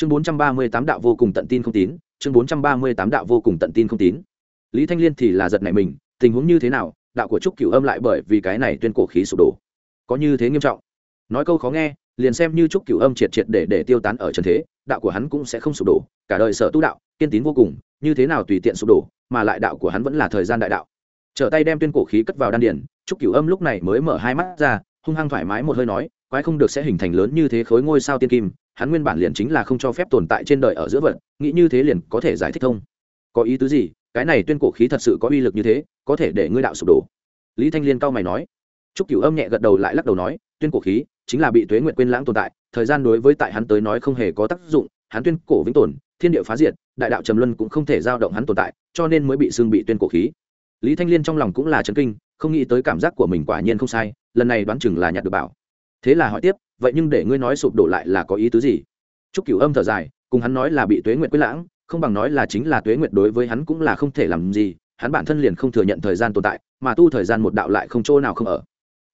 chương bốn trăm ba mươi tám đạo vô cùng tận tin không tín, chương bốn trăm ba mươi tám đạo vô cùng tận tin không tín. Lý thanh liên thì là giật nảy mình, tình huống như thế nào, đạo của trúc cửu âm lại bởi vì cái này tuyên cổ khí sụp đổ. Có như thế nghiêm trọng? Nói câu khó nghe, liền xem như trúc cửu âm triệt triệt để để tiêu tán ở trần thế, đạo của hắn cũng sẽ không sụp đổ, cả đời sở tu đạo, kiên tín vô cùng, như thế nào tùy tiện sụp đổ, mà lại đạo của hắn vẫn là thời gian đại đạo. Trở tay đem tuyên cổ khí cất vào đan điển trúc cửu âm lúc này mới mở hai mắt ra, hung hăng thoải mái một hơi nói, quái không được sẽ hình thành lớn như thế khối ngôi sao tiên kim hắn nguyên bản liền chính là không cho phép tồn tại trên đời ở giữa vật, nghĩ như thế liền có thể giải thích thông có ý tứ gì? Cái này tuyên cổ khí thật sự có uy lực như thế, có thể để ngươi đạo sụp đổ. Lý thanh liên cao mày nói. Trúc cửu âm nhẹ gật đầu lại lắc đầu nói, tuyên cổ khí chính là bị tuế nguyện quên lãng tồn tại, thời gian đối với tại hắn tới nói không hề có tác dụng, hắn tuyên cổ vĩnh tồn, thiên địa phá diệt, đại đạo trầm luân cũng không thể giao động hắn tồn tại, cho nên mới bị xương bị tuyên cổ khí. Lý thanh liên trong lòng cũng là chấn kinh, không nghĩ tới cảm giác của mình quả nhiên không sai, lần này đoán chừng là nhặt được bảo. Thế là hỏi tiếp vậy nhưng để ngươi nói sụp đổ lại là có ý tứ gì? Trúc cửu âm thở dài, cùng hắn nói là bị tuế nguyệt quyết lãng, không bằng nói là chính là tuế nguyệt đối với hắn cũng là không thể làm gì, hắn bản thân liền không thừa nhận thời gian tồn tại, mà tu thời gian một đạo lại không chỗ nào không ở.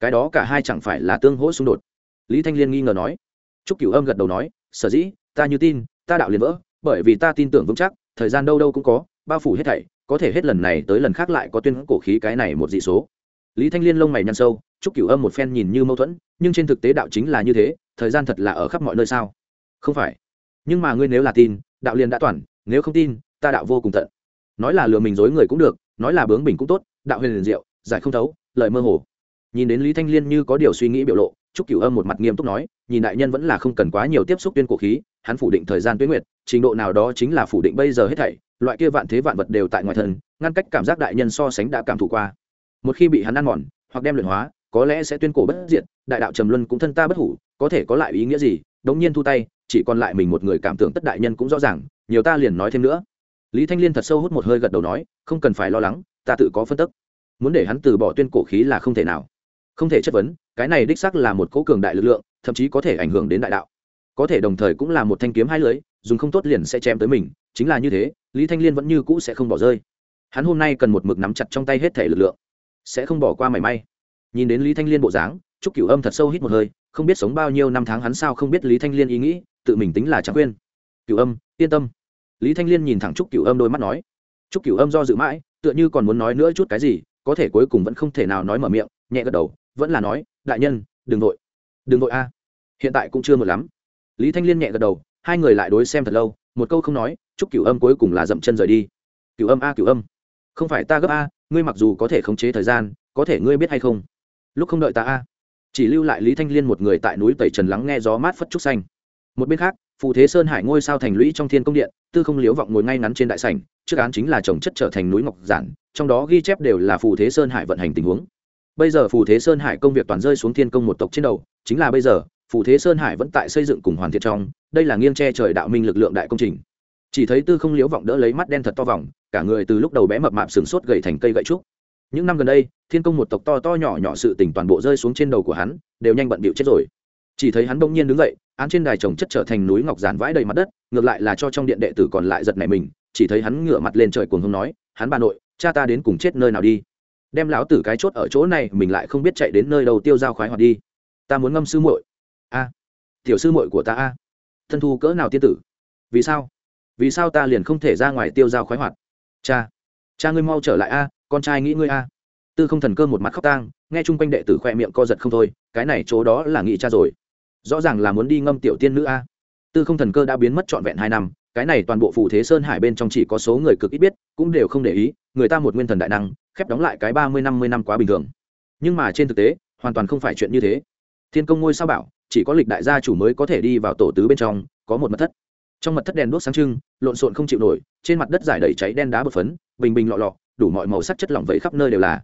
Cái đó cả hai chẳng phải là tương hỗ xung đột? Lý thanh liên nghi ngờ nói. Trúc cửu âm gật đầu nói, sở dĩ, ta như tin, ta đạo liền vỡ, bởi vì ta tin tưởng vững chắc, thời gian đâu đâu cũng có, bao phủ hết thảy, có thể hết lần này tới lần khác lại có tuyên cổ khí cái này một dị số lý thanh liên lông mày nhăn sâu trúc cửu âm một phen nhìn như mâu thuẫn, nhưng trên thực tế đạo chính là như thế, thời gian thật là ở khắp mọi nơi sao? Không phải. Nhưng mà ngươi nếu là tin, đạo liền đã toàn, nếu không tin, ta đạo vô cùng tận. Nói là lừa mình dối người cũng được, nói là bướng bình cũng tốt, đạo huyền liền diệu, giải không thấu, lời mơ hồ. Nhìn đến lý thanh liên như có điều suy nghĩ biểu lộ trúc cửu âm một mặt nghiêm túc nói, nhìn đại nhân vẫn là không cần quá nhiều tiếp xúc tuyên cổ khí, hắn phủ định thời gian tuyến nguyệt, trình độ nào đó chính là phủ định bây giờ hết thảy, loại kia vạn thế vạn vật đều tại ngoài thân, ngăn cách cảm giác đại nhân so sánh đã cảm thụ qua một khi bị hắn ăn mòn, hoặc đem luyện hóa, có lẽ sẽ tuyên cổ bất diệt, đại đạo trầm luân cũng thân ta bất hủ, có thể có lại ý nghĩa gì? Đống nhiên thu tay, chỉ còn lại mình một người cảm tưởng tất đại nhân cũng rõ ràng, nhiều ta liền nói thêm nữa. Lý thanh liên thật sâu hút một hơi gật đầu nói, không cần phải lo lắng, ta tự có phân tức. Muốn để hắn từ bỏ tuyên cổ khí là không thể nào. Không thể chất vấn, cái này đích xác là một cố cường đại lực lượng, thậm chí có thể ảnh hưởng đến đại đạo. Có thể đồng thời cũng là một thanh kiếm hai lưới, dùng không tốt liền sẽ chém tới mình, chính là như thế, lý thanh liên vẫn như cũ sẽ không bỏ rơi. Hắn hôm nay cần một mực nắm chặt trong tay hết thể lực lượng sẽ không bỏ qua mảy may. Nhìn đến lý thanh liên bộ dáng, trúc cửu âm thật sâu hít một hơi, không biết sống bao nhiêu năm tháng hắn sao không biết lý thanh liên ý nghĩ, tự mình tính là chẳng quên. Cửu âm, yên tâm. Lý thanh liên nhìn thẳng trúc cửu âm đôi mắt nói. Trúc cửu âm do dự mãi, tựa như còn muốn nói nữa chút cái gì, có thể cuối cùng vẫn không thể nào nói mở miệng, nhẹ gật đầu, vẫn là nói, đại nhân, đừng vội. Đừng vội a. Hiện tại cũng chưa một lắm. Lý thanh liên nhẹ gật đầu, hai người lại đối xem thật lâu, một câu không nói chúc cửu âm cuối cùng là dậm chân rời đi. Cửu âm a, cửu âm không phải ta gấp a, ngươi mặc dù có thể khống chế thời gian, có thể ngươi biết hay không? Lúc không đợi ta a. Chỉ lưu lại lý thanh liên một người tại núi tẩy trần lắng nghe gió mát phất trúc xanh. Một bên khác, phù thế sơn hải ngôi sao thành lũy trong thiên công điện, tư không liếu vọng ngồi ngay ngắn trên đại sảnh, trước án chính là trồng chất trở thành núi ngọc giản, trong đó ghi chép đều là phù thế sơn hải vận hành tình huống. Bây giờ phù thế sơn hải công việc toàn rơi xuống thiên công một tộc trên đầu, chính là bây giờ, phù thế sơn hải vẫn tại xây dựng cùng hoàn thiện trong, đây là nghiêng che trời đạo minh lực lượng đại công trình. Chỉ thấy tư không Liếu vọng đỡ lấy mắt đen thật to vòng cả người từ lúc đầu bé mập mạp sừng sốt gậy thành cây gậy trúc. Những năm gần đây, thiên công một tộc to to nhỏ nhỏ sự tỉnh toàn bộ rơi xuống trên đầu của hắn, đều nhanh bận bịu chết rồi. Chỉ thấy hắn bỗng nhiên đứng dậy, án trên đài trồng chất trở thành núi ngọc giản vãi đầy mặt đất, ngược lại là cho trong điện đệ tử còn lại giật nảy mình, chỉ thấy hắn ngửa mặt lên trời cuồng hông nói, hắn bà nội, cha ta đến cùng chết nơi nào đi? Đem lão tử cái chốt ở chỗ này, mình lại không biết chạy đến nơi đầu tiêu dao khoái hoạt đi. Ta muốn ngâm sư muội. A, tiểu sư muội của ta a. Thân thu cỡ nào tiên tử? Vì sao? Vì sao ta liền không thể ra ngoài tiêu dao khoái hoạt? Cha cha ngươi mau trở lại a, con trai nghĩ ngươi a. Tư không thần cơ một mặt khóc tang, nghe chung quanh đệ tử khoe miệng co giật không thôi, cái này chỗ đó là nghĩ cha rồi. Rõ ràng là muốn đi ngâm tiểu tiên nữ a. Tư không thần cơ đã biến mất trọn vẹn hai năm, cái này toàn bộ phù thế sơn hải bên trong chỉ có số người cực ít biết, cũng đều không để ý, người ta một nguyên thần đại năng, khép đóng lại cái ba mươi năm mươi năm quá bình thường. Nhưng mà trên thực tế, hoàn toàn không phải chuyện như thế. Thiên công ngôi sao bảo, chỉ có lịch đại gia chủ mới có thể đi vào tổ tứ bên trong, có một mật thất trong mật thất đèn đuốc sáng trưng, lộn xộn không chịu nổi, trên mặt đất giải đầy cháy đen đá bột phấn, bình bình lọ lọ, đủ mọi màu sắc chất lỏng vẫy khắp nơi đều là.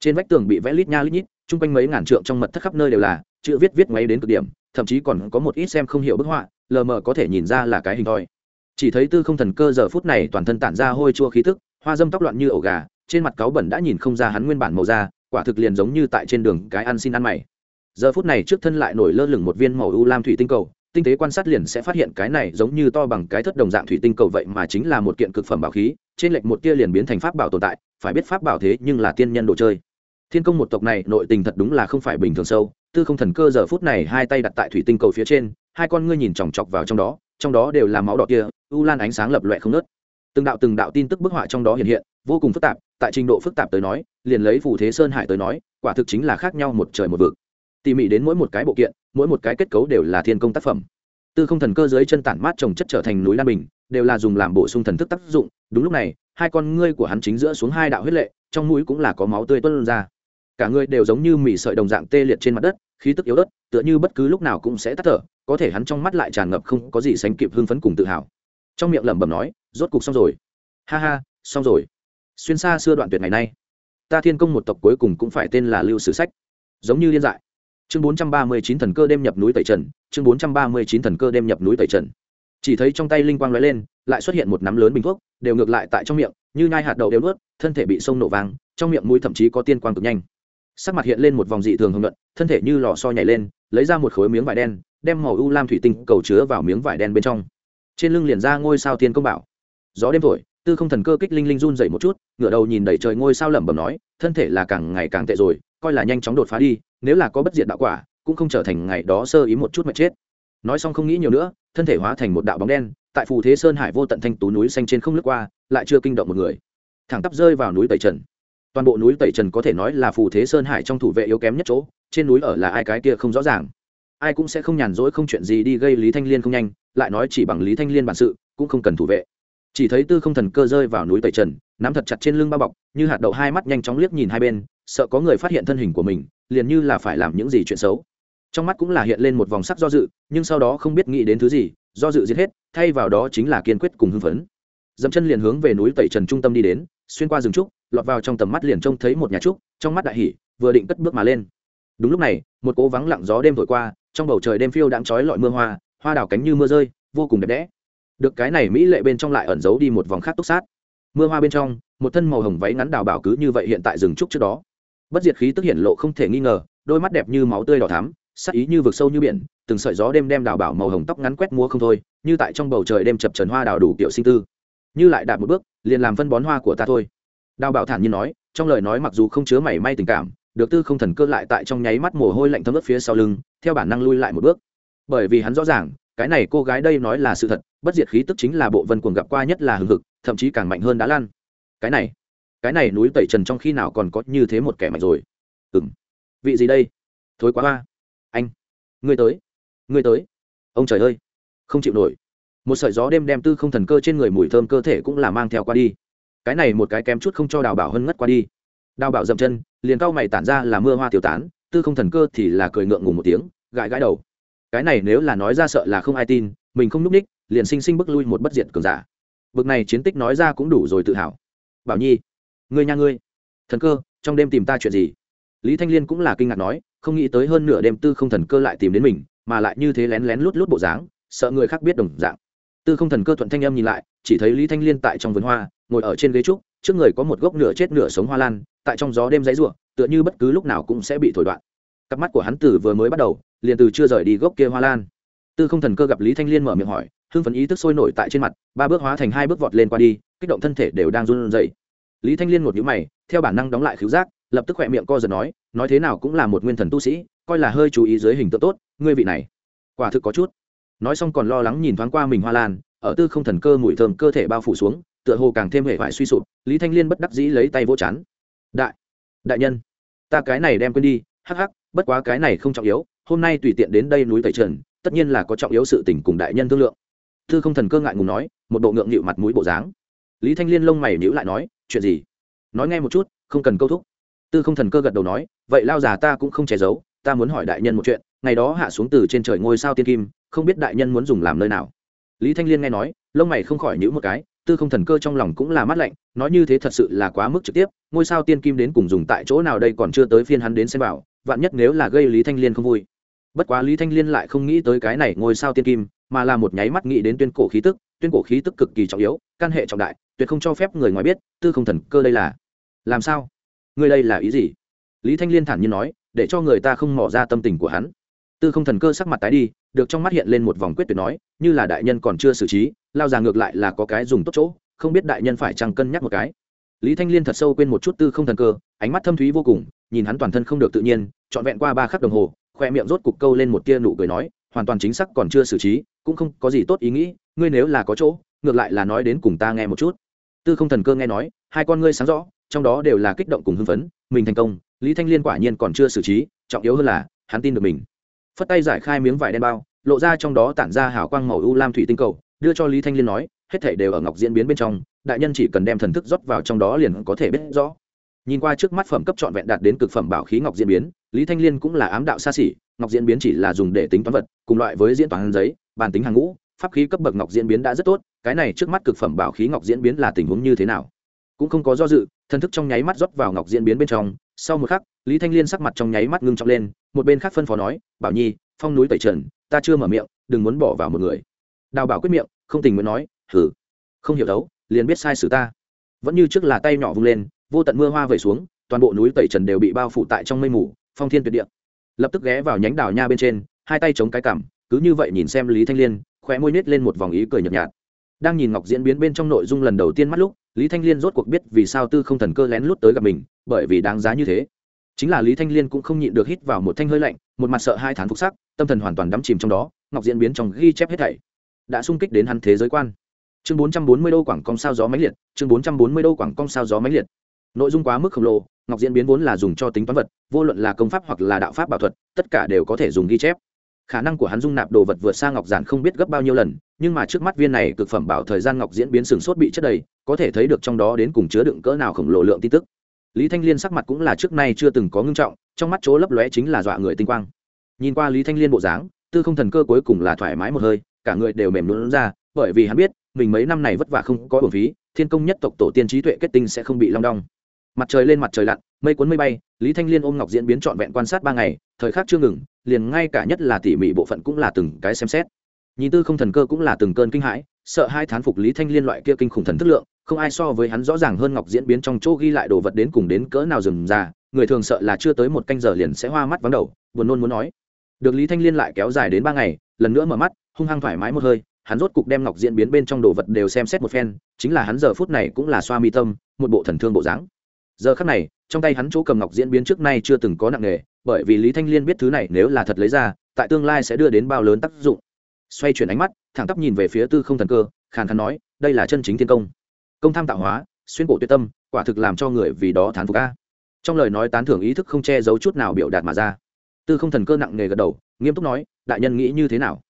Trên vách tường bị vẽ lít nha lít nhít, chung quanh mấy ngàn trượng trong mật thất khắp nơi đều là, chữ viết viết ngay đến cực điểm, thậm chí còn có một ít xem không hiểu bức họa, lờ mờ có thể nhìn ra là cái hình thoi. Chỉ thấy tư không thần cơ giờ phút này toàn thân tản ra hôi chua khí tức, hoa dâm tóc loạn như ổ gà, trên mặt cáu bẩn đã nhìn không ra hắn nguyên bản màu da, quả thực liền giống như tại trên đường cái ăn xin ăn mày. Giờ phút này trước thân lại nổi lơ lửng một viên màu u lam thủy tinh cầu tinh tế quan sát liền sẽ phát hiện cái này giống như to bằng cái thất đồng dạng thủy tinh cầu vậy mà chính là một kiện cực phẩm bảo khí, trên lệch một tia liền biến thành pháp bảo tồn tại, phải biết pháp bảo thế nhưng là tiên nhân đồ chơi. Thiên công một tộc này, nội tình thật đúng là không phải bình thường sâu, tư không thần cơ giờ phút này hai tay đặt tại thủy tinh cầu phía trên, hai con ngươi nhìn chòng chọc vào trong đó trong đó đều là máu đỏ kia, u lan ánh sáng lập loẹ không nớt từng đạo từng đạo tin tức bức họa trong đó hiện hiện, vô cùng phức tạp, tại trình độ phức tạp tới nói, liền lấy phù thế sơn hải tới nói, quả thực chính là khác nhau một trời một vực tỉ mỉ đến mỗi một cái bộ kiện, mỗi một cái kết cấu đều là thiên công tác phẩm. Tư không thần cơ dưới chân tản mát trồng chất trở thành núi lan bình, đều là dùng làm bổ sung thần thức tác dụng. Đúng lúc này, hai con ngươi của hắn chính giữa xuống hai đạo huyết lệ, trong mũi cũng là có máu tươi tuân ra. Cả ngươi đều giống như mì sợi đồng dạng tê liệt trên mặt đất, khí tức yếu ớt, tựa như bất cứ lúc nào cũng sẽ tắt thở, có thể hắn trong mắt lại tràn ngập không có gì sánh kịp hưng phấn cùng tự hào. Trong miệng lẩm bẩm nói, rốt cục xong rồi. Ha ha, xong rồi. Xuyên xa xưa đoạn tuyệt ngày nay. Ta thiên công một tộc cuối cùng cũng phải tên là lưu sử sách. Giống như liên dại chương bốn trăm ba mươi chín thần cơ đêm nhập núi tẩy trần, chương bốn trăm ba mươi chín thần cơ đêm nhập núi tẩy trần. Chỉ thấy trong tay linh quang lóe lên, lại xuất hiện một nắm lớn bình thuốc, đều ngược lại tại trong miệng, như nhai hạt đậu đều nuốt, thân thể bị sông nổ vàng, trong miệng mũi thậm chí có tiên quang cực nhanh. Sắc mặt hiện lên một vòng dị thường hưng luận thân thể như lò so nhảy lên, lấy ra một khối miếng vải đen, đem màu u lam thủy tinh cầu chứa vào miếng vải đen bên trong. Trên lưng liền ra ngôi sao tiên công bảo. Gió đêm thổi, tư không thần cơ kích linh linh run dậy một chút, ngửa đầu nhìn đầy trời ngôi sao lẩm bẩm nói, thân thể là càng ngày càng tệ rồi coi là nhanh chóng đột phá đi, nếu là có bất diệt đạo quả, cũng không trở thành ngày đó sơ ý một chút mà chết. Nói xong không nghĩ nhiều nữa, thân thể hóa thành một đạo bóng đen, tại phù thế sơn hải vô tận thanh tú núi xanh trên không lướt qua, lại chưa kinh động một người. Thẳng tắp rơi vào núi tẩy trần. Toàn bộ núi tẩy trần có thể nói là phù thế sơn hải trong thủ vệ yếu kém nhất chỗ, trên núi ở là ai cái kia không rõ ràng. Ai cũng sẽ không nhàn rỗi không chuyện gì đi gây lý thanh liên không nhanh, lại nói chỉ bằng lý thanh liên bản sự, cũng không cần thủ vệ. Chỉ thấy tư không thần cơ rơi vào núi tẩy trần, nắm thật chặt trên lưng bao bọc, như hạt đậu hai mắt nhanh chóng liếc nhìn hai bên sợ có người phát hiện thân hình của mình, liền như là phải làm những gì chuyện xấu. Trong mắt cũng là hiện lên một vòng sắc do dự, nhưng sau đó không biết nghĩ đến thứ gì, do dự giết hết, thay vào đó chính là kiên quyết cùng hưng phấn. Dẫm chân liền hướng về núi tẩy trần trung tâm đi đến, xuyên qua rừng trúc, lọt vào trong tầm mắt liền trông thấy một nhà trúc, trong mắt đại hỉ, vừa định cất bước mà lên. Đúng lúc này, một cố vắng lặng gió đêm thổi qua, trong bầu trời đêm phiêu đãng trói lọi mưa hoa hoa đào cánh như mưa rơi, vô cùng đẹp đẽ. Được cái này mỹ lệ bên trong lại ẩn giấu đi một vòng khác túc sát. Mưa hoa bên trong, một thân màu hồng váy ngắn đào bảo cứ như vậy hiện tại rừng trúc trước đó bất diệt khí tức hiện lộ không thể nghi ngờ, đôi mắt đẹp như máu tươi đỏ thắm, sắc ý như vực sâu như biển, từng sợi gió đêm đem đào bảo màu hồng tóc ngắn quét mua không thôi, như tại trong bầu trời đêm chập trần hoa đào đủ kiểu sinh tư. Như lại đạt một bước, liền làm phân bón hoa của ta thôi. Đào bảo thản nhiên nói, trong lời nói mặc dù không chứa mảy may tình cảm, được tư không thần cơ lại tại trong nháy mắt mồ hôi lạnh thấm ướt phía sau lưng, theo bản năng lui lại một bước. Bởi vì hắn rõ ràng, cái này cô gái đây nói là sự thật, bất diệt khí tức chính là bộ vân cuồng gặp qua nhất là hừng hực, thậm chí càng mạnh hơn đã lan. Cái này cái này núi tẩy trần trong khi nào còn có như thế một kẻ mạnh rồi. Ừng vị gì đây? Thối quá hoa. Anh. Ngươi tới. Ngươi tới. Ông trời ơi. Không chịu nổi. Một sợi gió đêm đem tư không thần cơ trên người mùi thơm cơ thể cũng là mang theo qua đi. Cái này một cái kém chút không cho đào bảo hân ngất qua đi. Đào bảo dậm chân, liền cau mày tản ra là mưa hoa tiêu tán, tư không thần cơ thì là cười ngượng ngùng một tiếng, gãi gãi đầu. Cái này nếu là nói ra sợ là không ai tin, mình không núp ních, liền sinh sinh bức lui một bất diệt cường giả. Bực này chiến tích nói ra cũng đủ rồi tự hào. Bảo nhi ngươi nha ngươi. Thần cơ, trong đêm tìm ta chuyện gì? Lý thanh liên cũng là kinh ngạc nói, không nghĩ tới hơn nửa đêm tư không thần cơ lại tìm đến mình, mà lại như thế lén lén lút lút bộ dáng, sợ người khác biết đồng dạng. Tư không thần cơ thuận thanh âm nhìn lại, chỉ thấy lý thanh liên tại trong vườn hoa, ngồi ở trên ghế trúc, trước người có một gốc nửa chết nửa sống hoa lan, tại trong gió đêm dãy ruộng tựa như bất cứ lúc nào cũng sẽ bị thổi đoạn. Cặp mắt của hắn tử vừa mới bắt đầu, liền từ chưa rời đi gốc kia hoa lan. Tư không thần cơ gặp lý thanh liên mở miệng hỏi, hưng phấn ý thức sôi nổi tại trên mặt, ba bước hóa thành hai bước vọt lên qua đi, kích động thân thể đều đang run rẩy lý thanh liên một nhíu mày, theo bản năng đóng lại khiếu giác, lập tức khỏe miệng co giật nói nói thế nào cũng là một nguyên thần tu sĩ, coi là hơi chú ý dưới hình tượng tốt, ngươi vị này, quả thực có chút. Nói xong còn lo lắng nhìn thoáng qua mình hoa lan, ở tư không thần cơ mùi thơm cơ thể bao phủ xuống, tựa hồ càng thêm hệ vải suy sụp, lý thanh liên bất đắc dĩ lấy tay vỗ chán. Đại đại nhân, ta cái này đem quên đi, hắc hắc, bất quá cái này không trọng yếu, hôm nay tùy tiện đến đây núi tẩy trần, tất nhiên là có trọng yếu sự tình cùng đại nhân thương lượng. Thư không thần cơ ngại ngùng nói, một bộ ngượng nghịu mặt mũi bộ dáng. Lý thanh liên lông mày nhíu lại nói chuyện gì? Nói nghe một chút, không cần câu thúc. Tư không thần cơ gật đầu nói, vậy lao già ta cũng không che giấu, ta muốn hỏi đại nhân một chuyện, ngày đó hạ xuống từ trên trời ngôi sao tiên kim, không biết đại nhân muốn dùng làm nơi nào? Lý thanh liên nghe nói, lông mày không khỏi nhữ một cái, tư không thần cơ trong lòng cũng là mát lạnh, nói như thế thật sự là quá mức trực tiếp, ngôi sao tiên kim đến cùng dùng tại chỗ nào đây còn chưa tới phiên hắn đến xem bảo, vạn nhất nếu là gây lý thanh liên không vui. Bất quá lý thanh liên lại không nghĩ tới cái này ngôi sao tiên kim mà là một nháy mắt nghĩ đến tuyên cổ khí tức, tuyên cổ khí tức cực kỳ trọng yếu, căn hệ trọng đại, tuyệt không cho phép người ngoài biết, tư không thần cơ đây là. Làm sao? Người đây là ý gì? Lý thanh liên thản nhiên nói, để cho người ta không mỏ ra tâm tình của hắn. Tư không thần cơ sắc mặt tái đi, được trong mắt hiện lên một vòng quyết tuyệt nói, như là đại nhân còn chưa xử trí, lao già ngược lại là có cái dùng tốt chỗ, không biết đại nhân phải chăng cân nhắc một cái. Lý thanh liên thật sâu quên một chút tư không thần cơ, ánh mắt thâm thúy vô cùng, nhìn hắn toàn thân không được tự nhiên, trọn vẹn qua ba khắc đồng hồ, khoe miệng rốt cục câu lên một tia nụ cười nói hoàn toàn chính xác còn chưa xử trí, cũng không có gì tốt ý nghĩ, ngươi nếu là có chỗ, ngược lại là nói đến cùng ta nghe một chút. Tư không thần cơ nghe nói, hai con ngươi sáng rõ, trong đó đều là kích động cùng hưng phấn, mình thành công, lý thanh liên quả nhiên còn chưa xử trí, trọng yếu hơn là, hắn tin được mình. Phất tay giải khai miếng vải đen bao, lộ ra trong đó tản ra hào quang màu u lam thủy tinh cầu, đưa cho lý thanh liên nói, hết thể đều ở ngọc diễn biến bên trong, đại nhân chỉ cần đem thần thức rót vào trong đó liền có thể biết rõ. Nhìn qua trước mắt phẩm cấp trọn vẹn đạt đến cực phẩm bảo khí ngọc diễn biến, lý thanh liên cũng là ám đạo xa xỉ ngọc diễn biến chỉ là dùng để tính toán vật, cùng loại với diễn toán giấy, bàn tính hàng ngũ, pháp khí cấp bậc ngọc diễn biến đã rất tốt, cái này trước mắt cực phẩm bảo khí ngọc diễn biến là tình huống như thế nào? Cũng không có do dự, thân thức trong nháy mắt rót vào ngọc diễn biến bên trong, sau một khắc, lý thanh liên sắc mặt trong nháy mắt ngưng trọng lên, một bên khác phân phó nói, bảo nhi, phong núi tẩy trần, ta chưa mở miệng, đừng muốn bỏ vào một người. Đào bảo quyết miệng, không tình muốn nói hử không hiểu đấu, liền biết sai sử ta. Vẫn như trước là tay nhỏ vung lên, vô tận mưa hoa vẩy xuống, toàn bộ núi tẩy trần đều bị bao phủ tại trong mây mù, phong thiên tuyệt địa lập tức ghé vào nhánh đào nha bên trên, hai tay chống cái cằm, cứ như vậy nhìn xem lý thanh liên, khóe môi nết lên một vòng ý cười nhợt nhạt. Đang nhìn ngọc diễn biến bên trong nội dung lần đầu tiên mắt lúc, lý thanh liên rốt cuộc biết vì sao tư không thần cơ lén lút tới gặp mình, bởi vì đáng giá như thế. Chính là lý thanh liên cũng không nhịn được hít vào một thanh hơi lạnh, một mặt sợ hai thán phục sắc, tâm thần hoàn toàn đắm chìm trong đó, ngọc diễn biến trong ghi chép hết thảy đã sung kích đến hắn thế giới quan. Chương bốn trăm bốn mươi đô quảng công sao gió máy liệt, chương bốn trăm bốn mươi đô quảng công sao gió máy liệt. Nội dung quá mức khổng lồ ngọc diễn biến vốn là dùng cho tính toán vật, vô luận là công pháp hoặc là đạo pháp bảo thuật, tất cả đều có thể dùng ghi chép. Khả năng của hắn dung nạp đồ vật vượt xa ngọc giản không biết gấp bao nhiêu lần, nhưng mà trước mắt viên này cực phẩm bảo thời gian ngọc diễn biến sừng sốt bị chất đầy, có thể thấy được trong đó đến cùng chứa đựng cỡ nào khổng lồ lượng tin tức. Lý thanh liên sắc mặt cũng là trước nay chưa từng có ngưng trọng, trong mắt chỗ lấp lóe chính là dọa người tinh quang. Nhìn qua lý thanh liên bộ dáng, tư không thần cơ cuối cùng là thoải mái một hơi, cả người đều mềm lún ra, bởi vì hắn biết, mình mấy năm này vất vả không có bổn phí, thiên công nhất tộc tổ tiên trí tuệ kết tinh sẽ không bị long đong mặt trời lên mặt trời lặn, mây cuốn mây bay, lý thanh liên ôm ngọc diễn biến trọn vẹn quan sát ba ngày, thời khắc chưa ngừng, liền ngay cả nhất là tỉ mỉ bộ phận cũng là từng cái xem xét. Nhìn tư không thần cơ cũng là từng cơn kinh hãi, sợ hai thán phục lý thanh liên loại kia kinh khủng thần thức lượng, không ai so với hắn rõ ràng hơn ngọc diễn biến trong chỗ ghi lại đồ vật đến cùng đến cỡ nào dừng ra người thường sợ là chưa tới một canh giờ liền sẽ hoa mắt vắng đầu, buồn nôn muốn nói. Được lý thanh liên lại kéo dài đến ba ngày, lần nữa mở mắt, hung hăng thoải mái một hơi, hắn rốt cục đem ngọc diễn biến bên trong đồ vật đều xem xét một phen, chính là hắn giờ phút này cũng là xoa mi tâm, một bộ thần thương bộ dáng giờ khắc này, trong tay hắn chỗ cầm ngọc diễn biến trước nay chưa từng có nặng nề, bởi vì lý thanh liên biết thứ này nếu là thật lấy ra, tại tương lai sẽ đưa đến bao lớn tác dụng. Xoay chuyển ánh mắt, thẳng tắp nhìn về phía tư không thần cơ, khàn khàn nói, đây là chân chính thiên công. Công tham tạo hóa, xuyên cổ tuyệt tâm, quả thực làm cho người vì đó thán phục ca trong lời nói tán thưởng ý thức không che giấu chút nào biểu đạt mà ra. Tư không thần cơ nặng nề gật đầu, nghiêm túc nói, đại nhân nghĩ như thế nào?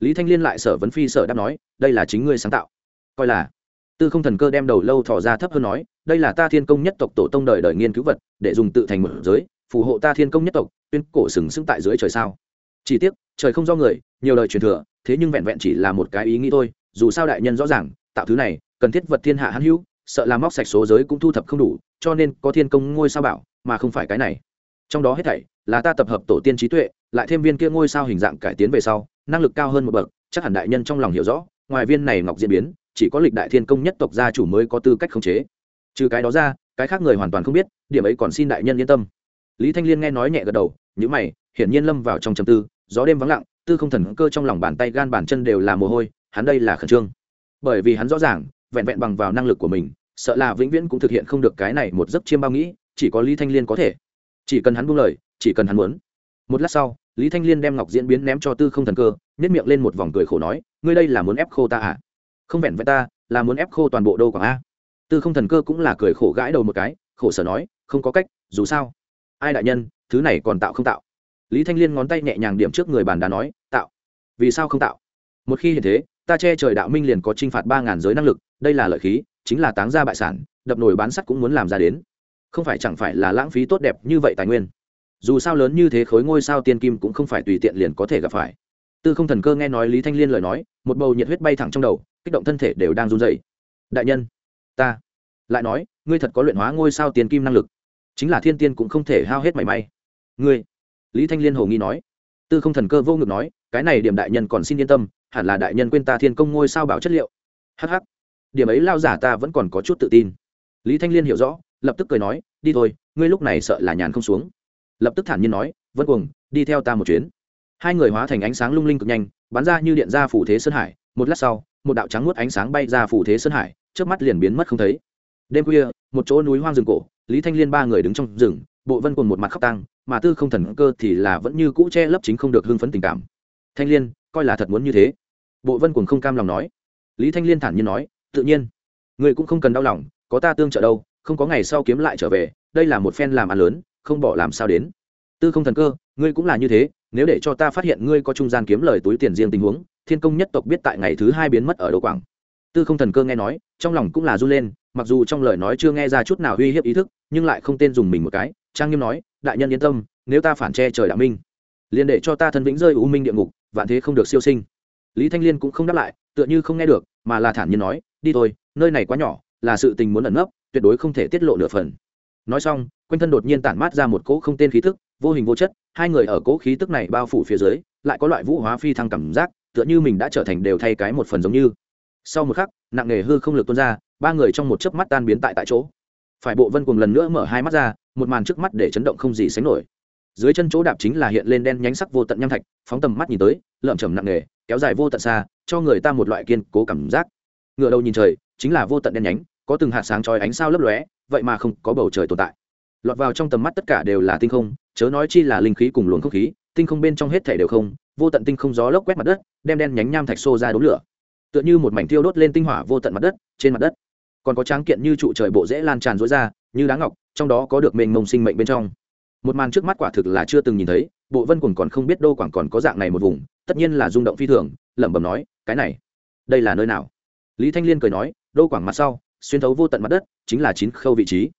Lý thanh liên lại sở vấn phi sở đáp nói, đây là chính ngươi sáng tạo. Coi là, tư không thần cơ đem đầu lâu thỏ ra thấp hơn nói đây là ta thiên công nhất tộc tổ tông đời đời nghiên cứu vật, để dùng tự thành một giới, phù hộ ta thiên công nhất tộc, tuyên cổ sừng sững tại dưới trời sao? Chỉ tiếc, trời không do người, nhiều lời truyền thừa, thế nhưng vẹn vẹn chỉ là một cái ý nghĩ thôi, dù sao đại nhân rõ ràng, tạo thứ này, cần thiết vật thiên hạ hãn hữu, sợ làm móc sạch số giới cũng thu thập không đủ, cho nên có thiên công ngôi sao bảo, mà không phải cái này. Trong đó hết thảy là ta tập hợp tổ tiên trí tuệ, lại thêm viên kia ngôi sao hình dạng cải tiến về sau, năng lực cao hơn một bậc, chắc hẳn đại nhân trong lòng hiểu rõ, ngoài viên này ngọc diễn biến, chỉ có lịch đại thiên công nhất tộc gia chủ mới có tư cách khống chế trừ cái đó ra, cái khác người hoàn toàn không biết, điểm ấy còn xin đại nhân yên tâm. Lý thanh liên nghe nói nhẹ gật đầu nhữ mày, hiển nhiên lâm vào trong trầm tư, gió đêm vắng lặng, tư không thần cơ trong lòng bàn tay gan bàn chân đều là mồ hôi, hắn đây là khẩn trương. Bởi vì hắn rõ ràng, vẹn vẹn bằng vào năng lực của mình, sợ là vĩnh viễn cũng thực hiện không được cái này một giấc chiêm bao nghĩ, chỉ có lý thanh liên có thể. Chỉ cần hắn buông lời, chỉ cần hắn muốn. Một lát sau, lý thanh liên đem ngọc diễn biến ném cho tư không thần cơ nhét miệng lên một vòng cười khổ nói, ngươi đây là muốn ép khô ta à? Không vẹn vẹn ta, là muốn ép khô toàn bộ đô quảng a? Tư không thần cơ cũng là cười khổ gãi đầu một cái, khổ sở nói, không có cách, dù sao. Ai đại nhân, thứ này còn tạo không tạo? Lý thanh liên ngón tay nhẹ nhàng điểm trước người bàn đá nói, tạo. Vì sao không tạo? Một khi hiện thế, ta che trời đạo minh liền có t r i n h phạt ba ngàn giới năng lực, đây là lợi khí, chính là táng ra bại sản, đập nổi bán sắt cũng muốn làm ra đến. Không phải chẳng phải là lãng phí tốt đẹp như vậy tài nguyên. Dù sao lớn như thế khối ngôi sao tiên kim cũng không phải tùy tiện liền có thể gặp phải. Tư không thần cơ nghe nói lý thanh liên lời nói, một bầu nhiệt huyết bay thẳng trong đầu, kích động thân thể đều đang run dày đại nhân ta lại nói, ngươi thật có luyện hóa ngôi sao tiền kim năng lực. Chính là thiên tiên cũng không thể hao hết mảy may. Ngươi, lý thanh liên hồ nghi nói. Tư không thần cơ vô ngực nói, cái này điểm đại nhân còn xin yên tâm, hẳn là đại nhân quên ta thiên công ngôi sao bảo chất liệu. Hh điểm ấy lao giả ta vẫn còn có chút tự tin. Lý thanh liên hiểu rõ, lập tức cười nói, đi thôi, ngươi lúc này sợ là nhàn không xuống. Lập tức thản nhiên nói, vân cuồng, đi theo ta một chuyến. Hai người hóa thành ánh sáng lung linh cực nhanh, bắn ra như điện ra phủ thế sơn hải. Một lát sau, một đạo trắng nuốt ánh sáng bay ra phủ thế sơn hải trước mắt liền biến mất không thấy. Đêm khuya, một chỗ núi hoang rừng cổ, lý thanh liên ba người đứng trong rừng, bộ vân cùng một mặt khóc tăng mà tư không thần cơ thì là vẫn như cũ che lấp chính không được hưng phấn tình cảm. Thanh liên, coi là thật muốn như thế. Bộ vân cùng không cam lòng nói. Lý thanh liên thản nhiên nói, tự nhiên, người cũng không cần đau lòng, có ta tương trợ đâu, không có ngày sau kiếm lại trở về, đây là một phen làm ăn lớn, không bỏ làm sao đến. Tư không thần cơ, ngươi cũng là như thế, nếu để cho ta phát hiện ngươi có trung gian kiếm lời túi tiền riêng tình huống, thiên công nhất tộc biết tại ngày thứ hai biến mất ở đô quảng tư không thần cơ nghe nói, trong lòng cũng là run lên, mặc dù trong lời nói chưa nghe ra chút nào uy hiếp ý thức, nhưng lại không tên dùng mình một cái. Trang nghiêm nói, đại nhân yên tâm, nếu ta phản che trời đạo minh, liền để cho ta thân vĩnh rơi u minh địa ngục, vạn thế không được siêu sinh. Lý thanh liên cũng không đáp lại, tựa như không nghe được, mà là thản nhiên nói, đi thôi, nơi này quá nhỏ, là sự tình muốn ẩn nấp, tuyệt đối không thể tiết lộ nửa phần. Nói xong, quanh thân đột nhiên tản mát ra một cỗ không tên khí thức vô hình vô chất, hai người ở cỗ khí tức này bao phủ phía dưới, lại có loại vũ hóa phi thăng cảm giác, tựa như mình đã trở thành đều thay cái một phần giống như sau một khắc, nặng nề hư không lực tuôn ra, ba người trong một chớp mắt tan biến tại tại chỗ. Phải bộ vân cùng lần nữa mở hai mắt ra, một màn trước mắt để chấn động không gì sánh nổi. Dưới chân chỗ đạp chính là hiện lên đen nhánh sắc vô tận nham thạch, phóng tầm mắt nhìn tới lợm chầm nặng nề kéo dài vô tận xa, cho người ta một loại kiên cố cảm giác. Ngựa đầu nhìn trời, chính là vô tận đen nhánh, có từng hạt sáng chói ánh sao lấp lóe, vậy mà không có bầu trời tồn tại. Lọt vào trong tầm mắt tất cả đều là tinh không, chớ nói chi là linh khí cùng luồng không khí, tinh không bên trong hết thể đều không, vô tận tinh không gió lốc quét mặt đất, đem đen nhánh nham thạch xô ra đốn lửa tựa như một mảnh thiêu đốt lên tinh hỏa vô tận mặt đất, trên mặt đất còn có tráng kiện như trụ trời bộ dễ lan tràn rối ra, như đá ngọc, trong đó có được mênh mông sinh mệnh bên trong. Một màn trước mắt quả thực là chưa từng nhìn thấy, bộ vân quần còn không biết đô quảng còn có dạng này một vùng, tất nhiên là rung động phi thường, lẩm bẩm nói, cái này, đây là nơi nào? Lý thanh liên cười nói, đô quảng mặt sau, xuyên thấu vô tận mặt đất, chính là chín khâu vị trí.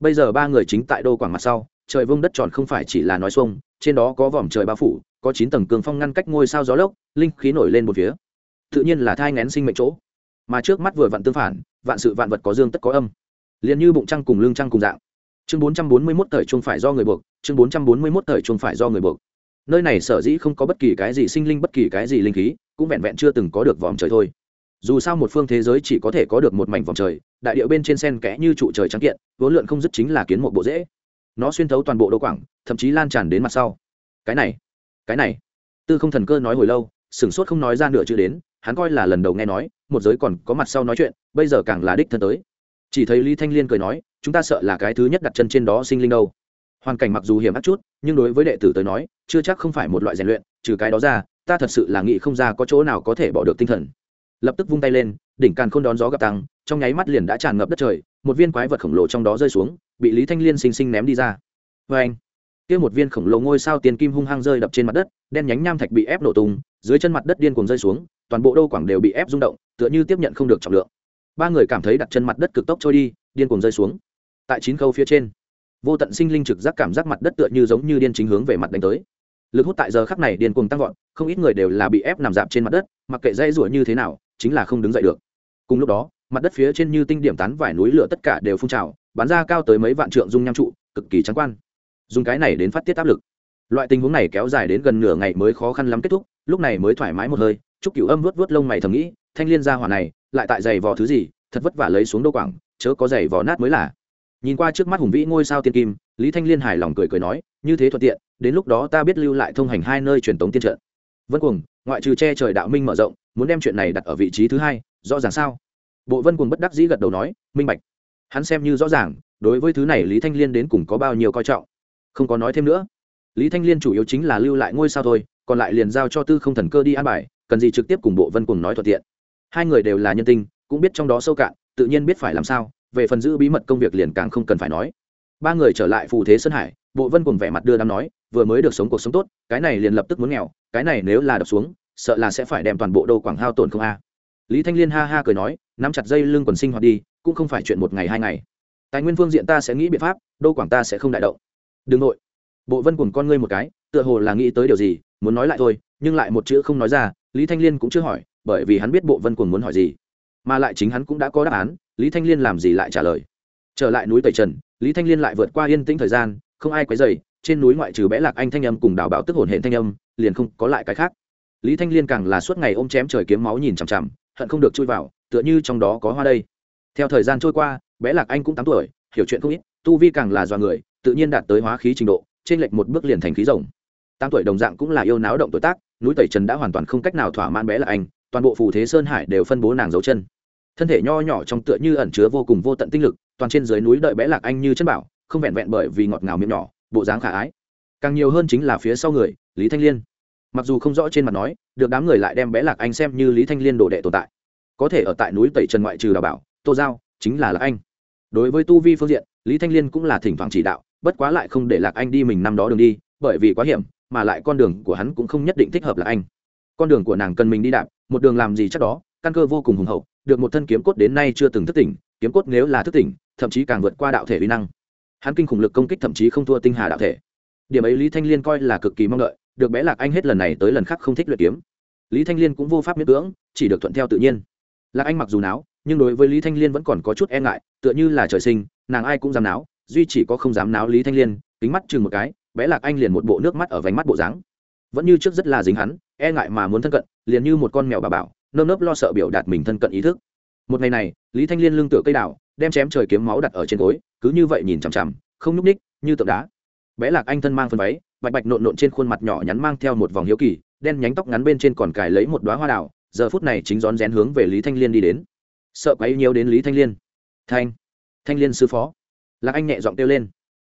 Bây giờ ba người chính tại đô quảng mặt sau, trời vông đất tròn không phải chỉ là nói xuông, trên đó có vòm trời bao phủ, có chín tầng cường phong ngăn cách ngôi sao gió lốc, linh khí nổi lên một phía tự nhiên là thai ngén sinh mệnh chỗ. Mà trước mắt vừa vặn tương phản, vạn sự vạn vật có dương tất có âm. Liền như bụng trăng cùng lương trăng cùng dạng. Chương bốn trăm bốn mươi mốt thời chuông phải do người buộc, chương bốn trăm bốn mươi mốt thời chuông phải do người buộc. Nơi này sở dĩ không có bất kỳ cái gì sinh linh, bất kỳ cái gì linh khí, cũng vẹn vẹn chưa từng có được vòm trời thôi. Dù sao một phương thế giới chỉ có thể có được một mảnh vòng trời, đại điệu bên trên sen kẽ như trụ trời trắng kiện, vốn lượn không dứt chính là kiến một bộ dễ. Nó xuyên thấu toàn bộ đô quảng, thậm chí lan tràn đến mặt sau. Cái này cái này. Tư không thần cơ nói hồi lâu, sửng sốt không nói ra nửa chữ đến hắn coi là lần đầu nghe nói, một giới còn có mặt sau nói chuyện, bây giờ càng là đích thân tới. Chỉ thấy lý thanh liên cười nói, chúng ta sợ là cái thứ nhất đặt chân trên đó sinh linh đâu. Hoàn cảnh mặc dù hiểm ác chút, nhưng đối với đệ tử tới nói, chưa chắc không phải một loại rèn luyện, trừ cái đó ra, ta thật sự là nghĩ không ra có chỗ nào có thể bỏ được tinh thần. Lập tức vung tay lên, đỉnh càn khôn đón gió gặp tăng, trong nháy mắt liền đã tràn ngập đất trời, một viên quái vật khổng lồ trong đó rơi xuống, bị lý thanh liên xinh xinh ném đi ra. Vê anh kia một viên khổng lồ ngôi sao tiền kim hung hăng rơi đập trên mặt đất, đen nhánh nham thạch bị ép nổ tung, dưới chân mặt đất điên cuồng rơi xuống toàn bộ đô quảng đều bị ép rung động, tựa như tiếp nhận không được trọng lượng. Ba người cảm thấy đặt chân mặt đất cực tốc trôi đi, điên cuồng rơi xuống. Tại chín khâu phía trên, vô tận sinh linh trực giác cảm giác mặt đất tựa như giống như điên chính hướng về mặt đánh tới. Lực hút tại giờ khắc này điên cuồng tăng vọt, không ít người đều là bị ép nằm dạp trên mặt đất, mặc kệ dây rủa như thế nào, chính là không đứng dậy được. Cùng lúc đó, mặt đất phía trên như tinh điểm tán vải núi lửa tất cả đều phun trào, bắn ra cao tới mấy vạn trượng dung nham trụ, cực kỳ trắng quan. Dùng cái này đến phát tiết áp lực. Loại tình huống này kéo dài đến gần nửa ngày mới khó khăn lắm kết thúc, lúc này mới thoải mái một hơi chúc cửu âm vớt vớt lông mày thầm nghĩ, thanh liên gia hỏa này, lại tại giày vò thứ gì, thật vất vả lấy xuống đô quảng, chớ có giày vò nát mới là. Nhìn qua trước mắt hùng vĩ ngôi sao tiên kim, lý thanh liên hài lòng cười cười nói, như thế thuận tiện, đến lúc đó ta biết lưu lại thông hành hai nơi truyền tống tiên trận. Vân cuồng, ngoại trừ che trời đạo minh mở rộng, muốn đem chuyện này đặt ở vị trí thứ hai, rõ ràng sao? Bộ vân cuồng bất đắc dĩ gật đầu nói, minh bạch. Hắn xem như rõ ràng, đối với thứ này lý thanh liên đến cùng có bao nhiêu coi trọng. Không có nói thêm nữa. Lý thanh liên chủ yếu chính là lưu lại ngôi sao thôi, còn lại liền giao cho tư không thần cơ đi an bài cần gì trực tiếp cùng bộ vân cùng nói thuận tiện. Hai người đều là nhân tinh cũng biết trong đó sâu cạn, tự nhiên biết phải làm sao, về phần giữ bí mật công việc liền càng không cần phải nói. Ba người trở lại phù thế sơn hải, bộ vân cùng vẻ mặt đưa đám nói, vừa mới được sống cuộc sống tốt, cái này liền lập tức muốn nghèo, cái này nếu là đập xuống, sợ là sẽ phải đem toàn bộ đô quảng hao tổn không a. Lý thanh liên ha ha cười nói, nắm chặt dây lưng quần sinh hoạt đi, cũng không phải chuyện một ngày hai ngày. Tài nguyên phương diện ta sẽ nghĩ biện pháp đô quảng ta sẽ không đại động. Đừng nội. Bộ vân cùng con ngươi một cái, tựa hồ là nghĩ tới điều gì, muốn nói lại thôi, nhưng lại một chữ không nói ra lý thanh liên cũng chưa hỏi, bởi vì hắn biết bộ vân cuồng muốn hỏi gì. Mà lại chính hắn cũng đã có đáp án, lý thanh liên làm gì lại trả lời. Trở lại núi tẩy trần, lý thanh liên lại vượt qua yên tĩnh thời gian, không ai quấy dày trên núi ngoại trừ bé lạc anh thanh âm cùng đào bảo tức hồn hển thanh âm, liền không có lại cái khác. Lý thanh liên càng là suốt ngày ôm chém trời kiếm máu nhìn chằm chằm, hận không được chui vào, tựa như trong đó có hoa đây. Theo thời gian trôi qua, bé lạc anh cũng tám tuổi, hiểu chuyện không ít, tu vi càng là do người, tự nhiên đạt tới hóa khí trình độ, trên lệch một bước liền thành khí rồng. Tám tuổi đồng dạng cũng là yêu náo động tuổi tác núi tẩy trần đã hoàn toàn không cách nào thỏa mãn bé là anh, toàn bộ phù thế sơn hải đều phân bố nàng dấu chân. Thân thể nho nhỏ trong tựa như ẩn chứa vô cùng vô tận tinh lực, toàn trên dưới núi đợi bé lạc anh như chân bảo, không vẹn vẹn bởi vì ngọt ngào miệng nhỏ, bộ dáng khả ái. Càng nhiều hơn chính là phía sau người, lý thanh liên. Mặc dù không rõ trên mặt nói, được đám người lại đem bé lạc anh xem như lý thanh liên đồ đệ tồn tại. Có thể ở tại núi tẩy trần ngoại trừ đào bảo, tô giao, chính là lạc anh. Đối với tu vi phương diện, lý thanh liên cũng là thỉnh thoảng chỉ đạo, bất quá lại không để lạc anh đi mình năm đó đường đi, bởi vì quá hiểm mà lại con đường của hắn cũng không nhất định thích hợp là anh. Con đường của nàng cần mình đi đạp, một đường làm gì chắc đó, căn cơ vô cùng hùng hậu, được một thân kiếm cốt đến nay chưa từng thức tỉnh, kiếm cốt nếu là thức tỉnh, thậm chí càng vượt qua đạo thể uy năng. Hắn kinh khủng lực công kích thậm chí không thua tinh hà đạo thể. Điểm ấy lý thanh liên coi là cực kỳ mong đợi, được bé lạc anh hết lần này tới lần khác không thích luyện kiếm. Lý thanh liên cũng vô pháp miễn cưỡng, chỉ được thuận theo tự nhiên. Lạc anh mặc dù náo, nhưng đối với lý thanh liên vẫn còn có chút e ngại, tựa như là trời sinh, nàng ai cũng dám náo, duy chỉ có không dám náo lý thanh liên, kính mắt chừng một cái bé lạc anh liền một bộ nước mắt ở vánh mắt bộ dáng. Vẫn như trước rất là dính hắn e ngại mà muốn thân cận, liền như một con mèo bà bảo, nơm nớp lo sợ biểu đạt mình thân cận ý thức. Một ngày này, lý thanh liên lưng tựa cây đào, đem chém trời kiếm máu đặt ở trên gối, cứ như vậy nhìn chằm chằm, không nhúc ních như tượng đá. Bé lạc anh thân mang phân váy, bạch bạch nộn nộn trên khuôn mặt nhỏ nhắn mang theo một vòng hiếu kỳ, đen nhánh tóc ngắn bên trên còn cài lấy một đoá hoa đào, giờ phút này chính rón rén hướng về lý thanh liên đi đến. Sợ quấy nhiều đến lý thanh liên. Thanh thanh liên sư phó. Lạc anh nhẹ giọng kêu lên.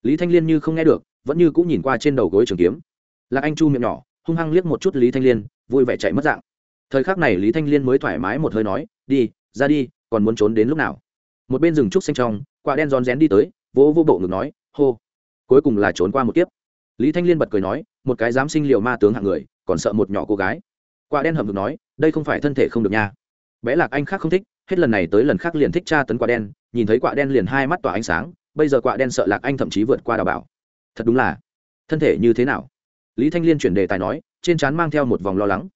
Lý thanh liên như không nghe được vẫn như cũng nhìn qua trên đầu gối trường kiếm. Lạc anh chu miệng nhỏ, hung hăng liếc một chút lý thanh liên, vui vẻ chạy mất dạng. Thời khắc này lý thanh liên mới thoải mái một hơi nói, đi, ra đi, còn muốn trốn đến lúc nào? Một bên rừng trúc xanh trong, quả đen rón rén đi tới, vỗ vô bộ ngực nói, hô. Cuối cùng là trốn qua một kiếp. Lý thanh liên bật cười nói, một cái dám sinh liệu ma tướng hạng người, còn sợ một nhỏ cô gái. Quả đen hầm ngực nói, đây không phải thân thể không được nha. Bé lạc anh khác không thích, hết lần này tới lần khác liền thích tra tấn quả đen, nhìn thấy quả đen liền hai mắt tỏa ánh sáng, bây giờ quả đen sợ lạc anh thậm chí vượt qua đào bảo thật đúng là, thân thể như thế nào? Lý thanh liên chuyển đề tài nói, trên trán mang theo một vòng lo lắng.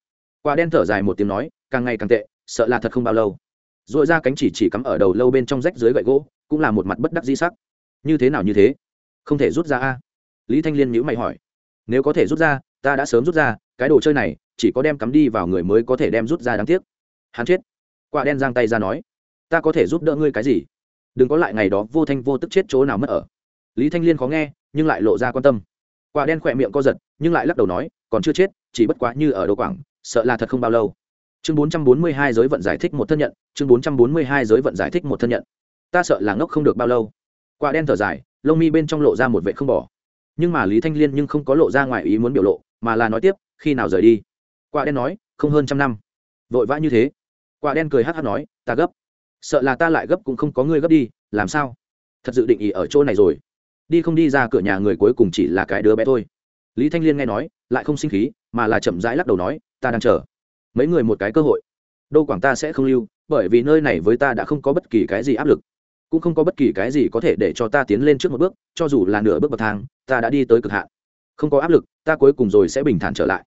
Quả đen thở dài một tiếng nói, càng ngày càng tệ, sợ là thật không bao lâu. R ồ i ra cánh chỉ chỉ cắm ở đầu lâu bên trong rách dưới gậy gỗ, cũng là một mặt bất đắc di sắc. Như thế nào như thế? Không thể rút ra a? Lý thanh liên nhữ mày hỏi. Nếu có thể rút ra, ta đã sớm rút ra, cái đồ chơi này, chỉ có đem cắm đi vào người mới có thể đem rút ra đáng tiếc. Hắn chết. Quả đen giang tay ra nói. Ta có thể giúp đỡ ngươi cái gì? Đừng có lại ngày đó vô thanh vô tức chết chỗ nào mất ở lý thanh liên khó nghe, nhưng lại lộ ra quan tâm. Quả đen khỏe miệng co giật, nhưng lại lắc đầu nói, còn chưa chết, chỉ bất quá như ở đồ quảng, sợ là thật không bao lâu. Chương bốn trăm bốn mươi hai giới vận giải thích một thân nhận, chương bốn trăm bốn mươi hai giới vận giải thích một thân nhận. Ta sợ là ngốc không được bao lâu. Quả đen thở dài, lông mi bên trong lộ ra một vệ không bỏ. Nhưng mà lý thanh liên nhưng không có lộ ra ngoài ý muốn biểu lộ, mà là nói tiếp, khi nào rời đi? Quả đen nói, không hơn trăm năm. Vội vã như thế. Quả đen cười hát hát nói, ta gấp. Sợ là ta lại gấp cũng không có người gấp đi, làm sao? Thật dự định ý ở chỗ này rồi đi không đi ra cửa nhà người cuối cùng chỉ là cái đứa bé thôi. Lý thanh liên nghe nói, lại không sinh khí, mà là chậm rãi lắc đầu nói, ta đang chờ. Mấy người một cái cơ hội. Đô quảng ta sẽ không lưu, bởi vì nơi này với ta đã không có bất kỳ cái gì áp lực. Cũng không có bất kỳ cái gì có thể để cho ta tiến lên trước một bước, cho dù là nửa bước bậc thang, ta đã đi tới cực hạn. Không có áp lực, ta cuối cùng rồi sẽ bình thản trở lại.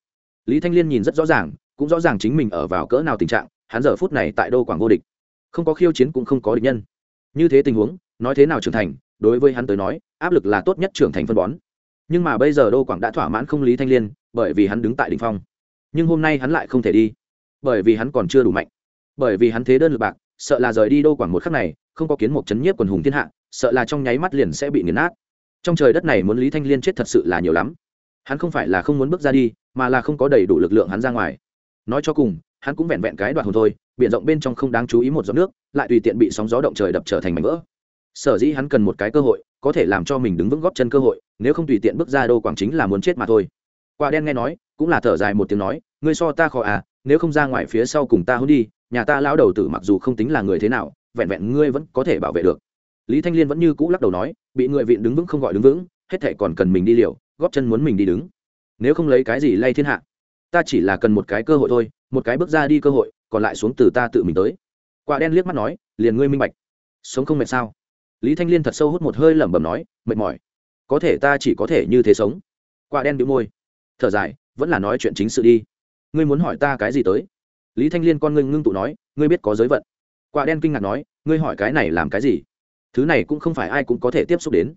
Lý thanh liên nhìn rất rõ ràng, cũng rõ ràng chính mình ở vào cỡ nào tình trạng, hắn giờ phút này tại đô quảng vô địch. Không có khiêu chiến cũng không có địch nhân. Như thế tình huống, nói thế nào trưởng thành đối với hắn tới nói, áp lực là tốt nhất trưởng thành phân bón. Nhưng mà bây giờ đô quảng đã thỏa mãn không lý thanh liên, bởi vì hắn đứng tại đ ỉ n h phong. Nhưng hôm nay hắn lại không thể đi, bởi vì hắn còn chưa đủ mạnh. Bởi vì hắn thế đơn lực bạc, sợ là rời đi đô quảng một khắc này, không có kiến một chấn nhiếp quần hùng thiên hạ, sợ là trong nháy mắt liền sẽ bị nghiền nát. Trong trời đất này muốn lý thanh liên chết thật sự là nhiều lắm. Hắn không phải là không muốn bước ra đi, mà là không có đầy đủ lực lượng hắn ra ngoài. Nói cho cùng, hắn cũng vẹn vẹn cái đoạn hồn thôi, biển rộng bên trong không đáng chú ý một giọt nước, lại tùy tiện bị sóng gió động trời đập trở thành mảnh vỡ sở dĩ hắn cần một cái cơ hội, có thể làm cho mình đứng vững góp chân cơ hội, nếu không tùy tiện bước ra đô quảng chính là muốn chết mà thôi. Quả đen nghe nói, cũng là thở dài một tiếng nói, ngươi so ta khó à nếu không ra ngoài phía sau cùng ta hôn đi, nhà ta lão đầu tử mặc dù không tính là người thế nào, vẹn vẹn ngươi vẫn có thể bảo vệ được. Lý thanh liên vẫn như cũ lắc đầu nói, bị người vịn đứng vững không gọi đứng vững, hết thể còn cần mình đi liều, góp chân muốn mình đi đứng. Nếu không lấy cái gì lay thiên hạ, ta chỉ là cần một cái cơ hội thôi, một cái bước ra đi cơ hội, còn lại xuống từ ta tự mình tới. Quả đen liếc mắt nói, liền ngươi minh bạch. Sống không mệt sao? Lý thanh liên thật sâu hút một hơi lẩm bẩm nói, mệt mỏi. Có thể ta chỉ có thể như thế sống. Quả đen bị môi. Thở dài, vẫn là nói chuyện chính sự đi. Ngươi muốn hỏi ta cái gì tới? Lý thanh liên con ngươi ngưng tụ nói, ngươi biết có giới vận. Quả đen kinh ngạc nói, ngươi hỏi cái này làm cái gì? Thứ này cũng không phải ai cũng có thể tiếp xúc đến.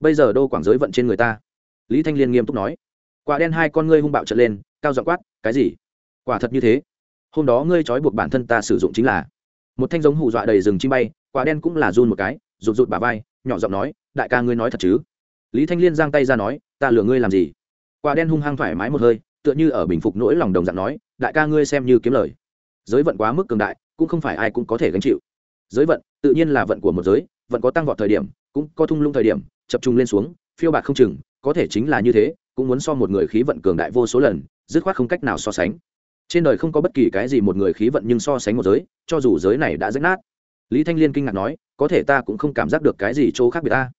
Bây giờ đô quảng giới vận trên người ta? Lý thanh liên nghiêm túc nói. Quả đen hai con ngươi hung bạo trật lên, cao dọ quát, cái gì? Quả thật như thế? Hôm đó ngươi trói buộc bản thân ta sử dụng chính là một thanh giống hù dọa đầy rừng chim bay, quả đen cũng là run một cái rụt rụt bà vai, nhỏ giọng nói, đại ca ngươi nói thật chứ? Lý thanh liên giang tay ra nói, ta lừa ngươi làm gì? Quả đen hung hăng thoải mái một hơi, tựa như ở bình phục nỗi lòng đồng dạng nói, đại ca ngươi xem như kiếm lời. Giới vận quá mức cường đại, cũng không phải ai cũng có thể gánh chịu. Giới vận, tự nhiên là vận của một giới, vận có tăng vọt thời điểm, cũng có thung lũng thời điểm, chập trung lên xuống, phiêu bạc không chừng, có thể chính là như thế, cũng muốn so một người khí vận cường đại vô số lần, dứt khoát không cách nào so sánh. Trên đời không có bất kỳ cái gì một người khí vận nhưng so sánh một giới, cho dù giới này đã rách nát lý thanh liên kinh ngạc nói, có thể ta cũng không cảm giác được cái gì chỗ khác biệt ta.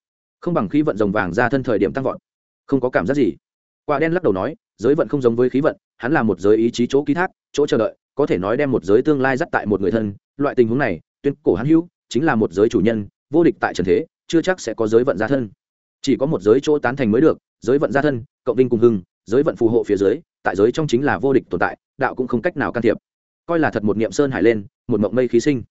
Không bằng khí vận rồng vàng ra thân thời điểm tăng vọt. Không có cảm giác gì. Quả đen lắc đầu nói, giới vận không giống với khí vận, hắn là một giới ý chí chỗ ký thác, chỗ chờ đợi, có thể nói đem một giới tương lai dắt tại một người thân. Loại tình huống này, tuyên cổ hắn hữu, chính là một giới chủ nhân, vô địch tại trần thế, chưa chắc sẽ có giới vận gia thân. Chỉ có một giới chỗ tán thành mới được, giới vận gia thân, cộng vinh cùng hưng, giới vận phù hộ phía dưới, tại giới trong chính là vô địch tồn tại, đạo cũng không cách nào can thiệp. Coi là thật một niệm sơn hải lên, một mộng mây khí sinh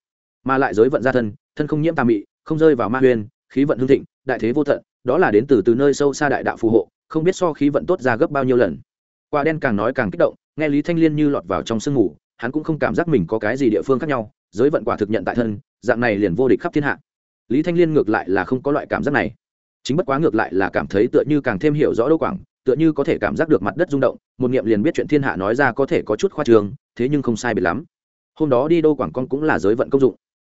mà lại giới vận gia thân thân không nhiễm tà mị không rơi vào ma huyền khí vận hương thịnh đại thế vô tận đó là đến từ từ nơi sâu xa đại đạo phù hộ không biết so khí vận tốt ra gấp bao nhiêu lần. Quả đen càng nói càng kích động nghe lý thanh liên như lọt vào trong sương ngủ, hắn cũng không cảm giác mình có cái gì địa phương khác nhau giới vận quả thực nhận tại thân dạng này liền vô địch khắp thiên hạ. Lý thanh liên ngược lại là không có loại cảm giác này. Chính bất quá ngược lại là cảm thấy tựa như càng thêm hiểu rõ đô quảng tựa như có thể cảm giác được mặt đất rung động một nghiệm liền biết chuyện thiên hạ nói ra có thể có chút khoa trường thế nhưng không sai biệt lắm. Hôm đó đi đô quảng con cũng là giới vận công dụng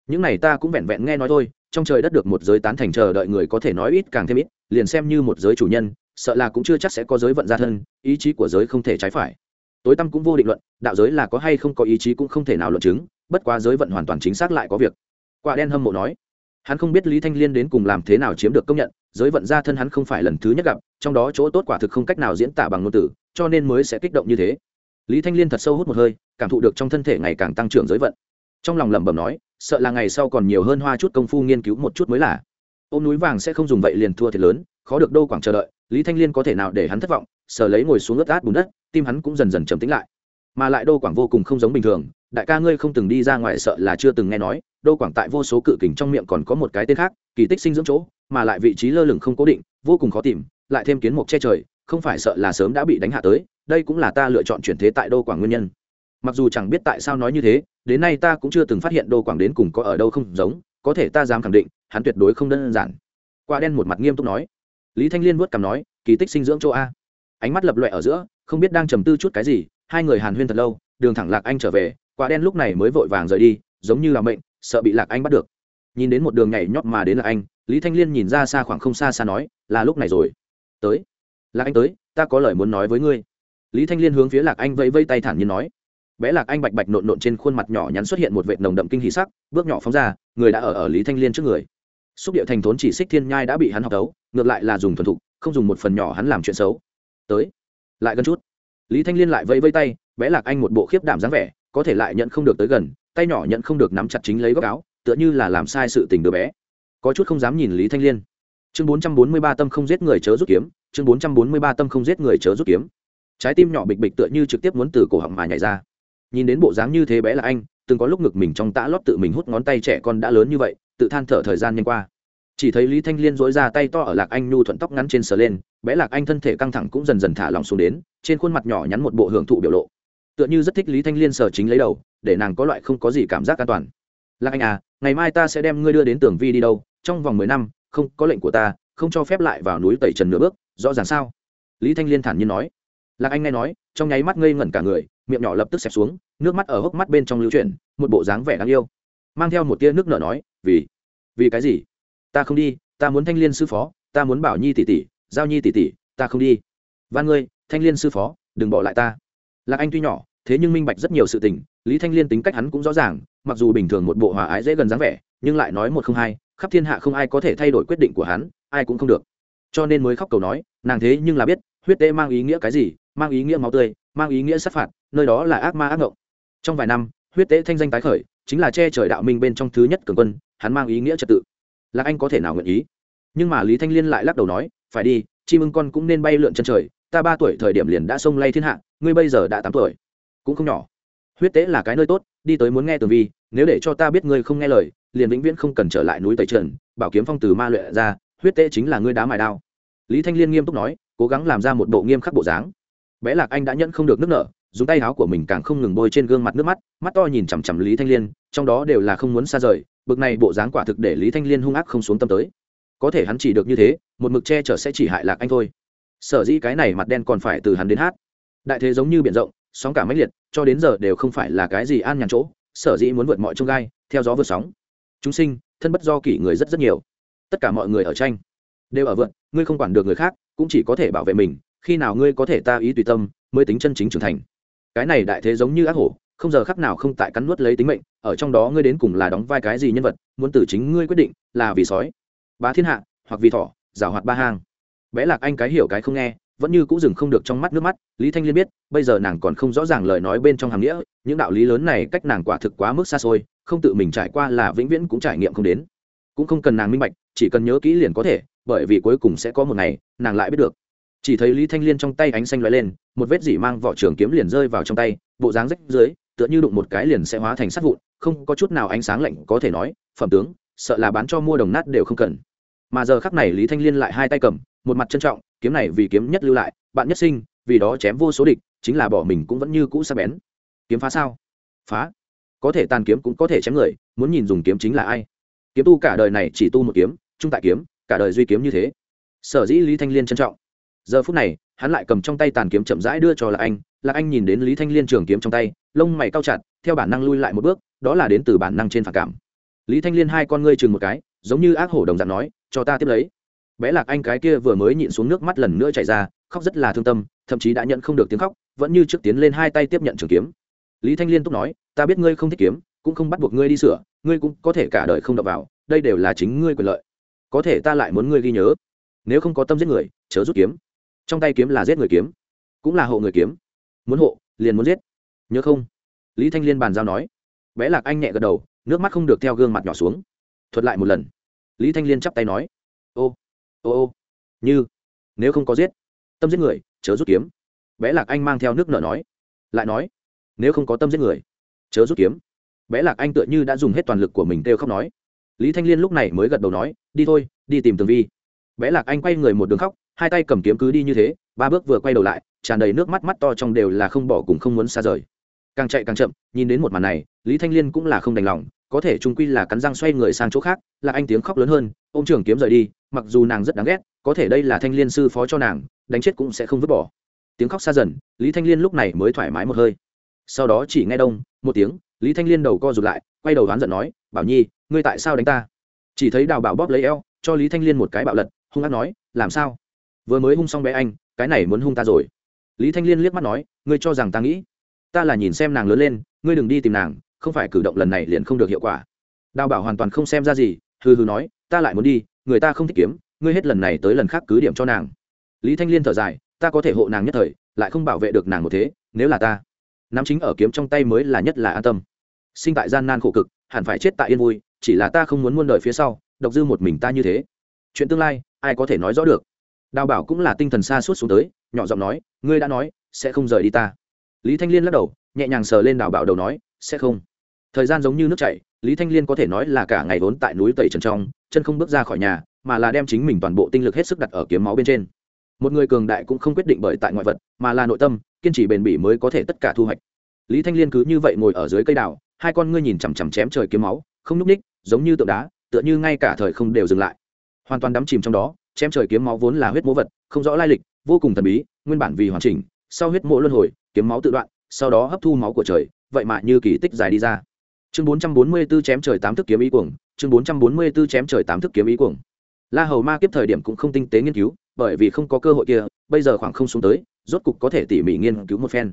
những này ta cũng vẹn vẹn nghe nói thôi, trong trời đất được một giới tán thành chờ đợi người có thể nói ít càng thêm ít, liền xem như một giới chủ nhân, sợ là cũng chưa chắc sẽ có giới vận gia thân, ý chí của giới không thể trái phải. Tối tâm cũng vô định luận, đạo giới là có hay không có ý chí cũng không thể nào luận chứng, bất quá giới vận hoàn toàn chính xác lại có việc. Quả đen hâm mộ nói, hắn không biết lý thanh liên đến cùng làm thế nào chiếm được công nhận, giới vận gia thân hắn không phải lần thứ nhất gặp, trong đó chỗ tốt quả thực không cách nào diễn tả bằng ngôn từ, cho nên mới sẽ kích động như thế. Lý thanh liên thật sâu hút một hơi, cảm thụ được trong thân thể ngày càng tăng trưởng giới vận. Trong lòng lẩm bẩm nói sợ là ngày sau còn nhiều hơn hoa chút công phu nghiên cứu một chút mới là. Ôm núi vàng sẽ không dùng vậy liền thua thiệt lớn, khó được đô quảng chờ đợi, lý thanh liên có thể nào để hắn thất vọng sở lấy ngồi xuống ướt át bùn đất, tim hắn cũng dần dần trầm tính lại. Mà lại đô quảng vô cùng không giống bình thường, đại ca ngươi không từng đi ra ngoài sợ là chưa từng nghe nói, đô quảng tại vô số cự kình trong miệng còn có một cái tên khác, kỳ tích sinh dưỡng chỗ, mà lại vị trí lơ lửng không cố định, vô cùng khó tìm, lại thêm kiến mục che trời, không phải sợ là sớm đã bị đánh hạ tới, đây cũng là ta lựa chọn chuyển thế tại đô quảng nguyên nhân. Mặc dù chẳng biết tại sao nói như thế đến nay ta cũng chưa từng phát hiện đô quảng đến cùng có ở đâu không giống, có thể ta dám khẳng định, hắn tuyệt đối không đơn giản. Quả đen một mặt nghiêm túc nói. Lý thanh liên vuốt cằm nói, kỳ tích sinh dưỡng chỗ a. Ánh mắt lập loẹ ở giữa, không biết đang trầm tư chút cái gì, hai người hàn huyên thật lâu, đường thẳng lạc anh trở về, quả đen lúc này mới vội vàng rời đi, giống như là mệnh, sợ bị lạc anh bắt được. Nhìn đến một đường nhảy nhót mà đến lạc anh, lý thanh liên nhìn ra xa khoảng không xa xa nói, là lúc này rồi. Tới. Lạc anh tới, ta có lời muốn nói với ngươi. Lý thanh liên hướng phía lạc anh vẫy vây tay thản nhiên nói bé lạc anh bạch bạch nộn nộn trên khuôn mặt nhỏ nhắn xuất hiện một vệt nồng đậm kinh hỷ sắc, bước nhỏ phóng ra, người đã ở ở lý thanh liên trước người. Xúc điệu thành thốn chỉ xích thiên nhai đã bị hắn học đấu ngược lại là dùng thuần thục, không dùng một phần nhỏ hắn làm chuyện xấu. Tới, lại gần chút. Lý thanh liên lại vẫy vây tay, bé lạc anh một bộ khiếp đảm dáng vẻ, có thể lại nhận không được tới gần, tay nhỏ nhận không được nắm chặt chính lấy góc áo, tựa như là làm sai sự tình đứa bé. Có chút không dám nhìn lý thanh liên. Chương bốn trăm bốn mươi ba tâm không giết người chớ rút kiếm, chương bốn trăm bốn mươi ba tâm không giết người chớ rút kiếm. Trái tim nhỏ bịch bịch tựa như trực tiếp muốn từ cổ họng mà nhảy ra nhìn đến bộ dáng như thế bé là anh, từng có lúc ngực mình trong tã lót tự mình hút ngón tay trẻ con đã lớn như vậy, tự than thở thời gian nhanh qua. Chỉ thấy lý thanh liên dối ra tay to ở lạc anh nhu thuận tóc ngắn trên sờ lên, bé lạc anh thân thể căng thẳng cũng dần dần thả lòng xuống đến, trên khuôn mặt nhỏ nhắn một bộ hưởng thụ biểu lộ. Tựa như rất thích lý thanh liên sờ chính lấy đầu, để nàng có loại không có gì cảm giác an toàn. Lạc anh à ngày mai ta sẽ đem ngươi đưa đến tường vi đi đâu, trong vòng mười năm, không, có lệnh của ta, không cho phép lại vào núi tẩy trần nửa bước, rõ ràng sao? Lý thanh liên thản nhiên nói. Lạc anh nghe nói, trong nháy mắt ngây ngẩn cả người miệng nhỏ lập tức xẹp xuống, nước mắt ở hốc mắt bên trong lưu chuyển, một bộ dáng vẻ đáng yêu. Mang theo một tia nước nở nói, vì vì cái gì? Ta không đi, ta muốn thanh liên sư phó, ta muốn bảo nhi tỷ tỷ, giao nhi tỷ tỷ, ta không đi. Van ngươi, thanh liên sư phó, đừng bỏ lại ta. Lạc anh tuy nhỏ, thế nhưng minh bạch rất nhiều sự tình, lý thanh liên tính cách hắn cũng rõ ràng, mặc dù bình thường một bộ hòa ái dễ gần dáng vẻ, nhưng lại nói một không hai, khắp thiên hạ không ai có thể thay đổi quyết định của hắn, ai cũng không được. Cho nên mới khóc cầu nói, nàng thế nhưng là biết huyết Tế mang ý nghĩa cái gì, mang ý nghĩa máu tươi, mang ý nghĩa sát phạt, nơi đó là ác ma ác ngộng. Trong vài năm, huyết tế thanh danh tái khởi, chính là che trời đạo minh bên trong thứ nhất cường quân, hắn mang ý nghĩa trật tự. Lạc anh có thể nào nguyện ý? Nhưng mà lý thanh liên lại lắc đầu nói, phải đi, chim ưng con cũng nên bay lượn chân trời, ta ba tuổi thời điểm liền đã xông lay thiên hạ, ngươi bây giờ đã tám tuổi, cũng không nhỏ. Huyết tế là cái nơi tốt, đi tới muốn nghe tường vi, nếu để cho ta biết ngươi không nghe lời, liền vĩnh viễn không cần trở lại núi tây trần, bảo kiếm phong từ ma luyện ra, huyết tế chính là ngươi đá mài đao. Lý thanh liên nghiêm túc nói cố gắng làm ra một bộ nghiêm khắc bộ dáng. Bé lạc anh đã nhận không được nước nở, dùng tay áo của mình càng không ngừng bôi trên gương mặt nước mắt mắt to nhìn chằm chằm lý thanh liên, trong đó đều là không muốn xa rời, bực này bộ dáng quả thực để lý thanh liên hung ác không xuống tâm tới. Có thể hắn chỉ được như thế, một mực che chở sẽ chỉ hại lạc anh thôi. Sở dĩ cái này mặt đen còn phải từ hắn đến hát. Đại thế giống như biển rộng, sóng cả mãnh liệt, cho đến giờ đều không phải là cái gì an nhàn chỗ, sở dĩ muốn vượt mọi trông gai, theo gió vượt sóng. Chúng sinh, thân bất do kỷ người rất rất nhiều. Tất cả mọi người ở tranh đều ở vượn ngươi không quản được người khác, cũng chỉ có thể bảo vệ mình, khi nào ngươi có thể ta ý tùy tâm, mới tính chân chính trưởng thành. Cái này đại thế giống như ác hổ, không giờ khắc nào không tại cắn nuốt lấy tính mệnh, ở trong đó ngươi đến cùng là đóng vai cái gì nhân vật, muốn từ chính ngươi quyết định, là vì sói, bá thiên hạ, hoặc vì thỏ, giảo hoạt ba hang. Bé lạc anh cái hiểu cái không nghe, vẫn như cũng dừng không được trong mắt nước mắt, lý thanh liên biết, bây giờ nàng còn không rõ ràng lời nói bên trong hàm nghĩa, những đạo lý lớn này cách nàng quả thực quá mức xa xôi, không tự mình trải qua là vĩnh viễn cũng trải nghiệm không đến. Cũng không cần nàng minh bạch, chỉ cần nhớ kỹ liền có thể bởi vì cuối cùng sẽ có một ngày, nàng lại biết được. Chỉ thấy lý thanh liên trong tay ánh xanh lóe lên, một vết dỉ mang vỏ trường kiếm liền rơi vào trong tay, bộ dáng rách dưới tựa như đụng một cái liền sẽ hóa thành sắt vụn, không có chút nào ánh sáng lạnh có thể nói, phẩm tướng, sợ là bán cho mua đồng nát đều không cần. Mà giờ khắc này lý thanh liên lại hai tay cầm, một mặt trân trọng, kiếm này vì kiếm nhất lưu lại, bạn nhất sinh, vì đó chém vô số địch, chính là bỏ mình cũng vẫn như cũ sắc bén. Kiếm phá sao? Phá. Có thể tàn kiếm cũng có thể chém người, muốn nhìn dùng kiếm chính là ai. Kiếm tu cả đời này chỉ tu một kiếm, trung tại kiếm cả đời duy kiếm như thế. Sở dĩ lý thanh liên trân trọng. Giờ phút này, hắn lại cầm trong tay tàn kiếm chậm rãi đưa cho lạc anh. Lạc anh nhìn đến lý thanh liên trường kiếm trong tay, lông mày cao chặt, theo bản năng lui lại một bước, đó là đến từ bản năng trên phản cảm. Lý thanh liên hai con ngươi chừng một cái, giống như ác hổ đồng dạng nói, cho ta tiếp lấy. Bé lạc anh cái kia vừa mới nhịn xuống nước mắt lần nữa chạy ra, khóc rất là thương tâm, thậm chí đã nhận không được tiếng khóc, vẫn như trước tiến lên hai tay tiếp nhận trường kiếm. Lý thanh liên túc nói, ta biết ngươi không thích kiếm, cũng không bắt buộc ngươi đi sửa, ngươi cũng có thể cả đời không đập vào, đây đều là chính ngươi quyền lợi có thể ta lại muốn ngươi ghi nhớ. Nếu không có tâm giết người, chớ rút kiếm. Trong tay kiếm là giết người kiếm, cũng là hộ người kiếm. Muốn hộ, liền muốn giết. Nhớ không? Lý thanh liên bàn giao nói. Bé lạc anh nhẹ gật đầu, nước mắt không được theo gương mặt nhỏ xuống. Thuật lại một lần. Lý thanh liên chắp tay nói. Ô ô ô. Như. Nếu không có giết, tâm giết người, chớ rút kiếm. Bé lạc anh mang theo nước nợ nói. Lại nói. Nếu không có tâm giết người, chớ rút kiếm. Bé lạc anh tựa như đã dùng hết toàn lực của mình kêu khóc nói lý thanh liên lúc này mới gật đầu nói, đi thôi, đi tìm tường vi. Bé lạc anh quay người một đường khóc, hai tay cầm kiếm cứ đi như thế, ba bước vừa quay đầu lại, tràn đầy nước mắt mắt to trong đều là không bỏ cùng không muốn xa rời. Càng chạy càng chậm, nhìn đến một màn này, lý thanh liên cũng là không đành lòng, có thể trung quy là cắn răng xoay người sang chỗ khác là anh tiếng khóc lớn hơn ô m trường kiếm rời đi, mặc dù nàng rất đáng ghét, có thể đây là thanh liên sư phó cho nàng, đánh chết cũng sẽ không vứt bỏ. Tiếng khóc xa dần, lý thanh liên lúc này mới thoải mái một hơi. Sau đó chỉ nghe đông, một tiếng, lý thanh liên đầu co rụt lại, quay đầu đoán giận nói, bảo nhi ngươi tại sao đánh ta? Chỉ thấy đào bảo bóp lấy eo, cho lý thanh liên một cái bạo lật, hung hát nói, làm sao? Vừa mới hung xong bé anh, cái này muốn hung ta rồi. Lý thanh liên liếc mắt nói, ngươi cho rằng ta nghĩ, ta là nhìn xem nàng lớn lên, ngươi đừng đi tìm nàng, không phải cử động lần này liền không được hiệu quả. Đào bảo hoàn toàn không xem ra gì, hừ hừ nói, ta lại muốn đi, người ta không thích kiếm, ngươi hết lần này tới lần khác cứ điểm cho nàng. Lý thanh liên thở dài, ta có thể hộ nàng nhất thời, lại không bảo vệ được nàng một thế, nếu là ta, nắm chính ở kiếm trong tay mới là nhất là an tâm. Sinh tại gian nan khổ cực, hẳn phải chết tại yên vui chỉ là ta không muốn muôn đời phía sau, độc dư một mình ta như thế. Chuyện tương lai, ai có thể nói rõ được? Đào bảo cũng là tinh thần xa suốt xuống tới, nhỏ giọng nói, ngươi đã nói, sẽ không rời đi ta. Lý thanh liên lắc đầu, nhẹ nhàng sờ lên đào bảo đầu nói, sẽ không. Thời gian giống như nước chảy, lý thanh liên có thể nói là cả ngày vốn tại núi tẩy trần trong, chân không bước ra khỏi nhà, mà là đem chính mình toàn bộ tinh lực hết sức đặt ở kiếm máu bên trên. Một người cường đại cũng không quyết định bởi tại ngoại vật, mà là nội tâm, kiên trì bền bỉ mới có thể tất cả thu hoạch. Lý thanh liên cứ như vậy ngồi ở dưới cây đào, hai con ngươi nhìn chằm chằm chém trời kiếm máu không nhúc ních, giống như tượng đá, tựa như ngay cả thời không đều dừng lại. Hoàn toàn đắm chìm trong đó, chém trời kiếm máu vốn là huyết mố vật, không rõ lai lịch, vô cùng thần bí, nguyên bản vì hoàn chỉnh, sau huyết mộ luân hồi, kiếm máu tự đoạn, sau đó hấp thu máu của trời, vậy mà như kỳ tích dài đi ra. Chương 444 chém trời tám thức kiếm ý cuồng, chương 444 chém trời tám thức kiếm ý cuồng. La hầu ma kiếp thời điểm cũng không tinh tế nghiên cứu, bởi vì không có cơ hội kia, bây giờ khoảng không xuống tới, rốt cục có thể tỉ mỉ nghiên cứu một phen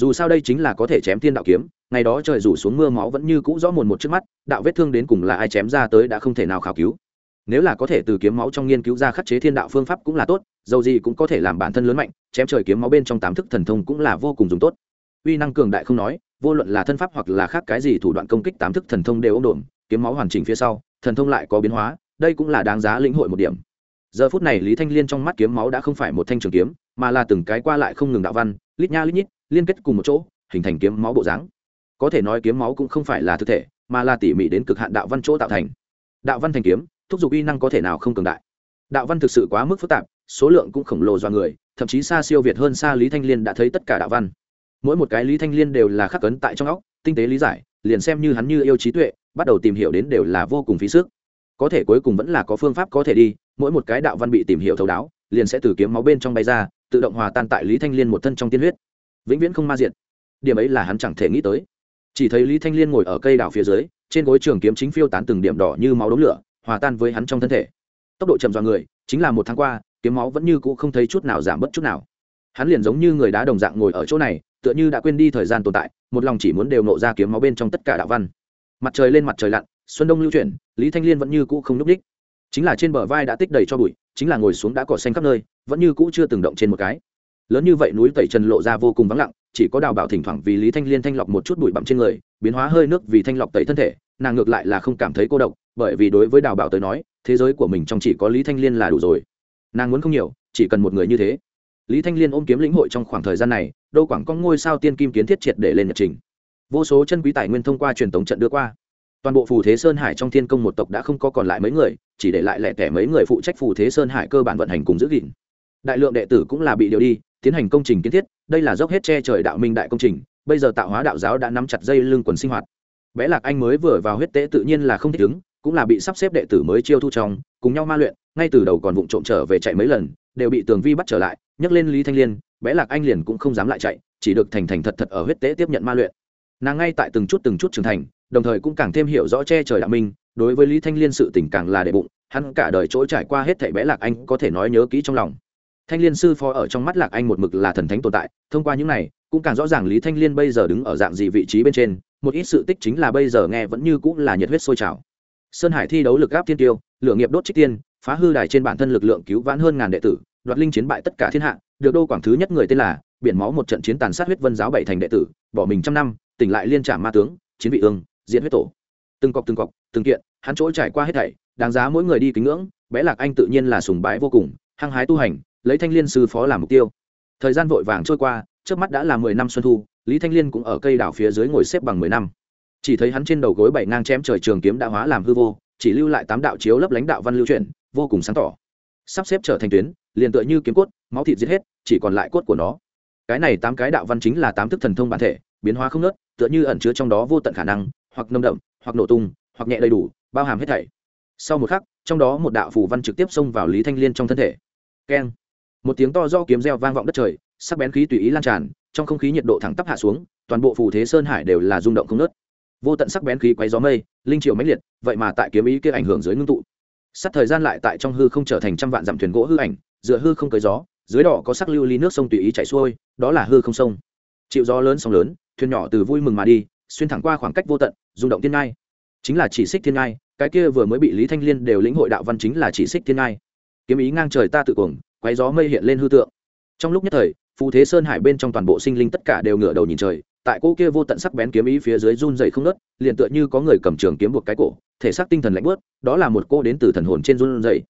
dù sao đây chính là có thể chém thiên đạo kiếm, ngày đó trời rủ xuống mưa máu vẫn như cũ rõ mồn một trước mắt, đạo vết thương đến cùng là ai chém ra tới đã không thể nào khảo cứu. Nếu là có thể từ kiếm máu trong nghiên cứu ra khắc chế thiên đạo phương pháp cũng là tốt, dầu gì cũng có thể làm bản thân lớn mạnh, chém trời kiếm máu bên trong tám thức thần thông cũng là vô cùng dùng tốt. Uy năng cường đại không nói, vô luận là thân pháp hoặc là khác cái gì thủ đoạn công kích tám thức thần thông đều ổn đồn kiếm máu hoàn chỉnh phía sau, thần thông lại có biến hóa, đây cũng là đáng giá lĩnh hội một điểm. Giờ phút này lý thanh liên trong mắt kiếm máu đã không phải một thanh trường kiếm, mà là từng cái qua lại không ngừng đạo văn, lít nha lít nhít liên kết cùng một chỗ, hình thành kiếm máu bộ dáng. Có thể nói kiếm máu cũng không phải là thực thể, mà là tỉ mỉ đến cực hạn đạo văn chỗ tạo thành. Đạo văn thành kiếm, thúc giục uy năng có thể nào không cường đại. Đạo văn thực sự quá mức phức tạp, số lượng cũng khổng lồ do người, thậm chí xa siêu việt hơn xa lý thanh liên đã thấy tất cả đạo văn. Mỗi một cái lý thanh liên đều là khắc cấn tại trong óc, tinh tế lý giải, liền xem như hắn như yêu trí tuệ, bắt đầu tìm hiểu đến đều là vô cùng phí sức. Có thể cuối cùng vẫn là có phương pháp có thể đi, mỗi một cái đạo văn bị tìm hiểu thấu đáo, liền sẽ từ kiếm máu bên trong bay ra, tự động hòa tan tại lý thanh liên một thân trong tiên huyết vĩnh viễn không ma diện điểm ấy là hắn chẳng thể nghĩ tới. Chỉ thấy lý thanh liên ngồi ở cây đảo phía dưới, trên gối trường kiếm chính phiêu tán từng điểm đỏ như máu đống lửa, hòa tan với hắn trong thân thể. Tốc độ chậm dọa người, chính là một tháng qua, kiếm máu vẫn như cũ không thấy chút nào giảm bớt chút nào. Hắn liền giống như người đá đồng dạng ngồi ở chỗ này, tựa như đã quên đi thời gian tồn tại, một lòng chỉ muốn đều nộ ra kiếm máu bên trong tất cả đạo văn. Mặt trời lên mặt trời lặn, xuân đông lưu chuyển, lý thanh liên vẫn như cũ không n ú c đích chính là trên bờ vai đã tích đầy cho bụi, chính là ngồi xuống đã cỏ xanh khắp nơi, vẫn như cũ chưa từng động trên một cái lớn như vậy núi tẩy trần lộ ra vô cùng vắng lặng, chỉ có đào bảo thỉnh thoảng vì lý thanh liên thanh lọc một chút bụi bặm trên người, biến hóa hơi nước vì thanh lọc tẩy thân thể, nàng ngược lại là không cảm thấy cô độc, bởi vì đối với đào bảo tới nói, thế giới của mình trong chỉ có lý thanh liên là đủ rồi. Nàng muốn không nhiều, chỉ cần một người như thế. Lý thanh liên ôm kiếm lĩnh hội trong khoảng thời gian này đô quảng có ngôi sao tiên kim kiến thiết triệt để lên nhật trình. Vô số chân quý tài nguyên thông qua truyền thống trận đưa qua. Toàn bộ phù thế sơn hải trong thiên công một tộc đã không có còn lại mấy người, chỉ để lại lẻ tẻ mấy người phụ trách phù thế sơn hải cơ bản vận hành cùng giữ gìn đại lượng đệ tử cũng là bị điều đi, tiến hành công trình kiến thiết, đây là dốc hết che trời đạo minh đại công trình, bây giờ tạo hóa đạo giáo đã nắm chặt dây lưng quần sinh hoạt. Bé lạc anh mới vừa vào huyết tế tự nhiên là không thích ứng, cũng là bị sắp xếp đệ tử mới chiêu thu trong, cùng nhau ma luyện, ngay từ đầu còn vụng trộm trở về chạy mấy lần, đều bị tường vi bắt trở lại nhấc lên lý thanh liên, bé lạc anh liền cũng không dám lại chạy, chỉ được thành thành thật thật ở huyết tế tiếp nhận ma luyện. Nàng ngay tại từng chút từng chút trưởng thành, đồng thời cũng càng thêm hiểu rõ che trời đạo minh, đối với lý thanh liên sự tình càng là đệ bụng, hắn cả đời chỗ trải qua hết thảy bé lạc anh có thể nói nhớ kỹ trong lòng thanh liên sư phó ở trong mắt lạc anh một mực là thần thánh tồn tại, thông qua những này, cũng càng rõ ràng lý thanh liên bây giờ đứng ở dạng gì vị trí bên trên, một ít sự tích chính là bây giờ nghe vẫn như cũng là nhiệt huyết sôi trào. Sơn hải thi đấu lực gáp thiên tiêu lựa nghiệp đốt trích tiên, phá hư đài trên bản thân lực lượng cứu vãn hơn ngàn đệ tử, đoạt linh chiến bại tất cả thiên hạ, được đô quảng thứ nhất người tên là, biển máu một trận chiến tàn sát huyết vân giáo bảy thành đệ tử, bỏ mình trăm năm, tỉnh lại liên trạm ma tướng, chiến vị ương diễn huyết tổ. Từng cọc từng cọc, từng kiện, hắn chỗ trải qua hết thảy, đáng giá mỗi người đi kính ngưỡng, bé lạc anh tự nhiên là sùng bái vô cùng, hăng hái tu hành lấy thanh liên sư phó làm mục tiêu. Thời gian vội vàng trôi qua, trước mắt đã là mười năm xuân thu, lý thanh liên cũng ở cây đảo phía dưới ngồi xếp bằng mười năm. Chỉ thấy hắn trên đầu gối bảy ngang chém trời trường kiếm đã hóa làm hư vô, chỉ lưu lại tám đạo chiếu lấp lãnh đạo văn lưu chuyển, vô cùng sáng tỏ. Sắp xếp trở thành tuyến, liền tựa như kiếm cốt, máu thịt giết hết, chỉ còn lại cốt của nó. Cái này tám cái đạo văn chính là tám thức thần thông bản thể, biến hóa không nớt tựa như ẩn chứa trong đó vô tận khả năng, hoặc nông đậm, hoặc nổ tung, hoặc nhẹ đầy đủ, bao hàm hết thảy. Sau một khắc, trong đó một đạo phù văn trực tiếp xông vào lý thanh liên trong thân thể. Keng một tiếng to do kiếm reo vang vọng đất trời, sắc bén khí tùy ý lan tràn, trong không khí nhiệt độ thẳng tắp hạ xuống, toàn bộ phù thế sơn hải đều là rung động không nớt vô tận sắc bén khí quấy gió mây, linh triệu mãnh liệt, vậy mà tại kiếm ý kia ảnh hưởng dưới ngưng tụ. Sắt thời gian lại tại trong hư không trở thành trăm vạn dặm thuyền gỗ hư ảnh dựa hư không cởi gió, dưới đỏ có sắc lưu ly nước sông tùy ý chảy xuôi, đó là hư không sông. Chịu gió lớn sóng lớn, thuyền nhỏ từ vui mừng mà đi, xuyên thẳng qua khoảng cách vô tận, rung động thiên ngai. Chính là chỉ xích thiên ngai, cái kia vừa mới bị lý thanh liên đều lĩnh hội đạo văn chính là chỉ xích thiên ngai. Kiếm ý ngang trời ta tự cuồng quấy gió mây hiện lên hư tượng. Trong lúc nhất thời, phù thế sơn hải bên trong toàn bộ sinh linh tất cả đều ngửa đầu nhìn trời, tại cô kia vô tận sắc bén kiếm ý phía dưới run dày không nớt liền tựa như có người cầm trường kiếm buộc cái cổ, thể xác tinh thần lạnh bớt đó là một cô đến từ thần hồn trên run dày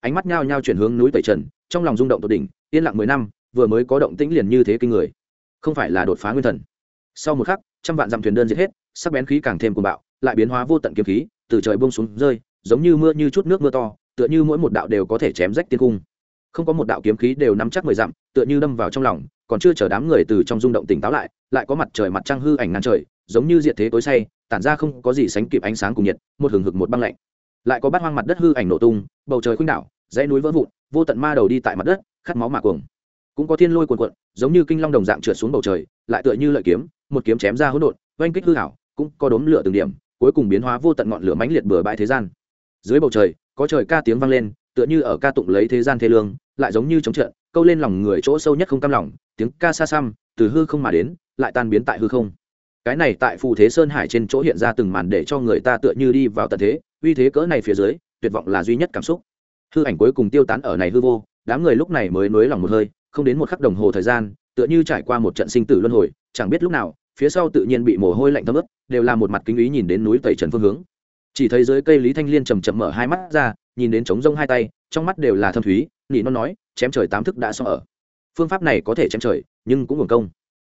ánh mắt nhao nhao chuyển hướng núi tẩy trần, trong lòng rung động tột đỉnh, yên lặng mười năm, vừa mới có động tĩnh liền như thế kinh người. Không phải là đột phá nguyên thần. Sau một khắc, trăm vạn dặm thuyền đơn giết hết, sắc bén khí càng thêm cuồng bạo, lại biến hóa vô tận kiếm khí, từ trời bông xuống rơi, giống như mưa như chút nước mưa to, tựa như mỗi một đạo đều có thể chém rách tiên cung không có một đạo kiếm khí đều nắm chắc mười dặm, tựa như đâm vào trong lòng, còn chưa chờ đám người từ trong rung động tỉnh táo lại lại có mặt trời mặt trăng hư ảnh ngàn trời, giống như diện thế tối say, tản ra không có gì sánh kịp ánh sáng cùng nhiệt, một hừng hực một băng lạnh. Lại có bát hoang mặt đất hư ảnh nổ tung, bầu trời khuynh đảo, dãy núi vỡ vụn, vô tận ma đầu đi tại mặt đất, khát máu mạ cuồng. Cũng có thiên lôi cuồn cuộn, giống như kinh long đồng dạng trượt xuống bầu trời, lại tựa như lợi kiếm, một kiếm chém ra hỗn độn, oanh kích hư hảo cũng có đốm lửa từng điểm, cuối cùng biến hóa vô tận ngọn lửa mãnh liệt bừa bãi thế gian. Dưới bầu trời, có trời ca tiếng vang lên tựa như ở ca tụng lấy thế gian thế lương, lại giống như chống trận, câu lên lòng người chỗ sâu nhất không cam lòng, tiếng ca xa xăm, từ hư không mà đến, lại tan biến tại hư không. Cái này tại phù thế sơn hải trên chỗ hiện ra từng màn để cho người ta tựa như đi vào tận thế, uy thế cỡ này phía dưới, tuyệt vọng là duy nhất cảm xúc. Hư ảnh cuối cùng tiêu tán ở này hư vô, đám người lúc này mới nới lòng một hơi, không đến một khắc đồng hồ thời gian, tựa như trải qua một trận sinh tử luân hồi, chẳng biết lúc nào, phía sau tự nhiên bị mồ hôi lạnh thấm ướt, đều là một mặt kính ý nhìn đến núi tẩy trần phương hướng. Chỉ thấy dưới cây lý thanh liên chầm chậm mở hai mắt ra nhìn đến trống rông hai tay, trong mắt đều là thâm thúy, nỉ nó nói, chém trời tám thức đã xong ở. Phương pháp này có thể chém trời, nhưng cũng hưởng công.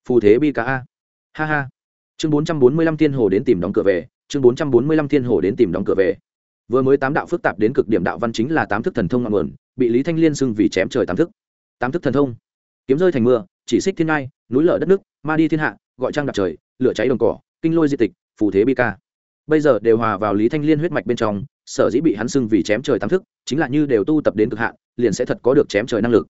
Phù thế bi ca a. Ha ha. Chương bốn trăm bốn mươi lăm thiên hồ đến tìm đóng cửa về, chương bốn trăm bốn mươi lăm thiên hồ đến tìm đóng cửa về. Vừa mới tám đạo phức tạp đến cực điểm đạo văn chính là tám thức thần thông ngọn nguồn, bị lý thanh liên xưng vì chém trời tám thức. Tám thức thần thông. Kiếm rơi thành mưa, chỉ xích thiên ngai, núi lở đất nước, ma đi thiên hạ, gọi trăng đạp trời, lửa cháy đồng cỏ, kinh lôi di tịch, phù thế bi ca. Bây giờ đều hòa vào lý thanh liên huyết mạch bên trong sở dĩ bị hắn xưng vì chém trời tám thức, chính là như đều tu tập đến cực hạn, liền sẽ thật có được chém trời năng lực.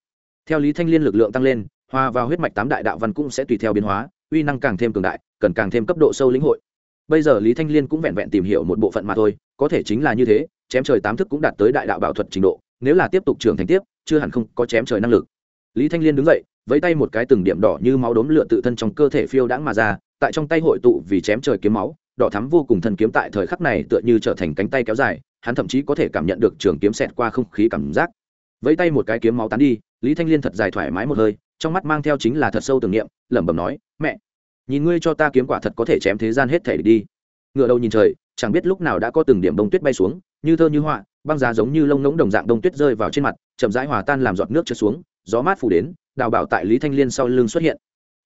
Theo lý thanh liên lực lượng tăng lên, hòa vào huyết mạch tám đại đạo văn cũng sẽ tùy theo biến hóa, uy năng càng thêm cường đại, cần càng thêm cấp độ sâu lĩnh hội. Bây giờ lý thanh liên cũng vẹn vẹn tìm hiểu một bộ phận mà thôi, có thể chính là như thế, chém trời tám thức cũng đạt tới đại đạo bảo thuật trình độ, nếu là tiếp tục trưởng thành tiếp, chưa hẳn không có chém trời năng lực. Lý thanh liên đứng dậy, vẫy tay một cái từng điểm đỏ như máu đốm lửa tự thân trong cơ thể phiêu đãng mà ra, tại trong tay hội tụ vì chém trời kiếm máu đỏ thắm vô cùng thân kiếm tại thời khắc này tựa như trở thành cánh tay kéo dài, hắn thậm chí có thể cảm nhận được trường kiếm xẹt qua không khí cảm giác. Vẫy tay một cái kiếm máu tán đi, lý thanh liên thật dài thoải mái một hơi, trong mắt mang theo chính là thật sâu tưởng niệm, lẩm bẩm nói, mẹ, nhìn ngươi cho ta kiếm quả thật có thể chém thế gian hết thể đi. Ngựa đầu nhìn trời, chẳng biết lúc nào đã có từng điểm đông tuyết bay xuống, như thơ như họa, băng giá giống như lông ngỗng đồng dạng đông tuyết rơi vào trên mặt, chậm rãi hòa tan làm giọt nước trượt xuống, gió mát phủ đến, đào bảo tại lý thanh liên sau lưng xuất hiện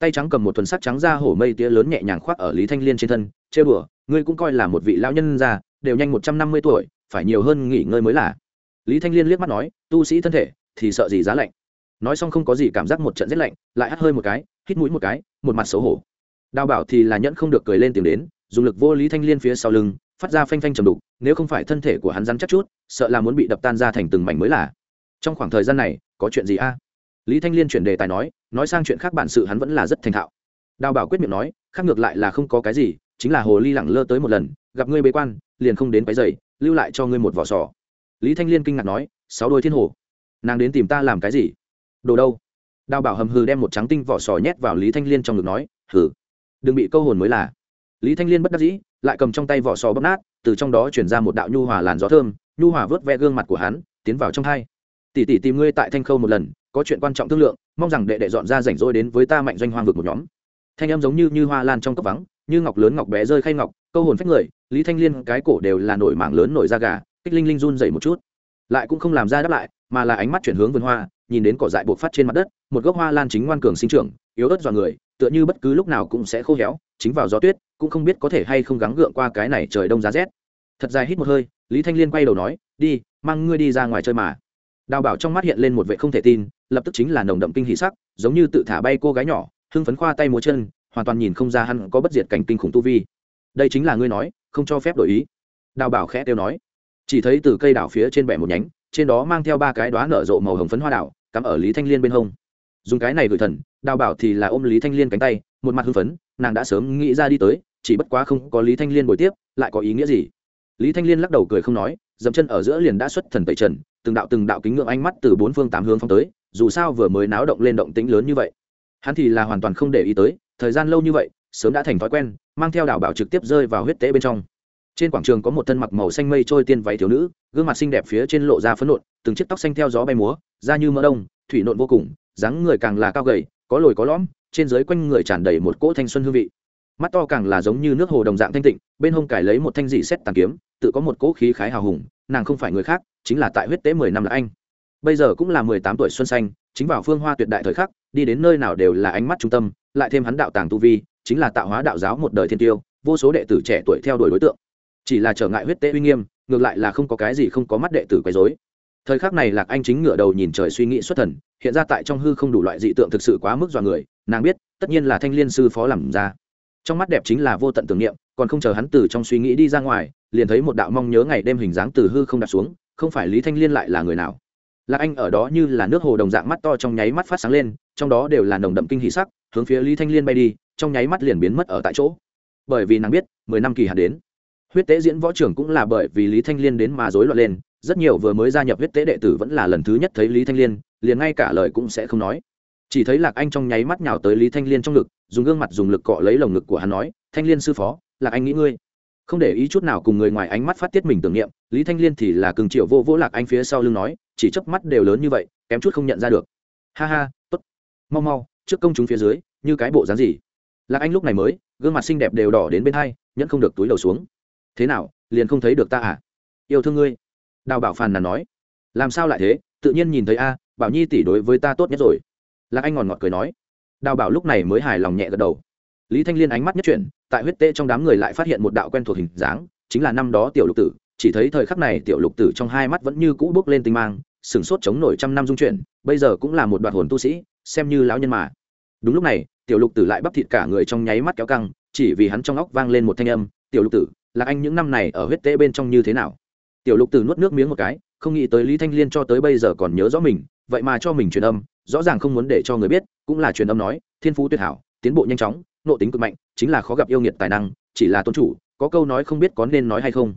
tay trắng cầm một thuần sắc trắng ra hổ mây tía lớn nhẹ nhàng khoác ở lý thanh liên trên thân, chê bửa ngươi cũng coi là một vị lão nhân già đều nhanh một trăm năm mươi tuổi, phải nhiều hơn nghỉ ngơi mới là. Lý thanh liên liếc mắt nói, tu sĩ thân thể, thì sợ gì giá lạnh? Nói xong không có gì cảm giác một trận rét lạnh, lại hắt hơi một cái, hít mũi một cái, một mặt xấu hổ. Đào bảo thì là nhẫn không được cười lên tìm đến, dùng lực vô lý thanh liên phía sau lưng, phát ra phanh phanh trầm đục, nếu không phải thân thể của hắn rắn chắc chút, sợ là muốn bị đập tan ra thành từng mảnh mới là. Trong khoảng thời gian này, có chuyện gì a? Lý thanh liên chuyển đề tài nói nói sang chuyện khác bản sự hắn vẫn là rất thành thạo. Đào bảo quyết miệng nói, khác ngược lại là không có cái gì, chính là hồ ly lẳng lơ tới một lần, gặp ngươi bế quan, liền không đến cái giày, lưu lại cho ngươi một vỏ sò. Lý thanh liên kinh ngạc nói, sáu đôi thiên hồ. Nàng đến tìm ta làm cái gì? Đồ đâu? Đào bảo hầm hừ đem một trắng tinh vỏ sò nhét vào lý thanh liên trong ngực nói, hừ. Đừng bị câu hồn mới là. Lý thanh liên bất đắc dĩ, lại cầm trong tay vỏ sò bóp nát, từ trong đó chuyển ra một đạo nhu hòa làn gió thơm, nhu hòa vớt ve gương mặt của hắn, tiến vào trong hai. Tỷ tỷ tìm ngươi tại thanh khâu một lần có chuyện quan trọng thương lượng, mong rằng đệ đệ dọn ra rảnh rỗi đến với ta mạnh doanh hoang vực một nhóm. Thanh em giống như như hoa lan trong cốc vắng, như ngọc lớn ngọc bé rơi khay ngọc, câu hồn phách người, lý thanh liên cái cổ đều là nổi mảng lớn nổi da gà, kích linh linh run dậy một chút. Lại cũng không làm ra đáp lại, mà là ánh mắt chuyển hướng vườn hoa, nhìn đến cỏ dại bộc phát trên mặt đất, một gốc hoa lan chính ngoan cường sinh trưởng, yếu ớt dọa người, tựa như bất cứ lúc nào cũng sẽ khô héo, chính vào gió tuyết, cũng không biết có thể hay không gắng gượng qua cái này trời đông giá rét. Thật dài hít một hơi, lý thanh liên quay đầu nói, đi, mang ngươi đi ra ngoài chơi mà. Đào bảo trong mắt hiện lên một vệ không thể tin lập tức chính là nồng đậm kinh hỷ sắc, giống như tự thả bay cô gái nhỏ, hưng phấn khoa tay múa chân, hoàn toàn nhìn không ra hắn có bất diệt cảnh kinh khủng tu vi. Đây chính là ngươi nói, không cho phép đổi ý. Đào bảo khẽ kêu nói. Chỉ thấy từ cây đảo phía trên bẻ một nhánh, trên đó mang theo ba cái đoá nở rộ màu hồng phấn hoa đảo, cắm ở lý thanh liên bên hông. Dùng cái này gửi thần, đào bảo thì là ôm lý thanh liên cánh tay, một mặt hưng phấn, nàng đã sớm nghĩ ra đi tới, chỉ bất quá không có lý thanh liên bồi tiếp, lại có ý nghĩa gì? Lý thanh liên lắc đầu cười không nói, dậm chân ở giữa liền đã xuất thần tẩy trần, từng đạo từng đạo kính ngưỡng ánh mắt từ bốn phương tám hướng phong tới dù sao vừa mới náo động lên động tĩnh lớn như vậy. Hắn thì là hoàn toàn không để ý tới, thời gian lâu như vậy, sớm đã thành thói quen, mang theo đảo bảo trực tiếp rơi vào huyết tế bên trong. Trên quảng trường có một thân mặc màu xanh mây trôi tiên váy thiếu nữ, gương mặt xinh đẹp phía trên lộ ra phấn nộn, từng chiếc tóc xanh theo gió bay múa, da như mỡ đông, thủy nộn vô cùng, dáng người càng là cao gầy, có lồi có lõm, trên dưới quanh người tràn đầy một cỗ thanh xuân hương vị. Mắt to càng là giống như nước hồ đồng dạng thanh tịnh, bên hông cải lấy một thanh dị xét tàn kiếm, tự có một cỗ khí khái hào hùng, nàng không phải người khác, chính là tại huyết tế mười năm là anh bây giờ cũng là mười tám tuổi xuân xanh, chính vào phương hoa tuyệt đại thời khắc, đi đến nơi nào đều là ánh mắt trung tâm, lại thêm hắn đạo tàng tu vi, chính là tạo hóa đạo giáo một đời thiên tiêu, vô số đệ tử trẻ tuổi theo đuổi đối tượng. Chỉ là trở ngại huyết tế uy nghiêm, ngược lại là không có cái gì không có mắt đệ tử quấy dối thời khắc này lạc anh chính ngửa đầu nhìn trời suy nghĩ xuất thần, hiện ra tại trong hư không đủ loại dị tượng thực sự quá mức dọa người, nàng biết, tất nhiên là thanh liên sư phó làm ra. Trong mắt đẹp chính là vô tận tưởng niệm, còn không chờ hắn từ trong suy nghĩ đi ra ngoài, liền thấy một đạo mong nhớ ngày đêm hình dáng từ hư không đặt xuống, không phải lý thanh liên lại là người nào? Lạc anh ở đó như là nước hồ đồng dạng mắt to trong nháy mắt phát sáng lên, trong đó đều là nồng đậm kinh hỷ sắc, hướng phía lý thanh liên bay đi, trong nháy mắt liền biến mất ở tại chỗ. Bởi vì nàng biết, mười năm kỳ hạn đến. Huyết tế diễn võ trưởng cũng là bởi vì lý thanh liên đến mà rối loạn lên, rất nhiều vừa mới gia nhập huyết tế đệ tử vẫn là lần thứ nhất thấy lý thanh liên, liền ngay cả lời cũng sẽ không nói. Chỉ thấy lạc anh trong nháy mắt nhào tới lý thanh liên trong ngực, dùng gương mặt dùng lực cọ lấy lồng ngực của hắn nói, thanh liên sư phó, lạc anh nghĩ ngươi. Không để ý chút nào cùng người ngoài ánh mắt phát tiết mình tưởng niệm, lý thanh liên thì là cường triệu vô vỗ lạc anh phía sau lưng nói chỉ chớp mắt đều lớn như vậy, kém chút không nhận ra được. Ha ha, tốt. Mau mau, trước công chúng phía dưới, như cái bộ dáng gì? Lạc anh lúc này mới, gương mặt xinh đẹp đều đỏ đến bên hai, nhẫn không được túi đầu xuống. Thế nào, liền không thấy được ta à? Yêu thương ngươi. Đào bảo phàn nàn nói. Làm sao lại thế? Tự nhiên nhìn thấy a, bảo nhi tỷ đối với ta tốt nhất rồi. Lạc anh ngòn ngọt cười nói. Đào bảo lúc này mới hài lòng nhẹ gật đầu. Lý thanh liên ánh mắt nhất chuyển, tại huyết tê trong đám người lại phát hiện một đạo quen thuộc hình dáng, chính là năm đó tiểu lục tử, chỉ thấy thời khắc này tiểu lục tử trong hai mắt vẫn như cũ bước lên tinh mang sừng sốt chống nổi trăm năm dung chuyển, bây giờ cũng là một đoạn hồn tu sĩ, xem như lão nhân mà. Đúng lúc này, tiểu lục tử lại bắp thịt cả người trong nháy mắt kéo căng, chỉ vì hắn trong óc vang lên một thanh âm, tiểu lục tử là anh những năm này ở huyết tế bên trong như thế nào? Tiểu lục tử nuốt nước miếng một cái, không nghĩ tới lý thanh liên cho tới bây giờ còn nhớ rõ mình, vậy mà cho mình truyền âm, rõ ràng không muốn để cho người biết, cũng là truyền âm nói, thiên phú tuyệt hảo, tiến bộ nhanh chóng, nộ tính cực mạnh, chính là khó gặp yêu nghiệt tài năng, chỉ là tôn chủ, có câu nói không biết có nên nói hay không.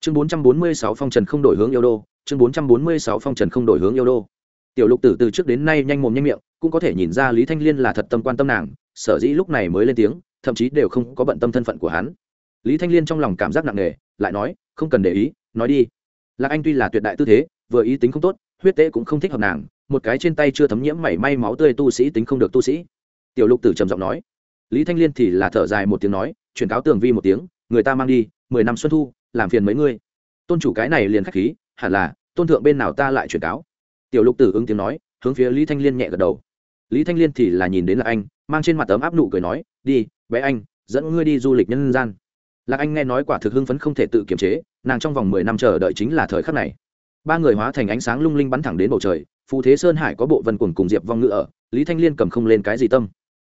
Chương bốn trăm bốn mươi sáu phong trần không đổi hướng yêu đô chương bốn trăm bốn mươi sáu phong trần không đổi hướng yêu đô. Tiểu lục tử từ trước đến nay nhanh mồm nhanh miệng, cũng có thể nhìn ra lý thanh liên là thật tâm quan tâm nàng, sở dĩ lúc này mới lên tiếng, thậm chí đều không có bận tâm thân phận của hắn. Lý thanh liên trong lòng cảm giác nặng nề, lại nói, không cần để ý, nói đi. Lạc anh tuy là tuyệt đại tư thế, vừa ý tính không tốt, huyết tế cũng không thích hợp nàng, một cái trên tay chưa thấm nhiễm mảy may máu tươi tu sĩ tính không được tu sĩ. Tiểu lục tử trầm giọng nói. Lý thanh liên thì là thở dài một tiếng nói, chuyển cáo tường vi một tiếng, người ta mang đi, mười năm xuân thu, làm phiền mấy ngươi. Tôn chủ cái này liền k h á c h khí hẳn là, tôn thượng bên nào ta lại chuyển cáo. Tiểu lục tử ứng tiếng nói, hướng phía lý thanh liên nhẹ gật đầu. Lý thanh liên thì là nhìn đến lạc anh, mang trên mặt tấm áp nụ cười nói, đi, bé anh, dẫn ngươi đi du lịch nhân gian. Lạc anh nghe nói quả thực hưng phấn không thể tự kiềm chế, nàng trong vòng mười năm chờ đợi chính là thời khắc này. Ba người hóa thành ánh sáng lung linh bắn thẳng đến bầu trời, phù thế sơn hải có bộ vân quần cùng diệp vong ngự ở, lý thanh liên cầm không lên cái gì tâm.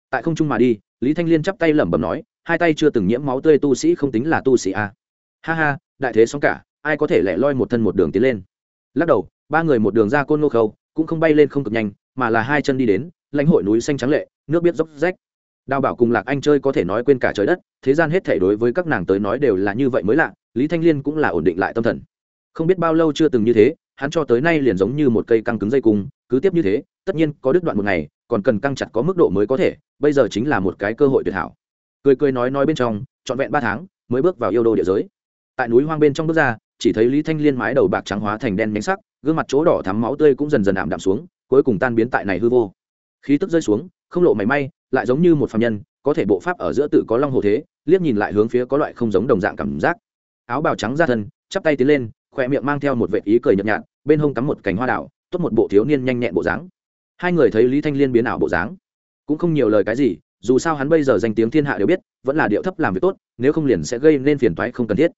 Tại không trung mà đi, lý thanh liên chắp tay lẩm bẩm nói, hai tay chưa từng nhiễm máu tươi tu sĩ không tính là tu sĩ a. À. ha ha, đại thế sóng cả ai có thể lẻ loi một thân một đường tiến lên. Lắc đầu, ba người một đường ra côn nô khâu, cũng không bay lên không cực nhanh, mà là hai chân đi đến, lãnh hội núi xanh trắng lệ, nước biết dốc rách. Đào bảo cùng lạc anh chơi có thể nói quên cả trời đất, thế gian hết thể đối với các nàng tới nói đều là như vậy mới lạ, lý thanh liên cũng là ổn định lại tâm thần. Không biết bao lâu chưa từng như thế, hắn cho tới nay liền giống như một cây căng cứng dây cung, cứ tiếp như thế, tất nhiên có đứt đoạn một ngày, còn cần căng chặt có mức độ mới có thể, bây giờ chính là một cái cơ hội tuyệt hảo. Cười cười nói nói bên trong, trọn vẹn ba tháng, mới bước vào yêu đô địa giới. Tại núi hoang bên trong bước ra chỉ thấy lý thanh liên mái đầu bạc trắng hóa thành đen nhánh sắc, gương mặt chỗ đỏ thắm máu tươi cũng dần dần ảm đạm xuống, cuối cùng tan biến tại này hư vô. Khí tức rơi xuống, không lộ mảy may, lại giống như một phạm nhân, có thể bộ pháp ở giữa tự có long hồ thế, liếc nhìn lại hướng phía có loại không giống đồng dạng cảm giác. Áo bào trắng ra thân, chắp tay tiến lên khoe miệng mang theo một vệ ý cười nhợt nhạt, bên hông cắm một cành hoa đảo tốt một bộ thiếu niên nhanh nhẹn bộ dáng. Hai người thấy lý thanh liên biến ảo bộ dáng, cũng không nhiều lời cái gì, dù sao hắn bây giờ danh tiếng thiên hạ đều biết, vẫn là điệu thấp làm việc tốt, nếu không liền sẽ gây nên phiền toái không cần thiết.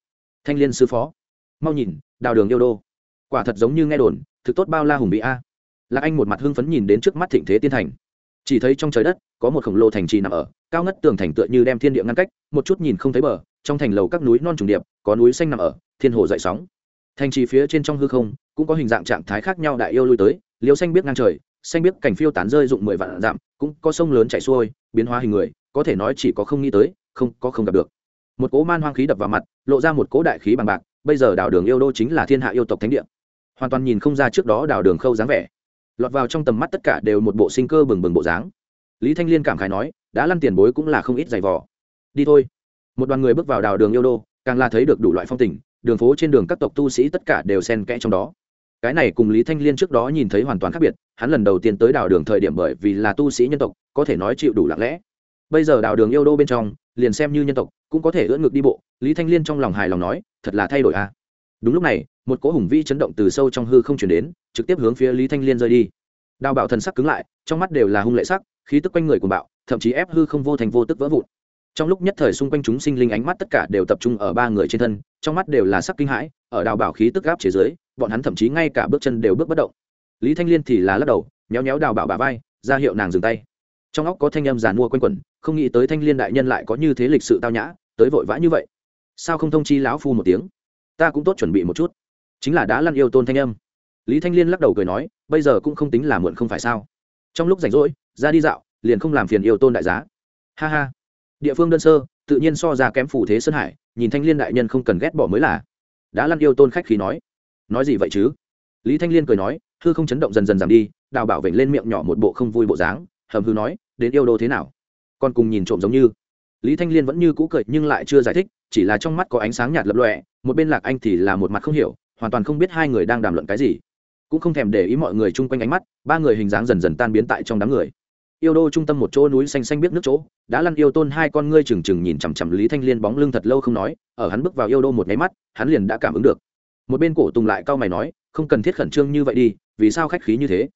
Thanh liên sư phó mau nhìn, đào đường yêu đô. Quả thật giống như nghe đồn, thực tốt bao la hùng bị a. Lạc anh một mặt hưng phấn nhìn đến trước mắt thịnh thế tiên thành. Chỉ thấy trong trời đất, có một khổng lồ thành trì nằm ở, cao ngất tường thành tựa như đem thiên địa ngăn cách, một chút nhìn không thấy bờ, trong thành lầu các núi non trùng điệp, có núi xanh nằm ở, thiên hồ dậy sóng. Thành trì phía trên trong hư không, cũng có hình dạng trạng thái khác nhau đại yêu lui tới, liêu xanh biết ngang trời, xanh biết cảnh phiêu tán rơi dụng mười vạn dặm, cũng có sông lớn chảy xuôi, biến hóa hình người, có thể nói chỉ có không nghĩ tới, không có không gặp được. Một cỗ man hoang khí đập vào mặt, lộ ra một cỗ đại khí bằng bạc bây giờ đảo đường yêu đô chính là thiên hạ yêu tộc thánh địa. Hoàn toàn nhìn không ra trước đó đảo đường khâu dáng vẻ. Lọt vào trong tầm mắt tất cả đều một bộ sinh cơ bừng bừng bộ dáng. Lý thanh liên cảm khái nói đã lăn tiền bối cũng là không ít giày vò. Đi thôi. Một đoàn người bước vào đào đường yêu đô, càng là thấy được đủ loại phong tình, đường phố trên đường các tộc tu sĩ tất cả đều xen kẽ trong đó. Cái này cùng lý thanh liên trước đó nhìn thấy hoàn toàn khác biệt, hắn lần đầu tiên tới đào đường thời điểm bởi vì là tu sĩ nhân tộc, có thể nói chịu đủ lặng lẽ. Bây giờ đào đường yêu đô bên trong liền xem như nhân tộc, cũng có thể ưỡn ngực đi bộ, lý thanh liên trong lòng hài lòng nói, thật là thay đổi a à. đúng lúc này, một cỗ hùng vi chấn động từ sâu trong hư không chuyển đến, trực tiếp hướng phía lý thanh liên rơi đi. Đào bảo thần sắc cứng lại, trong mắt đều là hung lệ sắc, khí tức quanh người của bạo, thậm chí ép hư không vô thành vô tức vỡ vụn. Trong lúc nhất thời xung quanh chúng sinh linh ánh mắt tất cả đều tập trung ở ba người trên thân, trong mắt đều là sắc kinh hãi, ở đào bảo khí tức gáp chế dưới, bọn hắn thậm chí ngay cả bước chân đều bước bất động. Lý thanh liên thì là lắc đầu, nhéo nhéo đào bảo bà vai, ra hiệu nàng dừng tay trong óc có thanh âm giàn mua quanh quẩn, không nghĩ tới thanh liên đại nhân lại có như thế lịch sự tao nhã, tới vội vã như vậy. Sao không thông chi lão phu một tiếng? Ta cũng tốt chuẩn bị một chút. Chính là đã lăn yêu tôn thanh âm. Lý thanh liên lắc đầu cười nói, bây giờ cũng không tính là muộn không phải sao. Trong lúc rảnh rỗi, ra đi dạo, liền không làm phiền yêu tôn đại giá. Ha ha. Địa phương đơn sơ, tự nhiên so ra kém phủ thế sơn hải, nhìn thanh liên đại nhân không cần ghét bỏ mới là. Đã lăn yêu tôn khách khí nói. Nói gì vậy chứ? Lý thanh liên cười nói, hư không chấn động dần dần giảm đi, đào bảo vểnh lên miệng nhỏ một bộ không vui bộ dáng, hầm hư nói đến yêu đô thế nào? Còn cùng nhìn trộm giống như. Lý thanh liên vẫn như cũ cười nhưng lại chưa giải thích, chỉ là trong mắt có ánh sáng nhạt lập lọe một bên lạc anh thì là một mặt không hiểu, hoàn toàn không biết hai người đang đàm luận cái gì. Cũng không thèm để ý mọi người chung quanh ánh mắt, ba người hình dáng dần dần tan biến tại trong đám người. Yêu đô trung tâm một chỗ núi xanh xanh biết nước chỗ, đã lăn yêu tôn hai con ngươi trừng trừng nhìn chằm chằm lý thanh liên bóng lưng thật lâu không nói, ở hắn bước vào yêu đô một nháy mắt, hắn liền đã cảm ứng được. Một bên cổ tùng lại cau mày nói, không cần thiết khẩn trương như vậy đi, vì sao khách khí như thế?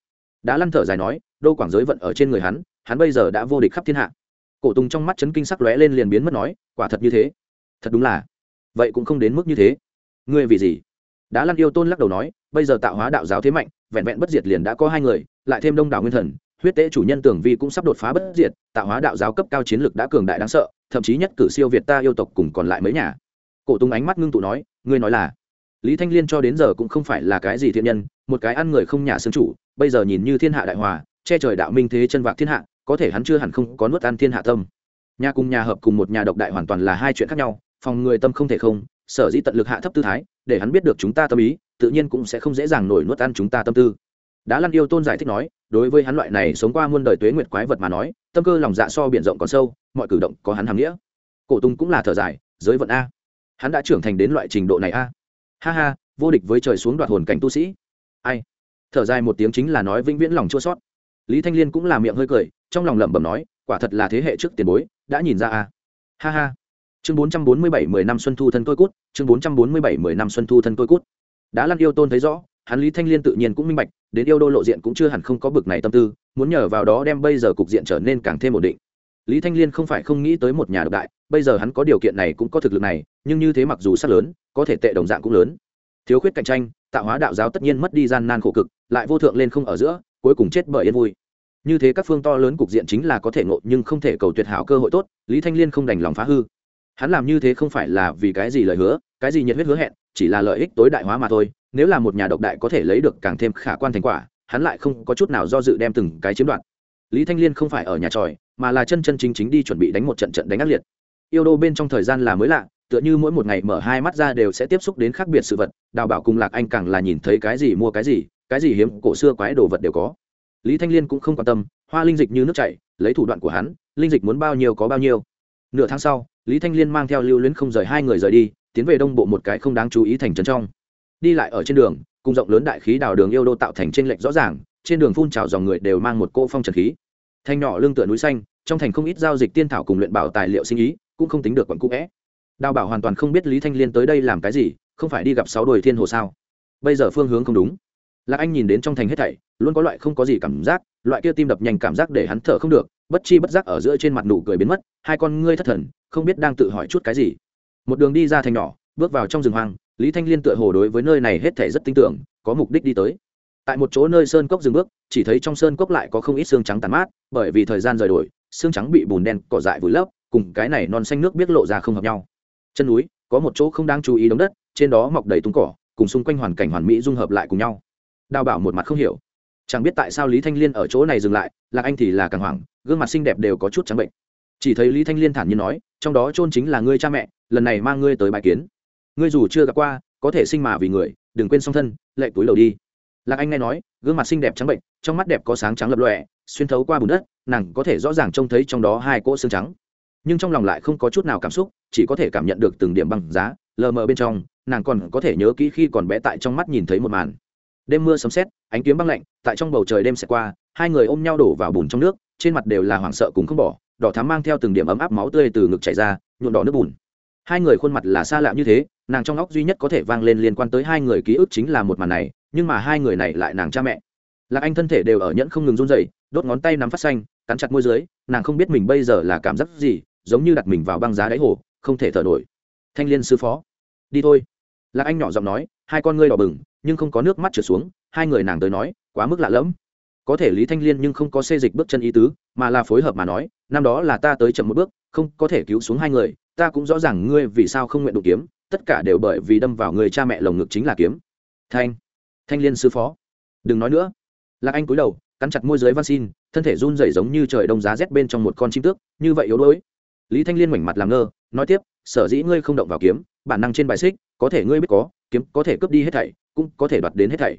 Đã lăn thở dài nói, đô quảng giới vận ở trên người hắn hắn bây giờ đã vô địch khắp thiên hạ. Cổ tùng trong mắt chấn kinh sắc lóe lên liền biến mất nói, quả thật như thế. Thật đúng là. Vậy cũng không đến mức như thế. Ngươi vì gì? Đã lăn yêu tôn lắc đầu nói, bây giờ tạo hóa đạo giáo thế mạnh, vẹn vẹn bất diệt liền đã có hai người, lại thêm đông đảo nguyên thần, huyết tế chủ nhân tưởng vi cũng sắp đột phá bất diệt, tạo hóa đạo giáo cấp cao chiến lược đã cường đại đáng sợ, thậm chí nhất cử siêu việt ta yêu tộc cùng còn lại mấy nhà. Cổ tung ánh mắt ngưng tụ nói, ngươi nói là. Lý thanh liên cho đến giờ cũng không phải là cái gì thiện nhân, một cái ăn người không nhà xương chủ, bây giờ nhìn như thiên hạ đại hòa che trời đạo minh thế chân vạc thiên hạ, có thể hắn chưa hẳn không có nuốt ăn thiên hạ tâm. Nhà cùng nhà hợp cùng một nhà độc đại hoàn toàn là hai chuyện khác nhau, phòng người tâm không thể không, sở dĩ tận lực hạ thấp tư thái, để hắn biết được chúng ta tâm ý, tự nhiên cũng sẽ không dễ dàng nổi nuốt ăn chúng ta tâm tư. Đã lăn yêu tôn giải thích nói, đối với hắn loại này sống qua muôn đời tuế nguyệt quái vật mà nói, tâm cơ lòng dạ so biển rộng còn sâu, mọi cử động có hắn hàm nghĩa. Cổ tung cũng là thở dài, giới vận a. Hắn đã trưởng thành đến loại trình độ này a. Ha ha, vô địch với trời xuống đoạt hồn cảnh tu sĩ. Ai? Thở dài một tiếng chính là nói vĩnh viễn lòng chua sót lý thanh liên cũng là miệng hơi cười, trong lòng lẩm bẩm nói, quả thật là thế hệ trước tiền bối, đã nhìn ra à? ha ha. Chương bốn trăm bốn mươi bảy mười năm xuân thu thân tôi cút, chương bốn trăm bốn mươi bảy mười năm xuân thu thân tôi cút. Đã lăn yêu tôn thấy rõ, hắn lý thanh liên tự nhiên cũng minh bạch, đến yêu đô lộ diện cũng chưa hẳn không có bực này tâm tư, muốn nhờ vào đó đem bây giờ cục diện trở nên càng thêm ổn định. Lý thanh liên không phải không nghĩ tới một nhà độc đại, bây giờ hắn có điều kiện này cũng có thực lực này, nhưng như thế mặc dù sát lớn, có thể tệ đồng dạng cũng lớn. Thiếu khuyết cạnh tranh, tạo hóa đạo giáo tất nhiên mất đi gian nan khổ cực, lại vô thượng lên không ở giữa cuối cùng chết bởi yên vui. Như thế các phương to lớn cục diện chính là có thể ngộ nhưng không thể cầu tuyệt hảo cơ hội tốt, lý thanh liên không đành lòng phá hư. Hắn làm như thế không phải là vì cái gì lời hứa, cái gì nhiệt huyết hứa hẹn, chỉ là lợi ích tối đại hóa mà thôi. Nếu là một nhà độc đại có thể lấy được càng thêm khả quan thành quả, hắn lại không có chút nào do dự đem từng cái chiếm đoạt. Lý thanh liên không phải ở nhà tròi, mà là chân chân chính chính đi chuẩn bị đánh một trận trận đánh ác liệt. Yêu đô bên trong thời gian là mới lạ, tựa như mỗi một ngày mở hai mắt ra đều sẽ tiếp xúc đến khác biệt sự vật, đào bảo cùng lạc anh càng là nhìn thấy cái gì mua cái gì cái gì hiếm, cổ xưa quái đồ vật đều có. Lý thanh liên cũng không quan tâm, hoa linh dịch như nước chảy, lấy thủ đoạn của hắn, linh dịch muốn bao nhiêu có bao nhiêu. Nửa tháng sau, lý thanh liên mang theo lưu luyến không rời hai người rời đi, tiến về đông bộ một cái không đáng chú ý thành trấn trong. Đi lại ở trên đường, cùng rộng lớn đại khí đào đường yêu đô tạo thành trên lệnh rõ ràng, trên đường phun trào dòng người đều mang một cô phong trần khí. Thanh nhỏ lương tựa núi xanh, trong thành không ít giao dịch tiên thảo cùng luyện bảo tài liệu sinh ý, cũng không tính được quận cũ vẽ. Đào bảo hoàn toàn không biết lý thanh liên tới đây làm cái gì, không phải đi gặp sáu đồi thiên hồ sao? Bây giờ phương hướng không đúng lạc anh nhìn đến trong thành hết thảy, luôn có loại không có gì cảm giác, loại kia tim đập nhanh cảm giác để hắn thở không được, bất chi bất giác ở giữa trên mặt nụ cười biến mất, hai con ngươi thất thần, không biết đang tự hỏi chút cái gì. Một đường đi ra thành nhỏ, bước vào trong rừng hoang, lý thanh liên tựa hồ đối với nơi này hết thảy rất tin tưởng, có mục đích đi tới. Tại một chỗ nơi sơn cốc dừng bước, chỉ thấy trong sơn cốc lại có không ít xương trắng tàn mát, bởi vì thời gian rời đổi, xương trắng bị bùn đen cỏ dại vùi lấp, cùng cái này non xanh nước biết lộ ra không hợp nhau. Chân núi, có một chỗ không đáng chú ý đống đất, trên đó mọc đầy tung cỏ, cùng xung quanh hoàn cảnh hoàn mỹ dung hợp lại cùng nhau đào bảo một mặt không hiểu. Chẳng biết tại sao lý thanh liên ở chỗ này dừng lại, lạc anh thì là càng hoảng, gương mặt xinh đẹp đều có chút trắng bệnh. Chỉ thấy lý thanh liên thản nhiên nói, trong đó chôn chính là ngươi cha mẹ, lần này mang ngươi tới bài kiến. Ngươi dù chưa gặp qua, có thể sinh mà vì người, đừng quên song thân lệ túi lầu đi. Lạc anh nghe nói, gương mặt xinh đẹp trắng bệnh, trong mắt đẹp có sáng trắng lập lòe, xuyên thấu qua bùn đất, nàng có thể rõ ràng trông thấy trong đó hai cỗ xương trắng. Nhưng trong lòng lại không có chút nào cảm xúc, chỉ có thể cảm nhận được từng điểm bằng giá, lờ mờ bên trong, nàng còn có thể nhớ kỹ khi còn bé tại trong mắt nhìn thấy một màn đêm mưa sấm sét, ánh kiếm băng lạnh, tại trong bầu trời đêm sẽ qua, hai người ôm nhau đổ vào bùn trong nước, trên mặt đều là hoảng sợ cùng không bỏ, đỏ thắm mang theo từng điểm ấm áp máu tươi từ ngực chảy ra, nhuộm đỏ nước bùn. Hai người khuôn mặt là xa lạ như thế, nàng trong óc duy nhất có thể vang lên liên quan tới hai người ký ức chính là một màn này, nhưng mà hai người này lại nàng cha mẹ. Lạc anh thân thể đều ở nhẫn không ngừng run dậy đốt ngón tay nắm phát xanh, cắn chặt môi dưới, nàng không biết mình bây giờ là cảm giác gì, giống như đặt mình vào băng giá đáy hồ, không thể thở nổi. Thanh liên sư phó, đi thôi. Lạc anh nhỏ giọng nói, hai con ngươi đỏ bừng nhưng không có nước mắt trượt xuống, hai người nàng tới nói, quá mức lạ lẫm. Có thể lý thanh liên nhưng không có xê dịch bước chân ý tứ, mà là phối hợp mà nói, năm đó là ta tới chậm một bước, không có thể cứu xuống hai người, ta cũng rõ ràng ngươi vì sao không nguyện đụng kiếm, tất cả đều bởi vì đâm vào người cha mẹ lồng ngực chính là kiếm. Thanh thanh liên sư phó, đừng nói nữa. Lạc anh cúi đầu, cắn chặt môi dưới van xin, thân thể run rẩy giống như trời đông giá rét bên trong một con chim tước, như vậy yếu đuối. Lý thanh liên ngoảnh mặt làm ngơ, nói tiếp, sở dĩ ngươi không động vào kiếm, bản năng trên bài xích, có thể ngươi biết có kiếm có thể cướp đi hết thảy, cũng có thể đoạt đến hết thảy.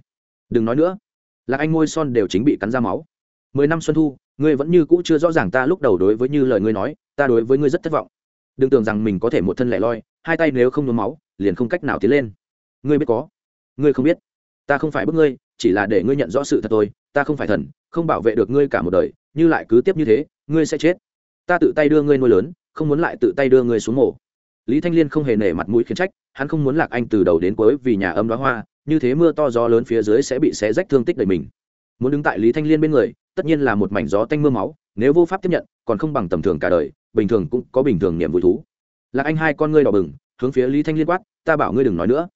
Đừng nói nữa. Lạc anh ngôi son đều chính bị cắn ra máu. Mười năm xuân thu, ngươi vẫn như cũ chưa rõ ràng ta lúc đầu đối với như lời ngươi nói, ta đối với ngươi rất thất vọng. Đừng tưởng rằng mình có thể một thân lẻ loi, hai tay nếu không nhuốm máu, liền không cách nào tiến lên. Ngươi biết có. Ngươi không biết. Ta không phải bức ngươi, chỉ là để ngươi nhận rõ sự thật thôi. ta không phải thần, không bảo vệ được ngươi cả một đời, như lại cứ tiếp như thế, ngươi sẽ chết. Ta tự tay đưa ngươi nuôi lớn, không muốn lại tự tay đưa ngươi xuống mổ lý thanh liên không hề nể mặt mũi khiến trách, hắn không muốn lạc anh từ đầu đến cuối vì nhà âm đoá hoa, như thế mưa to gió lớn phía dưới sẽ bị xé rách thương tích đầy mình. Muốn đứng tại lý thanh liên bên người, tất nhiên là một mảnh gió tanh mưa máu, nếu vô pháp tiếp nhận, còn không bằng tầm thường cả đời, bình thường cũng có bình thường niềm vui thú. Lạc anh hai con ngươi đỏ bừng, hướng phía lý thanh liên quát, ta bảo ngươi đừng nói nữa.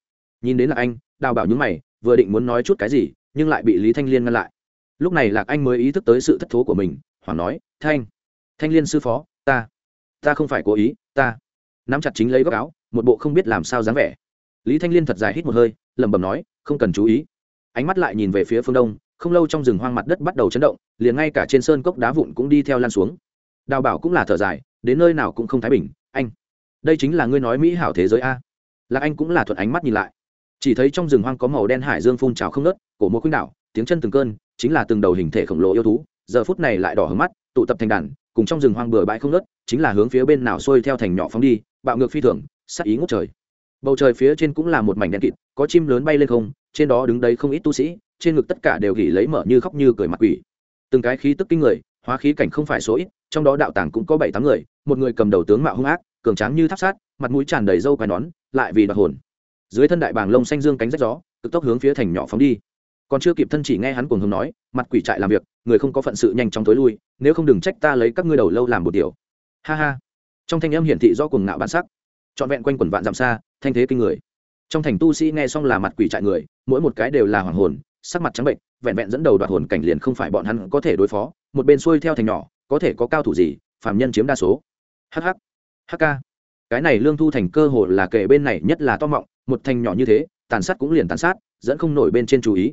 Nhìn đến lạc anh, đào bảo những mày, vừa định muốn nói chút cái gì, nhưng lại bị lý thanh liên ngăn lại. Lúc này lạc anh mới ý thức tới sự thất thố của mình, hoảng nói, thanh thanh liên sư phó, ta ta không phải cố ý, ta nắm chặt chính lấy góc áo, một bộ không biết làm sao dáng vẻ. Lý thanh liên thật dài hít một hơi, lẩm bẩm nói, không cần chú ý. Ánh mắt lại nhìn về phía phương đông, không lâu trong rừng hoang mặt đất bắt đầu chấn động, liền ngay cả trên sơn cốc đá vụn cũng đi theo lan xuống. Đào bảo cũng là thở dài, đến nơi nào cũng không thái bình, anh. Đây chính là ngươi nói mỹ hảo thế giới a. Lạc anh cũng là thuận ánh mắt nhìn lại. Chỉ thấy trong rừng hoang có màu đen hải dương phun trào không nớt cổ một khuynh đảo, tiếng chân từng cơn, chính là từng đầu hình thể khổng lồ yêu thú, giờ phút này lại đỏ hướng mắt, tụ tập thành đàn, cùng trong rừng hoang bừa bãi không nớt chính là hướng phía bên nào xuôi theo thành nhỏ phóng đi bạo ngược phi thường sắc ý ngút trời. Bầu trời phía trên cũng là một mảnh đen kịt, có chim lớn bay lên không, trên đó đứng đấy không ít tu sĩ, trên ngực tất cả đều gỉ lấy mở như khóc như cười mặt quỷ. Từng cái khí tức kinh người, hóa khí cảnh không phải số ít, trong đó đạo tàng cũng có bảy tám người, một người cầm đầu tướng mạo hung ác, cường tráng như tháp sát, mặt mũi tràn đầy râu quai nón, lại vì đoạt hồn. Dưới thân đại bàng lông xanh dương cánh rách gió, cực tốc hướng phía thành nhỏ phóng đi. Còn chưa kịp thân chỉ nghe hắn cuồng hùng nói, mặt quỷ trại làm việc, người không có phận sự nhanh chóng tối lui, nếu không đừng trách ta lấy các ngươi đầu lâu làm một điều. Ha ha trong thanh âm hiển thị do cuồng ngạo bản sắc. Trọn vẹn quanh quần vạn dặm xa, thanh thế kinh người. Trong thành tu sĩ nghe xong là mặt quỷ trại người, mỗi một cái đều là hoàng hồn, sắc mặt trắng bệnh, vẹn vẹn dẫn đầu đoạt hồn cảnh liền không phải bọn hắn có thể đối phó, một bên xuôi theo thành nhỏ, có thể có cao thủ gì, phàm nhân chiếm đa số. Hh hk cái này lương thu thành cơ hồ là kể bên này nhất là to mọng, một thành nhỏ như thế, tàn sát cũng liền tàn sát, dẫn không nổi bên trên chú ý.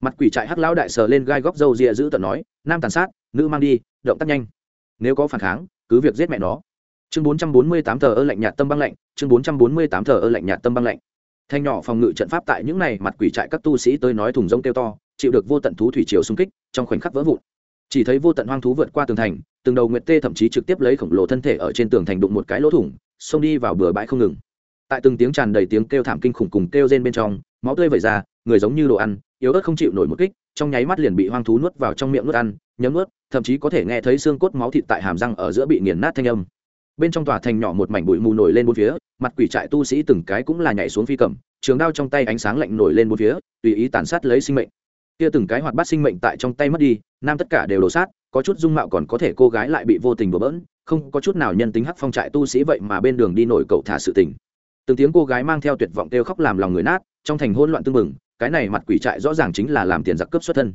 Mặt quỷ trại hắc lão đại sờ lên gai góc râu rịa giữ tận nói, nam tàn sát, nữ mang đi, động tác nhanh. Nếu có phản kháng, cứ việc giết mẹ nó chương bốn trăm bốn mươi tám thờ ơ lạnh nhạt tâm băng lạnh, chương bốn trăm bốn mươi tám thờ ơ lạnh nhạt tâm băng lạnh. Thanh nhỏ phòng ngự trận pháp tại những này mặt quỷ trại các tu sĩ tới nói thùng rông kêu to, chịu được vô tận thú thủy triều xung kích, trong khoảnh khắc vỡ vụn. Chỉ thấy vô tận hoang thú vượt qua tường thành, từng đầu nguyệt tê thậm chí trực tiếp lấy khổng lồ thân thể ở trên tường thành đụng một cái lỗ thủng, xông đi vào bừa bãi không ngừng. Tại từng tiếng tràn đầy tiếng kêu thảm kinh khủng cùng kêu rên bên trong, máu tươi vẩy ra, người giống như đồ ăn, yếu ớt không chịu nổi một kích, trong nháy mắt liền bị hoang thú nuốt vào trong miệng nuốt ăn, nhấm nuốt, thậm chí có thể nghe thấy xương cốt máu thịt tại hàm răng ở giữa bị nghiền nát thanh âm bên trong tòa thành nhỏ một mảnh bụi mù nổi lên bốn phía, mặt quỷ trại tu sĩ từng cái cũng là nhảy xuống phi cầm, trường đao trong tay ánh sáng lạnh nổi lên bốn phía, tùy ý tàn sát lấy sinh mệnh. Kia từng cái hoạt bát sinh mệnh tại trong tay mất đi, nam tất cả đều đổ sát, có chút dung mạo còn có thể cô gái lại bị vô tình bừa bỡn, không có chút nào nhân tính hắc phong trại tu sĩ vậy mà bên đường đi nổi cậu thả sự tình. Từng tiếng cô gái mang theo tuyệt vọng kêu khóc làm lòng người nát, trong thành hỗn loạn tương mừng cái này mặt quỷ trại rõ ràng chính là làm tiền giặc cướp xuất thân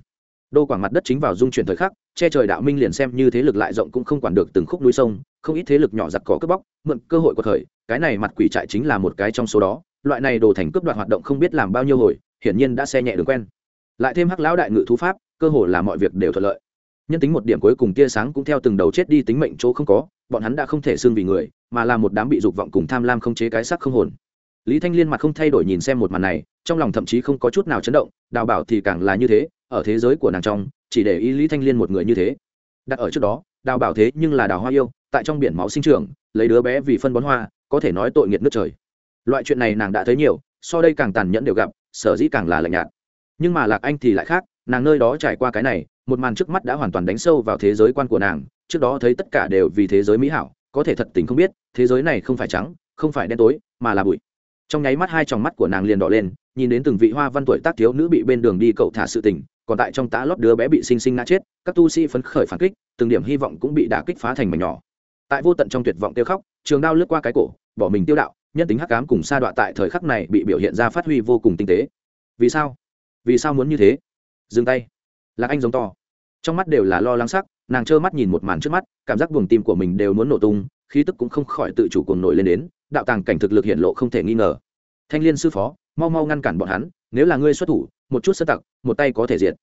đô quảng mặt đất chính vào dung chuyển thời khắc, che trời đạo minh liền xem như thế lực lại rộng cũng không quản được từng khúc núi sông, không ít thế lực nhỏ giặc có cướp bóc, mượn cơ hội của thời, cái này mặt quỷ trại chính là một cái trong số đó, loại này đồ thành cướp đoạt hoạt động không biết làm bao nhiêu hồi, hiển nhiên đã xe nhẹ đường quen. Lại thêm hắc lão đại ngự thú pháp, cơ hội là mọi việc đều thuận lợi. Nhân tính một điểm cuối cùng tia sáng cũng theo từng đầu chết đi tính mệnh chỗ không có, bọn hắn đã không thể xương vì người, mà là một đám bị dục vọng cùng tham lam không chế cái sắc không hồn. Lý thanh liên mặt không thay đổi nhìn xem một màn này, trong lòng thậm chí không có chút nào chấn động, đào bảo thì càng là như thế ở thế giới của nàng trong, chỉ để ý lý thanh liên một người như thế. Đặt ở trước đó, đào bảo thế nhưng là đào hoa yêu, tại trong biển máu sinh trưởng, lấy đứa bé vì phân bón hoa, có thể nói tội nghiệt nước trời. Loại chuyện này nàng đã thấy nhiều, so đây càng tàn nhẫn đều gặp, sở dĩ càng là lạnh nhạt. Nhưng mà lạc anh thì lại khác, nàng nơi đó trải qua cái này, một màn trước mắt đã hoàn toàn đánh sâu vào thế giới quan của nàng, trước đó thấy tất cả đều vì thế giới mỹ hảo, có thể thật tình không biết, thế giới này không phải trắng, không phải đen tối, mà là bụi. Trong nháy mắt hai tròng mắt của nàng liền đỏ lên, nhìn đến từng vị hoa văn tuổi tác thiếu nữ bị bên đường đi cậu thả sự tình còn tại trong tá lót đứa bé bị sinh sinh ngã chết, các tu sĩ phấn khởi phản kích, từng điểm hy vọng cũng bị đả kích phá thành mảnh nhỏ. Tại vô tận trong tuyệt vọng tiêu khóc, trường đao lướt qua cái cổ, bỏ mình tiêu đạo, nhân tính hắc cám cùng sa đọa tại thời khắc này bị biểu hiện ra phát huy vô cùng tinh tế. Vì sao? Vì sao muốn như thế? Dừng tay. Lạc anh giống to. Trong mắt đều là lo lắng sắc, nàng trơ mắt nhìn một màn trước mắt, cảm giác buồng tim của mình đều muốn nổ tung, khí tức cũng không khỏi tự chủ cuồng nổi lên đến, đạo tàng cảnh thực lực hiện lộ không thể nghi ngờ. Thanh liên sư phó, mau mau ngăn cản bọn hắn, nếu là ngươi xuất thủ một chút sơ tặc, một tay có thể diệt.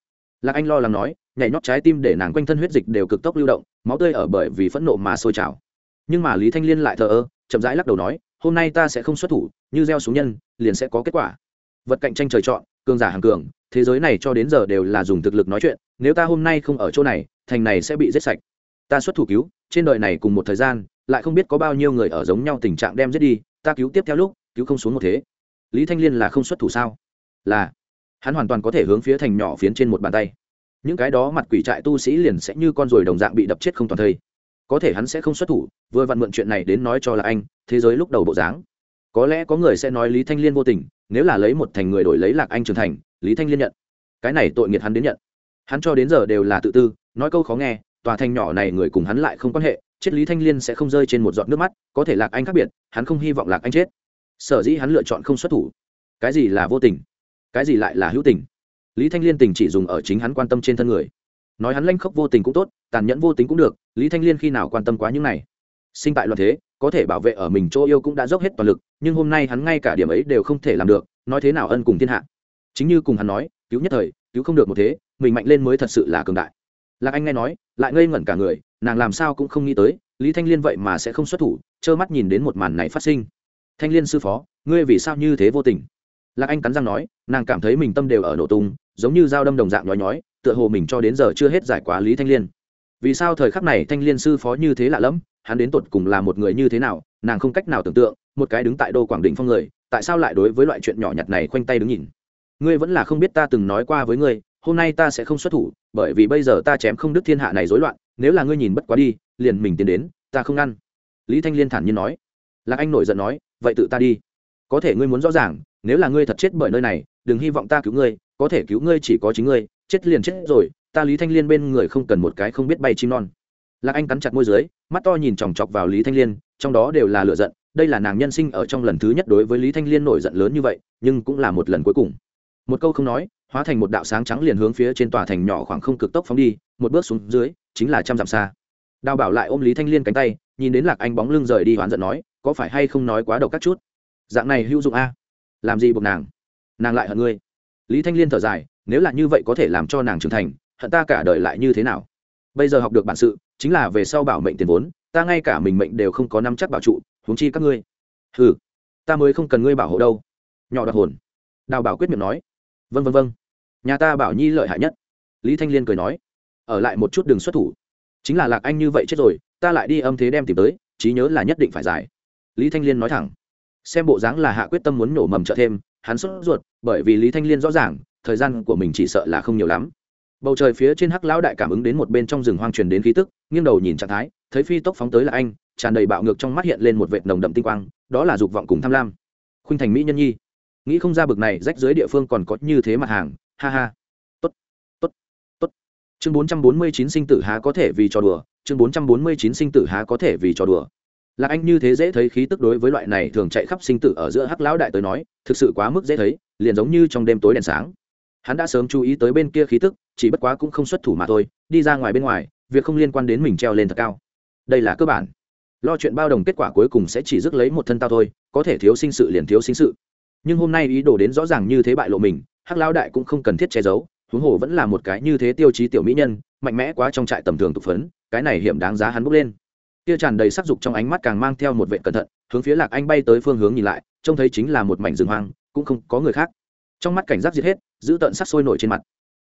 Lạc anh lo lắng nói, nhảy nhót trái tim để nàng quanh thân huyết dịch đều cực tốc lưu động, máu tươi ở bởi vì phẫn nộ mà sôi trào. Nhưng mà lý thanh liên lại thờ ơ, chậm rãi lắc đầu nói, hôm nay ta sẽ không xuất thủ, như gieo xuống nhân, liền sẽ có kết quả. Vật cạnh tranh trời chọn, cường giả hàng cường, thế giới này cho đến giờ đều là dùng thực lực nói chuyện, nếu ta hôm nay không ở chỗ này, thành này sẽ bị giết sạch. Ta xuất thủ cứu, trên đời này cùng một thời gian, lại không biết có bao nhiêu người ở giống nhau tình trạng đem giết đi, ta cứu tiếp theo lúc, cứu không xuống một thế. Lý thanh liên là không xuất thủ sao? Là hắn hoàn toàn có thể hướng phía thành nhỏ phiến trên một bàn tay. Những cái đó mặt quỷ trại tu sĩ liền sẽ như con ruồi đồng dạng bị đập chết không toàn thây. Có thể hắn sẽ không xuất thủ, vừa vặn mượn chuyện này đến nói cho là anh, thế giới lúc đầu bộ dáng. Có lẽ có người sẽ nói lý thanh liên vô tình, nếu là lấy một thành người đổi lấy lạc anh trưởng thành, lý thanh liên nhận. Cái này tội nghiệt hắn đến nhận. Hắn cho đến giờ đều là tự tư, nói câu khó nghe, tòa thành nhỏ này người cùng hắn lại không quan hệ, chết lý thanh liên sẽ không rơi trên một giọt nước mắt, có thể lạc anh khác biệt, hắn không hy vọng lạc anh chết. Sở dĩ hắn lựa chọn không xuất thủ. Cái gì là vô tình? Cái gì lại là hữu tình? Lý thanh liên tình chỉ dùng ở chính hắn quan tâm trên thân người. Nói hắn lanh khóc vô tình cũng tốt, tàn nhẫn vô tính cũng được, lý thanh liên khi nào quan tâm quá những này? Sinh tại loạn thế, có thể bảo vệ ở mình chỗ yêu cũng đã dốc hết toàn lực, nhưng hôm nay hắn ngay cả điểm ấy đều không thể làm được, nói thế nào ân cùng thiên hạ? Chính như cùng hắn nói, cứu nhất thời, cứu không được một thế, mình mạnh lên mới thật sự là cường đại. Lạc anh nghe nói, lại ngây ngẩn cả người, nàng làm sao cũng không nghĩ tới, lý thanh liên vậy mà sẽ không xuất thủ, trơ mắt nhìn đến một màn này phát sinh. Thanh liên sư phó, ngươi vì sao như thế vô tình? Lạc anh cắn răng nói, nàng cảm thấy mình tâm đều ở nổ tung, giống như dao đâm đồng dạng nhói nhói, tựa hồ mình cho đến giờ chưa hết giải quá lý thanh liên. Vì sao thời khắc này thanh liên sư phó như thế lạ lẫm, hắn đến tột cùng là một người như thế nào, nàng không cách nào tưởng tượng, một cái đứng tại đô quảng đình phong người, tại sao lại đối với loại chuyện nhỏ nhặt này khoanh tay đứng nhìn? Ngươi vẫn là không biết ta từng nói qua với ngươi, hôm nay ta sẽ không xuất thủ, bởi vì bây giờ ta chém không đức thiên hạ này rối loạn, nếu là ngươi nhìn bất quá đi, liền mình tiến đến, ta không ngăn. Lý thanh liên thản nhiên nói. Lạc anh nổi giận nói, vậy tự ta đi. Có thể ngươi muốn rõ ràng nếu là ngươi thật chết bởi nơi này, đừng hy vọng ta cứu ngươi, có thể cứu ngươi chỉ có chính ngươi, chết liền chết rồi, ta lý thanh liên bên người không cần một cái không biết bay chim non. Lạc anh cắn chặt môi dưới, mắt to nhìn chòng chọc vào lý thanh liên, trong đó đều là lựa giận, đây là nàng nhân sinh ở trong lần thứ nhất đối với lý thanh liên nổi giận lớn như vậy, nhưng cũng là một lần cuối cùng. Một câu không nói, hóa thành một đạo sáng trắng liền hướng phía trên tòa thành nhỏ khoảng không cực tốc phóng đi, một bước xuống dưới, chính là trăm dặm xa. Đào bảo lại ôm lý thanh liên cánh tay, nhìn đến lạc anh bóng lưng rời đi hoán giận nói, có phải hay không nói quá độc các chút? Dạng này hữu dụng a làm gì buộc nàng? Nàng lại hận ngươi. Lý thanh liên thở dài, nếu là như vậy có thể làm cho nàng trưởng thành, hận ta cả đời lại như thế nào? Bây giờ học được bản sự, chính là về sau bảo mệnh tiền vốn, ta ngay cả mình mệnh đều không có năm chắc bảo trụ, huống chi các ngươi. Ừ ta mới không cần ngươi bảo hộ đâu. Nhỏ đoạt hồn. Đào bảo quyết miệng nói. Vân vân vân nhà ta bảo nhi lợi hại nhất. Lý thanh liên cười nói. Ở lại một chút đường xuất thủ. Chính là lạc anh như vậy chết rồi, ta lại đi âm thế đem tìm tới, trí nhớ là nhất định phải giải. Lý thanh liên nói thẳng xem bộ dáng là hạ quyết tâm muốn nổ mầm trợ thêm, hắn sốt ruột, bởi vì lý thanh liên rõ ràng, thời gian của mình chỉ sợ là không nhiều lắm. Bầu trời phía trên hắc lão đại cảm ứng đến một bên trong rừng hoang truyền đến khí tức, nghiêng đầu nhìn trạng thái, thấy phi tốc phóng tới là anh, tràn đầy bạo ngược trong mắt hiện lên một vệt nồng đậm tinh quang, đó là dục vọng cùng tham lam. Khuynh thành mỹ nhân nhi, nghĩ không ra bực này rách dưới địa phương còn có như thế mặt hàng, ha ha. Tốt tốt tốt. Chương bốn trăm bốn mươi chín sinh tử há có thể vì trò đùa, chương bốn trăm bốn mươi chín sinh tử há có thể vì trò đùa lạc anh như thế dễ thấy khí tức đối với loại này thường chạy khắp sinh tử ở giữa hắc lão đại tới nói, thực sự quá mức dễ thấy, liền giống như trong đêm tối đèn sáng. Hắn đã sớm chú ý tới bên kia khí tức, chỉ bất quá cũng không xuất thủ mà thôi, đi ra ngoài bên ngoài, việc không liên quan đến mình treo lên thật cao. Đây là cơ bản. Lo chuyện bao đồng kết quả cuối cùng sẽ chỉ rước lấy một thân tao thôi, có thể thiếu sinh sự liền thiếu sinh sự. Nhưng hôm nay ý đồ đến rõ ràng như thế bại lộ mình, hắc lão đại cũng không cần thiết che giấu, huống hồ vẫn là một cái như thế tiêu chí tiểu mỹ nhân, mạnh mẽ quá trong trại tầm thường tục phấn, cái này hiểm đáng giá hắn bốc lên kia tràn đầy sắc dục trong ánh mắt càng mang theo một vệ cẩn thận, hướng phía lạc anh bay tới phương hướng nhìn lại, trông thấy chính là một mảnh rừng hoang, cũng không có người khác. Trong mắt cảnh giác giết hết, giữ tận sắc sôi nổi trên mặt.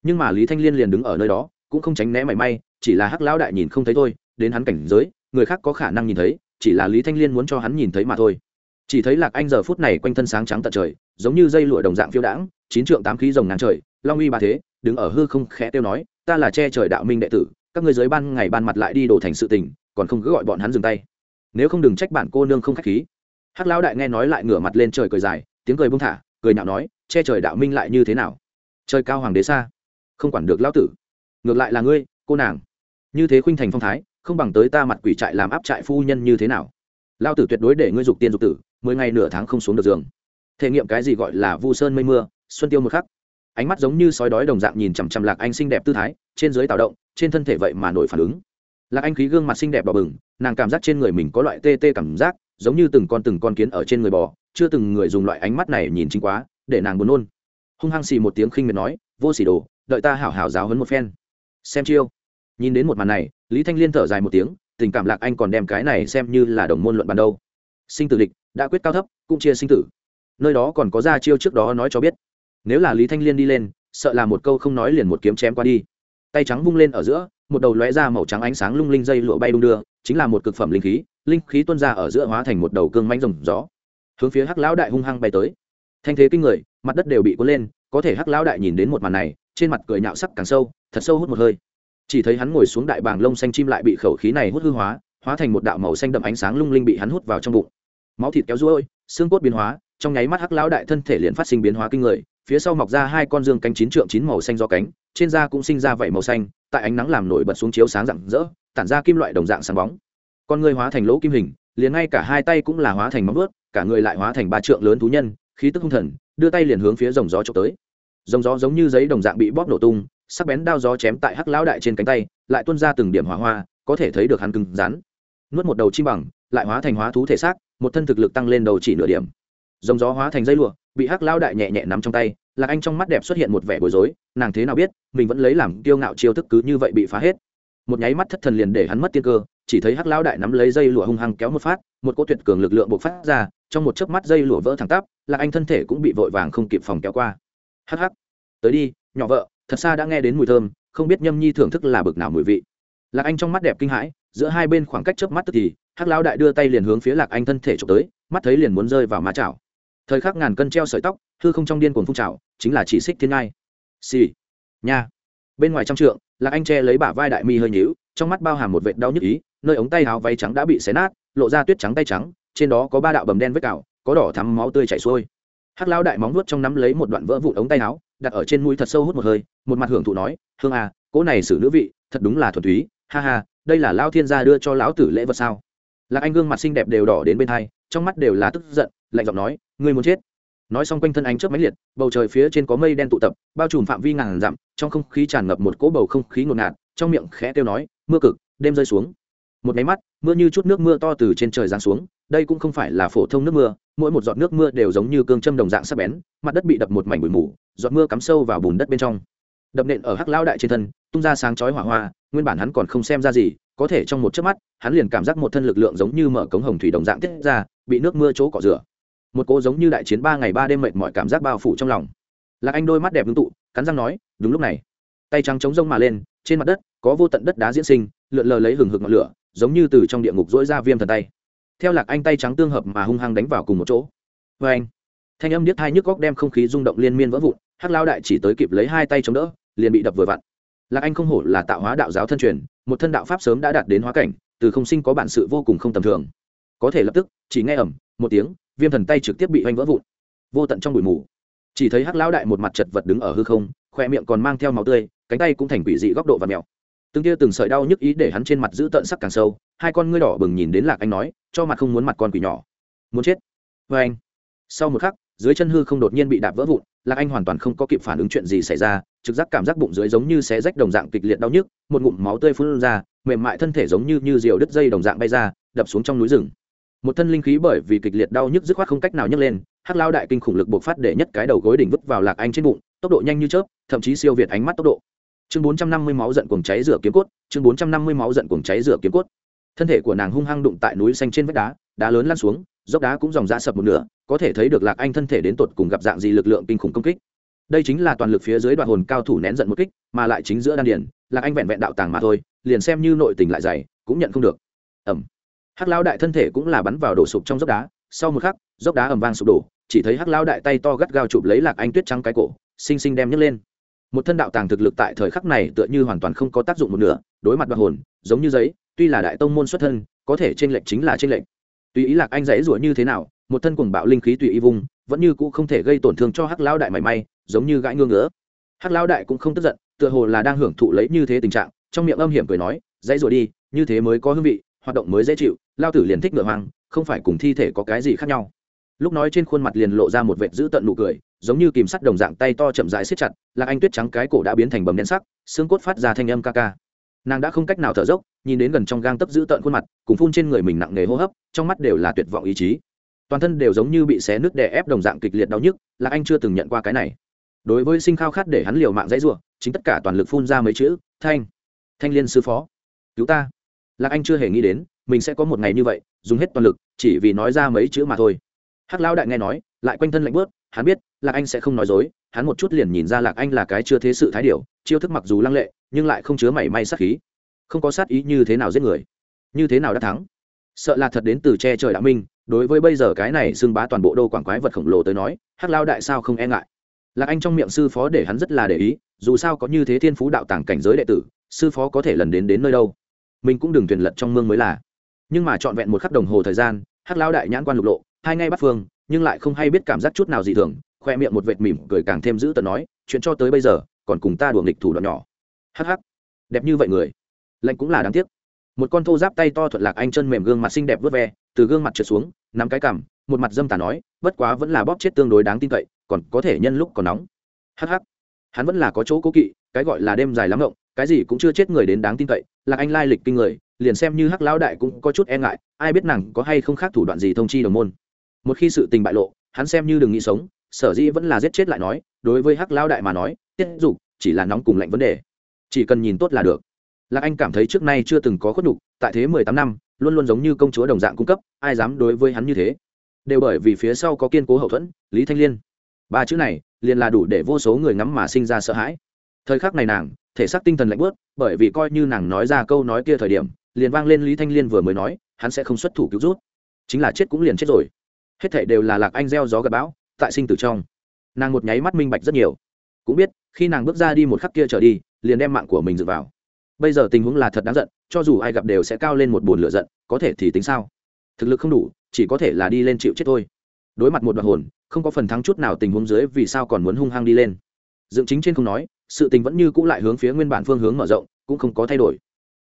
Nhưng mà lý thanh liên liền đứng ở nơi đó, cũng không tránh né mảy may, chỉ là hắc lão đại nhìn không thấy thôi, đến hắn cảnh giới, người khác có khả năng nhìn thấy, chỉ là lý thanh liên muốn cho hắn nhìn thấy mà thôi. Chỉ thấy lạc anh giờ phút này quanh thân sáng trắng tận trời, giống như dây lụa đồng dạng phiêu đãng, chín trượng tám khí rồng ngàn trời, long uy ba thế, đứng ở hư không khẽ tiêu nói, ta là che trời đạo minh đệ tử, các ngươi giới ban ngày ban mặt lại đi đổ thành sự tình còn không cứ gọi bọn hắn dừng tay. Nếu không đừng trách bản cô nương không khách khí. Hắc lão đại nghe nói lại ngửa mặt lên trời cười dài, tiếng cười bông thả, cười nhạo nói, che trời đạo minh lại như thế nào? Trời cao hoàng đế xa, không quản được lão tử. Ngược lại là ngươi, cô nàng. Như thế khuynh thành phong thái, không bằng tới ta mặt quỷ trại làm áp trại phu nhân như thế nào? Lao tử tuyệt đối để ngươi dục tiên dục tử, mười ngày nửa tháng không xuống được giường. Thể nghiệm cái gì gọi là vu sơn mây mưa, xuân tiêu một khắc. Ánh mắt giống như sói đói đồng dạng nhìn chằm chằm lạc anh xinh đẹp tư thái, trên dưới tạo động, trên thân thể vậy mà nổi phản ứng lạc anh khí gương mặt xinh đẹp đỏ bừng, nàng cảm giác trên người mình có loại tê tê cảm giác, giống như từng con từng con kiến ở trên người bò, chưa từng người dùng loại ánh mắt này nhìn chính quá, để nàng buồn nôn. Hung hăng xì một tiếng khinh miệt nói, vô xỉ đồ, đợi ta hảo hảo giáo hấn một phen. Xem chiêu. Nhìn đến một màn này, lý thanh liên thở dài một tiếng, tình cảm lạc anh còn đem cái này xem như là đồng môn luận bàn đâu. Sinh tử địch, đã quyết cao thấp, cũng chia sinh tử. Nơi đó còn có ra chiêu trước đó nói cho biết. Nếu là lý thanh liên đi lên, sợ là một câu không nói liền một kiếm chém qua đi. Tay trắng vung lên ở giữa một đầu lóe ra màu trắng ánh sáng lung linh dây lụa bay đung đưa, chính là một cực phẩm linh khí linh khí tuôn ra ở giữa hóa thành một đầu cương manh rồng gió, hướng phía hắc lão đại hung hăng bay tới. Thanh thế kinh người, mặt đất đều bị cuốn lên, có thể hắc lão đại nhìn đến một màn này, trên mặt cười nhạo sắc càng sâu, thật sâu hút một hơi. Chỉ thấy hắn ngồi xuống đại bàng lông xanh chim lại bị khẩu khí này hút hư hóa hóa thành một đạo màu xanh đậm ánh sáng lung linh bị hắn hút vào trong bụng. Máu thịt kéo ruôi, xương cốt biến hóa, trong nháy mắt hắc lão đại thân thể liền phát sinh biến hóa kinh người phía sau mọc ra hai con dương cánh chín trượng chín màu xanh do cánh, trên da cũng sinh ra vảy màu xanh, tại ánh nắng làm nổi bật xuống chiếu sáng rạng rỡ, tản ra kim loại đồng dạng sáng bóng. Con người hóa thành lỗ kim hình, liền ngay cả hai tay cũng là hóa thành móng vuốt, cả người lại hóa thành ba trượng lớn thú nhân, khí tức hung thần, đưa tay liền hướng phía dòng gió trộm tới. Dòng gió giống như giấy đồng dạng bị bóp nổ tung, sắc bén đao gió chém tại hắc lão đại trên cánh tay, lại tuôn ra từng điểm hỏa hoa, có thể thấy được hắn cứng rắn. Nuốt một đầu chim bằng, lại hóa thành hóa thú thể xác, một thân thực lực tăng lên đầu chỉ nửa điểm. Dòng gió hóa thành dây lụa bị hắc lao đại nhẹ nhẹ nắm trong tay, lạc anh trong mắt đẹp xuất hiện một vẻ bối rối, nàng thế nào biết, mình vẫn lấy làm kiêu ngạo chiêu thức cứ như vậy bị phá hết. Một nháy mắt thất thần liền để hắn mất tiên cơ, chỉ thấy hắc lao đại nắm lấy dây lụa hung hăng kéo một phát, một cỗ tuyệt cường lực lượng bộc phát ra, trong một chớp mắt dây lụa vỡ thẳng tắp, lạc anh thân thể cũng bị vội vàng không kịp phòng kéo qua. Hắc hắc. Tới đi, nhỏ vợ, thật xa đã nghe đến mùi thơm, không biết nhâm nhi thưởng thức là bực nào mùi vị. Lạc anh trong mắt đẹp kinh hãi, giữa hai bên khoảng cách chớp mắt tức thì, hắc lao đại đưa tay liền hướng phía lạc anh thân thể trộm tới, mắt thấy liền muốn rơi vào má chảo thời khắc ngàn cân treo sợi tóc, hư không trong điên cuồng phun trào, chính là chỉ xích thiên ngai. Xì、sì. nha. Bên ngoài trong trượng, lạc anh che lấy bả vai đại mi hơi nhíu, trong mắt bao hàm một vệt đau nhức ý, nơi ống tay áo váy trắng đã bị xé nát, lộ ra tuyết trắng tay trắng, trên đó có ba đạo bầm đen vết cào, có đỏ thắm máu tươi chảy xuôi. Hắc lao đại móng nuốt trong nắm lấy một đoạn vỡ vụn ống tay áo, đặt ở trên mũi thật sâu hút một hơi, một mặt hưởng thụ nói, hương à cỗ này xử nữ vị, thật đúng là thuần túy, ha ha, đây là lao thiên gia đưa cho lão tử lễ vật sao? Lạc anh gương mặt xinh đẹp đều đỏ đến bên hai, trong mắt đều là tức giận, lạnh giọng nói ngươi muốn chết. Nói xong quanh thân ánh trước máy liệt, bầu trời phía trên có mây đen tụ tập, bao trùm phạm vi ngàn dặm, trong không khí tràn ngập một cỗ bầu không khí ngột ngạt, trong miệng khẽ kêu nói, mưa cực, đêm rơi xuống. Một máy mắt, mưa như chút nước mưa to từ trên trời giáng xuống, đây cũng không phải là phổ thông nước mưa, mỗi một giọt nước mưa đều giống như cương châm đồng dạng sắc bén, mặt đất bị đập một mảnh bụi mù, giọt mưa cắm sâu vào bùn đất bên trong. Đập nện ở hắc lao đại trên thân, tung ra sáng chói hỏa hoa, nguyên bản hắn còn không xem ra gì, có thể trong một chớp mắt, hắn liền cảm giác một thân lực lượng giống như mở cống hồng thủy đồng dạng tiết ra, bị nước mưa chỗ cọ rửa một cô giống như đại chiến ba ngày ba đêm mệt mọi cảm giác bao phủ trong lòng. Lạc anh đôi mắt đẹp ngưng tụ, cắn răng nói, đúng lúc này. Tay trắng chống rông mà lên, trên mặt đất có vô tận đất đá diễn sinh, lượn lờ lấy hừng hực ngọn lửa, giống như từ trong địa ngục dỗi ra viêm thần tay. Theo lạc anh tay trắng tương hợp mà hung hăng đánh vào cùng một chỗ. Vê anh, thanh âm điếc hai nhức góc đem không khí rung động liên miên vỡ vụn, hắc lao đại chỉ tới kịp lấy hai tay chống đỡ, liền bị đập vừa vặn. Lạc anh không hổ là tạo hóa đạo giáo thân truyền, một thân đạo pháp sớm đã đạt đến hóa cảnh, từ không sinh có bản sự vô cùng không tầm thường. Có thể lập tức, chỉ nghe ẩm một tiếng viêm thần tay trực tiếp bị oanh vỡ vụn, vô tận trong bụi mù. Chỉ thấy hắc lão đại một mặt chật vật đứng ở hư không khoe miệng còn mang theo máu tươi, cánh tay cũng thành quỷ dị góc độ và mèo. Từng tia từng sợi đau nhức ý để hắn trên mặt giữ tận sắc càng sâu, hai con ngươi đỏ bừng nhìn đến lạc anh nói, cho mặt không muốn mặt con quỷ nhỏ. Muốn chết. Vê anh. Sau một khắc, dưới chân hư không đột nhiên bị đạp vỡ vụn, lạc anh hoàn toàn không có kịp phản ứng chuyện gì xảy ra, trực giác cảm giác bụng dưới giống như xé rách đồng dạng kịch liệt đau nhức, một ngụm máu tươi phun ra, mềm mại thân thể giống như như diều đứt dây đồng dạng bay ra, đập xuống trong núi rừng một thân linh khí bởi vì kịch liệt đau nhức dứt khoát không cách nào nhấc lên hắc lao đại kinh khủng lực bộc phát để nhất cái đầu gối đỉnh vứt vào lạc anh trên bụng tốc độ nhanh như chớp thậm chí siêu việt ánh mắt tốc độ. Chương bốn trăm năm mươi máu giận cuồng cháy rửa kiếm cốt chương bốn trăm năm mươi máu giận cuồng cháy rửa kiếm cốt. Thân thể của nàng hung hăng đụng tại núi xanh trên vách đá đá lớn lăn xuống dốc đá cũng dòng ra sập một nửa có thể thấy được lạc anh thân thể đến tột cùng gặp dạng gì lực lượng kinh khủng công kích. Đây chính là toàn lực phía dưới đoạn hồn cao thủ nén giận một kích mà lại chính giữa đan điền, lạc anh vẹn vẹn đạo tàng mà thôi liền xem như nội tình lại dày cũng nhận không được. Ẩm hắc lao đại thân thể cũng là bắn vào đổ sụp trong dốc đá. Sau một khắc, dốc đá ầm vang sụp đổ, chỉ thấy hắc lao đại tay to gắt gao chụp lấy lạc anh tuyết trắng cái cổ, xinh xinh đem nhấc lên. Một thân đạo tàng thực lực tại thời khắc này tựa như hoàn toàn không có tác dụng một nửa, đối mặt đoạn hồn, giống như giấy, tuy là đại tông môn xuất thân, có thể trên lệnh chính là trên lệnh tùy ý lạc anh dãy rủa như thế nào, một thân cuồng bạo linh khí tùy ý vùng vẫn như cũ không thể gây tổn thương cho hắc lao đại mảy may, giống như gãi ngương ngỡ hắc lao đại cũng không tức giận, tựa hồ là đang hưởng thụ lấy như thế tình trạng, trong miệng âm hiểm cười nói dãy rủa đi, như thế mới có hương vị hoạt động mới dễ chịu, lao tử liền thích ngựa hoang, không phải cùng thi thể có cái gì khác nhau. Lúc nói trên khuôn mặt liền lộ ra một vệt dữ tận nụ cười, giống như kìm sắt đồng dạng tay to chậm rãi siết chặt, lạc anh tuyết trắng cái cổ đã biến thành bầm đen sắc, xương cốt phát ra thanh âm ca ca. Nàng đã không cách nào thở dốc, nhìn đến gần trong gang tấp giữ tận khuôn mặt, cùng phun trên người mình nặng nề hô hấp, trong mắt đều là tuyệt vọng ý chí. Toàn thân đều giống như bị xé nứt đè ép đồng dạng kịch liệt đau nhức, lạc anh chưa từng nhận qua cái này. Đối với sinh khao khát để hắn liều mạng dãy rủa, chính tất cả toàn lực phun ra mấy chữ, thanh! Thanh liên sư phó! Cứu ta! Lạc anh chưa hề nghĩ đến, mình sẽ có một ngày như vậy, dùng hết toàn lực, chỉ vì nói ra mấy chữ mà thôi. Hắc lão đại nghe nói, lại quanh thân lạnh bớt hắn biết, lạc anh sẽ không nói dối, hắn một chút liền nhìn ra lạc anh là cái chưa thế sự thái điều chiêu thức mặc dù lăng lệ, nhưng lại không chứa mảy may sát khí. Không có sát ý như thế nào giết người? Như thế nào đã thắng? Sợ là thật đến từ che trời đã minh, đối với bây giờ cái này xưng bá toàn bộ đô quảng quái vật khổng lồ tới nói, hắc lao đại sao không e ngại? Lạc anh trong miệng sư phó để hắn rất là để ý, dù sao có như thế thiên phú đạo tàng cảnh giới đệ tử, sư phó có thể lần đến đến nơi đâu? Mình cũng đừng thuyền lật trong mương mới là. Nhưng mà trọn vẹn một khắc đồng hồ thời gian, hắc lao đại nhãn quan lục lộ, hai ngay bắt phương, nhưng lại không hay biết cảm giác chút nào gì thường, khoe miệng một vệt mỉm cười càng thêm giữ tận nói, chuyện cho tới bây giờ, còn cùng ta đùa nghịch thủ đoạn nhỏ. Hắc hắc. Đẹp như vậy người, lạnh cũng là đáng tiếc. Một con thô giáp tay to thuận lạc anh chân mềm gương mặt xinh đẹp vớt ve, từ gương mặt trượt xuống, nắm cái cằm, một mặt dâm tà nói, bất quá vẫn là bóp chết tương đối đáng tin cậy, còn có thể nhân lúc còn nóng. Hắc hắc. Hắn vẫn là có chỗ cố kỵ, cái gọi là đêm dài lắm ngộng, cái gì cũng chưa chết người đến đáng tin cậy lạc anh lai lịch kinh người, liền xem như hắc lão đại cũng có chút e ngại, ai biết nàng có hay không khác thủ đoạn gì thông chi đồng môn. Một khi sự tình bại lộ, hắn xem như đừng nghĩ sống, sở dĩ vẫn là giết chết lại nói, đối với hắc lão đại mà nói, tiết dục chỉ là nóng cùng lạnh vấn đề. Chỉ cần nhìn tốt là được. Lạc anh cảm thấy trước nay chưa từng có khuất nhục, tại thế mười tám năm, luôn luôn giống như công chúa đồng dạng cung cấp, ai dám đối với hắn như thế? Đều bởi vì phía sau có kiên cố hậu thuẫn, lý thanh liên. Ba chữ này, liền là đủ để vô số người ngắm mà sinh ra sợ hãi. Thời khắc này nàng thể xác tinh thần lạnh bớt bởi vì coi như nàng nói ra câu nói kia thời điểm, liền vang lên lý thanh liên vừa mới nói, hắn sẽ không xuất thủ cứu rút. Chính là chết cũng liền chết rồi. Hết thảy đều là lạc anh gieo gió gặp bão, tại sinh tử trong. Nàng một nháy mắt minh bạch rất nhiều. Cũng biết, khi nàng bước ra đi một khắc kia trở đi, liền đem mạng của mình dựa vào. Bây giờ tình huống là thật đáng giận, cho dù ai gặp đều sẽ cao lên một bồn lửa giận, có thể thì tính sao? Thực lực không đủ, chỉ có thể là đi lên chịu chết thôi. Đối mặt một đoạn hồn, không có phần thắng chút nào tình huống dưới vì sao còn muốn hung hăng đi lên. Dựng chính trên không nói sự tình vẫn như cũ lại hướng phía nguyên bản phương hướng mở rộng, cũng không có thay đổi.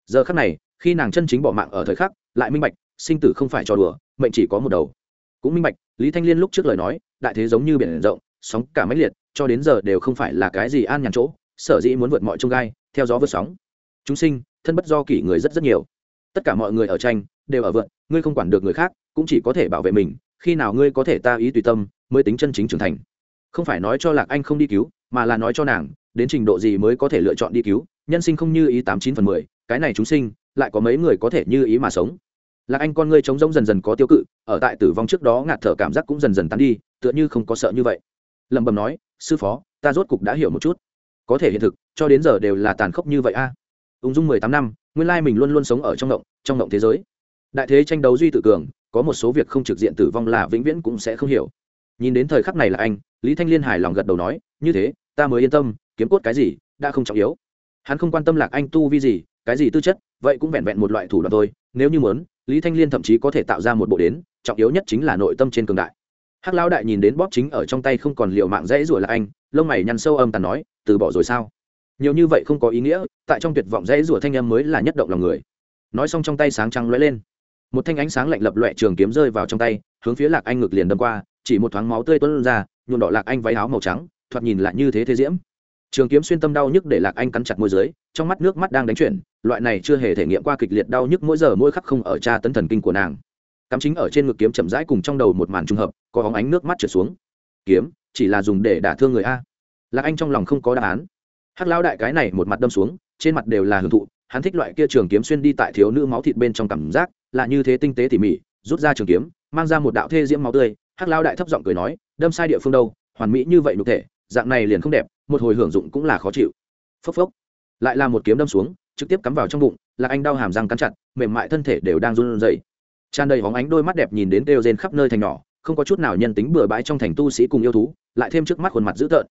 Giờ khắc này, khi nàng chân chính bỏ mạng ở thời khắc, lại minh bạch, sinh tử không phải trò đùa, mệnh chỉ có một đầu. Cũng minh bạch, lý thanh liên lúc trước lời nói, đại thế giống như biển rộng, sóng cả máy liệt, cho đến giờ đều không phải là cái gì an nhàn chỗ, sở dĩ muốn vượt mọi trông gai, theo gió vượt sóng. Chúng sinh, thân bất do kỷ người rất rất nhiều. Tất cả mọi người ở tranh, đều ở vượt, ngươi không quản được người khác, cũng chỉ có thể bảo vệ mình, khi nào ngươi có thể ta ý tùy tâm, mới tính chân chính trưởng thành. Không phải nói cho lạc anh không đi cứu, mà là nói cho nàng đến trình độ gì mới có thể lựa chọn đi cứu, nhân sinh không như ý tám chín phần mười, cái này chúng sinh, lại có mấy người có thể như ý mà sống. Lạc anh con ngươi trống rỗng dần dần có tiêu cự, ở tại tử vong trước đó ngạt thở cảm giác cũng dần dần tán đi, tựa như không có sợ như vậy. Lẩm bẩm nói, sư phó, ta rốt cục đã hiểu một chút. Có thể hiện thực, cho đến giờ đều là tàn khốc như vậy a. Ung dung mười tám năm, nguyên lai mình luôn luôn sống ở trong động trong động thế giới. Đại thế tranh đấu duy tự cường, có một số việc không trực diện tử vong là vĩnh viễn cũng sẽ không hiểu. Nhìn đến thời khắc này là anh, lý thanh liên hài lòng gật đầu nói, như thế, ta mới yên tâm kiếm cốt cái gì, đã không trọng yếu. Hắn không quan tâm lạc anh tu vi gì, cái gì tư chất, vậy cũng vẹn vẹn một loại thủ đoạn thôi. Nếu như muốn, lý thanh liên thậm chí có thể tạo ra một bộ đến, trọng yếu nhất chính là nội tâm trên cường đại. Hắc lão đại nhìn đến bóp chính ở trong tay không còn liệu mạng dễ rủa là anh, lông mày nhăn sâu âm tàn nói, từ bỏ rồi sao? Nhiều như vậy không có ý nghĩa, tại trong tuyệt vọng dễ rủa thanh em mới là nhất động lòng người. Nói xong trong tay sáng trăng lóe lên. Một thanh ánh sáng lạnh lập loẹ trường kiếm rơi vào trong tay, hướng phía lạc anh ngực liền đâm qua, chỉ một thoáng máu tươi tuôn ra, nhuộm đỏ lạc anh váy áo màu trắng, thoạt nhìn lại như thế thế diễm trường kiếm xuyên tâm đau nhức để lạc anh cắn chặt môi dưới, trong mắt nước mắt đang đánh chuyển, loại này chưa hề thể nghiệm qua kịch liệt đau nhức mỗi giờ mỗi khắc không ở tra tấn thần kinh của nàng. Cắm chính ở trên ngực kiếm chậm rãi cùng trong đầu một màn trùng hợp, có hóng ánh nước mắt trượt xuống. Kiếm, chỉ là dùng để đả thương người a. Lạc anh trong lòng không có đáp án. Hắc lão đại cái này một mặt đâm xuống, trên mặt đều là hưởng thụ, hắn thích loại kia trường kiếm xuyên đi tại thiếu nữ máu thịt bên trong cảm giác, là như thế tinh tế tỉ mỉ, rút ra trường kiếm, mang ra một đạo thê diễm máu tươi. Hắc lão đại thấp giọng cười nói, đâm sai địa phương đâu, hoàn mỹ như vậy nhục thể, dạng này liền không đẹp một hồi hưởng dụng cũng là khó chịu. Phốc phốc. Lại là một kiếm đâm xuống, trực tiếp cắm vào trong bụng lạc anh đau hàm răng cắn chặt, mềm mại thân thể đều đang run rẩy. Tràn đầy hóng ánh đôi mắt đẹp nhìn đến đều rên khắp nơi thành nhỏ, không có chút nào nhân tính bừa bãi trong thành tu sĩ cùng yêu thú, lại thêm trước mắt khuôn mặt dữ tợn.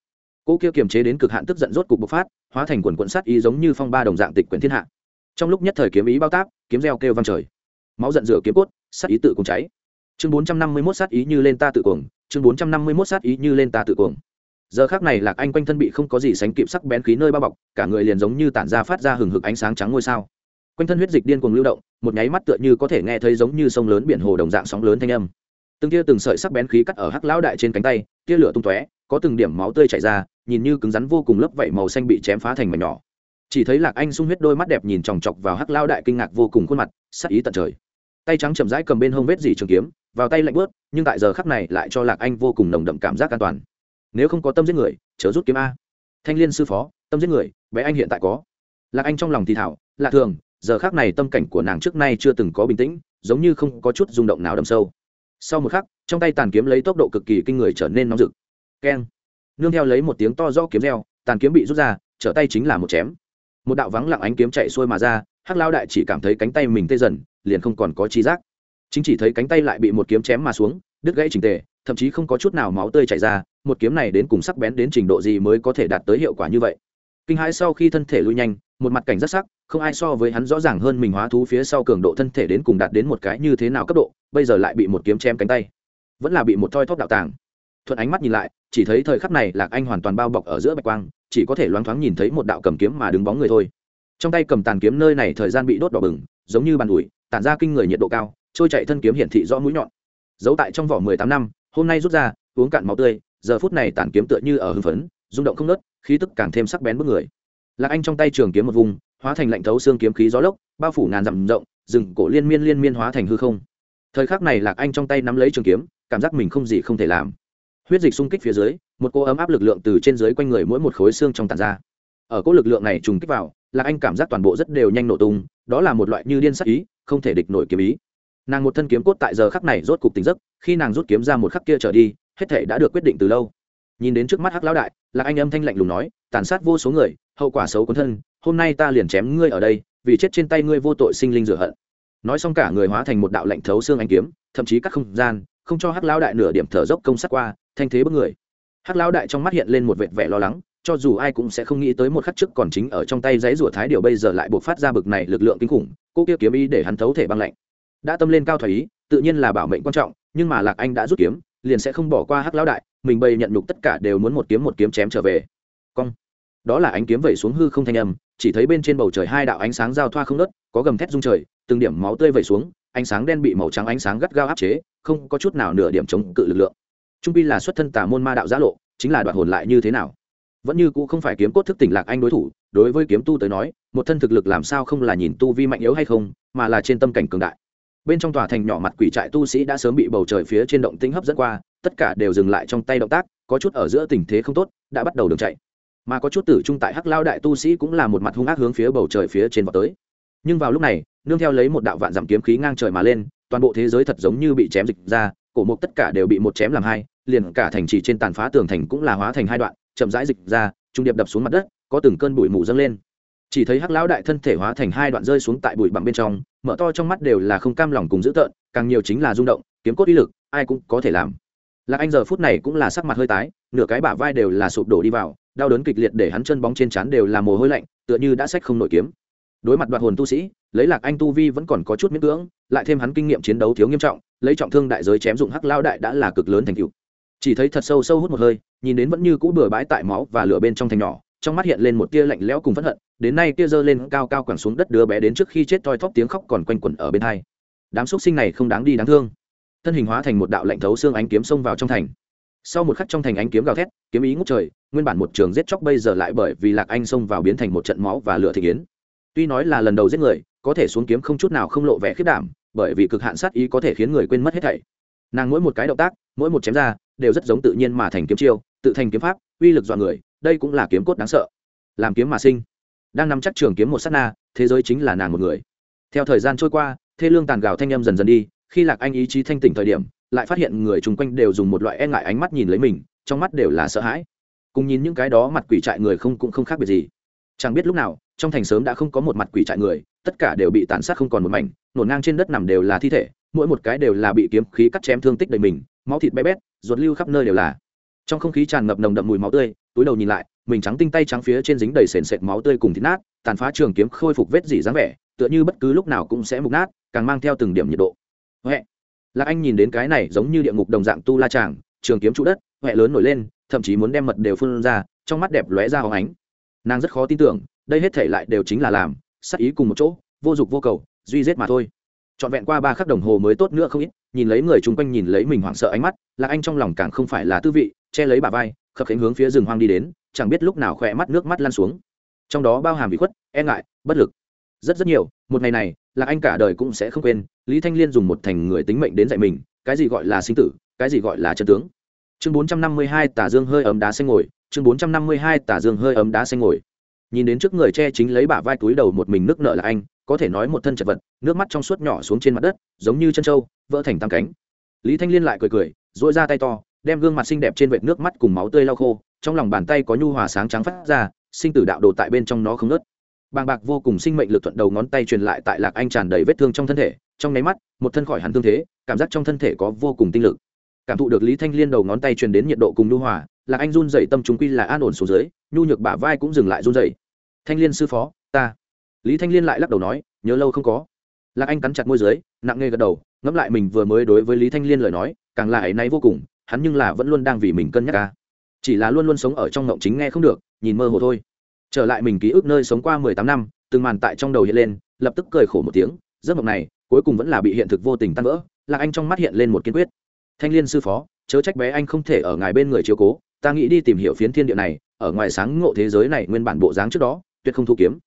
Cô kia kiềm chế đến cực hạn tức giận rốt cục bộc phát, hóa thành quần quận sát ý giống như phong ba đồng dạng tịch quyển thiên hạ. Trong lúc nhất thời kiếm ý bao tác kiếm reo kêu vang trời. Máu giận rửa kiếm cốt, sát ý tự cùng cháy. Chương bốn trăm năm mươi mốt sát ý như lên ta tự cuồng, chương bốn trăm năm mươi mốt sát ý như lên ta tự cuồng giờ khác này lạc anh quanh thân bị không có gì sánh kịp sắc bén khí nơi bao bọc, cả người liền giống như tản ra phát ra hừng hực ánh sáng trắng ngôi sao. Quanh thân huyết dịch điên cuồng lưu động, một nháy mắt tựa như có thể nghe thấy giống như sông lớn biển hồ đồng dạng sóng lớn thanh âm. Từng tia từng sợi sắc bén khí cắt ở hắc lão đại trên cánh tay, tia lửa tung tóe, có từng điểm máu tươi chảy ra, nhìn như cứng rắn vô cùng lớp vảy màu xanh bị chém phá thành mảnh nhỏ. Chỉ thấy lạc anh sung huyết đôi mắt đẹp nhìn chòng chọc vào hắc lão đại kinh ngạc vô cùng khuôn mặt, sắc ý tận trời. Tay trắng chậm rãi cầm bên hông vết dỉ trường kiếm, vào tay lạnh bớt nhưng tại giờ khắc này lại cho lạc anh vô cùng nồng đậm cảm giác an toàn nếu không có tâm giết người, chớ rút kiếm a. Thanh liên sư phó, tâm giết người, bé anh hiện tại có. Lạc anh trong lòng thì thảo lạ thường, giờ khác này tâm cảnh của nàng trước nay chưa từng có bình tĩnh, giống như không có chút rung động nào đậm sâu. Sau một khắc, trong tay tàn kiếm lấy tốc độ cực kỳ kinh người trở nên nóng rực. Keng. Nương theo lấy một tiếng to do kiếm reo, tàn kiếm bị rút ra, trở tay chính là một chém. Một đạo vắng lặng ánh kiếm chạy xuôi mà ra, hắc lao đại chỉ cảm thấy cánh tay mình tê dần, liền không còn có chi giác. Chính chỉ thấy cánh tay lại bị một kiếm chém mà xuống, đứt gãy trình tề, thậm chí không có chút nào máu tươi chảy ra một kiếm này đến cùng sắc bén đến trình độ gì mới có thể đạt tới hiệu quả như vậy. Kinh hãi sau khi thân thể lui nhanh, một mặt cảnh rất sắc, không ai so với hắn rõ ràng hơn mình hóa thú phía sau cường độ thân thể đến cùng đạt đến một cái như thế nào cấp độ, bây giờ lại bị một kiếm chém cánh tay. Vẫn là bị một thoi thóp đạo tàng. Thuận ánh mắt nhìn lại, chỉ thấy thời khắc này lạc anh hoàn toàn bao bọc ở giữa bạch quang, chỉ có thể loáng thoáng nhìn thấy một đạo cầm kiếm mà đứng bóng người thôi. Trong tay cầm tàn kiếm nơi này thời gian bị đốt đỏ bừng, giống như bàn ủi, tản ra kinh người nhiệt độ cao, trôi chạy thân kiếm hiển thị rõ mũi nhọn. Giấu tại trong vỏ mười tám năm, hôm nay rút ra, uống cạn máu tươi giờ phút này tàn kiếm tựa như ở hưng phấn, rung động không nớt khí tức càng thêm sắc bén bước người. Lạc anh trong tay trường kiếm một vùng, hóa thành lạnh thấu xương kiếm khí gió lốc, bao phủ ngàn dặm rộng, rừng cổ liên miên liên miên hóa thành hư không. Thời khắc này lạc anh trong tay nắm lấy trường kiếm, cảm giác mình không gì không thể làm. Huyết dịch xung kích phía dưới, một cô ấm áp lực lượng từ trên dưới quanh người mỗi một khối xương trong tàn ra. Ở cỗ lực lượng này trùng kích vào, lạc anh cảm giác toàn bộ rất đều nhanh nổ tung, đó là một loại như điên sắc ý, không thể địch nổi kiếm ý. Nàng một thân kiếm cốt tại giờ khắc này rốt cục tính giấc, khi nàng rút kiếm ra một khắc kia trở đi hết thể đã được quyết định từ lâu. Nhìn đến trước mắt hắc lão đại lạc anh âm thanh lạnh lùng nói tàn sát vô số người hậu quả xấu cuốn thân hôm nay ta liền chém ngươi ở đây vì chết trên tay ngươi vô tội sinh linh rửa hận. Nói xong cả người hóa thành một đạo lạnh thấu xương anh kiếm thậm chí các không gian không cho hắc lão đại nửa điểm thở dốc công sát qua thanh thế bất người. Hắc lão đại trong mắt hiện lên một vệt vẻ lo lắng cho dù ai cũng sẽ không nghĩ tới một khắc trước còn chính ở trong tay giấy rủa thái điều bây giờ lại buộc phát ra bực này lực lượng kinh khủng cô kia kiếm ý để hắn thấu thể băng lạnh. Đã tâm lên cao thủy, ý tự nhiên là bảo mệnh quan trọng nhưng mà lạc anh đã rút kiếm liền sẽ không bỏ qua hắc lão đại, mình bày nhận nhục tất cả đều muốn một kiếm một kiếm chém trở về. Cong. Đó là ánh kiếm vẩy xuống hư không thanh âm, chỉ thấy bên trên bầu trời hai đạo ánh sáng giao thoa không nớt có gầm thét rung trời, từng điểm máu tươi vẩy xuống, ánh sáng đen bị màu trắng ánh sáng gắt gao áp chế, không có chút nào nửa điểm chống cự lực lượng. Trung pi là xuất thân tà môn ma đạo giã lộ, chính là đoạn hồn lại như thế nào? Vẫn như cũ không phải kiếm cốt thức tỉnh lạc anh đối thủ, đối với kiếm tu tới nói, một thân thực lực làm sao không là nhìn tu vi mạnh yếu hay không, mà là trên tâm cảnh cường đại bên trong tòa thành nhỏ mặt quỷ trại tu sĩ đã sớm bị bầu trời phía trên động tĩnh hấp dẫn qua, tất cả đều dừng lại trong tay động tác, có chút ở giữa tình thế không tốt, đã bắt đầu đường chạy. Mà có chút tử trung tại hắc lao đại tu sĩ cũng là một mặt hung ác hướng phía bầu trời phía trên vào tới. Nhưng vào lúc này, nương theo lấy một đạo vạn giảm kiếm khí ngang trời mà lên, toàn bộ thế giới thật giống như bị chém dịch ra, cổ mục tất cả đều bị một chém làm hai, liền cả thành trì trên tàn phá tường thành cũng là hóa thành hai đoạn, chậm rãi dịch ra, trung điệp đập xuống mặt đất, có từng cơn bụi mù dâng lên chỉ thấy hắc lão đại thân thể hóa thành hai đoạn rơi xuống tại bụi bặm bên trong, mở to trong mắt đều là không cam lòng cùng dữ tợn, càng nhiều chính là rung động, kiếm cốt uy lực, ai cũng có thể làm. Lạc anh giờ phút này cũng là sắc mặt hơi tái, nửa cái bả vai đều là sụp đổ đi vào, đau đớn kịch liệt để hắn chân bóng trên trán đều là mồ hôi lạnh, tựa như đã sách không nổi kiếm. Đối mặt đoạt hồn tu sĩ, lấy lạc anh tu vi vẫn còn có chút miễn cưỡng, lại thêm hắn kinh nghiệm chiến đấu thiếu nghiêm trọng, lấy trọng thương đại giới chém dụng hắc lao đại đã là cực lớn thành cựu chỉ thấy thật sâu sâu hút một hơi, nhìn đến vẫn như cũ bừa bãi tại máu và lửa bên trong thành nhỏ trong mắt hiện lên một tia lạnh lẽo cùng phẫn hận, đến nay kia giơ lên cao cao quẳng xuống đất đứa bé đến trước khi chết toi thóp tiếng khóc còn quanh quẩn ở bên hai. Đám xúc sinh này không đáng đi đáng thương. Thân hình hóa thành một đạo lạnh thấu xương ánh kiếm xông vào trong thành. Sau một khắc trong thành ánh kiếm gào thét, kiếm ý ngút trời, nguyên bản một trường giết chóc bây giờ lại bởi vì lạc anh xông vào biến thành một trận máu và lửa thị kiến tuy nói là lần đầu giết người, có thể xuống kiếm không chút nào không lộ vẻ khiết đảm, bởi vì cực hạn sát ý có thể khiến người quên mất hết thảy. Nàng mỗi một cái động tác, mỗi một chém ra, đều rất giống tự nhiên mà thành kiếm chiêu, tự thành kiếm pháp, uy lực dọa người đây cũng là kiếm cốt đáng sợ. Làm kiếm mà sinh. Đang nắm chắc trường kiếm một sát na, thế giới chính là nàng một người. Theo thời gian trôi qua, thê lương tàn gào thanh âm dần dần đi, khi lạc anh ý chí thanh tỉnh thời điểm, lại phát hiện người chung quanh đều dùng một loại e ngại ánh mắt nhìn lấy mình, trong mắt đều là sợ hãi. Cùng nhìn những cái đó mặt quỷ trại người không cũng không khác biệt gì. Chẳng biết lúc nào, trong thành sớm đã không có một mặt quỷ trại người, tất cả đều bị tàn sát không còn một mảnh, nổn ngang trên đất nằm đều là thi thể, mỗi một cái đều là bị kiếm khí cắt chém thương tích đầy mình, máu thịt bé bét, ruột lưu khắp nơi đều là. Trong không khí tràn ngập nồng đậm mùi máu tươi túi đầu nhìn lại, mình trắng tinh tay trắng phía trên dính đầy sền sệt máu tươi cùng thịt nát, tàn phá trường kiếm khôi phục vết dỉ dáng vẻ, tựa như bất cứ lúc nào cũng sẽ mục nát, càng mang theo từng điểm nhiệt độ. Huệ. Lạc anh nhìn đến cái này giống như địa ngục đồng dạng tu la tràng trường kiếm trụ đất, huệ lớn nổi lên, thậm chí muốn đem mật đều phun ra, trong mắt đẹp lóe ra hóng ánh. Nàng rất khó tin tưởng, đây hết thể lại đều chính là làm sắc ý cùng một chỗ, vô dụng vô cầu, duy giết mà thôi trọn vẹn qua ba khắc đồng hồ mới tốt nữa không ít, nhìn lấy người chung quanh nhìn lấy mình hoảng sợ ánh mắt, lạc anh trong lòng càng không phải là tư vị, che lấy bà vai, khập khánh hướng phía rừng hoang đi đến, chẳng biết lúc nào khỏe mắt nước mắt lan xuống. Trong đó bao hàm bị khuất e ngại, bất lực. Rất rất nhiều, một ngày này, lạc anh cả đời cũng sẽ không quên, lý thanh liên dùng một thành người tính mệnh đến dạy mình, cái gì gọi là sinh tử, cái gì gọi là chân tướng. Chương bốn trăm năm mươi hai tả dương hơi ấm đá xanh ngồi, chương bốn trăm năm mươi hai tả dương hơi ấm đá xanh ngồi. Nhìn đến trước người che chính lấy bả vai túi đầu một mình nước nợ là anh có thể nói một thân chật vật, nước mắt trong suốt nhỏ xuống trên mặt đất, giống như chân trâu, vỡ thành tam cánh. Lý thanh liên lại cười cười dội ra tay to, đem gương mặt xinh đẹp trên vệt nước mắt cùng máu tươi lau khô, trong lòng bàn tay có nhu hòa sáng trắng phát ra, sinh tử đạo đồ tại bên trong nó không ngớt. Bàng bạc vô cùng sinh mệnh lực thuận đầu ngón tay truyền lại tại lạc anh tràn đầy vết thương trong thân thể, trong nháy mắt, một thân khỏi hẳn thương thế, cảm giác trong thân thể có vô cùng tinh lực. Cảm thụ được lý thanh liên đầu ngón tay truyền đến nhiệt độ cùng nhu hòa, lạc anh run dậy tâm chúng quy là an ổn xuống dưới, nhu nhược bả vai cũng dừng lại run dậy thanh liên sư phó, ta lý thanh liên lại lắc đầu nói, nhớ lâu không có. Lạc anh cắn chặt môi dưới, nặng nề gật đầu, ngẫm lại mình vừa mới đối với lý thanh liên lời nói, càng là áy náy vô cùng, hắn nhưng là vẫn luôn đang vì mình cân nhắc ca. Chỉ là luôn luôn sống ở trong ngộng chính nghe không được, nhìn mơ hồ thôi. Trở lại mình ký ức nơi sống qua mười tám năm, từng màn tại trong đầu hiện lên, lập tức cười khổ một tiếng, giấc mộng này, cuối cùng vẫn là bị hiện thực vô tình tan vỡ, lạc anh trong mắt hiện lên một kiên quyết. Thanh liên sư phó, chớ trách bé anh không thể ở ngài bên người chiếu cố, ta nghĩ đi tìm hiểu phiến thiên địa này, ở ngoài sáng ngộ thế giới này nguyên bản bộ dáng trước đó, tuyệt không thu kiếm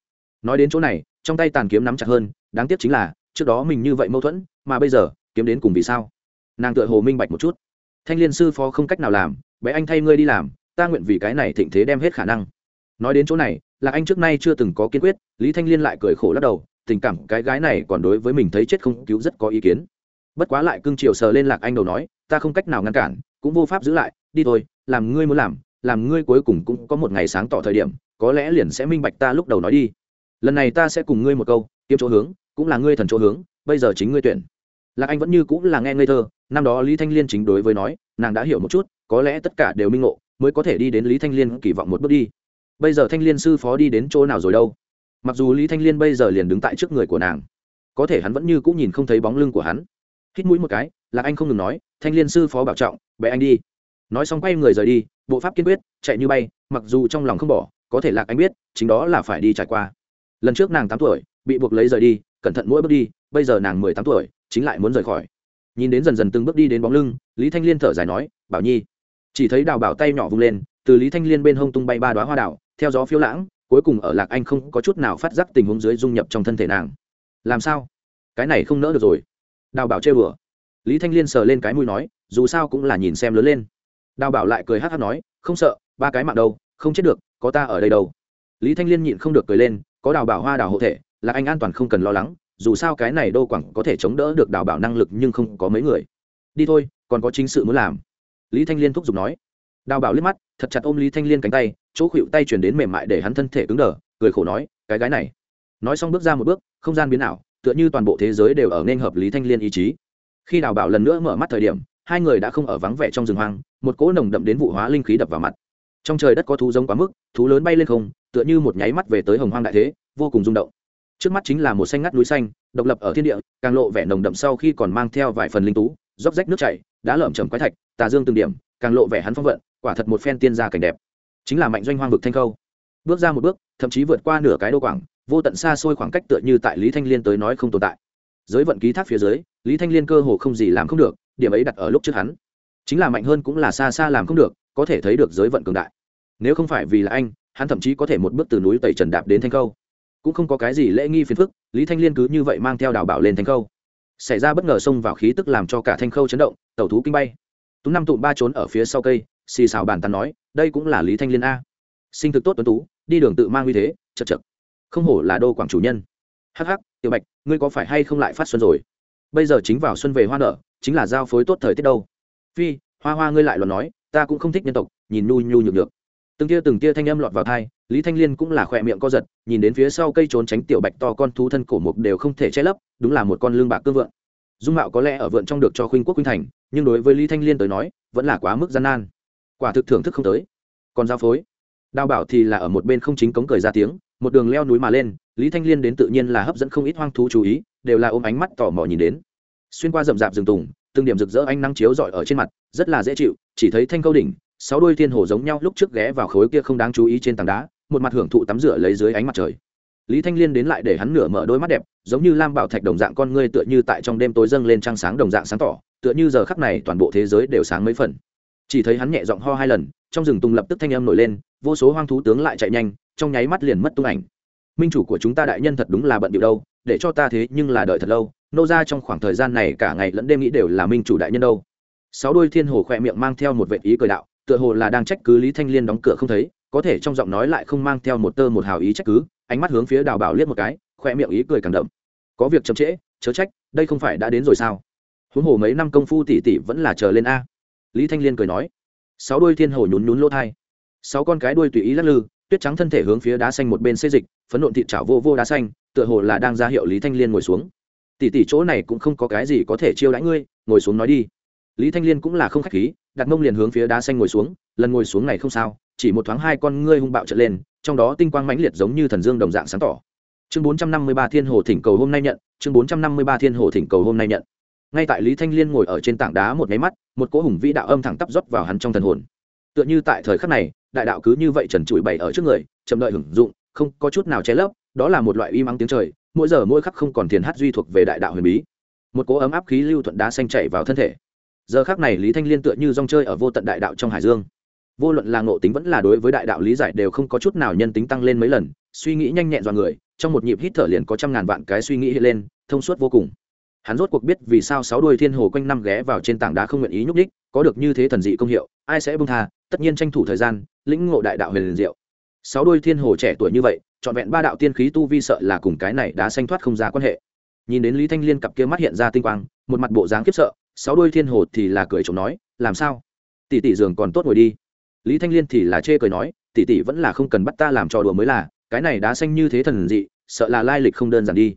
nói đến chỗ này, trong tay tàn kiếm nắm chặt hơn, đáng tiếc chính là, trước đó mình như vậy mâu thuẫn, mà bây giờ, kiếm đến cùng vì sao? Nàng tựa hồ minh bạch một chút. Thanh liên sư phó không cách nào làm, bé anh thay ngươi đi làm, ta nguyện vì cái này thịnh thế đem hết khả năng. Nói đến chỗ này là anh trước nay chưa từng có kiên quyết, lý thanh liên lại cười khổ lắc đầu, tình cảm cái gái này còn đối với mình thấy chết không cứu rất có ý kiến. Bất quá lại cưng chiều sờ lên lạc anh đầu nói, ta không cách nào ngăn cản, cũng vô pháp giữ lại, đi thôi, làm ngươi muốn làm làm ngươi cuối cùng cũng có một ngày sáng tỏ thời điểm, có lẽ liền sẽ minh bạch ta lúc đầu nói đi lần này ta sẽ cùng ngươi một câu, kiếm chỗ hướng, cũng là ngươi thần chỗ hướng, bây giờ chính ngươi tuyển. Lạc anh vẫn như cũng là nghe ngây thơ, năm đó lý thanh liên chính đối với nói, nàng đã hiểu một chút, có lẽ tất cả đều minh ngộ, mới có thể đi đến lý thanh liên kỳ vọng một bước đi. Bây giờ thanh liên sư phó đi đến chỗ nào rồi đâu? Mặc dù lý thanh liên bây giờ liền đứng tại trước người của nàng, có thể hắn vẫn như cũng nhìn không thấy bóng lưng của hắn. Hít mũi một cái, lạc anh không ngừng nói, thanh liên sư phó bảo trọng bé anh đi. Nói xong quay người rời đi, bộ pháp kiên quyết, chạy như bay, mặc dù trong lòng không bỏ, có thể lạc anh biết, chính đó là phải đi trải qua lần trước nàng tám tuổi, bị buộc lấy rời đi, cẩn thận mỗi bước đi, bây giờ nàng mười tám tuổi, chính lại muốn rời khỏi. Nhìn đến dần dần từng bước đi đến bóng lưng, lý thanh liên thở dài nói, bảo nhi. Chỉ thấy đào bảo tay nhỏ vung lên, từ lý thanh liên bên hông tung bay ba đoá hoa đào, theo gió phiêu lãng, cuối cùng ở lạc anh không có chút nào phát giác tình huống dưới dung nhập trong thân thể nàng. Làm sao? Cái này không nỡ được rồi. Đào bảo chơi bừa lý thanh liên sờ lên cái mũi nói, dù sao cũng là nhìn xem lớn lên. Đào bảo lại cười hát hát nói, không sợ, ba cái mạng đâu, không chết được, có ta ở đây đâu. Lý thanh liên nhịn không được cười lên có đào bảo hoa đào hộ thể, là anh an toàn không cần lo lắng, dù sao cái này đô quảng có thể chống đỡ được đào bảo năng lực nhưng không có mấy người. Đi thôi, còn có chính sự muốn làm. Lý thanh liên thúc giục nói. Đào bảo liếc mắt, thật chặt ôm lý thanh liên cánh tay, chỗ khuỵu tay chuyển đến mềm mại để hắn thân thể cứng đờ, cười khổ nói, cái gái này. Nói xong bước ra một bước, không gian biến ảo, tựa như toàn bộ thế giới đều ở nên hợp lý thanh liên ý chí. Khi đào bảo lần nữa mở mắt thời điểm, hai người đã không ở vắng vẻ trong rừng hoang, một cỗ nồng đậm đến vụ hóa linh khí đập vào mặt. Trong trời đất có thú giống quá mức, thú lớn bay lên không tựa như một nháy mắt về tới hồng hoang đại thế, vô cùng rung động. Trước mắt chính là một xanh ngắt núi xanh, độc lập ở thiên địa, càng lộ vẻ nồng đậm sau khi còn mang theo vài phần linh tú róc rách nước chảy, đá lởm chầm quái thạch, tà dương từng điểm, càng lộ vẻ hắn phong vận, quả thật một phen tiên gia cảnh đẹp. Chính là mạnh doanh hoang vực thanh khâu. Bước ra một bước, thậm chí vượt qua nửa cái đô quảng, vô tận xa xôi khoảng cách tựa như tại lý thanh liên tới nói không tồn tại. Giới vận ký thác phía dưới, lý thanh liên cơ hồ không gì làm không được, điểm ấy đặt ở lúc trước hắn. Chính là mạnh hơn cũng là xa xa làm không được, có thể thấy được giới vận cường đại. Nếu không phải vì là anh hắn thậm chí có thể một bước từ núi tẩy trần đạp đến thanh khâu. Cũng không có cái gì lễ nghi phiền phức, lý thanh liên cứ như vậy mang theo đào bảo lên thanh khâu. Xảy ra bất ngờ xông vào khí tức làm cho cả thanh khâu chấn động tẩu thú kinh bay. Tú năm tụm ba trốn ở phía sau cây, xì xào bàn tán nói, đây cũng là lý thanh liên a. Sinh thực tốt tuấn tú, đi đường tự mang uy thế, chật chật. Không hổ là đô quảng chủ nhân. Hắc hắc, tiểu bạch, ngươi có phải hay không lại phát xuân rồi? Bây giờ chính vào xuân về hoa nở, chính là giao phối tốt thời tiết đâu. Phi, hoa hoa ngươi lại luôn nói, ta cũng không thích nhân tộc, nhìn nhu nhu nhược được từng tia từng tia thanh âm lọt vào thai lý thanh liên cũng là khỏe miệng co giật, nhìn đến phía sau cây trốn tránh tiểu bạch to con thú thân cổ mục đều không thể che lấp, đúng là một con lương bạc cương vượng. Dung mạo có lẽ ở vượn trong được cho khuynh quốc khuynh thành, nhưng đối với lý thanh liên tới nói, vẫn là quá mức gian nan. Quả thực thưởng thức không tới. Còn giao phối. Đào bảo thì là ở một bên không chính cống cười ra tiếng, một đường leo núi mà lên, lý thanh liên đến tự nhiên là hấp dẫn không ít hoang thú chú ý, đều là ôm ánh mắt tò mò nhìn đến. Xuyên qua rậm rạp rừng tùng, từng điểm rực rỡ ánh nắng chiếu rọi ở trên mặt, rất là dễ chịu, chỉ thấy thanh câu đỉnh sáu đôi thiên hồ giống nhau lúc trước ghé vào khối kia không đáng chú ý trên tảng đá, một mặt hưởng thụ tắm rửa lấy dưới ánh mặt trời. Lý thanh liên đến lại để hắn nửa mở đôi mắt đẹp, giống như lam bảo thạch đồng dạng con ngươi tựa như tại trong đêm tối dâng lên trăng sáng đồng dạng sáng tỏ, tựa như giờ khắc này toàn bộ thế giới đều sáng mấy phần. Chỉ thấy hắn nhẹ giọng ho hai lần, trong rừng tùng lập tức thanh âm nổi lên, vô số hoang thú tướng lại chạy nhanh, trong nháy mắt liền mất tung ảnh. Minh chủ của chúng ta đại nhân thật đúng là bận điệu đâu, để cho ta thế nhưng là đợi thật lâu, nô ra trong khoảng thời gian này cả ngày lẫn đêm nghĩ đều là minh chủ đại nhân đâu. Sáu đôi thiên hồ khỏe miệng mang theo một vệ ý cười đạo tựa hồ là đang trách cứ lý thanh liên đóng cửa không thấy, có thể trong giọng nói lại không mang theo một tơ một hào ý trách cứ, ánh mắt hướng phía đào bảo liếc một cái khoe miệng ý cười càng đậm. Có việc chậm trễ, chớ trách, đây không phải đã đến rồi sao? Huống hồ mấy năm công phu tỷ tỷ vẫn là chờ lên a. Lý thanh liên cười nói. Sáu đôi thiên hồ nhún nhún lỗ thai. Sáu con cái đuôi tùy ý lắc lư, tuyết trắng thân thể hướng phía đá xanh một bên xê dịch, phấn nộn thịt chảo vô vô đá xanh, tựa hồ là đang ra hiệu lý thanh liên ngồi xuống. Tỷ tỷ chỗ này cũng không có cái gì có thể chiêu đãi ngươi, ngồi xuống nói đi lý thanh liên cũng là không khách khí, đặt mông liền hướng phía đá xanh ngồi xuống, lần ngồi xuống này không sao, chỉ một thoáng hai con ngươi hung bạo trở lên, trong đó tinh quang mãnh liệt giống như thần dương đồng dạng sáng tỏ. Chương bốn trăm năm mươi ba thiên hồ thỉnh cầu hôm nay nhận, chương bốn trăm năm mươi ba thiên hồ thỉnh cầu hôm nay nhận. Ngay tại lý thanh liên ngồi ở trên tảng đá một máy mắt, một cỗ hùng vĩ đạo âm thẳng tắp rót vào hắn trong thần hồn. Tựa như tại thời khắc này, đại đạo cứ như vậy trần trụi bày ở trước người, chậm đợi hưởng dụng, không có chút nào che lấp, đó là một loại uy mắng tiếng trời, mỗi giờ mỗi khắc không còn thiền hát duy thuộc về đại đạo huyền bí. Một cỗ ấm áp khí lưu thuận đá xanh chảy vào thân thể giờ khác này lý thanh liên tựa như rong chơi ở vô tận đại đạo trong hải dương vô luận là ngộ tính vẫn là đối với đại đạo lý giải đều không có chút nào nhân tính tăng lên mấy lần suy nghĩ nhanh nhẹn dọn người trong một nhịp hít thở liền có trăm ngàn vạn cái suy nghĩ hiện lên thông suốt vô cùng hắn rốt cuộc biết vì sao sáu đuôi thiên hồ quanh năm ghé vào trên tảng đá không nguyện ý nhúc đích có được như thế thần dị công hiệu ai sẽ bông tha tất nhiên tranh thủ thời gian lĩnh ngộ đại đạo huyền liền diệu sáu đuôi thiên hồ trẻ tuổi như vậy trọn vẹn ba đạo tiên khí tu vi sợ là cùng cái này đã sanh thoát không ra quan hệ nhìn đến lý thanh liên cặp kia mắt hiện ra tinh quang một mặt bộ dáng khiếp sợ sáu đôi thiên hồ thì là cười chồng nói, làm sao? Tỷ tỷ giường còn tốt ngồi đi. Lý thanh liên thì là chê cười nói, tỷ tỷ vẫn là không cần bắt ta làm trò đùa mới là, cái này đá xanh như thế thần dị, sợ là lai lịch không đơn giản đi.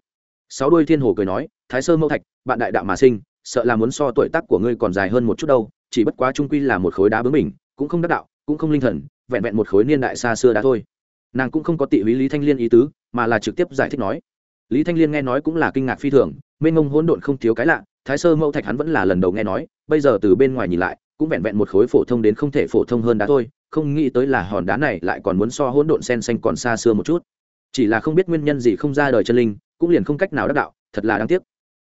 Sáu đôi thiên hồ cười nói, thái sơ mẫu thạch, bạn đại đạo mà sinh, sợ là muốn so tuổi tác của ngươi còn dài hơn một chút đâu, chỉ bất quá trung quy là một khối đá bướng mình cũng không đắc đạo, cũng không linh thần, vẹn vẹn một khối niên đại xa xưa đã thôi. Nàng cũng không có tị húy lý thanh liên ý tứ, mà là trực tiếp giải thích nói. Lý thanh liên nghe nói cũng là kinh ngạc phi thường, mênh ngông hỗn độn không thiếu cái lạ thái sơ mẫu thạch hắn vẫn là lần đầu nghe nói, bây giờ từ bên ngoài nhìn lại, cũng vẹn vẹn một khối phổ thông đến không thể phổ thông hơn đá thôi, không nghĩ tới là hòn đá này lại còn muốn so hỗn độn sen xanh còn xa xưa một chút. Chỉ là không biết nguyên nhân gì không ra đời chân linh, cũng liền không cách nào đắc đạo, thật là đáng tiếc.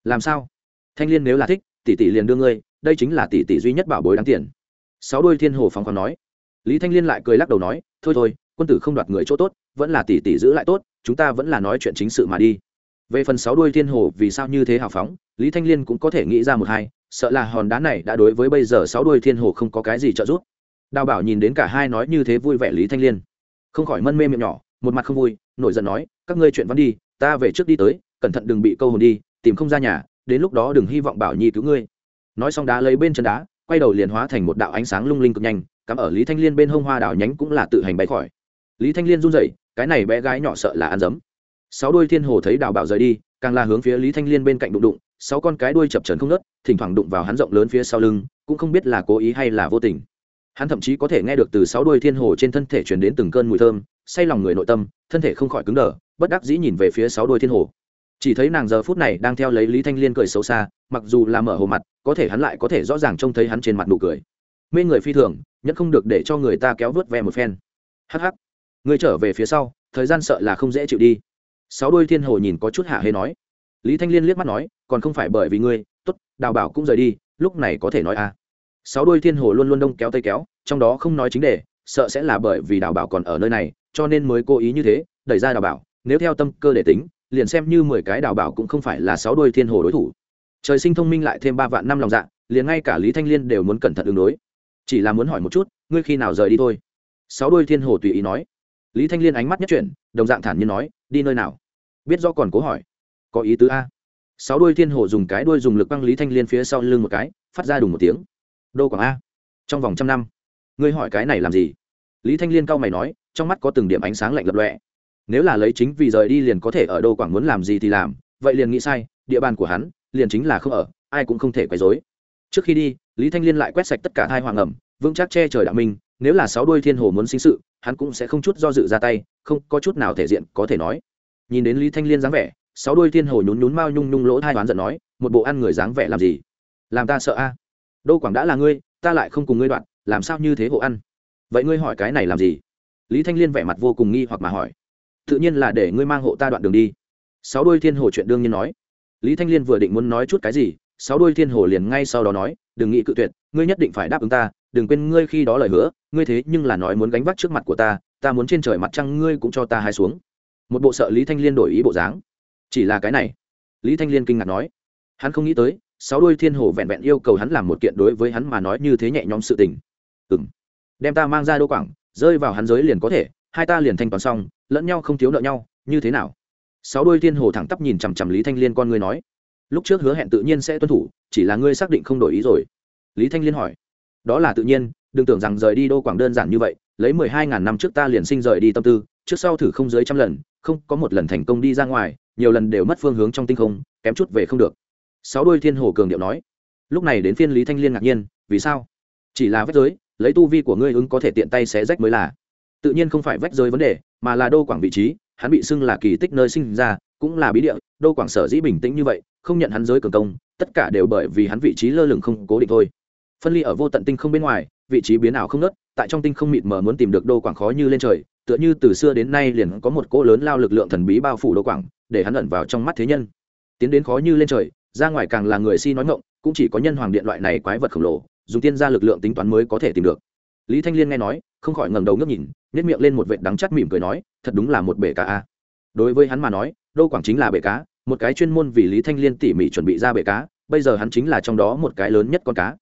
Làm sao? Thanh liên nếu là thích, tỷ tỷ liền đưa ngươi, đây chính là tỷ tỷ duy nhất bảo bối đáng tiền. Sáu đôi thiên hồ phóng khoáng nói. Lý thanh liên lại cười lắc đầu nói, thôi thôi, quân tử không đoạt người chỗ tốt, vẫn là tỷ tỷ giữ lại tốt, chúng ta vẫn là nói chuyện chính sự mà đi về phần sáu đuôi thiên hồ vì sao như thế hào phóng, lý thanh liên cũng có thể nghĩ ra một hai, sợ là hòn đá này đã đối với bây giờ sáu đuôi thiên hồ không có cái gì trợ giúp. Đào bảo nhìn đến cả hai nói như thế vui vẻ lý thanh liên. Không khỏi mân mê miệng nhỏ, một mặt không vui, nổi giận nói, các ngươi chuyện văn đi, ta về trước đi tới, cẩn thận đừng bị câu hồn đi, tìm không ra nhà, đến lúc đó đừng hy vọng bảo nhi cứu ngươi. Nói xong đá lấy bên chân đá, quay đầu liền hóa thành một đạo ánh sáng lung linh cực nhanh, cắm ở lý thanh liên bên hông hoa đảo nhánh cũng là tự hành bay khỏi. Lý thanh liên run rẩy, cái này bé gái nhỏ sợ là ăn dấm sáu đôi thiên hồ thấy đào bảo rời đi, càng là hướng phía lý thanh liên bên cạnh đụng đụng, sáu con cái đuôi chập trần không nớt thỉnh thoảng đụng vào hắn rộng lớn phía sau lưng, cũng không biết là cố ý hay là vô tình. Hắn thậm chí có thể nghe được từ sáu đôi thiên hồ trên thân thể chuyển đến từng cơn mùi thơm, say lòng người nội tâm, thân thể không khỏi cứng đờ, bất đắc dĩ nhìn về phía sáu đôi thiên hồ. Chỉ thấy nàng giờ phút này đang theo lấy lý thanh liên cười xấu xa, mặc dù là mở hồ mặt, có thể hắn lại có thể rõ ràng trông thấy hắn trên mặt nụ cười. Mê người phi thường nhất không được để cho người ta kéo vớt ve một phen. Hắc hắc. Người trở về phía sau, thời gian sợ là không dễ chịu đi sáu đôi thiên hồ nhìn có chút hạ hê nói. Lý thanh liên liếc mắt nói, còn không phải bởi vì ngươi t ố t đào bảo cũng rời đi, lúc này có thể nói à. Sáu đôi thiên hồ luôn luôn đông kéo tây kéo, trong đó không nói chính đề, sợ sẽ là bởi vì đào bảo còn ở nơi này, cho nên mới cố ý như thế, đẩy ra đào bảo, nếu theo tâm cơ để tính, liền xem như mười cái đào bảo cũng không phải là sáu đôi thiên hồ đối thủ. Trời sinh thông minh lại thêm ba vạn năm lòng dạ liền ngay cả lý thanh liên đều muốn cẩn thận ứng đối. Chỉ là muốn hỏi một chút, ngươi khi nào rời đi thôi? Sáu đôi thiên hồ tùy ý nói. Lý thanh liên ánh mắt nhất chuyển, đồng dạng thản nhiên nói, đi nơi nào? Biết do còn cố hỏi. Có ý tứ a. Sáu đôi thiên hồ dùng cái đuôi dùng lực băng lý thanh liên phía sau lưng một cái, phát ra đùng một tiếng. Đô quảng a. Trong vòng trăm năm, ngươi hỏi cái này làm gì? Lý thanh liên cau mày nói, trong mắt có từng điểm ánh sáng lạnh lập lọe. Nếu là lấy chính vì rời đi liền có thể ở đô quảng muốn làm gì thì làm, vậy liền nghĩ sai, địa bàn của hắn, liền chính là không ở, ai cũng không thể quấy dối trước khi đi, lý thanh liên lại quét sạch tất cả hai hoàng ẩm, vững chắc che trời đạo minh, nếu là sáu đuôi thiên hồ muốn sinh sự, hắn cũng sẽ không chút do dự ra tay, không có chút nào thể diện có thể nói nhìn đến lý thanh liên dáng vẻ, sáu đôi thiên hồ nhún nhún mao nhung nhung lỗ hai đoán giận nói, một bộ ăn người dáng vẻ làm gì? Làm ta sợ a? Đô quảng đã là ngươi, ta lại không cùng ngươi đoạn, làm sao như thế hộ ăn? Vậy ngươi hỏi cái này làm gì? Lý thanh liên vẻ mặt vô cùng nghi hoặc mà hỏi. Tự nhiên là để ngươi mang hộ ta đoạn đường đi. Sáu đôi thiên hồ chuyện đương nhiên nói. Lý thanh liên vừa định muốn nói chút cái gì, sáu đôi thiên hồ liền ngay sau đó nói, đừng nghĩ cự tuyệt, ngươi nhất định phải đáp ứng ta, đừng quên ngươi khi đó lời hứa, ngươi thế nhưng là nói muốn gánh vác trước mặt của ta ta muốn trên trời mặt trăng ngươi cũng cho ta hai xuống một bộ sợ lý thanh liên đổi ý bộ dáng. Chỉ là cái này, lý thanh liên kinh ngạc nói, hắn không nghĩ tới, sáu đôi thiên hồ vẹn vẹn yêu cầu hắn làm một kiện đối với hắn mà nói như thế nhẹ nhõm sự tình. Ừ m đem ta mang ra đô quảng, rơi vào hắn giới liền có thể, hai ta liền thanh toán xong, lẫn nhau không thiếu nợ nhau, như thế nào? Sáu đôi thiên hồ thẳng tắp nhìn chằm chằm lý thanh liên con ngươi nói, lúc trước hứa hẹn tự nhiên sẽ tuân thủ, chỉ là ngươi xác định không đổi ý rồi. Lý thanh liên hỏi, đó là tự nhiên, đừng tưởng rằng rời đi đô quảng đơn giản như vậy, lấy mười hai ngàn năm trước ta liền sinh rời đi tâm tư, trước sau thử không dưới trăm lần không có một lần thành công đi ra ngoài, nhiều lần đều mất phương hướng trong tinh không, kém chút về không được. Sáu đôi thiên hồ cường điệu nói. Lúc này đến phiên lý thanh liên ngạc nhiên, vì sao? Chỉ là vách giới, lấy tu vi của ngươi ứng có thể tiện tay xé rách mới là. Tự nhiên không phải vách giới vấn đề, mà là đô quảng vị trí, hắn bị xưng là kỳ tích nơi sinh ra, cũng là bí địa, đô quảng sở dĩ bình tĩnh như vậy, không nhận hắn giới cường công, tất cả đều bởi vì hắn vị trí lơ lửng không cố định thôi. Phân ly ở vô tận tinh không bên ngoài, vị trí biến ảo không nớt tại trong tinh không mịt mờ muốn tìm được đô quảng khó như lên trời tựa như từ xưa đến nay liền có một cỗ lớn lao lực lượng thần bí bao phủ đô quảng, để hắn ẩn vào trong mắt thế nhân. Tiến đến khó như lên trời, ra ngoài càng là người si nói ngộng cũng chỉ có nhân hoàng điện loại này quái vật khổng lồ, dùng tiên ra lực lượng tính toán mới có thể tìm được. Lý thanh liên nghe nói, không khỏi ngẩng đầu ngước nhìn nhét miệng lên một vệt đắng chắt mỉm cười nói, thật đúng là một bể cá a. Đối với hắn mà nói, đô quảng chính là bể cá, một cái chuyên môn vì lý thanh liên tỉ mỉ chuẩn bị ra bể cá, bây giờ hắn chính là trong đó một cái lớn nhất con cá.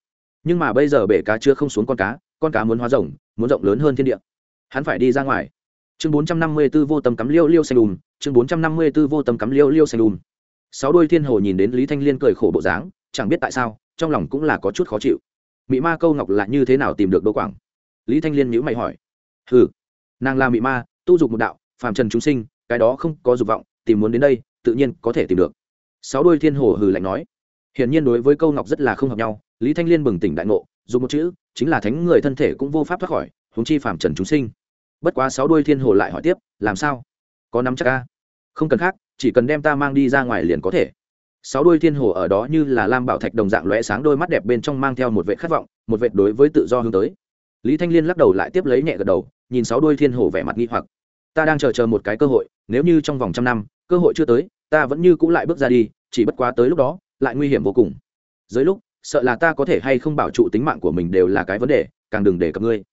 Nhưng mà bây giờ bể cá chưa không xuống con cá con cá muốn hóa rồng, muốn rộng lớn hơn thiên địa hắn phải đi ra ngoài. Chương bốn trăm năm mươi b ố vô tâm cắm liêu liêu xanh đùm, chương bốn trăm năm mươi b ố vô tâm cắm liêu liêu xanh đùm. Sáu đôi thiên hồ nhìn đến lý thanh liên cười khổ bộ dáng, chẳng biết tại sao, trong lòng cũng là có chút khó chịu. Mỹ ma câu ngọc là như thế nào tìm được đô quảng? Lý thanh liên nhữ mày hỏi. Ừ nàng là mị ma, tu dục một đạo, phàm trần chúng sinh, cái đó không có dục vọng, tìm muốn đến đây, tự nhiên có thể tìm được. Sáu đôi thiên hồ hừ lạnh nói. Hiển nhiên đối với câu ngọc rất là không hợp nhau, lý thanh liên bừng tỉnh đại ngộ, dùng một chữ, chính là thánh người thân thể cũng vô pháp thoát khỏi, huống chi phàm trần chúng sinh bất quá sáu đôi thiên hồ lại hỏi tiếp, làm sao? Có nắm chắc ca không cần khác, chỉ cần đem ta mang đi ra ngoài liền có thể. Sáu đôi thiên hồ ở đó như là lam bảo thạch đồng dạng lóe sáng đôi mắt đẹp bên trong mang theo một vệ khát vọng, một vệ đối với tự do hướng tới. Lý thanh liên lắc đầu lại tiếp lấy nhẹ gật đầu, nhìn sáu đôi thiên hồ vẻ mặt nghi hoặc. Ta đang chờ chờ một cái cơ hội, nếu như trong vòng trăm năm, cơ hội chưa tới, ta vẫn như c ũ lại bước ra đi, chỉ bất quá tới lúc đó, lại nguy hiểm vô cùng. Dưới lúc, sợ là ta có thể hay không bảo trụ tính mạng của mình đều là cái vấn đề, càng đừng để cập ngươi.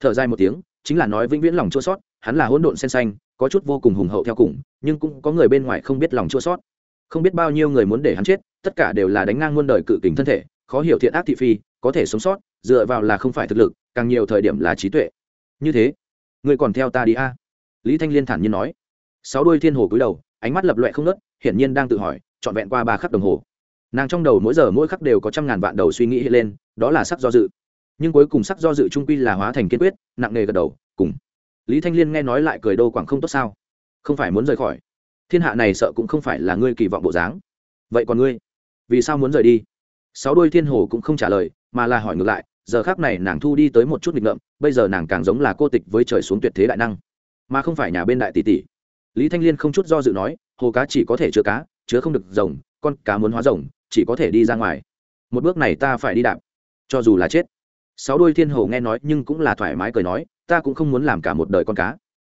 Thở dài một tiếng chính là nói vĩnh viễn lòng chua sót, hắn là hỗn độn sen xanh, có chút vô cùng hùng hậu theo cùng, nhưng cũng có người bên ngoài không biết lòng chua sót. Không biết bao nhiêu người muốn để hắn chết, tất cả đều là đánh ngang muôn đời cự kính thân thể, khó hiểu thiện ác thị phi, có thể sống sót, dựa vào là không phải thực lực, càng nhiều thời điểm là trí tuệ. Như thế, người còn theo ta đi a? Lý thanh liên thản nhiên nói. Sáu đôi thiên hồ cúi đầu, ánh mắt lập loẹ không nớt hiển nhiên đang tự hỏi, trọn vẹn qua ba khắc đồng hồ. Nàng trong đầu mỗi giờ mỗi khắc đều có trăm ngàn vạn đầu suy nghĩ lên, đó là sắc do dự nhưng cuối cùng sắc do dự trung quy là hóa thành kiên quyết, nặng nề gật đầu, cùng. Lý thanh liên nghe nói lại cười đô quảng không tốt sao? Không phải muốn rời khỏi. Thiên hạ này sợ cũng không phải là ngươi kỳ vọng bộ dáng. Vậy còn ngươi? Vì sao muốn rời đi? Sáu đôi thiên hồ cũng không trả lời, mà là hỏi ngược lại, giờ khác này nàng thu đi tới một chút nghịch ngợm, bây giờ nàng càng giống là cô tịch với trời xuống tuyệt thế đại năng. Mà không phải nhà bên đại tỷ tỷ. Lý thanh liên không chút do dự nói, hồ cá chỉ có thể chứa cá, chứa không được rồng, con cá muốn hóa rồng, chỉ có thể đi ra ngoài. Một bước này ta phải đi đạp. Cho dù là chết sáu đôi thiên hồ nghe nói nhưng cũng là thoải mái cười nói, ta cũng không muốn làm cả một đời con cá.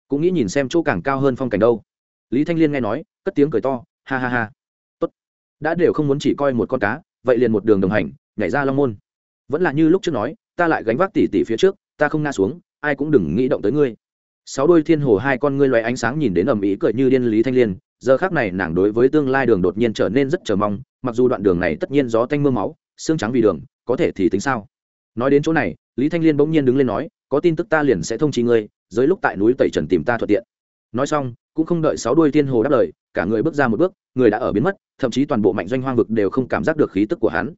Cũng nghĩ nhìn xem chỗ càng cao hơn phong cảnh đâu. Lý thanh liên nghe nói, cất tiếng cười to, ha ha ha. Tốt. Đã đều không muốn chỉ coi một con cá, vậy liền một đường đồng hành, nhảy ra long môn. Vẫn là như lúc trước nói, ta lại gánh vác tỉ tỉ phía trước, ta không ngã xuống, ai cũng đừng nghĩ động tới ngươi. Sáu đôi thiên hồ hai con ngươi loay ánh sáng nhìn đến ầm ĩ cười như điên lý thanh liên, giờ khác này nàng đối với tương lai đường đột nhiên trở nên rất chờ mong, mặc dù đoạn đường này tất nhiên gió tanh m ư a máu, xương trắng vì đường, có thể thì tính sao? Nói đến chỗ này, lý thanh liên bỗng nhiên đứng lên nói, có tin tức ta liền sẽ thông trí ngươi, dưới lúc tại núi tẩy trần tìm ta thuận tiện. Nói xong, cũng không đợi sáu đuôi thiên hồ đáp lời, cả người bước ra một bước, người đã ở biến mất, thậm chí toàn bộ mạnh doanh hoang vực đều không cảm giác được khí tức của hắn.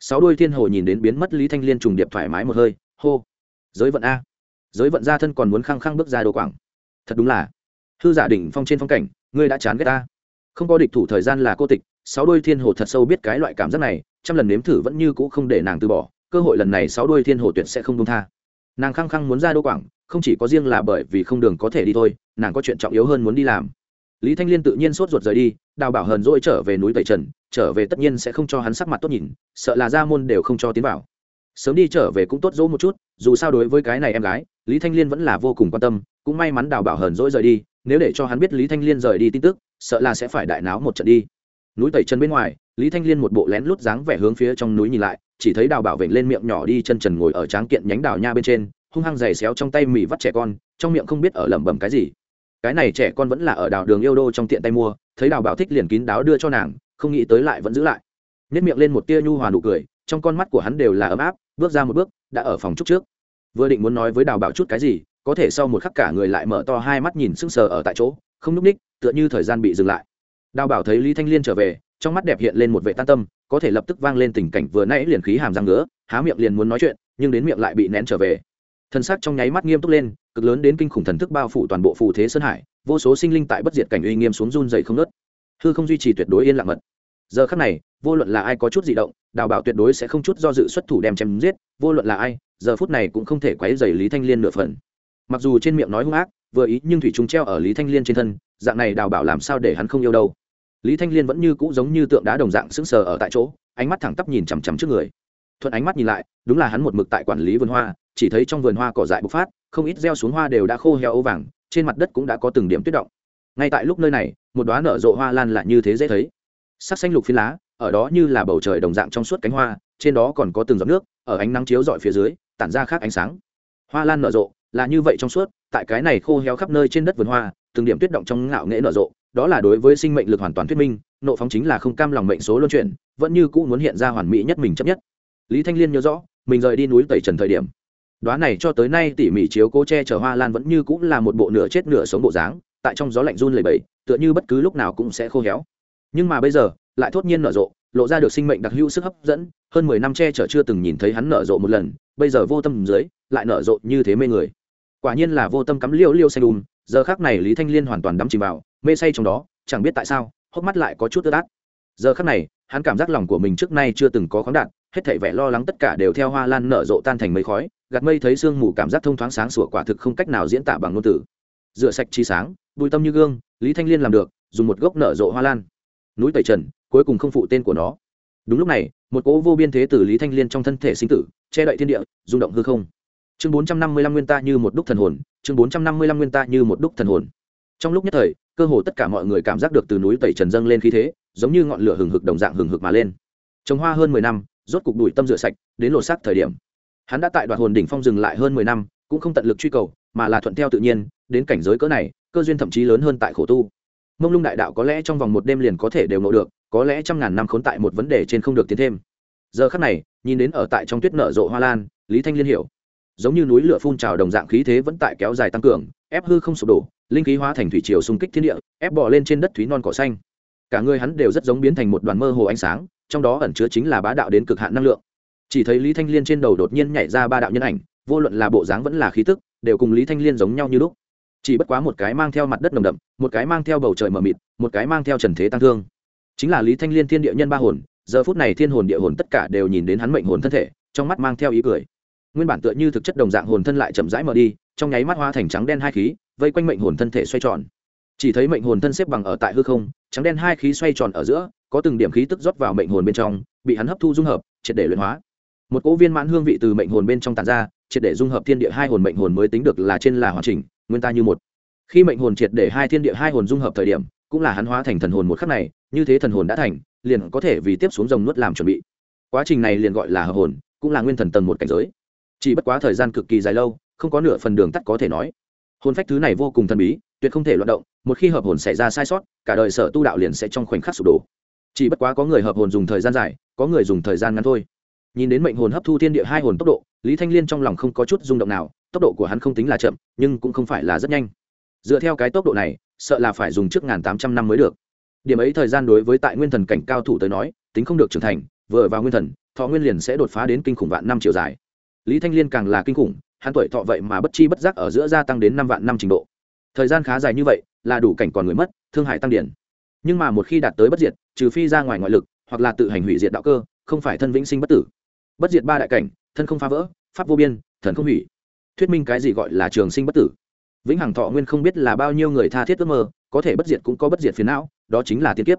Sáu đuôi thiên hồ nhìn đến biến mất lý thanh liên trùng điệp thoải mái một hơi, hô, giới vận a. Giới vận gia thân còn muốn khăng khăng bước ra đồ quảng. Thật đúng là, hư giả đỉnh phong trên phong cảnh, ngươi đã chán ghét ta. Không có địch thủ thời gian là cô tịch, sáu đôi thiên hồ thật sâu biết cái loại cảm giác này, trăm lần nếm thử vẫn như cũ không để nàng từ bỏ cơ hội lần này sáu đôi thiên hồ tuyệt sẽ không công tha. Nàng khăng khăng muốn ra đô quảng, không chỉ có riêng là bởi vì không đường có thể đi thôi, nàng có chuyện trọng yếu hơn muốn đi làm. Lý thanh liên tự nhiên sốt ruột rời đi, đào bảo hờn dỗi trở về núi tẩy trần, trở về tất nhiên sẽ không cho hắn sắc mặt tốt nhìn, sợ là ra môn đều không cho tiến vào. Sớm đi trở về cũng tốt dỗ một chút, dù sao đối với cái này em gái, lý thanh liên vẫn là vô cùng quan tâm, cũng may mắn đào bảo hờn dỗi rời đi, nếu để cho hắn biết lý thanh liên rời đi tin tức, sợ là sẽ phải đại náo một trận đi. Núi tẩy trần bên ngoài lý thanh liên một bộ lén lút dáng vẻ hướng phía trong núi nhìn lại, chỉ thấy đào bảo vểnh lên miệng nhỏ đi chân trần ngồi ở tráng kiện nhánh đào nha bên trên, hung hăng giày xéo trong tay mì vắt trẻ con, trong miệng không biết ở lẩm bẩm cái gì. Cái này trẻ con vẫn là ở đào đường yêu đô trong tiện tay mua, thấy đào bảo thích liền kín đáo đưa cho nàng, không nghĩ tới lại vẫn giữ lại. Nếp miệng lên một tia nhu hòa nụ cười, trong con mắt của hắn đều là ấm áp, bước ra một bước, đã ở phòng trúc trước. Vừa định muốn nói với đào bảo chút cái gì, có thể sau một khắc cả người lại mở to hai mắt nhìn sững sờ ở tại chỗ, không núp ních, tựa như thời gian bị dừng lại. Đào bảo thấy lý thanh liên trở về trong mắt đẹp hiện lên một vệ tan tâm, có thể lập tức vang lên tình cảnh vừa nãy liền khí hàm răng ngứa, há miệng liền muốn nói chuyện, nhưng đến miệng lại bị nén trở về. Thân xác trong nháy mắt nghiêm túc lên, cực lớn đến kinh khủng thần thức bao phủ toàn bộ phù thế sơn hải, vô số sinh linh tại bất diệt cảnh uy nghiêm xuống run dày không nớt hư không duy trì tuyệt đối yên lặng mật. Giờ khắc này, vô luận là ai có chút di động, đào bảo tuyệt đối sẽ không chút do dự xuất thủ đem chém giết, vô luận là ai, giờ phút này cũng không thể quấy dày lý thanh liên nửa phần. Mặc dù trên miệng nói hung ác, vừa ý nhưng thủy chúng treo ở lý thanh liên trên thân, dạng này đào bảo làm sao để hắn không yêu đâu lý thanh liên vẫn như cũ giống như tượng đá đồng dạng sững sờ ở tại chỗ, ánh mắt thẳng tắp nhìn chằm chằm trước người. Thuận ánh mắt nhìn lại, đúng là hắn một mực tại quản lý vườn hoa, chỉ thấy trong vườn hoa cỏ dại bộc phát, không ít gieo xuống hoa đều đã khô heo ấu vàng, trên mặt đất cũng đã có từng điểm tuyết động. Ngay tại lúc nơi này, một đoá nở rộ hoa lan lại như thế dễ thấy. Sắc xanh lục phi lá, ở đó như là bầu trời đồng dạng trong suốt cánh hoa, trên đó còn có từng giọt nước, ở ánh nắng chiếu dọi phía dưới, tản ra khác ánh sáng. Hoa lan nở rộ, là như vậy trong suốt, tại cái này khô héo khắp nơi trên đất vườn hoa từng điểm tuyết động trong ngạo nghễ nở rộ đó là đối với sinh mệnh lực hoàn toàn thuyết minh nộ phóng chính là không cam lòng mệnh số luân chuyển vẫn như cũ muốn hiện ra hoàn mỹ nhất mình chấp nhất. Lý thanh liên nhớ rõ mình rời đi núi tẩy trần thời điểm. Đoá này cho tới nay tỉ mỉ chiếu cố che chở hoa lan vẫn như cũng là một bộ nửa chết nửa sống bộ dáng tại trong gió lạnh run lầy bẩy, tựa như bất cứ lúc nào cũng sẽ khô héo. Nhưng mà bây giờ lại thốt nhiên nở rộ lộ ra được sinh mệnh đặc hữu sức hấp dẫn hơn mười năm che chở chưa từng nhìn thấy hắn nở rộ một lần bây giờ vô tâm dưới lại nở rộ như thế mê người. Quả nhiên là vô tâm cắm liêu liêu xanh đùm giờ khác này lý thanh liên hoàn toàn đắm chìm vào, mê say trong đó, chẳng biết tại sao, hốc mắt lại có chút tơ át. Giờ khác này, hắn cảm giác lòng của mình trước nay chưa từng có khoáng đạt, hết thảy vẻ lo lắng tất cả đều theo hoa lan nở rộ tan thành mây khói, gạt mây thấy sương mù cảm giác thông thoáng sáng sủa quả thực không cách nào diễn tả bằng ngôn từ. Rửa sạch chi sáng, bùi tâm như gương, lý thanh liên làm được, dùng một gốc nở rộ hoa lan. Núi tẩy trần, cuối cùng không phụ tên của nó. Đúng lúc này, một cỗ vô biên thế tử lý thanh liên trong thân thể sinh tử, che đậy thiên địa, rung động hư không. Chương bốn trăm năm mươi lăm nguyên ta như một đúc thần hồn chương bốn trăm năm mươi lăm nguyên ta như một đúc thần hồn. Trong lúc nhất thời, cơ hồ tất cả mọi người cảm giác được từ núi tẩy trần dâng lên khí thế, giống như ngọn lửa hừng hực đồng dạng hừng hực mà lên. Trồng hoa hơn mười năm, rốt cục đuổi tâm rửa sạch, đến lột xác thời điểm. Hắn đã tại đoạt hồn đỉnh phong dừng lại hơn mười năm, cũng không tận lực truy cầu, mà là thuận theo tự nhiên, đến cảnh giới cỡ này, cơ duyên thậm chí lớn hơn tại khổ tu. Mông lung đại đạo có lẽ trong vòng một đêm liền có thể đều nộ được, có lẽ trăm ngàn năm khốn tại một vấn đề trên không được tiến thêm. Giờ khắc này, nhìn đến ở tại trong tuyết nở rộ hoa lan, lý thanh liên hiểu giống như núi lửa phun trào đồng dạng khí thế vẫn tại kéo dài tăng cường, ép hư không sụp đổ, linh khí hóa thành thủy triều xung kích thiên địa, ép bỏ lên trên đất thúy non cỏ xanh. Cả người hắn đều rất giống biến thành một đoàn mơ hồ ánh sáng, trong đó ẩn chứa chính là bá đạo đến cực hạn năng lượng. Chỉ thấy lý thanh liên trên đầu đột nhiên nhảy ra ba đạo nhân ảnh, vô luận là bộ dáng vẫn là khí tức, đều cùng lý thanh liên giống nhau như lúc. Chỉ bất quá một cái mang theo mặt đất nồng đậm, một cái mang theo bầu trời mờ mịt, một cái mang theo trần thế tăng thương. Chính là lý thanh liên thiên địa nhân ba hồn, giờ phút này thiên hồn địa hồn tất cả đều nhìn đến hắn mệnh hồn thân thể, trong mắt mang theo ý cười nguyên bản tựa như thực chất đồng dạng hồn thân lại chậm rãi mở đi, trong nháy mắt hoa thành trắng đen hai khí, vây quanh mệnh hồn thân thể xoay tròn. Chỉ thấy mệnh hồn thân xếp bằng ở tại hư không, trắng đen hai khí xoay tròn ở giữa, có từng điểm khí tức rót vào mệnh hồn bên trong, bị hắn hấp thu dung hợp, triệt để luyện hóa. Một cỗ viên mãn hương vị từ mệnh hồn bên trong tàn ra, triệt để dung hợp thiên địa hai hồn mệnh hồn mới tính được là trên là hoàn chỉnh, nguyên ta như một. Khi mệnh hồn triệt để hai thiên địa hai hồn dung hợp thời điểm, cũng là hắn hóa thành thần hồn một khắc này, như thế thần hồn đã thành, liền có thể vì tiếp xuống dòng nuốt làm chuẩn bị. Quá trình này liền gọi là hợp hồn, cũng là nguyên thần tầng một cảnh giới chỉ bất quá thời gian cực kỳ dài lâu, không có nửa phần đường tắt có thể nói. Hồn phách thứ này vô cùng thần bí, tuyệt không thể loạt động, một khi hợp hồn xảy ra sai sót, cả đời sở tu đạo liền sẽ trong khoảnh khắc sụp đổ. Chỉ bất quá có người hợp hồn dùng thời gian dài, có người dùng thời gian ngắn thôi. Nhìn đến mệnh hồn hấp thu thiên địa hai hồn tốc độ, lý thanh liên trong lòng không có chút rung động nào, tốc độ của hắn không tính là chậm, nhưng cũng không phải là rất nhanh. Dựa theo cái tốc độ này, sợ là phải dùng trước ngàn tám trăm năm mới được. Điểm ấy thời gian đối với tại nguyên thần cảnh cao thủ tới nói, tính không được trưởng thành, vừa vào nguyên thần, thọ nguyên liền sẽ đột phá đến kinh khủng vạn năm chiều dài lý thanh liên càng là kinh khủng, hắn tuổi thọ vậy mà bất chi bất giác ở giữa gia tăng đến năm vạn năm trình độ. Thời gian khá dài như vậy, là đủ cảnh còn người mất, thương hại tăng điển. Nhưng mà một khi đạt tới bất diệt, trừ phi ra ngoài ngoại lực, hoặc là tự hành hủy diệt đạo cơ, không phải thân vĩnh sinh bất tử. Bất diệt ba đại cảnh, thân không phá vỡ, pháp vô biên, thần không hủy. Thuyết minh cái gì gọi là trường sinh bất tử? Vĩnh hằng thọ nguyên không biết là bao nhiêu người tha thiết ước mơ, có thể bất diệt cũng có bất diệt phiền não, đó chính là tiên kiếp.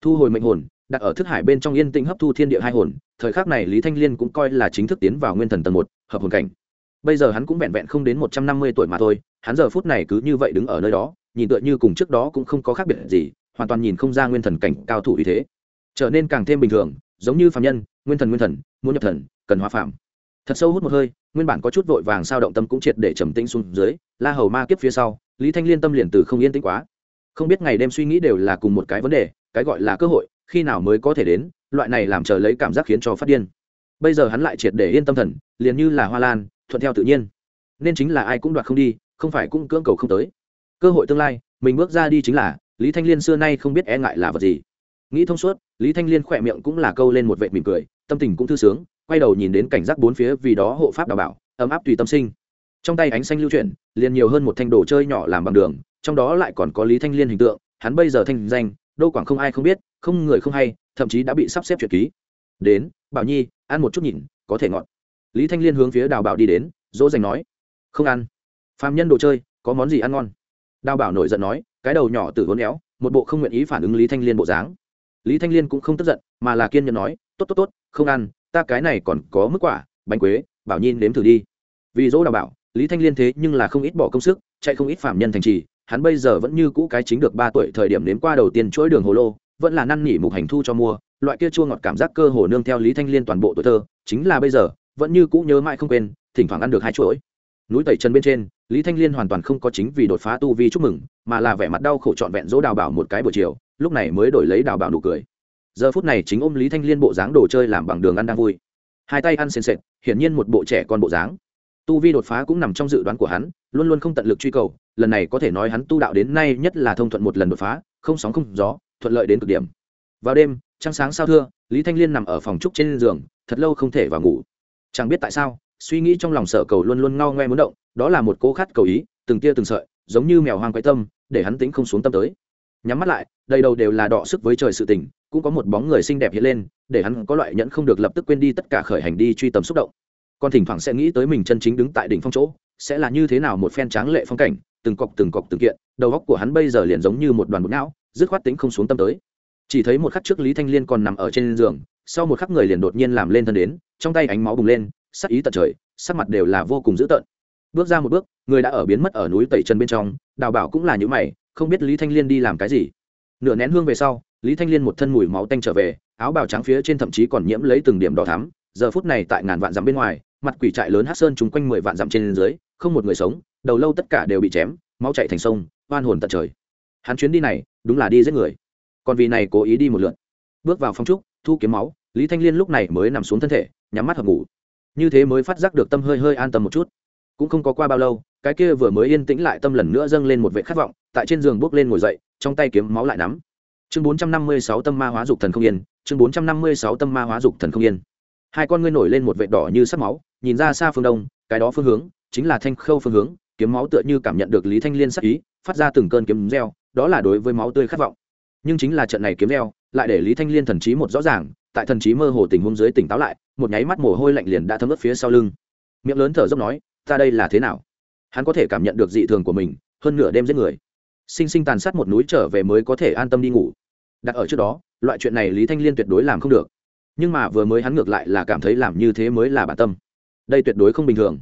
Thu hồi mệnh hồn đặt ở thức hải bên trong yên tĩnh hấp thu thiên địa hai hồn, thời khắc này lý thanh liên cũng coi là chính thức tiến vào nguyên thần tầng một, hợp hồn cảnh. Bây giờ hắn cũng vẹn vẹn không đến một trăm năm mươi tuổi mà thôi, hắn giờ phút này cứ như vậy đứng ở nơi đó, nhìn tựa như cùng trước đó cũng không có khác biệt gì, hoàn toàn nhìn không ra nguyên thần cảnh cao thủ ý thế. Trở nên càng thêm bình thường, giống như phạm nhân, nguyên thần nguyên thần, muốn nhập thần, cần hóa phạm thật sâu hút một hơi, nguyên bản có chút vội vàng sao động tâm cũng triệt để trầm tĩnh xuống dưới, la hầu ma kiếp phía sau, lý thanh liên tâm liền từ không yên tĩnh quá. Không biết ngày đêm suy nghĩ đều là cùng một cái vấn đề, cái gọi là cơ hội khi nào mới có thể đến, loại này làm chờ lấy cảm giác khiến cho phát điên. Bây giờ hắn lại triệt để yên tâm thần, liền như là hoa lan, thuận theo tự nhiên. Nên chính là ai cũng đoạt không đi, không phải cũng cưỡng cầu không tới. Cơ hội tương lai, mình bước ra đi chính là, lý thanh liên xưa nay không biết e ngại là vật gì. Nghĩ thông suốt, lý thanh liên khỏe miệng cũng là câu lên một vệ mỉm cười, tâm tình cũng thư sướng, quay đầu nhìn đến cảnh giác bốn phía vì đó hộ pháp đảm bảo, ấm áp tùy tâm sinh. Trong tay ánh xanh lưu chuyển, liền nhiều hơn một thanh đồ chơi nhỏ làm bằng đường, trong đó lại còn có lý thanh liên hình tượng, hắn bây giờ thanh danh đô quảng không ai không biết, không người không hay, thậm chí đã bị sắp xếp chuyện ký. Đến, bảo nhi, ăn một chút nhìn, có thể ngọt. Lý thanh liên hướng phía đào bảo đi đến, dỗ dành nói, không ăn. Phạm nhân đồ chơi, có món gì ăn ngon? Đào bảo nổi giận nói, cái đầu nhỏ tử hôn éo, một bộ không nguyện ý phản ứng lý thanh liên bộ dáng. Lý thanh liên cũng không tức giận, mà là kiên nhẫn nói, tốt tốt tốt, không ăn, ta cái này còn có mức quả, bánh quế, bảo nhi nếm thử đi. Vì dỗ đào bảo, lý thanh liên thế nhưng là không ít bỏ công sức, chạy không ít phạm nhân thành trì hắn bây giờ vẫn như cũ cái chính được ba tuổi thời điểm đến qua đầu tiên chuỗi đường hồ lô, vẫn là năn nỉ mục hành thu cho mua, loại kia chua ngọt cảm giác cơ hồ nương theo lý thanh liên toàn bộ tuổi thơ, chính là bây giờ, vẫn như cũ nhớ mãi không quên, thỉnh thoảng ăn được hai chuỗi. Núi tẩy chân bên trên, lý thanh liên hoàn toàn không có chính vì đột phá tu vi chúc mừng, mà là vẻ mặt đau khổ trọn vẹn dỗ đào bảo một cái buổi chiều, lúc này mới đổi lấy đào bảo nụ cười. Giờ phút này chính ôm lý thanh liên bộ dáng đồ chơi làm bằng đường ăn đang vui. Hai tay ăn sền sệt, hiển nhiên một bộ trẻ con bộ dáng tu vi đột phá cũng nằm trong dự đoán của hắn, luôn luôn không tận lực truy cầu, lần này có thể nói hắn tu đạo đến nay nhất là thông thuận một lần đột phá, không sóng không gió, thuận lợi đến cực điểm. Vào đêm, trăng sáng sao thưa, lý thanh liên nằm ở phòng trúc trên giường, thật lâu không thể vào ngủ. Chẳng biết tại sao, suy nghĩ trong lòng sở cầu luôn luôn ngao ngoe muốn động, đó là một cố khát cầu ý, từng tia từng sợi, giống như mèo hoang quái tâm, để hắn tính không xuống tâm tới. Nhắm mắt lại, đầy đầu đều là đọ sức với trời sự tình, cũng có một bóng người xinh đẹp hiện lên, để hắn có loại nhẫn không được lập tức quên đi tất cả khởi hành đi truy tầm xúc động còn thỉnh thoảng sẽ nghĩ tới mình chân chính đứng tại đỉnh phong chỗ, sẽ là như thế nào một phen tráng lệ phong cảnh, từng cọc từng cọc từng kiện, đầu góc của hắn bây giờ liền giống như một đoàn bột não, dứt khoát tính không xuống tâm tới. Chỉ thấy một khắc trước lý thanh liên còn nằm ở trên giường, sau một khắc người liền đột nhiên làm lên thân đến, trong tay ánh máu bùng lên, sắc ý tận trời, sắc mặt đều là vô cùng dữ tợn. Bước ra một bước, người đã ở biến mất ở núi tẩy chân bên trong, đào bảo cũng là những mày, không biết lý thanh liên đi làm cái gì. Nửa nén hương về sau, lý thanh liên một thân mùi máu tanh trở về, áo bào trắng phía trên thậm chí còn nhiễm lấy từng điểm đỏ thắm, giờ phút này tại ngàn vạn dặm bên ngoài mặt quỷ trại lớn hát sơn chung quanh mười vạn dặm trên dưới, không một người sống, đầu lâu tất cả đều bị chém, máu chạy thành sông, oan hồn tận trời. Hắn chuyến đi này, đúng là đi giết người. Còn vì này cố ý đi một lượt. Bước vào phong trúc, thu kiếm máu, lý thanh liên lúc này mới nằm xuống thân thể, nhắm mắt hợp ngủ. Như thế mới phát giác được tâm hơi hơi an tâm một chút. Cũng không có qua bao lâu, cái kia vừa mới yên tĩnh lại tâm lần nữa dâng lên một vệ khát vọng, tại trên giường bước lên ngồi dậy, trong tay kiếm máu lại nắm. Chương bốn trăm năm mươi sáu tâm ma hóa dục thần không yên, chương bốn trăm năm mươi sáu tâm ma hóa dục thần không yên. Hai con ngươi nổi lên một vệ đỏ như sắc máu nhìn ra xa phương đông, cái đó phương hướng chính là thanh khâu phương hướng, kiếm máu tựa như cảm nhận được lý thanh liên sắc ý, phát ra từng cơn kiếm reo, đó là đối với máu tươi khát vọng. Nhưng chính là trận này kiếm reo, lại để lý thanh liên thần trí một rõ ràng, tại thần trí mơ hồ tình huống dưới tỉnh táo lại, một nháy mắt mồ hôi lạnh liền đã thấm ướt phía sau lưng. Miệng lớn thở dốc nói, ta đây là thế nào? Hắn có thể cảm nhận được dị thường của mình, hơn nửa đêm giết người. Sinh sinh tàn sát một núi trở về mới có thể an tâm đi ngủ. Đặt ở trước đó, loại chuyện này lý thanh liên tuyệt đối làm không được. Nhưng mà vừa mới hắn ngược lại là cảm thấy làm như thế mới là bản tâm đây tuyệt đối không bình thường.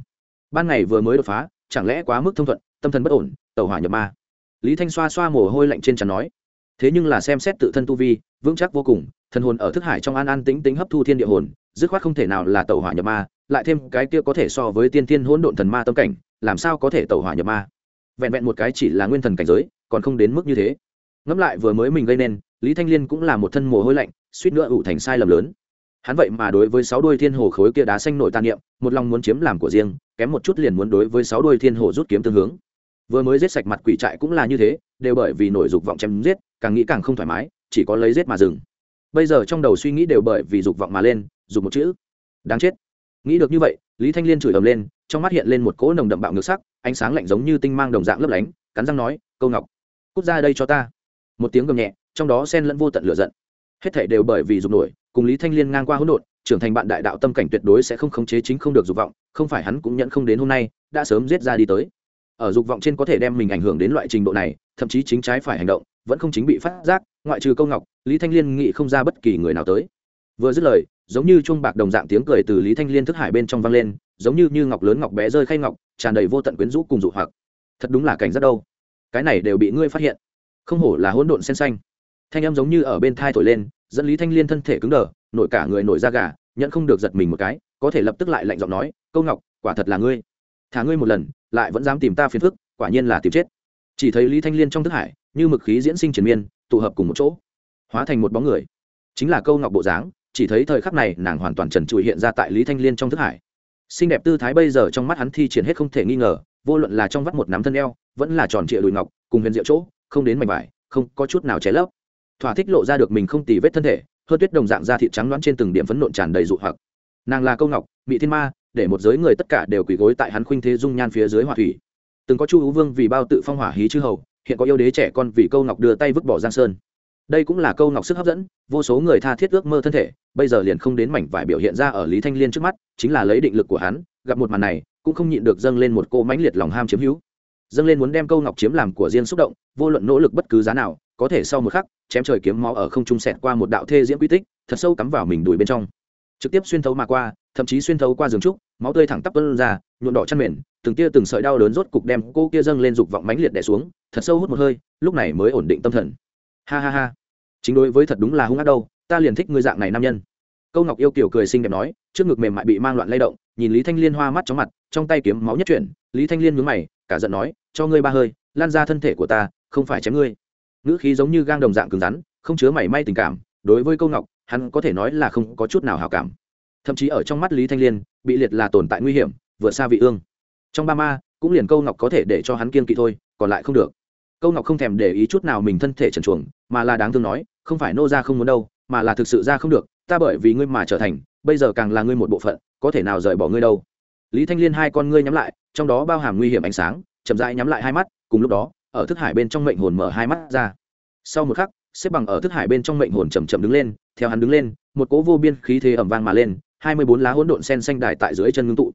Ban ngày vừa mới đột phá, chẳng lẽ quá mức thông thuận, tâm thần bất ổn tàu hỏa nhập ma? Lý thanh xoa xoa mồ hôi lạnh trên trán nói. Thế nhưng là xem xét tự thân tu vi, vững chắc vô cùng, thần hồn ở thức hải trong an an tính tính hấp thu thiên địa hồn, dứt khoát không thể nào là tàu hỏa nhập ma, lại thêm cái kia có thể so với tiên thiên hỗn độn thần ma tâm cảnh, làm sao có thể tàu hỏa nhập ma? Vẹn vẹn một cái chỉ là nguyên thần cảnh giới, còn không đến mức như thế. Ngẫm lại vừa mới mình gây nên, lý thanh liên cũng là một thân mồ hôi lạnh, suýt nữa ủ thành sai lầm lớn hắn vậy mà đối với sáu đuôi thiên hồ khối kia đá xanh nổi tàn niệm, một lòng muốn chiếm làm của riêng, kém một chút liền muốn đối với sáu đuôi thiên hồ rút kiếm tương hướng. Vừa mới giết sạch mặt quỷ trại cũng là như thế, đều bởi vì nổi dục vọng chém giết, càng nghĩ càng không thoải mái, chỉ có lấy giết mà dừng. Bây giờ trong đầu suy nghĩ đều bởi vì dục vọng mà lên dùng một chữ. Đáng chết. Nghĩ được như vậy, lý thanh liên chửi ầm lên, trong mắt hiện lên một cỗ nồng đậm bạo ngược sắc, ánh sáng lạnh giống như tinh mang đồng dạng lấp lánh, cắn răng nói, câu ngọc, cút ra đây cho ta. Một tiếng gầm nhẹ, trong đó xen lẫn vô tận lửa giận hết thảy đều bởi vì dục nổi, cùng lý thanh liên ngang qua hỗn độn, trưởng thành bạn đại đạo tâm cảnh tuyệt đối sẽ không khống chế chính không được dục vọng, không phải hắn cũng nhận không đến hôm nay, đã sớm giết ra đi tới. Ở dục vọng trên có thể đem mình ảnh hưởng đến loại trình độ này, thậm chí chính trái phải hành động, vẫn không chính bị phát giác, ngoại trừ câu ngọc, lý thanh liên nghĩ không ra bất kỳ người nào tới. Vừa dứt lời, giống như chuông bạc đồng dạng tiếng cười từ lý thanh liên thức hải bên trong vang lên, giống như như ngọc lớn ngọc bé rơi khay ngọc, tràn đầy vô tận quyến rũ cùng dụ hoặc. Thật đúng là cảnh rất đâu. Cái này đều bị ngươi phát hiện. Không hổ là hỗn độn sen xanh thanh em giống như ở bên thai thổi lên, dẫn lý thanh liên thân thể cứng đờ, nổi cả người nổi da gà nhận không được giật mình một cái, có thể lập tức lại lạnh giọng nói, câu ngọc, quả thật là ngươi. Thả ngươi một lần, lại vẫn dám tìm ta phiền phức, quả nhiên là tìm chết. Chỉ thấy lý thanh liên trong thức hải, như mực khí diễn sinh triền miên, tụ hợp cùng một chỗ, hóa thành một bóng người. Chính là câu ngọc bộ dáng, chỉ thấy thời khắc này nàng hoàn toàn trần trụi hiện ra tại lý thanh liên trong thức hải. Xinh đẹp tư thái bây giờ trong mắt hắn thi triển hết không thể nghi ngờ, vô luận là trong vắt một nắm thân eo, vẫn là tròn trịa đùi ngọc, cùng huyền diệu chỗ, không đến mảnh vải, không có chút nào cháy lấp thỏa thích lộ ra được mình không tì vết thân thể hơn tuyết đồng dạng da thịt trắng đoán trên từng điểm phấn nộn tràn đầy dụ hoặc. Nàng là câu ngọc bị thiên ma, để một giới người tất cả đều quỳ gối tại hắn khuynh thế dung nhan phía dưới hỏa thủy. Từng có chu hữu vương vì bao tự phong hỏa hí chư hầu, hiện có yêu đế trẻ con vì câu ngọc đưa tay vứt bỏ giang sơn. Đây cũng là câu ngọc sức hấp dẫn, vô số người tha thiết ước mơ thân thể, bây giờ liền không đến mảnh vải biểu hiện ra ở lý thanh liên trước mắt, chính là lấy định lực của hắn, gặp một màn này, cũng không nhịn được dâng lên một cô mãnh liệt lòng ham chiếm hữu. Dâng lên muốn đem câu ngọc chiếm làm của riêng xúc động, vô luận nỗ lực bất cứ giá nào có thể sau một khắc, chém trời kiếm máu ở không trung sẹt qua một đạo thê diễm quy tích, thật sâu cắm vào mình đùi bên trong. Trực tiếp xuyên thấu mà qua, thậm chí xuyên thấu qua giường trúc, máu tươi thẳng tắp vân ra nhuộn đỏ chăn mềm từng tia từng sợi đau đớn rốt cục đem cô kia dâng lên dục vọng mãnh liệt đè xuống, thật sâu hút một hơi, lúc này mới ổn định tâm thần. Ha ha ha. Chính đối với thật đúng là hung ác đâu, ta liền thích ngươi dạng này nam nhân. Câu ngọc yêu kiều cười xinh đẹp nói, trước ngực mềm mại bị mang loạn lay động, nhìn lý thanh liên hoa mắt chóng mặt, trong tay kiếm máu nhất chuyển, lý thanh liên nhướng mày, cả giận nói, cho ngươi ba hơi, lan ra thân thể của ta, không phải chém ngươi ngữ khí giống như gang đồng dạng cứng rắn, không chứa mảy may tình cảm, đối với câu ngọc, hắn có thể nói là không có chút nào hảo cảm. Thậm chí ở trong mắt lý thanh liên, bị liệt là tồn tại nguy hiểm, vượt xa vị ương. Trong ba ma, cũng liền câu ngọc có thể để cho hắn kiên kỵ thôi, còn lại không được. Câu ngọc không thèm để ý chút nào mình thân thể trần chuồng mà là đáng thương nói, không phải nô ra không muốn đâu, mà là thực sự ra không được, ta bởi vì ngươi mà trở thành, bây giờ càng là ngươi một bộ phận, có thể nào rời bỏ ngươi đâu? Lý thanh liên hai con ngươi nhắm lại, trong đó bao hàm nguy hiểm ánh sáng, chậm rãi nhắm lại hai mắt, cùng lúc đó ở thức hải bên trong mệnh hồn mở hai mắt ra. Sau một khắc, xếp bằng ở thức hải bên trong mệnh hồn chầm chậm đứng lên, theo hắn đứng lên, một cỗ vô biên khí thế ẩm vang mà lên, hai mươi bốn lá hỗn độn sen xanh đài tại dưới chân ngưng tụ.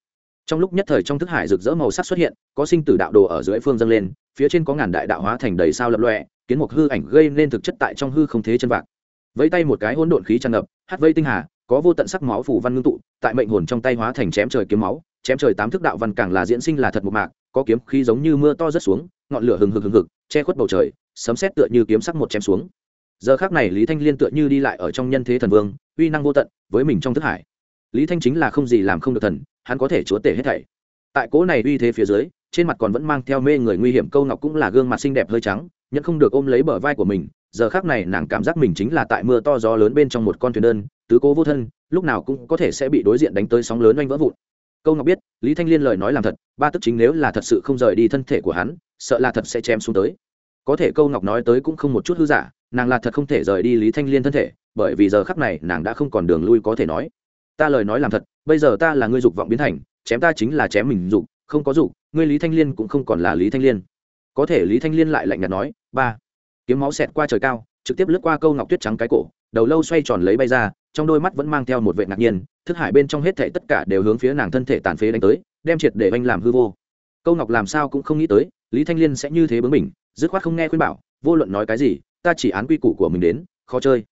Trong lúc nhất thời trong thức hải rực rỡ màu sắc xuất hiện, có sinh tử đạo đồ ở dưới phương dâng lên, phía trên có ngàn đại đạo hóa thành đầy sao lập lọe kiến một hư ảnh gây nên thực chất tại trong hư không thế chân vạc. Vẫy tay một cái hỗn độn khí tràn ngập, hát vây tinh hà, có vô tận sắc máu phủ văn ngưng tụ, tại mệnh hồn trong tay hóa thành chém trời kiếm máu, chém trời tám thức đạo văn càng là diễn sinh là thật một mạc, có kiếm khí giống như mưa to rất xuống ngọn lửa hừng hực hừng hực, che khuất bầu trời, sấm xét tựa như kiếm sắc một chém xuống. Giờ khác này lý thanh liên tựa như đi lại ở trong nhân thế thần vương, uy năng vô tận, với mình trong thức hải. Lý thanh chính là không gì làm không được thần, hắn có thể chúa tể hết thảy. Tại cỗ này uy thế phía dưới, trên mặt còn vẫn mang theo mê người nguy hiểm, câu ngọc cũng là gương mặt xinh đẹp hơi trắng nhận không được ôm lấy bờ vai của mình. Giờ khác này nàng cảm giác mình chính là tại mưa to gió lớn bên trong một con thuyền đơn, tứ cố vô thân, lúc nào cũng có thể sẽ bị đối diện đánh tới sóng lớn oanh vỡ vụn câu ngọc biết, lý thanh liên lời nói làm thật, ba tức chính nếu là thật sự không rời đi thân thể của hắn, sợ là thật sẽ chém xuống tới. Có thể câu ngọc nói tới cũng không một chút hư giả, nàng là thật không thể rời đi lý thanh liên thân thể, bởi vì giờ khắc này nàng đã không còn đường lui có thể nói. Ta lời nói làm thật, bây giờ ta là ngươi dục vọng biến thành, chém ta chính là chém mình dục, không có dục, ngươi lý thanh liên cũng không còn là lý thanh liên. Có thể lý thanh liên lại lạnh nhạt nói, ba, kiếm máu xẹt qua trời cao, trực tiếp lướt qua câu ngọc tuyết trắng cái cổ, đầu lâu xoay tròn lấy bay ra trong đôi mắt vẫn mang theo một vệ ngạc nhiên, thức hải bên trong hết thảy tất cả đều hướng phía nàng thân thể tàn phế đánh tới, đem triệt để oanh làm hư vô. Câu ngọc làm sao cũng không nghĩ tới, lý thanh liên sẽ như thế bướng mình dứt khoát không nghe khuyên bảo, vô luận nói cái gì, ta chỉ án quy củ của mình đến, khó chơi.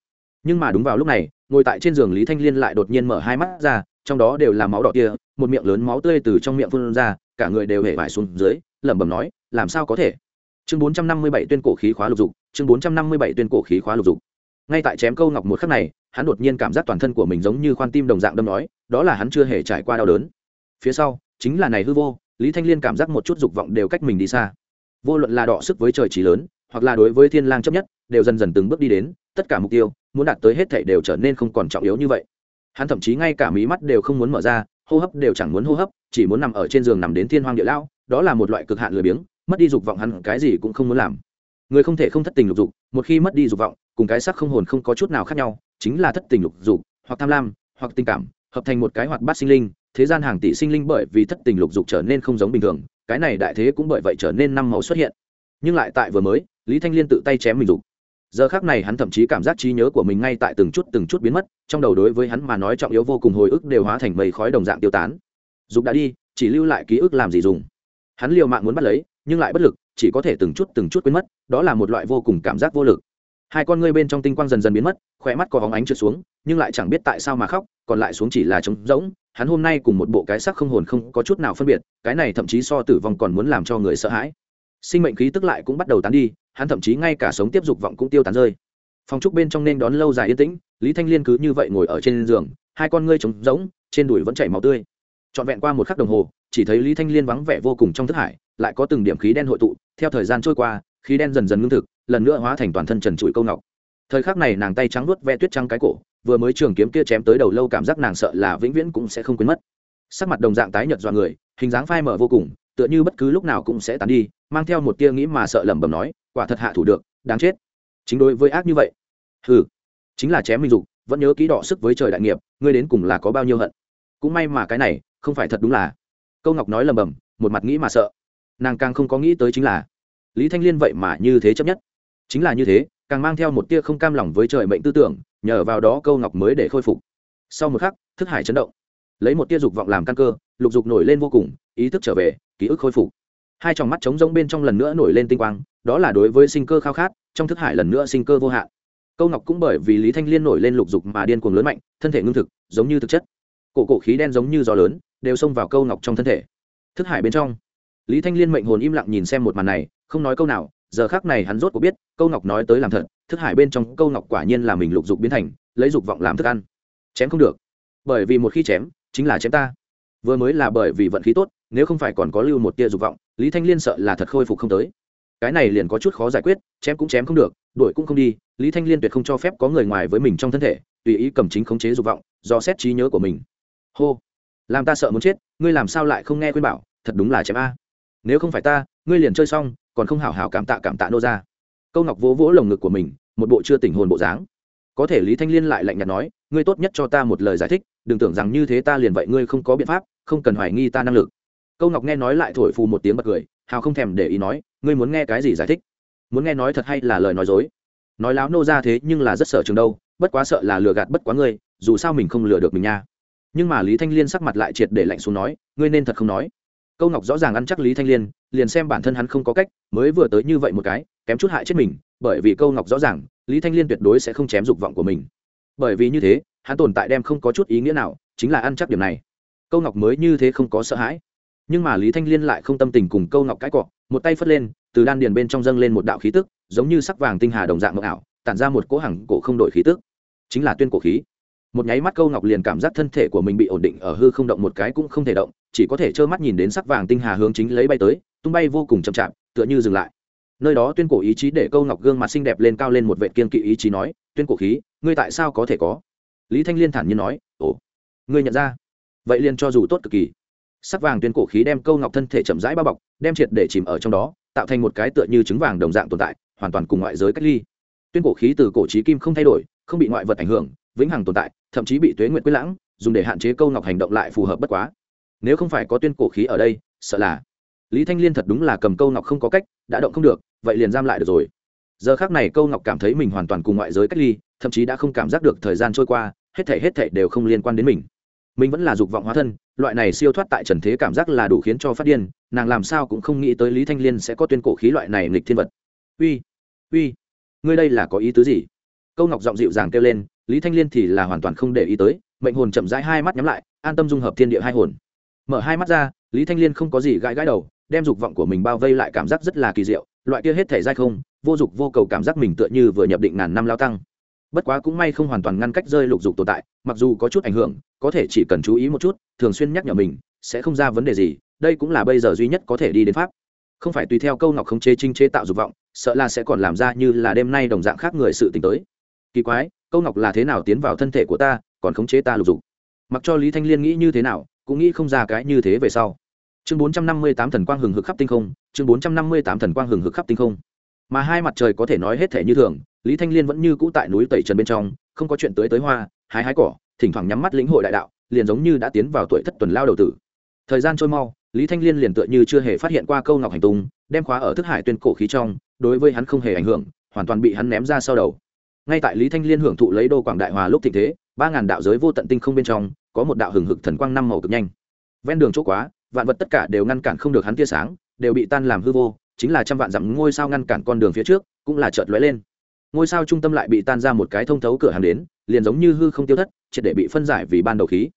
Nhưng mà đúng vào lúc này, ngồi tại trên giường lý thanh liên lại đột nhiên mở hai mắt ra, trong đó đều là máu đỏ kia, một miệng lớn máu tươi từ trong miệng phun ra, cả người đều hể vải xuống dưới, lẩm bẩm nói, làm sao có thể? Chương bốn trăm năm mươi bảy tuyên cổ khí khóa lục dục, chương bốn trăm năm mươi bảy tuyên cổ khí khóa lục dục. Ngay tại chém câu ngọc một khắc này hắn đột nhiên cảm giác toàn thân của mình giống như khoan tim đồng dạng đâm nói, đó là hắn chưa hề trải qua đau đớn. Phía sau, chính là này hư vô, lý thanh liên cảm giác một chút dục vọng đều cách mình đi xa. Vô luận là đọ sức với trời trí lớn, hoặc là đối với thiên lang chấp nhất, đều dần dần từng bước đi đến, tất cả mục tiêu, muốn đạt tới hết thảy đều trở nên không còn trọng yếu như vậy. Hắn thậm chí ngay cả mí mắt đều không muốn mở ra, hô hấp đều chẳng muốn hô hấp, chỉ muốn nằm ở trên giường nằm đến thiên hoang địa lao đó là một loại cực hạn lười biếng, mất đi dục vọng hắn cái gì cũng không muốn làm. Người không thể không thất tình lục dục, một khi mất đi dục vọng, cùng cái sắc không hồn không có chút nào khác nhau chính là thất tình lục dục, hoặc tham lam, hoặc tình cảm, hợp thành một cái hoạt bát sinh linh. Thế gian hàng tỷ sinh linh bởi vì thất tình lục dục trở nên không giống bình thường, cái này đại thế cũng bởi vậy trở nên năm màu xuất hiện. Nhưng lại tại vừa mới, lý thanh liên tự tay chém mình dục. Giờ khác này hắn thậm chí cảm giác trí nhớ của mình ngay tại từng chút từng chút biến mất, trong đầu đối với hắn mà nói trọng yếu vô cùng hồi ức đều hóa thành mây khói đồng dạng tiêu tán. Dục đã đi, chỉ lưu lại ký ức làm gì dùng. Hắn liều mạng muốn bắt lấy, nhưng lại bất lực, chỉ có thể từng chút từng chút quên mất, đó là một loại vô cùng cảm giác vô lực hai con ngươi bên trong tinh quang dần dần biến mất khỏe mắt có hóng ánh trượt xuống, nhưng lại chẳng biết tại sao mà khóc, còn lại xuống chỉ là trống rỗng. Hắn hôm nay cùng một bộ cái sắc không hồn không có chút nào phân biệt, cái này thậm chí so tử vong còn muốn làm cho người sợ hãi. Sinh mệnh khí tức lại cũng bắt đầu tán đi, hắn thậm chí ngay cả sống tiếp dục vọng cũng tiêu tán rơi. Phòng trúc bên trong nên đón lâu dài yên tĩnh, lý thanh liên cứ như vậy ngồi ở trên giường, hai con ngươi trống rỗng, trên đùi vẫn chảy máu tươi. Trọn vẹn qua một khắc đồng hồ, chỉ thấy lý thanh liên vắng vẻ vô cùng trong thức hải, lại có từng điểm khí đen hội tụ, theo thời gian trôi qua, khí đen dần dần ngưng thực lần nữa hóa thành toàn thân trần trụi câu ngọc. Thời khắc này nàng tay trắng nuốt ve tuyết trắng cái cổ, vừa mới trường kiếm kia chém tới đầu lâu cảm giác nàng sợ là vĩnh viễn cũng sẽ không quên mất. Sắc mặt đồng dạng tái nhợt dọa người, hình dáng phai mở vô cùng, tựa như bất cứ lúc nào cũng sẽ tàn đi, mang theo một tia nghĩ mà sợ lẩm bẩm nói, quả thật hạ thủ được, đáng chết. Chính đối với ác như vậy ừ chính là chém minh dục, vẫn nhớ kỹ đọ sức với trời đại nghiệp, ngươi đến cùng là có bao nhiêu hận. Cũng may mà cái này, không phải thật đúng là. Câu ngọc nói lầm bầm một mặt nghĩ mà sợ. Nàng càng không có nghĩ tới chính là, lý thanh liên vậy mà như thế chấp nhất chính là như thế, càng mang theo một tia không cam lòng với trời mệnh tư tưởng, nhờ vào đó câu ngọc mới để khôi phục. Sau một khắc, thức hải chấn động. Lấy một tia dục vọng làm căn cơ, lục dục nổi lên vô cùng, ý thức trở về, ký ức khôi phục. Hai tròng mắt trống rỗng bên trong lần nữa nổi lên tinh quang, đó là đối với sinh cơ khao khát, trong thức hải lần nữa sinh cơ vô hạn. Câu ngọc cũng bởi vì lý thanh liên nổi lên lục dục mà điên cuồng lớn mạnh, thân thể ngưng thực, giống như thực chất. Cổ cổ khí đen giống như gió lớn, đều xông vào câu ngọc trong thân thể. Thức hải bên trong, lý thanh liên mệnh hồn im lặng nhìn xem một màn này, không nói câu nào giờ khác này hắn rốt có biết, câu ngọc nói tới làm thật, thức hải bên trong câu ngọc quả nhiên là mình lục dục biến thành, lấy dục vọng làm thức ăn. Chém không được. Bởi vì một khi chém, chính là chém ta. Vừa mới là bởi vì vận khí tốt, nếu không phải còn có lưu một tia dục vọng, lý thanh liên sợ là thật khôi phục không tới. Cái này liền có chút khó giải quyết, chém cũng chém không được, đuổi cũng không đi, lý thanh liên tuyệt không cho phép có người ngoài với mình trong thân thể, tùy ý cầm chính khống chế dục vọng, do xét trí nhớ của mình. Hô. Làm ta sợ muốn chết, ngươi làm sao lại không nghe khuyên bảo, thật đúng là chém a. Nếu không phải ta, ngươi liền chơi xong còn không hảo hảo cảm tạ cảm tạ nô ra. Câu ngọc vỗ vỗ lồng ngực của mình, một bộ chưa tỉnh hồn bộ dáng. Có thể lý thanh liên lại lạnh nhạt nói, ngươi tốt nhất cho ta một lời giải thích, đừng tưởng rằng như thế ta liền vậy ngươi không có biện pháp, không cần hoài nghi ta năng lực. Câu ngọc nghe nói lại thổi phù một tiếng bật cười, hào không thèm để ý nói, ngươi muốn nghe cái gì giải thích? Muốn nghe nói thật hay là lời nói dối? Nói láo nô ra thế nhưng là rất sợ trường đâu, bất quá sợ là lừa gạt bất quá ngươi, dù sao mình không lừa được mình nha. Nhưng mà lý thanh liên sắc mặt lại triệt để lạnh xuống nói, ngươi nên thật không nói câu ngọc rõ ràng ăn chắc lý thanh liên, liền xem bản thân hắn không có cách, mới vừa tới như vậy một cái, kém chút hại chết mình, bởi vì câu ngọc rõ ràng, lý thanh liên tuyệt đối sẽ không chém dục vọng của mình. Bởi vì như thế, hắn tồn tại đem không có chút ý nghĩa nào, chính là ăn chắc điểm này. Câu ngọc mới như thế không có sợ hãi. Nhưng mà lý thanh liên lại không tâm tình cùng câu ngọc cãi cọ, một tay phất lên, từ đan điền bên trong dâng lên một đạo khí tức, giống như sắc vàng tinh hà đồng dạng ngọc ảo, tản ra một cỗ hằng cổ không đổi khí tức. Chính là tuyên cổ khí một nháy mắt câu ngọc liền cảm giác thân thể của mình bị ổn định ở hư không động một cái cũng không thể động, chỉ có thể trơ mắt nhìn đến sắc vàng tinh hà hướng chính lấy bay tới, tung bay vô cùng chậm chạp, tựa như dừng lại. Nơi đó tuyên cổ ý chí để câu ngọc gương mặt xinh đẹp lên cao lên một vệ kiên kỵ ý chí nói, tuyên cổ khí, ngươi tại sao có thể có? Lý thanh liên thản nhiên nói, ồ, ngươi nhận ra? Vậy liền cho dù tốt cực kỳ. Sắc vàng tuyên cổ khí đem câu ngọc thân thể chậm rãi bao bọc, đem triệt để chìm ở trong đó, tạo thành một cái tựa như trứng vàng đồng dạng tồn tại, hoàn toàn cùng ngoại giới cách ly. Tuyên cổ khí từ cổ trí kim không thay đổi, không bị ngoại vật ảnh hưởng, vĩnh hằng tồn tại thậm chí bị tuế nguyện quyết lãng, dùng để hạn chế câu ngọc hành động lại phù hợp bất quá. Nếu không phải có tuyên cổ khí ở đây, sợ là lý thanh liên thật đúng là cầm câu ngọc không có cách, đã động không được, vậy liền giam lại được rồi. Giờ khác này câu ngọc cảm thấy mình hoàn toàn cùng ngoại giới cách ly, thậm chí đã không cảm giác được thời gian trôi qua, hết thể hết thể đều không liên quan đến mình. Mình vẫn là dục vọng hóa thân, loại này siêu thoát tại trần thế cảm giác là đủ khiến cho phát điên, nàng làm sao cũng không nghĩ tới lý thanh liên sẽ có tuyên cổ khí loại này nghịch thiên vật. Uy uy, ngươi đây là có ý tứ gì? Câu ngọc giọng dịu dàng kêu lên lý thanh liên thì là hoàn toàn không để ý tới, mệnh hồn chậm rãi hai mắt nhắm lại, an tâm dung hợp thiên địa hai hồn. Mở hai mắt ra, lý thanh liên không có gì gãi gãi đầu, đem dục vọng của mình bao vây lại cảm giác rất là kỳ diệu, loại kia hết thể dai không, vô dục vô cầu cảm giác mình tựa như vừa nhập định ngàn năm lao tăng. Bất quá cũng may không hoàn toàn ngăn cách rơi lục dục tồn tại, mặc dù có chút ảnh hưởng, có thể chỉ cần chú ý một chút, thường xuyên nhắc nhở mình, sẽ không ra vấn đề gì, đây cũng là bây giờ duy nhất có thể đi đến pháp. Không phải tùy theo câu ngọc không chế trinh chế tạo dục vọng, sợ là sẽ còn làm ra như là đêm nay đồng dạng khác người sự t tới. Kỳ quái câu ngọc là thế nào tiến vào thân thể của ta, còn khống chế ta lục dục. Mặc cho lý thanh liên nghĩ như thế nào, cũng nghĩ không ra cái như thế về sau. Chương bốn trăm năm mươi tám thần quang hừng hực khắp tinh không, chương bốn trăm năm mươi tám thần quang hừng hực khắp tinh không. Mà hai mặt trời có thể nói hết thể như thường, lý thanh liên vẫn như cũ tại núi tẩy trần bên trong, không có chuyện tới tới hoa, hái hái cỏ, thỉnh thoảng nhắm mắt lĩnh hội đại đạo, liền giống như đã tiến vào tuổi thất tuần lao đầu tử. Thời gian trôi mau, lý thanh liên liền tựa như chưa hề phát hiện qua câu ngọc hành tung, đem khóa ở thức hải tuyên cổ khí trong, đối với hắn không hề ảnh hưởng, hoàn toàn bị hắn ném ra sau đầu ngay tại lý thanh liên hưởng thụ lấy đô quảng đại hòa lúc thịnh thế, ba ngàn đạo giới vô tận tinh không bên trong, có một đạo hừng hực thần quang năm màu cực nhanh. Ven đường chỗ quá, vạn vật tất cả đều ngăn cản không được hắn tia sáng, đều bị tan làm hư vô, chính là trăm vạn dặm ngôi sao ngăn cản con đường phía trước, cũng là chợt lóe lên. Ngôi sao trung tâm lại bị tan ra một cái thông thấu cửa hàng đến, liền giống như hư không tiêu thất, triệt để bị phân giải vì ban đầu khí.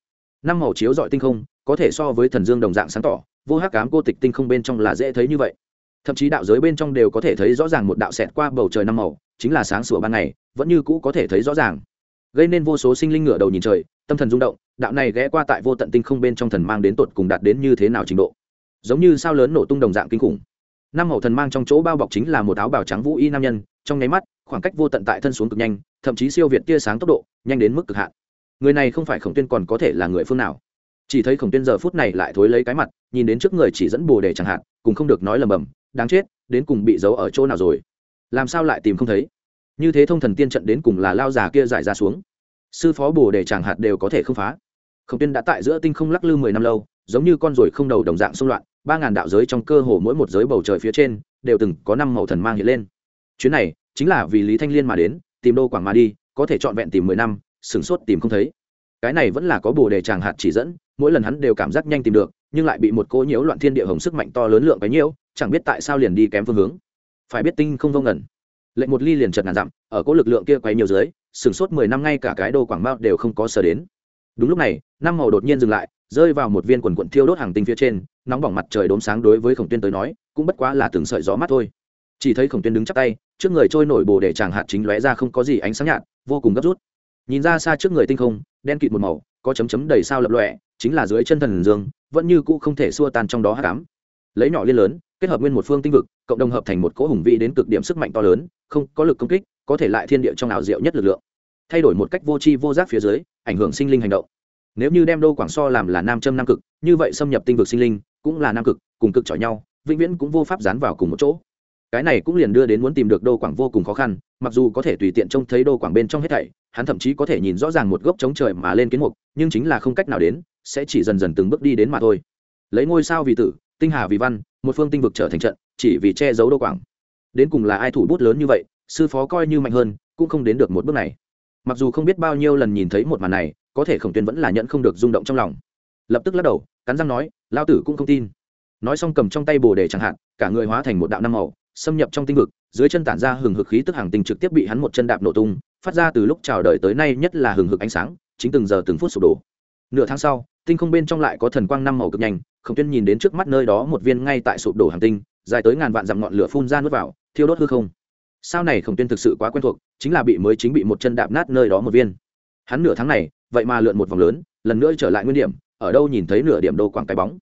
Năm màu chiếu dọi tinh không, có thể so với thần dương đồng dạng sáng tỏ, vô hắc cám cô tịch tinh không bên trong là dễ thấy như vậy thậm chí đạo giới bên trong đều có thể thấy rõ ràng một đạo xẹt qua bầu trời năm màu, chính là sáng sủa ban ngày, vẫn như cũ có thể thấy rõ ràng. Gây nên vô số sinh linh ngửa đầu nhìn trời, tâm thần rung động, đạo này ghé qua tại vô tận tinh không bên trong thần mang đến tột cùng đạt đến như thế nào trình độ? Giống như sao lớn nổ tung đồng dạng kinh khủng. Năm màu thần mang trong chỗ bao bọc chính là một áo bào trắng vũ y nam nhân, trong nháy mắt, khoảng cách vô tận tại thân xuống cực nhanh, thậm chí siêu việt tia sáng tốc độ, nhanh đến mức cực hạn. Người này không phải khổng tuyên còn có thể là người phương nào? Chỉ thấy khổng tuyên giờ phút này lại thối lấy cái mặt, nhìn đến trước người chỉ dẫn bồ đề chẳng hạn cùng không được nói lầm bầm đáng chết, đến cùng bị giấu ở chỗ nào rồi? Làm sao lại tìm không thấy? Như thế thông thần tiên trận đến cùng là lao già kia giải ra xuống. Sư phó bồ đề chàng hạt đều có thể không phá. Khổng tiên đã tại giữa tinh không lắc lư mười năm lâu, giống như con ruồi không đầu đồng dạng xung loạn, ba ngàn đạo giới trong cơ hồ mỗi một giới bầu trời phía trên, đều từng có năm màu thần mang hiện lên. Chuyến này, chính là vì lý thanh liên mà đến, tìm đô quảng mà đi, có thể trọn vẹn tìm mười năm, sửng sốt tìm không thấy. Cái này vẫn là có bồ đề chàng hạt chỉ dẫn, mỗi lần hắn đều cảm giác nhanh tìm được, nhưng lại bị một cỗ nhiễu loạn thiên địa hồng sức mạnh to lớn lượng cái nhiễu chẳng biết tại sao liền đi kém phương hướng. Phải biết tinh không vô ngẩn lệnh một ly liền chật ngàn dặm, ở cỗ lực lượng kia quay nhiều dưới sửng sốt mười năm ngay cả cái đô quảng mao đều không có sở đến. Đúng lúc này, năm màu đột nhiên dừng lại, rơi vào một viên quần quận thiêu đốt hàng tinh phía trên, nóng bỏng mặt trời đốm sáng đối với khổng tuyên tới nói, cũng bất quá là từng sợi gió mắt thôi. Chỉ thấy khổng tuyên đứng chắp tay, trước người trôi nổi bồ để chàng hạt chính lóe ra không có gì ánh sáng nhạt, vô cùng gấp rút. Nhìn ra xa trước người tinh không, đen kịt một màu, có chấm chấm đầy sao lập lọe chính là dưới chân thần dương, vẫn như cũ không thể xua tan trong đó hát cám lấy nhỏ liên lớn kết hợp nguyên một phương tinh vực, cộng đồng hợp thành một cỗ hùng vị đến cực điểm sức mạnh to lớn, không có lực công kích, có thể lại thiên địa trong ảo diệu nhất lực lượng. Thay đổi một cách vô tri vô giác phía dưới, ảnh hưởng sinh linh hành động. Nếu như đem đô quảng so làm là nam châm nam cực, như vậy xâm nhập tinh vực sinh linh cũng là nam cực, cùng cực chọi nhau, vĩnh viễn cũng vô pháp dán vào cùng một chỗ. Cái này cũng liền đưa đến muốn tìm được đô quảng vô cùng khó khăn, mặc dù có thể tùy tiện trông thấy đô quảng bên trong hết thảy, hắn thậm chí có thể nhìn rõ ràng một gốc chống trời mà lên kiến mục, nhưng chính là không cách nào đến, sẽ chỉ dần dần từng bước đi đến mà thôi. Lấy ngôi sao vì tử, tinh hà vì văn một phương tinh vực trở thành trận, chỉ vì che giấu đô quảng. Đến cùng là ai thủ bút lớn như vậy, sư phó coi như mạnh hơn, cũng không đến được một bước này. Mặc dù không biết bao nhiêu lần nhìn thấy một màn này, có thể khổng tuyên vẫn là nhận không được rung động trong lòng. Lập tức lắc đầu, cắn răng nói lao tử cũng không tin. Nói xong cầm trong tay bồ đề chẳng hạn, cả người hóa thành một đạo năm màu, xâm nhập trong tinh vực, dưới chân tản ra hừng hực khí tức hàng tinh trực tiếp bị hắn một chân đạp nổ tung, phát ra từ lúc chào đời tới nay nhất là hừng hực ánh sáng, chính từng giờ từng phút sụp đổ. Nửa tháng sau, tinh không bên trong lại có thần quang năm màu cực nhanh khổng tuyên nhìn đến trước mắt nơi đó một viên ngay tại sụp đổ hàng tinh, dài tới ngàn vạn dặm ngọn lửa phun ra nuốt vào, thiêu đốt hư không. Sao này khổng tuyên thực sự quá quen thuộc, chính là bị mới chính bị một chân đạp nát nơi đó một viên. Hắn nửa tháng này, vậy mà lượn một vòng lớn, lần nữa trở lại nguyên điểm, ở đâu nhìn thấy nửa điểm đô quảng cái bóng.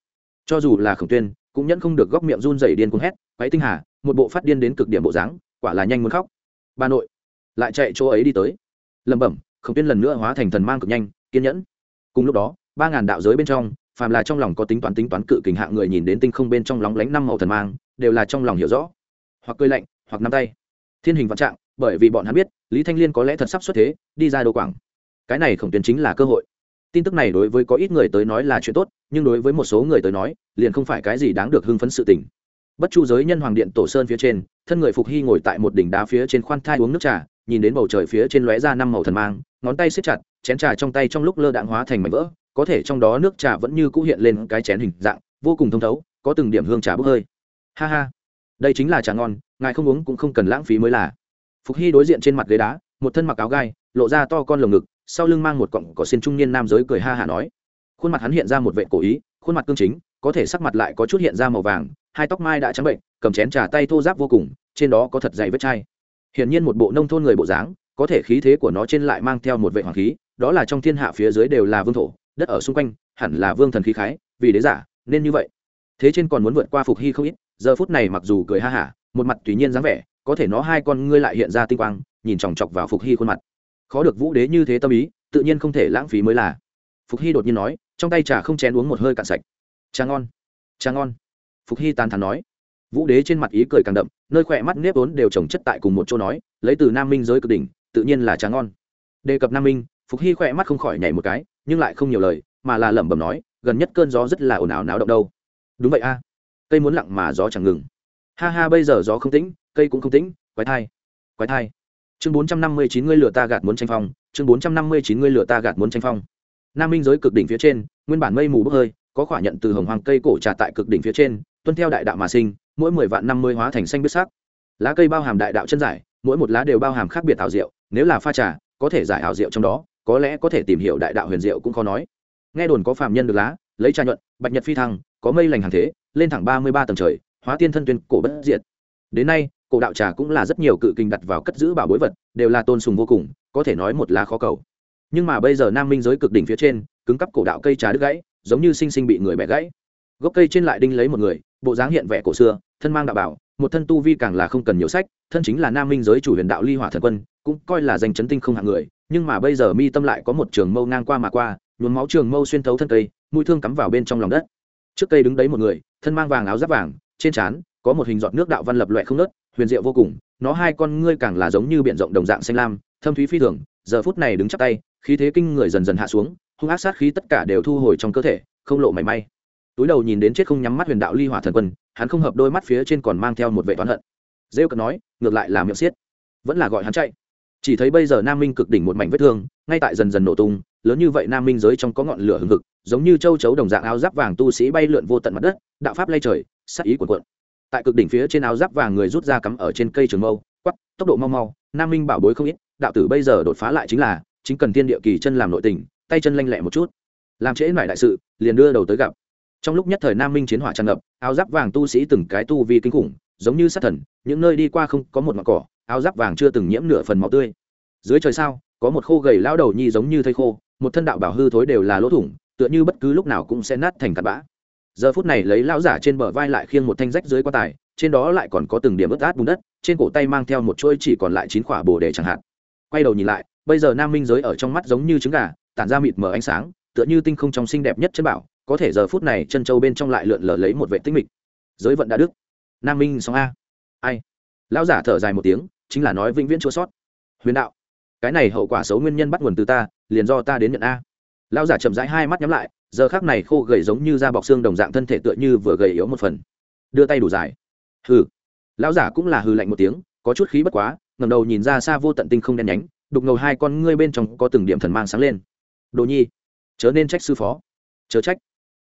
Cho dù là khổng tuyên, cũng nhẫn không được góc miệng run rẩy điên cuồng hét quấy tinh hà, một bộ phát điên đến cực điểm bộ dáng, quả là nhanh muốn khóc. Bà nội lại chạy chỗ ấy đi tới. Lẩm bẩm, khổng tuyên lần nữa hóa thành thần mang cực nhanh, kiên nhẫn. Cùng lúc đó, ba ngàn đạo giới bên trong phàm là trong lòng có tính toán tính toán cự kình hạng người nhìn đến tinh không bên trong lóng lánh năm màu thần mang, đều là trong lòng hiểu rõ. Hoặc cười lạnh, hoặc nắm tay. Thiên hình vạn trạng, bởi vì bọn hắn biết, lý thanh liên có lẽ thật sắp xuất thế, đi ra đô quảng. Cái này khổng tuyến chính là cơ hội. Tin tức này đối với có ít người tới nói là chuyện tốt, nhưng đối với một số người tới nói, liền không phải cái gì đáng được hưng phấn sự tình. Bất chu giới nhân hoàng điện tổ sơn phía trên, thân người phục hy ngồi tại một đỉnh đá phía trên khoan thai uống nước trà, nhìn đến bầu trời phía trên lóe ra năm màu thần mang, ngón tay siết chặt, chén trà trong tay trong lúc lơ đạn hóa thành mảnh vỡ có thể trong đó nước trà vẫn như cũ hiện lên cái chén hình dạng, vô cùng thông thấu, có từng điểm hương trà bốc hơi. Ha ha, đây chính là trà ngon, ngài không uống cũng không cần lãng phí mới là. Phục hy đối diện trên mặt ghế đá, một thân mặc áo gai, lộ ra to con lồng ngực, sau lưng mang một cọng cỏ xin trung niên nam giới cười ha hả nói. Khuôn mặt hắn hiện ra một vệ cổ ý, khuôn mặt cương chính, có thể sắc mặt lại có chút hiện ra màu vàng, hai tóc mai đã trắng bệnh, cầm chén trà tay thô giáp vô cùng, trên đó có thật dày vết chai. Hiển nhiên một bộ nông thôn người bộ dáng, có thể khí thế của nó trên lại mang theo một vệ hoàng khí, đó là trong thiên hạ phía dưới đều là vương thổ đất ở xung quanh, hẳn là vương thần khí khái, vì đế giả, nên như vậy. Thế trên còn muốn vượt qua phục hy không ít, giờ phút này mặc dù cười ha hả, một mặt tùy nhiên dáng vẻ, có thể nó hai con ngươi lại hiện ra tinh quang, nhìn chòng chọc vào phục hy khuôn mặt. Khó được vũ đế như thế tâm ý, tự nhiên không thể lãng phí mới là. Phục hy đột nhiên nói, trong tay trà không chén uống một hơi cạn sạch. Trà ngon trà ngon. Phục hy tàn thắn nói. Vũ đế trên mặt ý cười càng đậm, nơi khỏe mắt nếp ốn đều trồng chất tại cùng một chỗ nói, lấy từ nam minh giới cực đỉnh, tự nhiên là trà ngon. Đề cập nam minh, phục hy khỏe mắt không khỏi nhảy một cái nhưng lại không nhiều lời, mà là lẩm bẩm nói, gần nhất cơn gió rất là ồn ào náo động đâu. Đúng vậy a, cây muốn lặng mà gió chẳng ngừng. Ha ha, bây giờ gió không tĩnh, cây cũng không tĩnh, quái thai quái thai. Chương bốn trăm năm mươi chín ngươi lửa ta gạt muốn tranh phong, chương bốn trăm năm mươi chín ngươi lửa ta gạt muốn tranh phong. Nam minh giới cực đỉnh phía trên, nguyên bản mây mù bốc hơi, có khỏa nhận từ hồng hoàng cây cổ trà tại cực đỉnh phía trên, tuân theo đại đạo mà sinh, mỗi mười vạn năm mươi hóa thành xanh biết sắc. Lá cây bao hàm đại đạo chân giải, mỗi một lá đều bao hàm khác biệt ảo diệu, nếu là pha trà, có thể giải ảo diệu trong đó có lẽ có thể tìm hiểu đại đạo huyền diệu cũng khó nói. Nghe đồn có phạm nhân được lá, lấy trà nhuận, bạch nhật phi thăng, có mây lành hàng thế, lên thẳng ba mươi ba tầng trời, hóa tiên thân tuyên cổ bất diệt. Đến nay, cổ đạo trà cũng là rất nhiều cự kinh đặt vào cất giữ bảo bối vật, đều là tôn sùng vô cùng, có thể nói một lá khó cầu. Nhưng mà bây giờ nam minh giới cực đỉnh phía trên, cứng cắp cổ đạo cây trà đứt gãy, giống như sinh sinh bị người bẻ gãy. Gốc cây trên lại đinh lấy một người, bộ dáng hiện vẻ cổ xưa, thân mang đạo bảo, một thân tu vi càng là không cần nhiều sách, thân chính là nam minh giới chủ huyền đạo ly hỏa thần quân, cũng coi là danh chấn tinh không hạng người nhưng mà bây giờ mi tâm lại có một trường mâu ngang qua mà qua, nhuốm máu trường mâu xuyên thấu thân cây, mũi thương cắm vào bên trong lòng đất. Trước cây đứng đấy một người, thân mang vàng áo giáp vàng, trên trán có một hình giọt nước đạo văn lập loại không nớt huyền diệu vô cùng, nó hai con ngươi càng là giống như biển rộng đồng dạng xanh lam, thâm thúy phi thường, giờ phút này đứng chắp tay, khí thế kinh người dần dần hạ xuống, hung ác sát khí tất cả đều thu hồi trong cơ thể, không lộ mảy may. Túi đầu nhìn đến chết không nhắm mắt huyền đạo ly hỏa thần quân, hắn không hợp đôi mắt phía trên còn mang theo một vệ toán hận. Rêu cận nói, ngược lại là miệng xiết. Vẫn là gọi hắn chạy chỉ thấy bây giờ nam minh cực đỉnh một mảnh vết thương, ngay tại dần dần nổ tung, lớn như vậy nam minh giới trong có ngọn lửa hừng hực, giống như châu chấu đồng dạng áo giáp vàng tu sĩ bay lượn vô tận mặt đất, đạo pháp lay trời sắc ý cuộn cuộn. Tại cực đỉnh phía trên áo giáp vàng người rút ra cắm ở trên cây trường mâu quắp tốc độ mau mau, nam minh bảo bối không ít, đạo tử bây giờ đột phá lại chính là, chính cần tiên địa kỳ chân làm nội tình, tay chân lanh lẹ một chút. Làm trễ mải đại sự, liền đưa đầu tới gặp. Trong lúc nhất thời nam minh chiến hỏa tràn ngập, áo giáp vàng tu sĩ từng cái tu vi kinh khủng, giống như sát thần, những nơi đi qua không có một mặt cỏ áo giáp vàng chưa từng nhiễm nửa phần máu tươi. Dưới trời sao, có một khô gầy lão đầu nhi giống như thây khô, một thân đạo bảo hư thối đều là lỗ thủng, tựa như bất cứ lúc nào cũng sẽ nát thành cặn bã. Giờ phút này lấy lão giả trên bờ vai lại khiêng một thanh rách dưới quan tài, trên đó lại còn có từng điểm ướt át bùn đất, trên cổ tay mang theo một chuôi chỉ còn lại chín quả bồ đề chẳng hạn. Quay đầu nhìn lại, bây giờ nam minh giới ở trong mắt giống như trứng gà, tản ra mịt mờ ánh sáng, tựa như tinh không trong xinh đẹp nhất chân bảo, có thể giờ phút này chân châu bên trong lại lượn lờ lấy một vệ tinh mịch. Giới vận đã đức. Nam minh song a. Ai? Lão giả thở dài một tiếng chính là nói vĩnh viễn chua sót. Huyền đạo, cái này hậu quả xấu nguyên nhân bắt nguồn từ ta, liền do ta đến nhận a. Lão giả chậm rãi hai mắt nhắm lại, giờ khác này khô gầy giống như da bọc xương đồng dạng thân thể tựa như vừa gầy yếu một phần. Đưa tay đủ dài. Hừ. Lão giả cũng là hừ lạnh một tiếng, có chút khí bất quá ngầm đầu nhìn ra xa vô tận tinh không đen nhánh, đục ngầu hai con ngươi bên trong có từng điểm thần mang sáng lên. Đồ nhi, chớ nên trách sư phó. Chớ trách.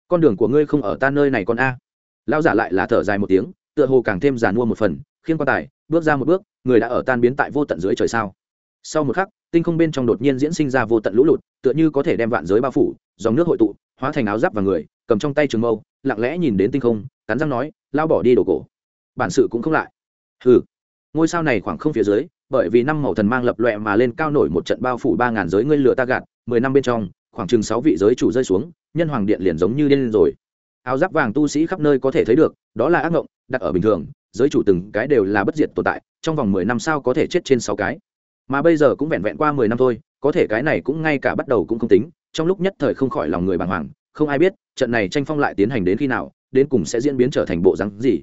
Con đường của ngươi không ở ta nơi này con a. Lão giả lại là thở dài một tiếng, tựa hồ càng thêm giàn mua một phần khiên qua tài, bước ra một bước, người đã ở tan biến tại vô tận dưới trời sao? Sau một khắc, tinh không bên trong đột nhiên diễn sinh ra vô tận lũ lụt, tựa như có thể đem vạn giới bao phủ, dòng nước hội tụ, hóa thành áo giáp và người, cầm trong tay trường mâu, lặng lẽ nhìn đến tinh không, cắn răng nói, lao bỏ đi đồ cổ. Bản sự cũng không lại. Hừ. Ngôi sao này khoảng không phía dưới, bởi vì năm màu thần mang lập loẹ mà lên cao nổi một trận bao phủ ba ngàn giới ngươi lửa ta gạt, mười năm bên trong, khoảng chừng sáu vị giới chủ rơi xuống, nhân hoàng điện liền giống như điên rồi. Áo giáp vàng tu sĩ khắp nơi có thể thấy được, đó là ác ngộng, đặt ở bình thường giới chủ từng cái đều là bất diệt tồn tại, trong vòng mười năm sao có thể chết trên sáu cái? Mà bây giờ cũng vẹn vẹn qua mười năm thôi, có thể cái này cũng ngay cả bắt đầu cũng không tính, trong lúc nhất thời không khỏi lòng người bàng hoàng, không ai biết, trận này tranh phong lại tiến hành đến khi nào, đến cùng sẽ diễn biến trở thành bộ rắn gì.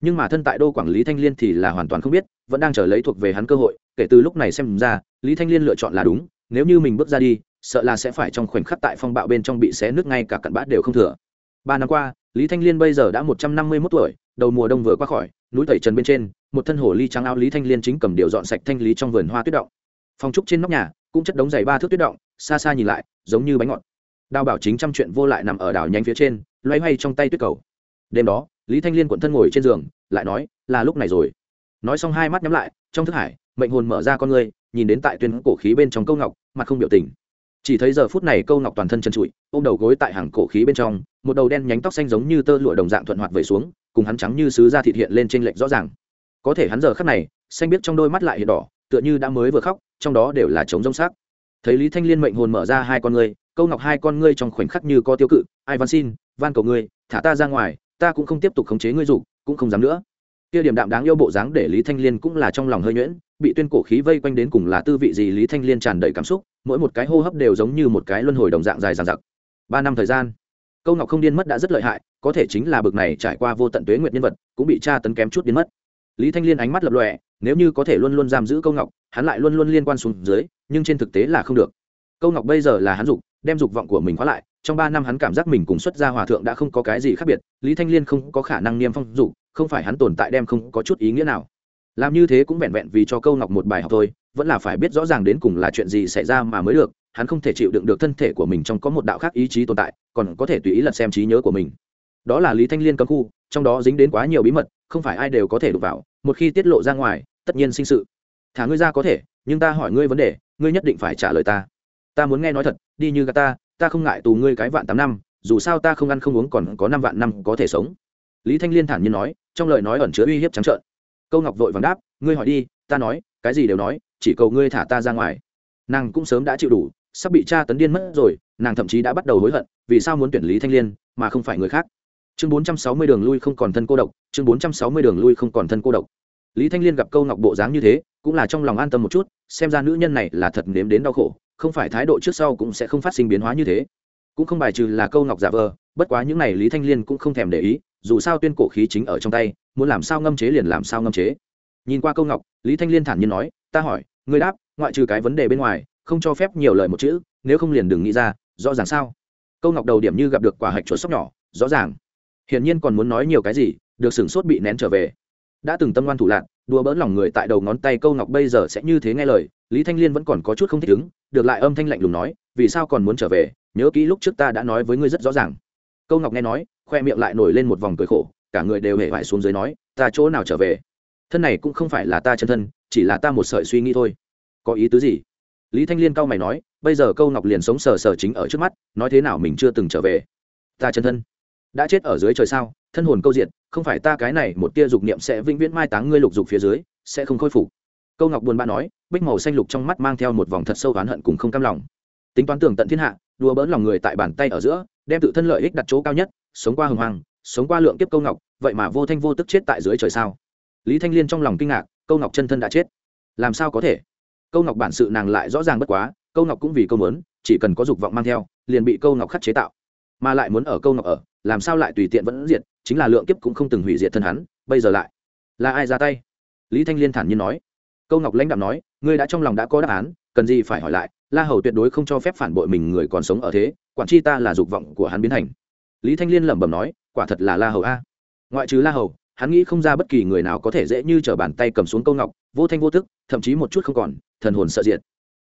Nhưng mà thân tại đô quản lý thanh liên thì là hoàn toàn không biết, vẫn đang chờ lấy thuộc về hắn cơ hội, kể từ lúc này xem ra, lý thanh liên lựa chọn là đúng, nếu như mình bước ra đi, sợ là sẽ phải trong khoảnh khắc tại phong bạo bên trong bị xé nước ngay cả cặn bát đều không thừa. Ba năm qua, lý thanh liên bây giờ đã một trăm năm mươi mốt tuổi đầu mùa đông vừa qua khỏi, núi tẩy trần bên trên, một thân hồ ly trắng áo lý thanh liên chính cầm điều dọn sạch thanh lý trong vườn hoa tuyết động. Phong trúc trên nóc nhà, cũng chất đống dày ba thước tuyết động, xa xa nhìn lại, giống như bánh ngọt. Đào bảo chính trăm chuyện vô lại nằm ở đảo nhánh phía trên, loay hoay trong tay tuyết cầu. Đêm đó, lý thanh liên quận thân ngồi trên giường, lại nói, là lúc này rồi. Nói xong hai mắt nhắm lại, trong thức hải, mệnh hồn mở ra con người, nhìn đến tại tuyến cổ khí bên trong câu ngọc, mặt không biểu tình chỉ thấy giờ phút này câu ngọc toàn thân chân trụi, ôm đầu gối tại hàng cổ khí bên trong, một đầu đen nhánh tóc xanh giống như tơ lụa đồng dạng thuận hoạt về xuống, cùng hắn trắng như sứ da thịt hiện lên trên lệch rõ ràng. Có thể hắn giờ khắc này, xanh biết trong đôi mắt lại hiện đỏ, tựa như đã mới vừa khóc, trong đó đều là trống rông xác. thấy lý thanh liên mệnh hồn mở ra hai con ngươi, câu ngọc hai con ngươi trong khoảnh khắc như có tiêu cự, ai van xin, van cầu ngươi, thả ta ra ngoài, ta cũng không tiếp tục khống chế ngươi dục, cũng không dám nữa. Kia điểm đạm đáng yêu bộ dáng để lý thanh liên cũng là trong lòng hơi nhuyễn, bị tuyên cổ khí vây quanh đến cùng là tư vị gì lý thanh liên tràn đầy cảm xúc mỗi một cái hô hấp đều giống như một cái luân hồi đồng dạng dài dằng dặc. Ba năm thời gian, câu ngọc không điên mất đã rất lợi hại, có thể chính là bực này trải qua vô tận tuế nguyệt nhân vật, cũng bị tra tấn kém chút điên mất. Lý thanh liên ánh mắt lập lòe, nếu như có thể luôn luôn giam giữ câu ngọc, hắn lại luôn luôn liên quan xuống dưới, nhưng trên thực tế là không được. Câu ngọc bây giờ là hắn dục, đem dục vọng của mình khóa lại, trong ba năm hắn cảm giác mình cùng xuất gia hòa thượng đã không có cái gì khác biệt, lý thanh liên không có khả năng niêm phong dục, không phải hắn tồn tại đem không có chút ý nghĩa nào. Làm như thế cũng vẹn vẹn vì cho câu ngọc một bài học thôi vẫn là phải biết rõ ràng đến cùng là chuyện gì xảy ra mà mới được, hắn không thể chịu đựng được thân thể của mình trong có một đạo khác ý chí tồn tại, còn có thể tùy ý lật xem trí nhớ của mình. Đó là lý thanh liên cấm khu, trong đó dính đến quá nhiều bí mật, không phải ai đều có thể đụng vào, một khi tiết lộ ra ngoài, tất nhiên sinh sự. Thả ngươi ra có thể, nhưng ta hỏi ngươi vấn đề, ngươi nhất định phải trả lời ta. Ta muốn nghe nói thật, đi như gà ta ta không ngại tù ngươi cái vạn tám năm, dù sao ta không ăn không uống còn có năm vạn năm có thể sống. Lý thanh liên thản nhiên nói, trong lời nói ẩn chứa uy hiếp trắng trợn. Câu ngọc vội vàng đáp, ngươi hỏi đi, ta nói, cái gì đều nói chỉ cầu ngươi thả ta ra ngoài. Nàng cũng sớm đã chịu đủ, sắp bị cha tấn điên mất rồi, nàng thậm chí đã bắt đầu hối hận, vì sao muốn tuyển lý thanh liên, mà không phải người khác. Chương bốn trăm sáu mươi đường lui không còn thân cô độc, chương bốn trăm sáu mươi đường lui không còn thân cô độc. Lý thanh liên gặp câu ngọc bộ dáng như thế, cũng là trong lòng an tâm một chút, xem ra nữ nhân này là thật nếm đến đau khổ, không phải thái độ trước sau cũng sẽ không phát sinh biến hóa như thế. Cũng không bài trừ là câu ngọc giả vờ, bất quá những này lý thanh liên cũng không thèm để ý, dù sao tuyên cổ khí chính ở trong tay, muốn làm sao ngâm chế liền làm sao ngâm chế nhìn qua câu ngọc, lý thanh liên thản nhiên nói, ta hỏi, ngươi đáp, ngoại trừ cái vấn đề bên ngoài, không cho phép nhiều lời một chữ, nếu không liền đừng nghĩ ra, rõ ràng sao? Câu ngọc đầu điểm như gặp được quả hạch chuột sóc nhỏ, rõ ràng. Hiển nhiên còn muốn nói nhiều cái gì, được sửng sốt bị nén trở về. Đã từng tâm ngoan thủ lạc, đùa bỡn lòng người tại đầu ngón tay câu ngọc bây giờ sẽ như thế nghe lời, lý thanh liên vẫn còn có chút không thích ứng, được lại âm thanh lạnh lùng nói, vì sao còn muốn trở về? Nhớ kỹ lúc trước ta đã nói với ngươi rất rõ ràng. Câu ngọc nghe nói, khoe miệng lại nổi lên một vòng cười khổ, cả người đều hề vải xuống dưới nói, ta chỗ nào trở về? Thân này cũng không phải là ta chân thân, chỉ là ta một sợi suy nghĩ thôi. Có ý tứ gì? Lý thanh liên cau mày nói, bây giờ câu ngọc liền sống sờ sờ chính ở trước mắt, nói thế nào mình chưa từng trở về. Ta chân thân đã chết ở dưới trời sao? Thân hồn câu diện không phải ta cái này một tia dục niệm sẽ vĩnh viễn mai táng ngươi lục dục phía dưới, sẽ không khôi phục. Câu ngọc buồn bã nói, bích màu xanh lục trong mắt mang theo một vòng thật sâu oán hận cùng không cam lòng. Tính toán tưởng tận thiên hạ, đùa bỡn lòng người tại bàn tay ở giữa, đem tự thân lợi ích đặt chỗ cao nhất, sống qua hồng hoàng, sống qua lượng kiếp câu ngọc, vậy mà vô thanh vô tức chết tại dưới trời sao? Lý thanh liên trong lòng kinh ngạc, câu ngọc chân thân đã chết. Làm sao có thể? Câu ngọc bản sự nàng lại rõ ràng bất quá, câu ngọc cũng vì câu mớn chỉ cần có dục vọng mang theo, liền bị câu ngọc khắc chế tạo. Mà lại muốn ở câu ngọc ở, làm sao lại tùy tiện vẫn diệt, chính là lượng kiếp cũng không từng hủy diệt thân hắn, bây giờ lại là ai ra tay? Lý thanh liên thản nhiên nói. Câu ngọc lãnh đạo nói, ngươi đã trong lòng đã có đáp án, cần gì phải hỏi lại, la hầu tuyệt đối không cho phép phản bội mình người còn sống ở thế, quản chi ta là dục vọng của hắn biến thành. Lý thanh liên lẩm bẩm nói, quả thật là la hầu a. Ngoại trừ la hầu hắn nghĩ không ra bất kỳ người nào có thể dễ như t r ở bàn tay cầm xuống câu ngọc, vô thanh vô thức thậm chí một chút không còn, thần hồn sợ diệt.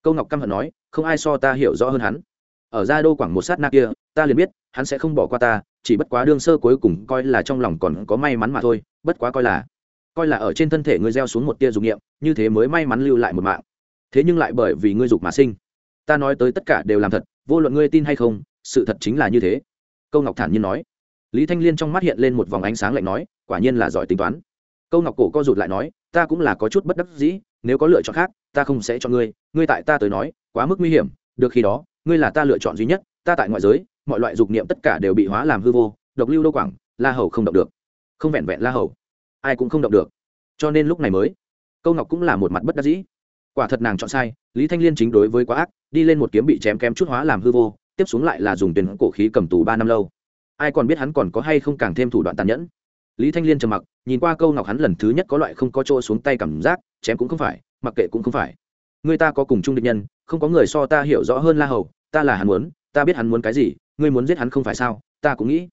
Câu ngọc căm hận nói, không ai so ta hiểu rõ hơn hắn. Ở gia đô quảng một sát na kia, ta liền biết, hắn sẽ không bỏ qua ta, chỉ bất quá đương sơ cuối cùng coi là trong lòng còn có may mắn mà thôi, bất quá coi là coi là ở trên thân thể ngươi gieo xuống một tia dục nghiệm như thế mới may mắn lưu lại một mạng. Thế nhưng lại bởi vì ngươi dục mà sinh. Ta nói tới tất cả đều làm thật, vô luận ngươi tin hay không, sự thật chính là như thế. Câu ngọc thản nhiên nói lý thanh liên trong mắt hiện lên một vòng ánh sáng lạnh nói, quả nhiên là giỏi tính toán. Câu ngọc cổ co rụt lại nói, ta cũng là có chút bất đắc dĩ, nếu có lựa chọn khác, ta không sẽ cho ngươi ngươi tại ta tới nói, quá mức nguy hiểm, được khi đó, ngươi là ta lựa chọn duy nhất, ta tại ngoại giới, mọi loại dục niệm tất cả đều bị hóa làm hư vô, độc lưu đô quảng, la hầu không động được. Không vẹn vẹn la hầu, ai cũng không động được. Cho nên lúc này mới, câu ngọc cũng là một mặt bất đắc dĩ. Quả thật nàng chọn sai, lý thanh liên chính đối với quá ác, đi lên một kiếm bị chém kém chút hóa làm hư vô, tiếp xuống lại là dùng tiền cổ khí cầm tù ba năm lâu ai còn biết hắn còn có hay không càng thêm thủ đoạn tàn nhẫn. Lý thanh liên trầm mặc, nhìn qua câu ngọc hắn lần thứ nhất có loại không có chỗ xuống tay cảm giác, chém cũng không phải, mặc kệ cũng không phải. Người ta có cùng chung địch nhân, không có người so ta hiểu rõ hơn la hầu, ta là hắn muốn, ta biết hắn muốn cái gì, ngươi muốn giết hắn không phải sao, ta cũng nghĩ.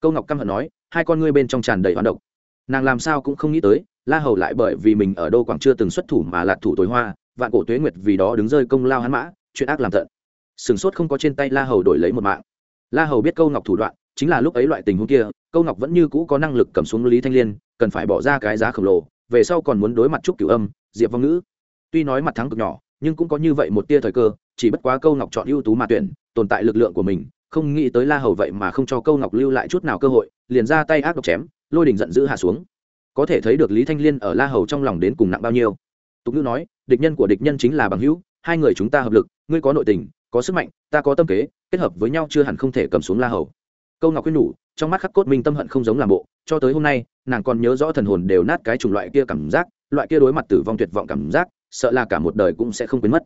Câu ngọc căm hận nói, hai con ngươi bên trong tràn đầy hoán độc. Nàng làm sao cũng không nghĩ tới, la hầu lại bởi vì mình ở đô quảng chưa từng xuất thủ mà lạt thủ tối hoa, vạn cổ tuế nguyệt vì đó đứng rơi công lao hắn mã, chuyện ác làm tận. Sửng sốt không có trên tay la hầu đổi lấy một mạng. La hầu biết câu ngọc thủ đoạn chính là lúc ấy loại tình huống kia, câu ngọc vẫn như cũ có năng lực cầm xuống lý thanh liên, cần phải bỏ ra cái giá khổng lồ, về sau còn muốn đối mặt trúc cửu âm, diệp vong ngữ. Tuy nói mặt thắng cực nhỏ, nhưng cũng có như vậy một tia thời cơ, chỉ bất quá câu ngọc chọn ưu tú mà tuyển, tồn tại lực lượng của mình, không nghĩ tới la hầu vậy mà không cho câu ngọc lưu lại chút nào cơ hội, liền ra tay ác độc chém, lôi đình giận dữ hạ xuống. Có thể thấy được lý thanh liên ở la hầu trong lòng đến cùng nặng bao nhiêu. Tục ngữ nói, địch nhân của địch nhân chính là bằng hữu, hai người chúng ta hợp lực, ngươi có nội tình, có sức mạnh, ta có tâm kế, kết hợp với nhau chưa hẳn không thể cầm xuống la hầu câu ngọc khuyên nhủ, trong mắt khắc cốt minh tâm hận không giống làm bộ, cho tới hôm nay, nàng còn nhớ rõ thần hồn đều nát cái chủng loại kia cảm giác, loại kia đối mặt tử vong tuyệt vọng cảm giác, sợ là cả một đời cũng sẽ không quên mất.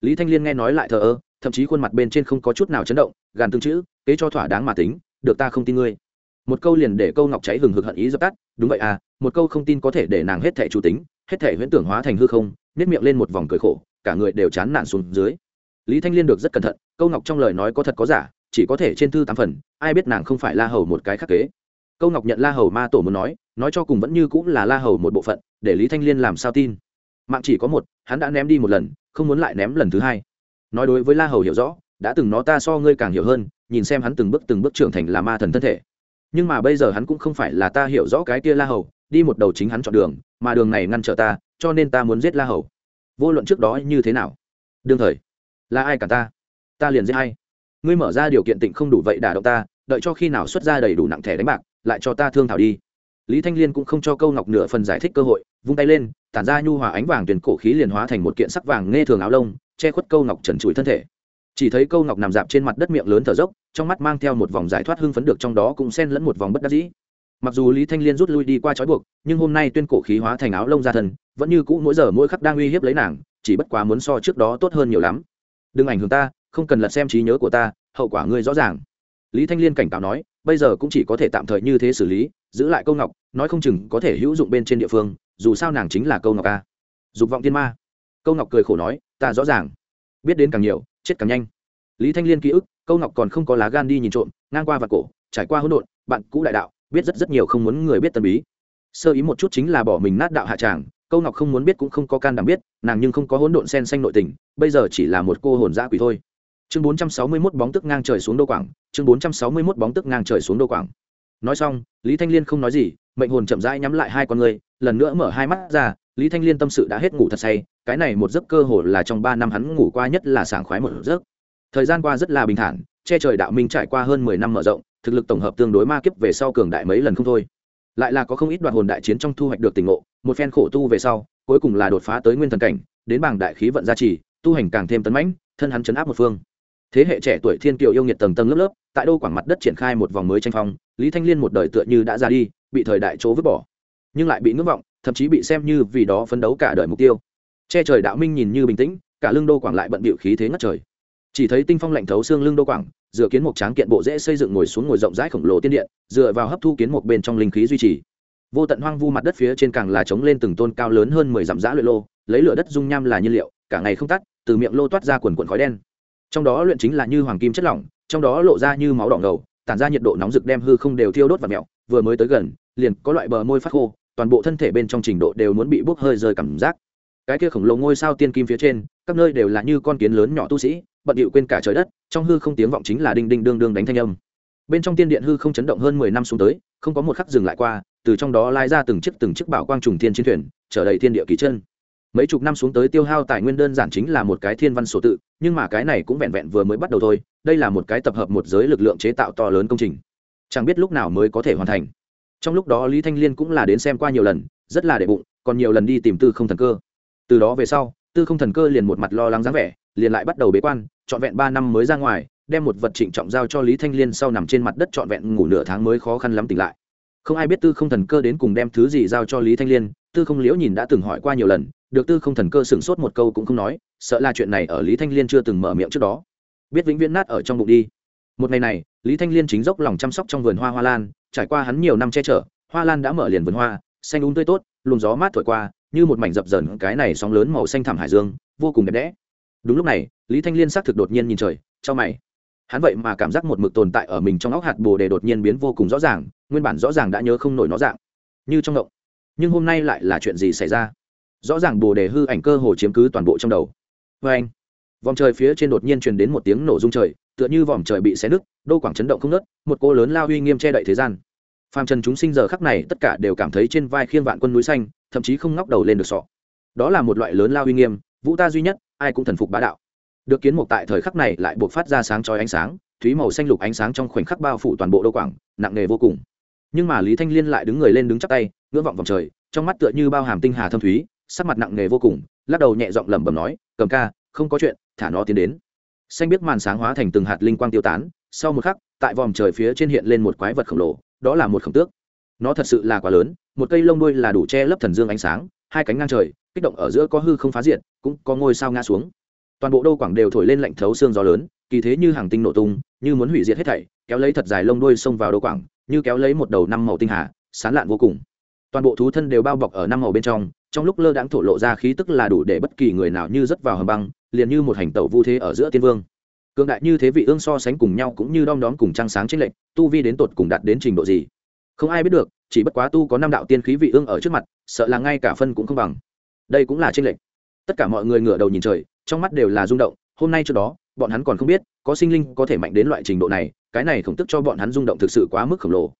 Lý thanh liên nghe nói lại thờ ơ, thậm chí khuôn mặt bên trên không có chút nào chấn động, gàn tương chữ, kế cho thỏa đáng mà tính, được ta không tin ngươi. Một câu liền để câu ngọc cháy hừng hực hận ý dập tắt, đúng vậy à một câu không tin có thể để nàng hết thẻ chủ tính, hết thẻ huyễn tưởng hóa thành hư không nếp miệng lên một vòng cười khổ, cả người đều chán nản xuống dưới. Lý thanh liên được rất cẩn thận, câu ngọc trong lời nói có thật có giả chỉ có thể trên thư tám phần, ai biết nàng không phải la hầu một cái khắc kế. Câu ngọc nhận la hầu ma tổ muốn nói nói cho cùng vẫn như cũng là la hầu một bộ phận, để lý thanh liên làm sao tin. Mạng chỉ có một, hắn đã ném đi một lần, không muốn lại ném lần thứ hai. Nói đối với la hầu hiểu rõ, đã từng nó ta so ngươi càng hiểu hơn, nhìn xem hắn từng bước từng bước trưởng thành là ma thần thân thể. Nhưng mà bây giờ hắn cũng không phải là ta hiểu rõ cái kia la hầu, đi một đầu chính hắn chọn đường, mà đường này ngăn trở ta, cho nên ta muốn giết la hầu. Vô luận trước đó như thế nào? Đương thời, là ai cả ta? Ta liền giết hay ngươi mở ra điều kiện tịnh không đủ vậy đả động ta, đợi cho khi nào xuất ra đầy đủ nặng thẻ đánh bạc, lại cho ta thương thảo đi. Lý thanh liên cũng không cho câu ngọc nửa phần giải thích cơ hội, vung tay lên, tản ra nhu hòa ánh vàng tuyển cổ khí liền hóa thành một kiện sắc vàng nghe thường áo lông, che khuất câu ngọc trần trụi thân thể. Chỉ thấy câu ngọc nằm dạp trên mặt đất miệng lớn thở dốc, trong mắt mang theo một vòng giải thoát hưng phấn được trong đó cũng xen lẫn một vòng bất đắc dĩ. Mặc dù lý thanh liên rút lui đi qua trói buộc, nhưng hôm nay tuyên cổ khí hóa thành áo lông ra thần vẫn như cũ mỗi giờ mỗi khắc đang uy hiếp lấy nàng, chỉ bất quá muốn so trước đó tốt hơn nhiều lắm. Đừng ảnh hưởng ta không cần lật xem trí nhớ của ta, hậu quả ngươi rõ ràng. Lý thanh liên cảnh cáo nói, bây giờ cũng chỉ có thể tạm thời như thế xử lý, giữ lại câu ngọc, nói không chừng có thể hữu dụng bên trên địa phương, dù sao nàng chính là câu ngọc a. Dục vọng tiên ma. Câu ngọc cười khổ nói, ta rõ ràng. Biết đến càng nhiều, chết càng nhanh. Lý thanh liên ký ức, câu ngọc còn không có lá gan đi nhìn trộm, ngang qua và cổ, trải qua hỗn độn, bạn cũ đại đạo, biết rất rất nhiều không muốn người biết tân bí. Sơ ý một chút chính là bỏ mình nát đạo hạ tràng, câu ngọc không muốn biết cũng không có can đảm biết, nàng nhưng không có hỗn độn sen xanh nội tình, bây giờ chỉ là một cô hồn dã quỷ thôi chương bốn trăm sáu mươi 461 bóng tức ngang trời xuống đô quảng, chương bốn trăm sáu mươi 461 bóng tức ngang trời xuống đô quảng. Nói xong, lý thanh liên không nói gì, mệnh hồn chậm rãi nhắm lại hai con người, lần nữa mở hai mắt ra, lý thanh liên tâm sự đã hết ngủ thật say, cái này một giấc cơ hồ là trong ba năm hắn ngủ qua nhất là sảng khoái một giấc. Thời gian qua rất là bình thản, che trời đạo minh trải qua hơn mười năm mở rộng, thực lực tổng hợp tương đối ma kiếp về sau cường đại mấy lần không thôi. Lại là có không ít đoạn hồn đại chiến trong thu hoạch được tình ngộ, một phen khổ tu về sau, cuối cùng là đột phá tới nguyên thần cảnh, đến bảng đại khí vận gia trì, tu hành càng thêm tấn mãnh, thân hắn chấn áp một phương thế hệ trẻ tuổi thiên kiều yêu nghiệt tầng tầng lớp lớp, tại đô quảng mặt đất triển khai một vòng mới tranh phong, lý thanh liên một đời tựa như đã ra đi, bị thời đại chỗ vứt bỏ. Nhưng lại bị ngưỡng vọng, thậm chí bị xem như vì đó phấn đấu cả đời mục tiêu. Che trời đạo minh nhìn như bình tĩnh, cả lưng đô quảng lại bận bịu khí thế ngất trời. Chỉ thấy tinh phong lạnh thấu xương lưng đô quảng, dựa kiến mục tráng kiện bộ dễ xây dựng ngồi xuống ngồi rộng rãi khổng lồ tiên điện, dựa vào hấp thu kiến mục bên trong linh khí duy trì. Vô tận hoang vu mặt đất phía trên càng là trống lên từng tôn cao lớn hơn mười dặm giã luyện lô, lấy lửa đất dung nham là nhiên liệu, cả ngày không tắt, từ miệng lô toát ra quần quần khói đen trong đó luyện chính là như hoàng kim chất lỏng, trong đó lộ ra như máu đỏ ngầu, tản ra nhiệt độ nóng rực đem hư không đều thiêu đốt và mẹo, vừa mới tới gần, liền có loại bờ môi phát khô, toàn bộ thân thể bên trong trình độ đều muốn bị bốc hơi rơi cảm giác. Cái kia khổng lồ ngôi sao tiên kim phía trên, các nơi đều là như con kiến lớn nhỏ tu sĩ, bận điệu quên cả trời đất, trong hư không tiếng vọng chính là đinh đinh đương đương đánh thanh âm. Bên trong tiên điện hư không chấn động hơn mười năm xuống tới, không có một khắc dừng lại qua, từ trong đó lai ra từng chiếc từng chiếc bảo quang trùng thiên chiến thuyền, trở đầy thiên địa kỳ chân mấy chục năm xuống tới tiêu hao tài nguyên đơn giản chính là một cái thiên văn sổ tự, nhưng mà cái này cũng vẹn vẹn vừa mới bắt đầu thôi, đây là một cái tập hợp một giới lực lượng chế tạo to lớn công trình. Chẳng biết lúc nào mới có thể hoàn thành. Trong lúc đó lý thanh liên cũng là đến xem qua nhiều lần, rất là để bụng, còn nhiều lần đi tìm tư không thần cơ. Từ đó về sau, tư không thần cơ liền một mặt lo lắng dáng vẻ, liền lại bắt đầu bế quan, trọn vẹn ba năm mới ra ngoài, đem một vật trịnh trọng giao cho lý thanh liên sau nằm trên mặt đất trọn vẹn ngủ nửa tháng mới khó khăn lắm tỉnh lại. Không ai biết tư không thần cơ đến cùng đem thứ gì giao cho lý thanh liên, tư không liễu nhìn đã từng hỏi qua nhiều lần được tư không thần cơ sửng sốt một câu cũng không nói, sợ là chuyện này ở lý thanh liên chưa từng mở miệng trước đó. Biết vĩnh viễn nát ở trong bụng đi. Một ngày này, lý thanh liên chính dốc lòng chăm sóc trong vườn hoa hoa lan, trải qua hắn nhiều năm che chở, hoa lan đã mở liền vườn hoa, xanh úng tươi tốt, luồng gió mát thổi qua, như một mảnh dập dờn cái này sóng lớn màu xanh thảm hải dương, vô cùng đẹp đẽ. Đúng lúc này, lý thanh liên xác thực đột nhiên nhìn trời cho mày. Hắn vậy mà cảm giác một mực tồn tại ở mình trong óc hạt bồ đề đột nhiên biến vô cùng rõ ràng, nguyên bản rõ ràng đã nhớ không nổi nó dạng, như trong động nhưng hôm nay lại là chuyện gì xảy ra? Rõ ràng bồ đề hư ảnh cơ hồ chiếm cứ toàn bộ trong đầu. Vê anh, vòng trời phía trên đột nhiên truyền đến một tiếng nổ rung trời, tựa như vòm trời bị xé nứt, đô quảng chấn động không nớt một cô lớn lao uy nghiêm che đậy thế gian. Phàm trần chúng sinh giờ khắc này tất cả đều cảm thấy trên vai khiên vạn quân núi xanh, thậm chí không ngóc đầu lên được sọ. Đó là một loại lớn lao uy nghiêm, vũ ta duy nhất, ai cũng thần phục bá đạo. Được kiến mục tại thời khắc này lại buộc phát ra sáng chói ánh sáng, thúy màu xanh lục ánh sáng trong khoảnh khắc bao phủ toàn bộ đô quảng, nặng nề vô cùng. Nhưng mà lý thanh liên lại đứng người lên đứng chắc tay, ngưỡng vọng vòng trời, trong mắt tựa như bao hàm tinh hà thâm thúy sắc mặt nặng nề vô cùng, lắc đầu nhẹ giọng lẩm bẩm nói, cầm ca, không có chuyện, thả nó tiến đến. Xanh biết màn sáng hóa thành từng hạt linh quang tiêu tán, sau một khắc, tại vòm trời phía trên hiện lên một quái vật khổng lồ, đó là một khổng tước. Nó thật sự là quá lớn, một cây lông đuôi là đủ che lấp thần dương ánh sáng, hai cánh ngang trời, kích động ở giữa có hư không phá diện cũng có ngôi sao ngã xuống. Toàn bộ đô quảng đều thổi lên lạnh thấu xương gió lớn, kỳ thế như hàng tinh nổ tung, như muốn hủy diệt hết thảy, kéo lấy thật dài lông đuôi xông vào đô quảng, như kéo lấy một đầu năm màu tinh hà, sán lạn vô cùng. Toàn bộ thú thân đều bao bọc ở năm màu bên trong trong lúc lơ đãng thổ lộ ra khí tức là đủ để bất kỳ người nào như rớt vào hầm băng, liền như một hành tẩu vu thế ở giữa tiên vương. Cường đại như thế vị ương so sánh cùng nhau cũng như đom đóm cùng trăng sáng trên lệnh tu vi đến tột cùng đạt đến trình độ gì? Không ai biết được, chỉ bất quá tu có năm đạo tiên khí vị ương ở trước mặt, sợ là ngay cả phân cũng không bằng. Đây cũng là trên lệnh tất cả mọi người ngửa đầu nhìn trời, trong mắt đều là rung động, hôm nay trước đó, bọn hắn còn không biết, có sinh linh có thể mạnh đến loại trình độ này, cái này khổng tức cho bọn hắn rung động thực sự quá mức khổng lồ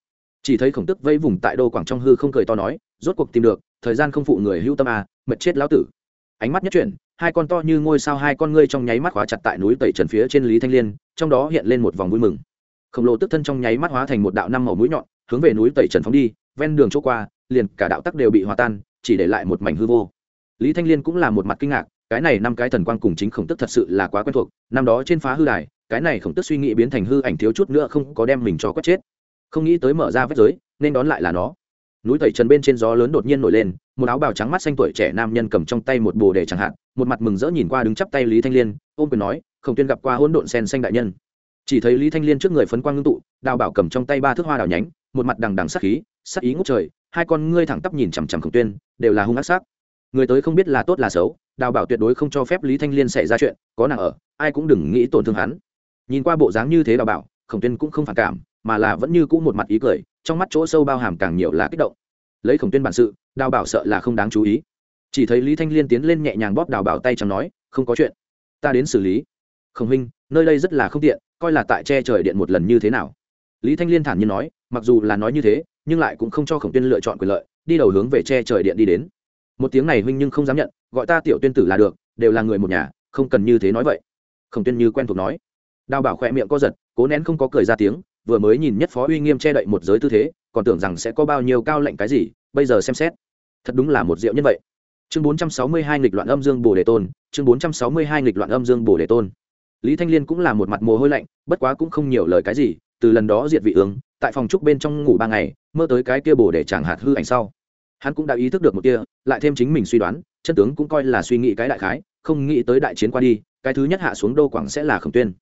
chỉ thấy khổng tức vây vùng tại đô quảng trong hư không cười to nói, rốt cuộc tìm được, thời gian không phụ người hưu tâm à mật chết lão tử. Ánh mắt nhất chuyển, hai con to như ngôi sao hai con ngươi trong nháy mắt khóa chặt tại núi tẩy trần phía trên lý thanh liên, trong đó hiện lên một vòng vui mừng. Khổng lồ tức thân trong nháy mắt hóa thành một đạo năm màu mũi nhọn, hướng về núi tẩy trần phóng đi, ven đường chỗ qua, liền cả đạo tắc đều bị hòa tan, chỉ để lại một mảnh hư vô. Lý thanh liên cũng là một mặt kinh ngạc, cái này năm cái thần quang cùng chính khổng tức thật sự là quá quen thuộc, năm đó trên phá hư đài, cái này khổng tức suy nghĩ biến thành hư ảnh thiếu chút nữa không có đem mình cho quất chết không nghĩ tới mở ra vết giới, nên đón lại là nó. Núi tẩy trần bên trên gió lớn đột nhiên nổi lên, một áo bào trắng mắt xanh tuổi trẻ nam nhân cầm trong tay một bồ đề chẳng hạn, một mặt mừng rỡ nhìn qua đứng chắp tay lý thanh liên, ôm quyền nói, khổng tuyên gặp qua hỗn độn sen xanh đại nhân. Chỉ thấy lý thanh liên trước người phấn quang ngưng tụ, đào bảo cầm trong tay ba thước hoa đào nhánh, một mặt đằng đằng sắc khí, sắc ý ngút trời, hai con ngươi thẳng tắp nhìn chằm chằm khổng tuyên, đều là hung ác sắc. Người tới không biết là tốt là xấu, đào bảo tuyệt đối không cho phép lý thanh liên xảy ra chuyện, có nàng ở, ai cũng đừng nghĩ tổn thương hắn. Nhìn qua bộ dáng như thế đào bảo, khổng tuyên cũng không phản cảm mà là vẫn như cũ một mặt ý cười, trong mắt chỗ sâu bao hàm càng nhiều là kích động. Lấy khổng tuyên bản sự, đào bảo sợ là không đáng chú ý. Chỉ thấy lý thanh liên tiến lên nhẹ nhàng bóp đào bảo tay chẳng nói, không có chuyện, ta đến xử lý. Khổng huynh, nơi đây rất là không tiện, coi là tại che trời điện một lần như thế nào? Lý thanh liên thản nhiên nói, mặc dù là nói như thế, nhưng lại cũng không cho khổng tuyên lựa chọn quyền lợi, đi đầu hướng về che trời điện đi đến. Một tiếng này huynh nhưng không dám nhận, gọi ta tiểu tuyên tử là được, đều là người một nhà, không cần như thế nói vậy. Khổng tuyên như quen thuộc nói. Đào bảo khỏe miệng co giật, cố nén không có cười ra tiếng vừa mới nhìn nhất phó uy nghiêm che đậy một giới tư thế, còn tưởng rằng sẽ có bao nhiêu cao lệnh cái gì, bây giờ xem xét. Thật đúng là một diệu nhân vậy. Chương bốn trăm sáu mươi hai nghịch loạn âm dương bồ đề tôn, chương bốn trăm sáu mươi hai nghịch loạn âm dương bồ đề tôn. Lý thanh liên cũng là một mặt mồ hôi lạnh, bất quá cũng không nhiều lời cái gì, từ lần đó diệt vị ứng, tại phòng trúc bên trong ngủ ba ngày, mơ tới cái kia bồ để chẳng hạt hư ảnh sau. Hắn cũng đã ý thức được một kia, lại thêm chính mình suy đoán, chân tướng cũng coi là suy nghĩ cái đại khái, không nghĩ tới đại chiến qua đi, cái thứ nhất hạ xuống đô quảng sẽ là khổng tuyên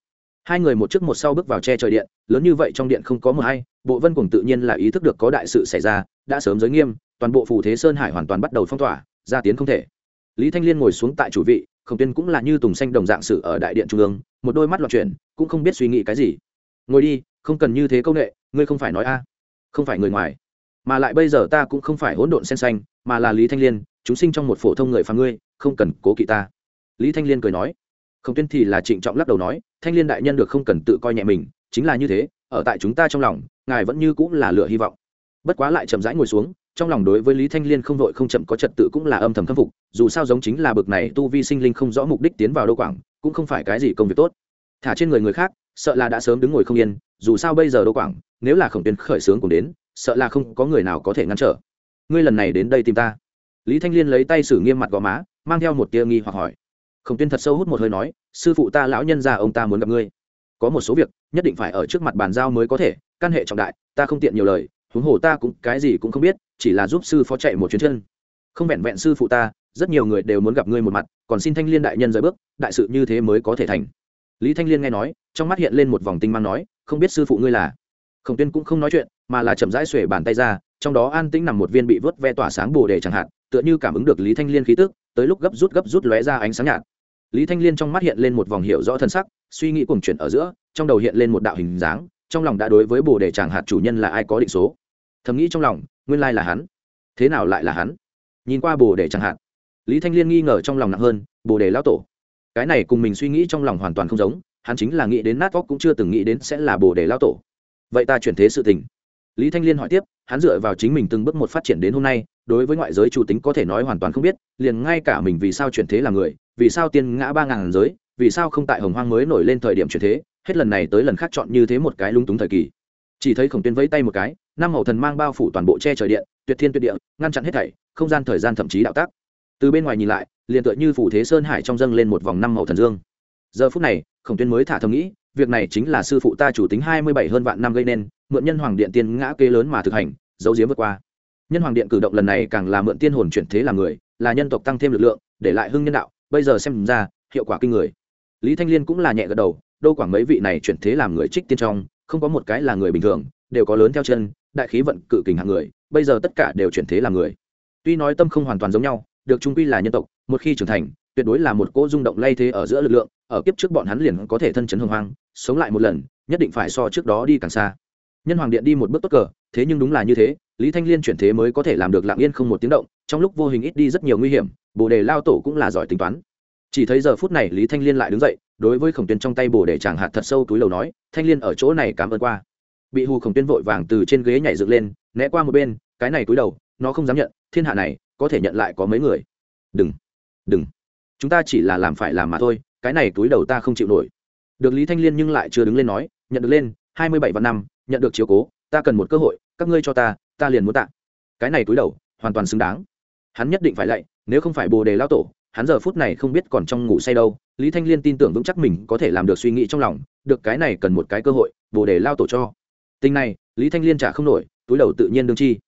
hai người một trước một sau bước vào che trời điện, lớn như vậy trong điện không có mờ hay, bộ vân cùng tự nhiên là ý thức được có đại sự xảy ra, đã sớm giới nghiêm, toàn bộ phủ thế sơn hải hoàn toàn bắt đầu phong tỏa, ra tiến không thể. Lý thanh liên ngồi xuống tại chủ vị, khổng tiên cũng là như tùng xanh đồng dạng sự ở đại điện trung ương, một đôi mắt loạn chuyển, cũng không biết suy nghĩ cái gì. Ngồi đi, không cần như thế công nghệ ngươi không phải nói a, không phải người ngoài. Mà lại bây giờ ta cũng không phải hỗn độn sen xanh, mà là lý thanh liên, chúng sinh trong một phổ thông người phàm ngươi, không cần cố kỵ ta. Lý thanh liên cười nói. Khổng tiên thì là trịnh trọng lắc đầu nói thanh liên đại nhân được không cần tự coi nhẹ mình, chính là như thế, ở tại chúng ta trong lòng, ngài vẫn như cũng là lựa hy vọng. Bất quá lại chậm rãi ngồi xuống, trong lòng đối với lý thanh liên không vội không chậm có trật tự cũng là âm thầm khâm phục, dù sao giống chính là bực này tu vi sinh linh không rõ mục đích tiến vào đô quảng, cũng không phải cái gì công việc tốt. Thả trên người người khác, sợ là đã sớm đứng ngồi không yên, dù sao bây giờ đô quảng, nếu là khổng tuyên khởi sướng cùng đến, sợ là không có người nào có thể ngăn trở. Ngươi lần này đến đây tìm ta. Lý thanh liên lấy tay xử nghiêm mặt gò má, mang theo một tia nghi hoặc hỏi khổng tuyên thật sâu hút một hơi nói, sư phụ ta lão nhân già ông ta muốn gặp ngươi. Có một số việc, nhất định phải ở trước mặt bàn giao mới có thể, căn hệ trọng đại, ta không tiện nhiều lời, huống hồ ta cũng cái gì cũng không biết, chỉ là giúp sư phó chạy một chuyến chân. Không vẹn vẹn sư phụ ta, rất nhiều người đều muốn gặp ngươi một mặt, còn xin thanh liên đại nhân rời bước, đại sự như thế mới có thể thành. Lý thanh liên nghe nói, trong mắt hiện lên một vòng tinh mang nói, không biết sư phụ ngươi là? Khổng tuyên cũng không nói chuyện, mà là chậm rãi xuể bàn tay ra, trong đó an tĩnh nằm một viên bị vớt ve tỏa sáng bồ đề chẳng hạn, tựa như cảm ứng được lý thanh liên khí tức, tới lúc gấp rút gấp rút lóe ra ánh sáng nhạt lý thanh liên trong mắt hiện lên một vòng hiệu rõ thân sắc, suy nghĩ cùng chuyển ở giữa, trong đầu hiện lên một đạo hình dáng, trong lòng đã đối với bồ đề chàng hạt chủ nhân là ai có định số. Thầm nghĩ trong lòng, nguyên lai là hắn. Thế nào lại là hắn? Nhìn qua bồ đề chàng hạt, lý thanh liên nghi ngờ trong lòng nặng hơn, bồ đề lão tổ. Cái này cùng mình suy nghĩ trong lòng hoàn toàn không giống, hắn chính là nghĩ đến nát vóc cũng chưa từng nghĩ đến sẽ là bồ đề lão tổ. Vậy ta chuyển thế sự tình. Lý thanh liên hỏi tiếp, hắn dựa vào chính mình từng bước một phát triển đến hôm nay, đối với ngoại giới chủ tính có thể nói hoàn toàn không biết, liền ngay cả mình vì sao chuyển thế là người vì sao tiên ngã ba ngàn giới, vì sao không tại hồng hoang mới nổi lên thời điểm chuyển thế, hết lần này tới lần khác chọn như thế một cái lung túng thời kỳ. Chỉ thấy khổng tuyên vẫy tay một cái, năm màu thần mang bao phủ toàn bộ che trời điện, tuyệt thiên tuyệt địa, ngăn chặn hết thảy, không gian thời gian thậm chí đạo tác. Từ bên ngoài nhìn lại, liền tựa như phủ thế sơn hải trong dâng lên một vòng năm màu thần dương. Giờ phút này, khổng tuyên mới thả thầm nghĩ, việc này chính là sư phụ ta chủ tính hai mươi bảy hơn vạn năm gây nên, mượn nhân hoàng điện tiên ngã kế lớn mà thực hành, giấu giếm vượt qua. Nhân hoàng điện cử động lần này càng là mượn tiên hồn chuyển thế làm người, là nhân tộc tăng thêm lực lượng, để lại hưng nhân đạo bây giờ xem ra, hiệu quả kinh người. Lý thanh liên cũng là nhẹ gật đầu đô quảng mấy vị này chuyển thế làm người trích tiên trong, không có một cái là người bình thường, đều có lớn theo chân, đại khí vận cự kình hạng người, bây giờ tất cả đều chuyển thế làm người. Tuy nói tâm không hoàn toàn giống nhau, được trung quy là nhân tộc, một khi trưởng thành, tuyệt đối là một cỗ rung động lay thế ở giữa lực lượng, ở kiếp trước bọn hắn liền có thể thân chấn hồng hoang, sống lại một lần, nhất định phải so trước đó đi càng xa. Nhân hoàng điện đi một bước tốt cờ, thế nhưng đúng là như thế, lý thanh liên chuyển thế mới có thể làm được lặng yên không một tiếng động, trong lúc vô hình ít đi rất nhiều nguy hiểm bồ đề lao tổ cũng là giỏi tính toán. Chỉ thấy giờ phút này lý thanh liên lại đứng dậy, đối với khổng tuyên trong tay bồ đề chàng hạt thật sâu túi lầu nói, thanh liên ở chỗ này cảm ơn qua. Bị hù khổng tuyên vội vàng từ trên ghế nhảy dựng lên, né qua một bên, cái này túi đầu, nó không dám nhận, thiên hạ này, có thể nhận lại có mấy người? Đừng đừng, chúng ta chỉ là làm phải làm mà thôi, cái này túi đầu ta không chịu nổi. Được lý thanh liên nhưng lại chưa đứng lên nói, nhận được lên, hai mươi bảy vạn năm, nhận được chiếu cố, ta cần một cơ hội, các ngươi cho ta ta liền muốn tạ. Cái này túi đầu, hoàn toàn xứng đáng hắn nhất định phải lạy, nếu không phải bồ đề lao tổ, hắn giờ phút này không biết còn trong ngủ say đâu. Lý thanh liên tin tưởng vững chắc mình có thể làm được suy nghĩ trong lòng, được cái này cần một cái cơ hội, bồ đề lao tổ cho. Tình này, lý thanh liên trả không nổi, túi đầu tự nhiên đương chi.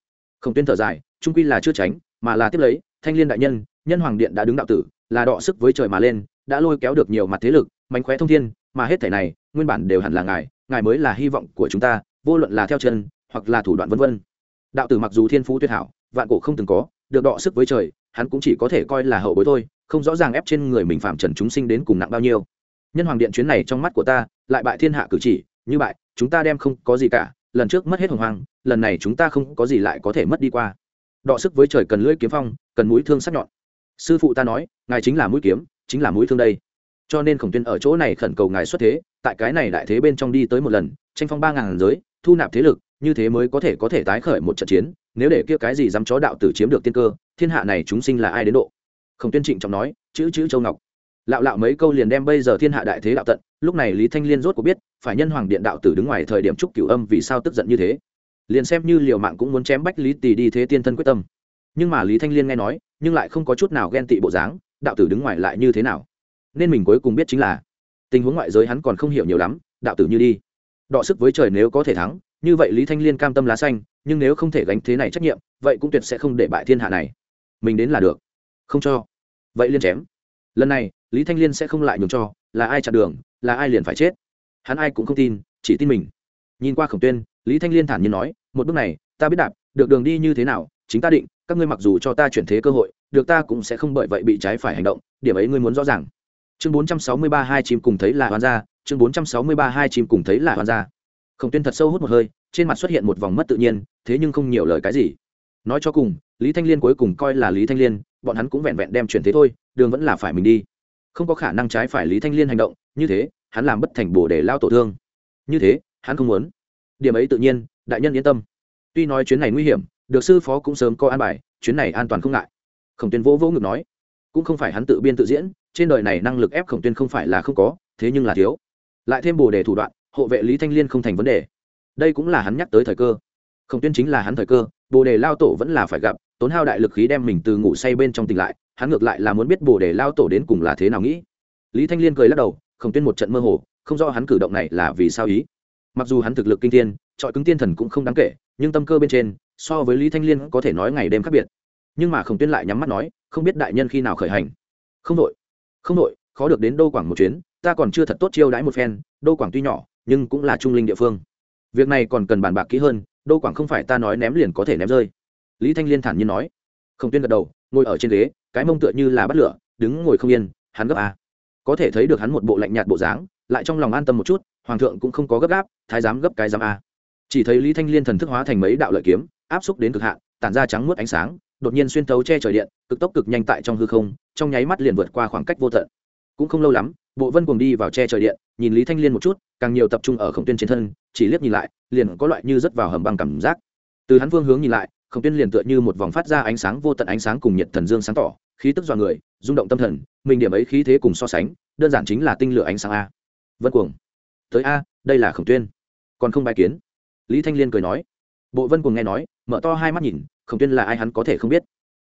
Không tuyên thở dài, trung quy là chưa tránh, mà là tiếp lấy, thanh liên đại nhân nhân hoàng điện đã đứng đạo tử, là đọ sức với trời mà lên, đã lôi kéo được nhiều mặt thế lực, mánh khóe thông thiên, mà hết thể này, nguyên bản đều hẳn là ngài ngài mới là hy vọng của chúng ta, vô luận là theo chân, hoặc là thủ đoạn vân vân. Đạo tử mặc dù thiên phú tuyệt hảo, vạn cổ không từng có được đọ sức với trời, hắn cũng chỉ có thể coi là hậu bối thôi, không rõ ràng ép trên người mình phạm trần chúng sinh đến cùng nặng bao nhiêu. Nhân hoàng điện chuyến này trong mắt của ta, lại bại thiên hạ cử chỉ, như bại, chúng ta đem không có gì cả, lần trước mất hết hồng hoang, lần này chúng ta không có gì lại có thể mất đi qua. Đọ sức với trời cần lưỡi kiếm phong, cần mũi thương sắc nhọn. Sư phụ ta nói, ngài chính là mũi kiếm, chính là mũi thương đây. Cho nên khổng tuyên ở chỗ này khẩn cầu ngài xuất thế, tại cái này đại thế bên trong đi tới một lần, tranh phong ba ngàn giới, thu nạp thế lực, như thế mới có thể có thể tái khởi một trận chiến nếu để kia cái gì dám chó đạo tử chiếm được tiên cơ, thiên hạ này chúng sinh là ai đến độ? Khổng tuyên trịnh trọng nói, chữ chữ châu ngọc. Lạo lạo mấy câu liền đem bây giờ thiên hạ đại thế đạo tận, lúc này lý thanh liên rốt có biết, phải nhân hoàng điện đạo tử đứng ngoài thời điểm trúc cửu âm vì sao tức giận như thế. Liền xem như liều mạng cũng muốn chém bách lý tỳ đi thế tiên thân quyết tâm. Nhưng mà lý thanh liên nghe nói, nhưng lại không có chút nào ghen tị bộ dáng, đạo tử đứng ngoài lại như thế nào? Nên mình cuối cùng biết chính là, tình huống ngoại giới hắn còn không hiểu nhiều lắm, đạo tử như đi. Đọ sức với trời nếu có thể thắng, như vậy lý thanh liên cam tâm lá xanh nhưng nếu không thể gánh thế này trách nhiệm, vậy cũng tuyệt sẽ không để bại thiên hạ này. Mình đến là được. Không cho. Vậy liên chém. Lần này, lý thanh liên sẽ không lại nhường cho, là ai chặn đường, là ai liền phải chết. Hắn ai cũng không tin, chỉ tin mình. Nhìn qua khổng tuyên, lý thanh liên thản nhiên nói, một bước này, ta biết đạp, được đường đi như thế nào, chính ta định, các ngươi mặc dù cho ta chuyển thế cơ hội, được ta cũng sẽ không bởi vậy bị trái phải hành động, điểm ấy ngươi muốn rõ ràng. Chương bốn trăm sáu mươi ba hai chim cùng thấy là hoàn gia, chương bốn trăm sáu mươi ba hai chim cùng thấy là hoàn gia. Khổng tuyên thật sâu hút một hơi trên mặt xuất hiện một vòng mất tự nhiên, thế nhưng không nhiều lời cái gì. Nói cho cùng, lý thanh liên cuối cùng coi là lý thanh liên, bọn hắn cũng vẹn vẹn đem chuyển thế thôi, đường vẫn là phải mình đi. Không có khả năng trái phải lý thanh liên hành động, như thế, hắn làm bất thành bổ để lao tổ thương. Như thế, hắn không muốn. Điểm ấy tự nhiên, đại nhân yên tâm. Tuy nói chuyến này nguy hiểm, được sư phó cũng sớm có an bài, chuyến này an toàn không ngại. Khổng tuyên vỗ vỗ ngực nói, cũng không phải hắn tự biên tự diễn, trên đời này năng lực ép khổng tuyên không phải là không có, thế nhưng là thiếu. Lại thêm bồ đề thủ đoạn, hộ vệ lý thanh liên không thành vấn đề đây cũng là hắn nhắc tới thời cơ. Khổng tuyên chính là hắn thời cơ, bồ đề lao tổ vẫn là phải gặp, tốn hao đại lực khí đem mình từ ngủ say bên trong tỉnh lại, hắn ngược lại là muốn biết bồ đề lao tổ đến cùng là thế nào nghĩ. Lý thanh liên cười lắc đầu, khổng tuyên một trận mơ hồ, không rõ hắn cử động này là vì sao ý. Mặc dù hắn thực lực kinh thiên trọi cứng tiên thần cũng không đáng kể, nhưng tâm cơ bên trên, so với lý thanh liên có thể nói ngày đêm khác biệt. Nhưng mà khổng tuyên lại nhắm mắt nói, không biết đại nhân khi nào khởi hành. Không đội không đội khó được đến đô quảng một chuyến, ta còn chưa thật tốt chiêu đãi một phen, đô quảng tuy nhỏ, nhưng cũng là trung linh địa phương việc này còn cần bàn bạc kỹ hơn đô quảng không phải ta nói ném liền có thể ném rơi. Lý thanh liên thản nhiên nói. Khổng tuyên gật đầu, ngồi ở trên ghế, cái mông tựa như là bắt lửa, đứng ngồi không yên, hắn gấp a. Có thể thấy được hắn một bộ lạnh nhạt bộ dáng, lại trong lòng an tâm một chút, hoàng thượng cũng không có gấp gáp, thái giám gấp cái giám a. Chỉ thấy lý thanh liên thần thức hóa thành mấy đạo lợi kiếm, áp xúc đến cực hạn, tản ra trắng muốt ánh sáng, đột nhiên xuyên thấu che trời điện, cực tốc cực nhanh tại trong hư không, trong nháy mắt liền vượt qua khoảng cách vô tận. Cũng không lâu lắm bộ vân cùng đi vào che trời điện, nhìn lý thanh liên một chút, càng nhiều tập trung ở khổng tuyên trên thân, chỉ liếc nhìn lại, liền có loại như rất vào hầm băng cảm giác. Từ hắn phương hướng nhìn lại, khổng tuyên liền tựa như một vòng phát ra ánh sáng vô tận ánh sáng cùng nhiệt thần dương sáng tỏ, khí tức dọa người, rung động tâm thần, mình điểm ấy khí thế cùng so sánh, đơn giản chính là tinh lửa ánh sáng a. Vân cuồng. Tới a, đây là khổng tuyên. Còn không bài kiến? Lý thanh liên cười nói. Bộ vân cuồng nghe nói, mở to hai mắt nhìn, khổng tuyên là ai hắn có thể không biết.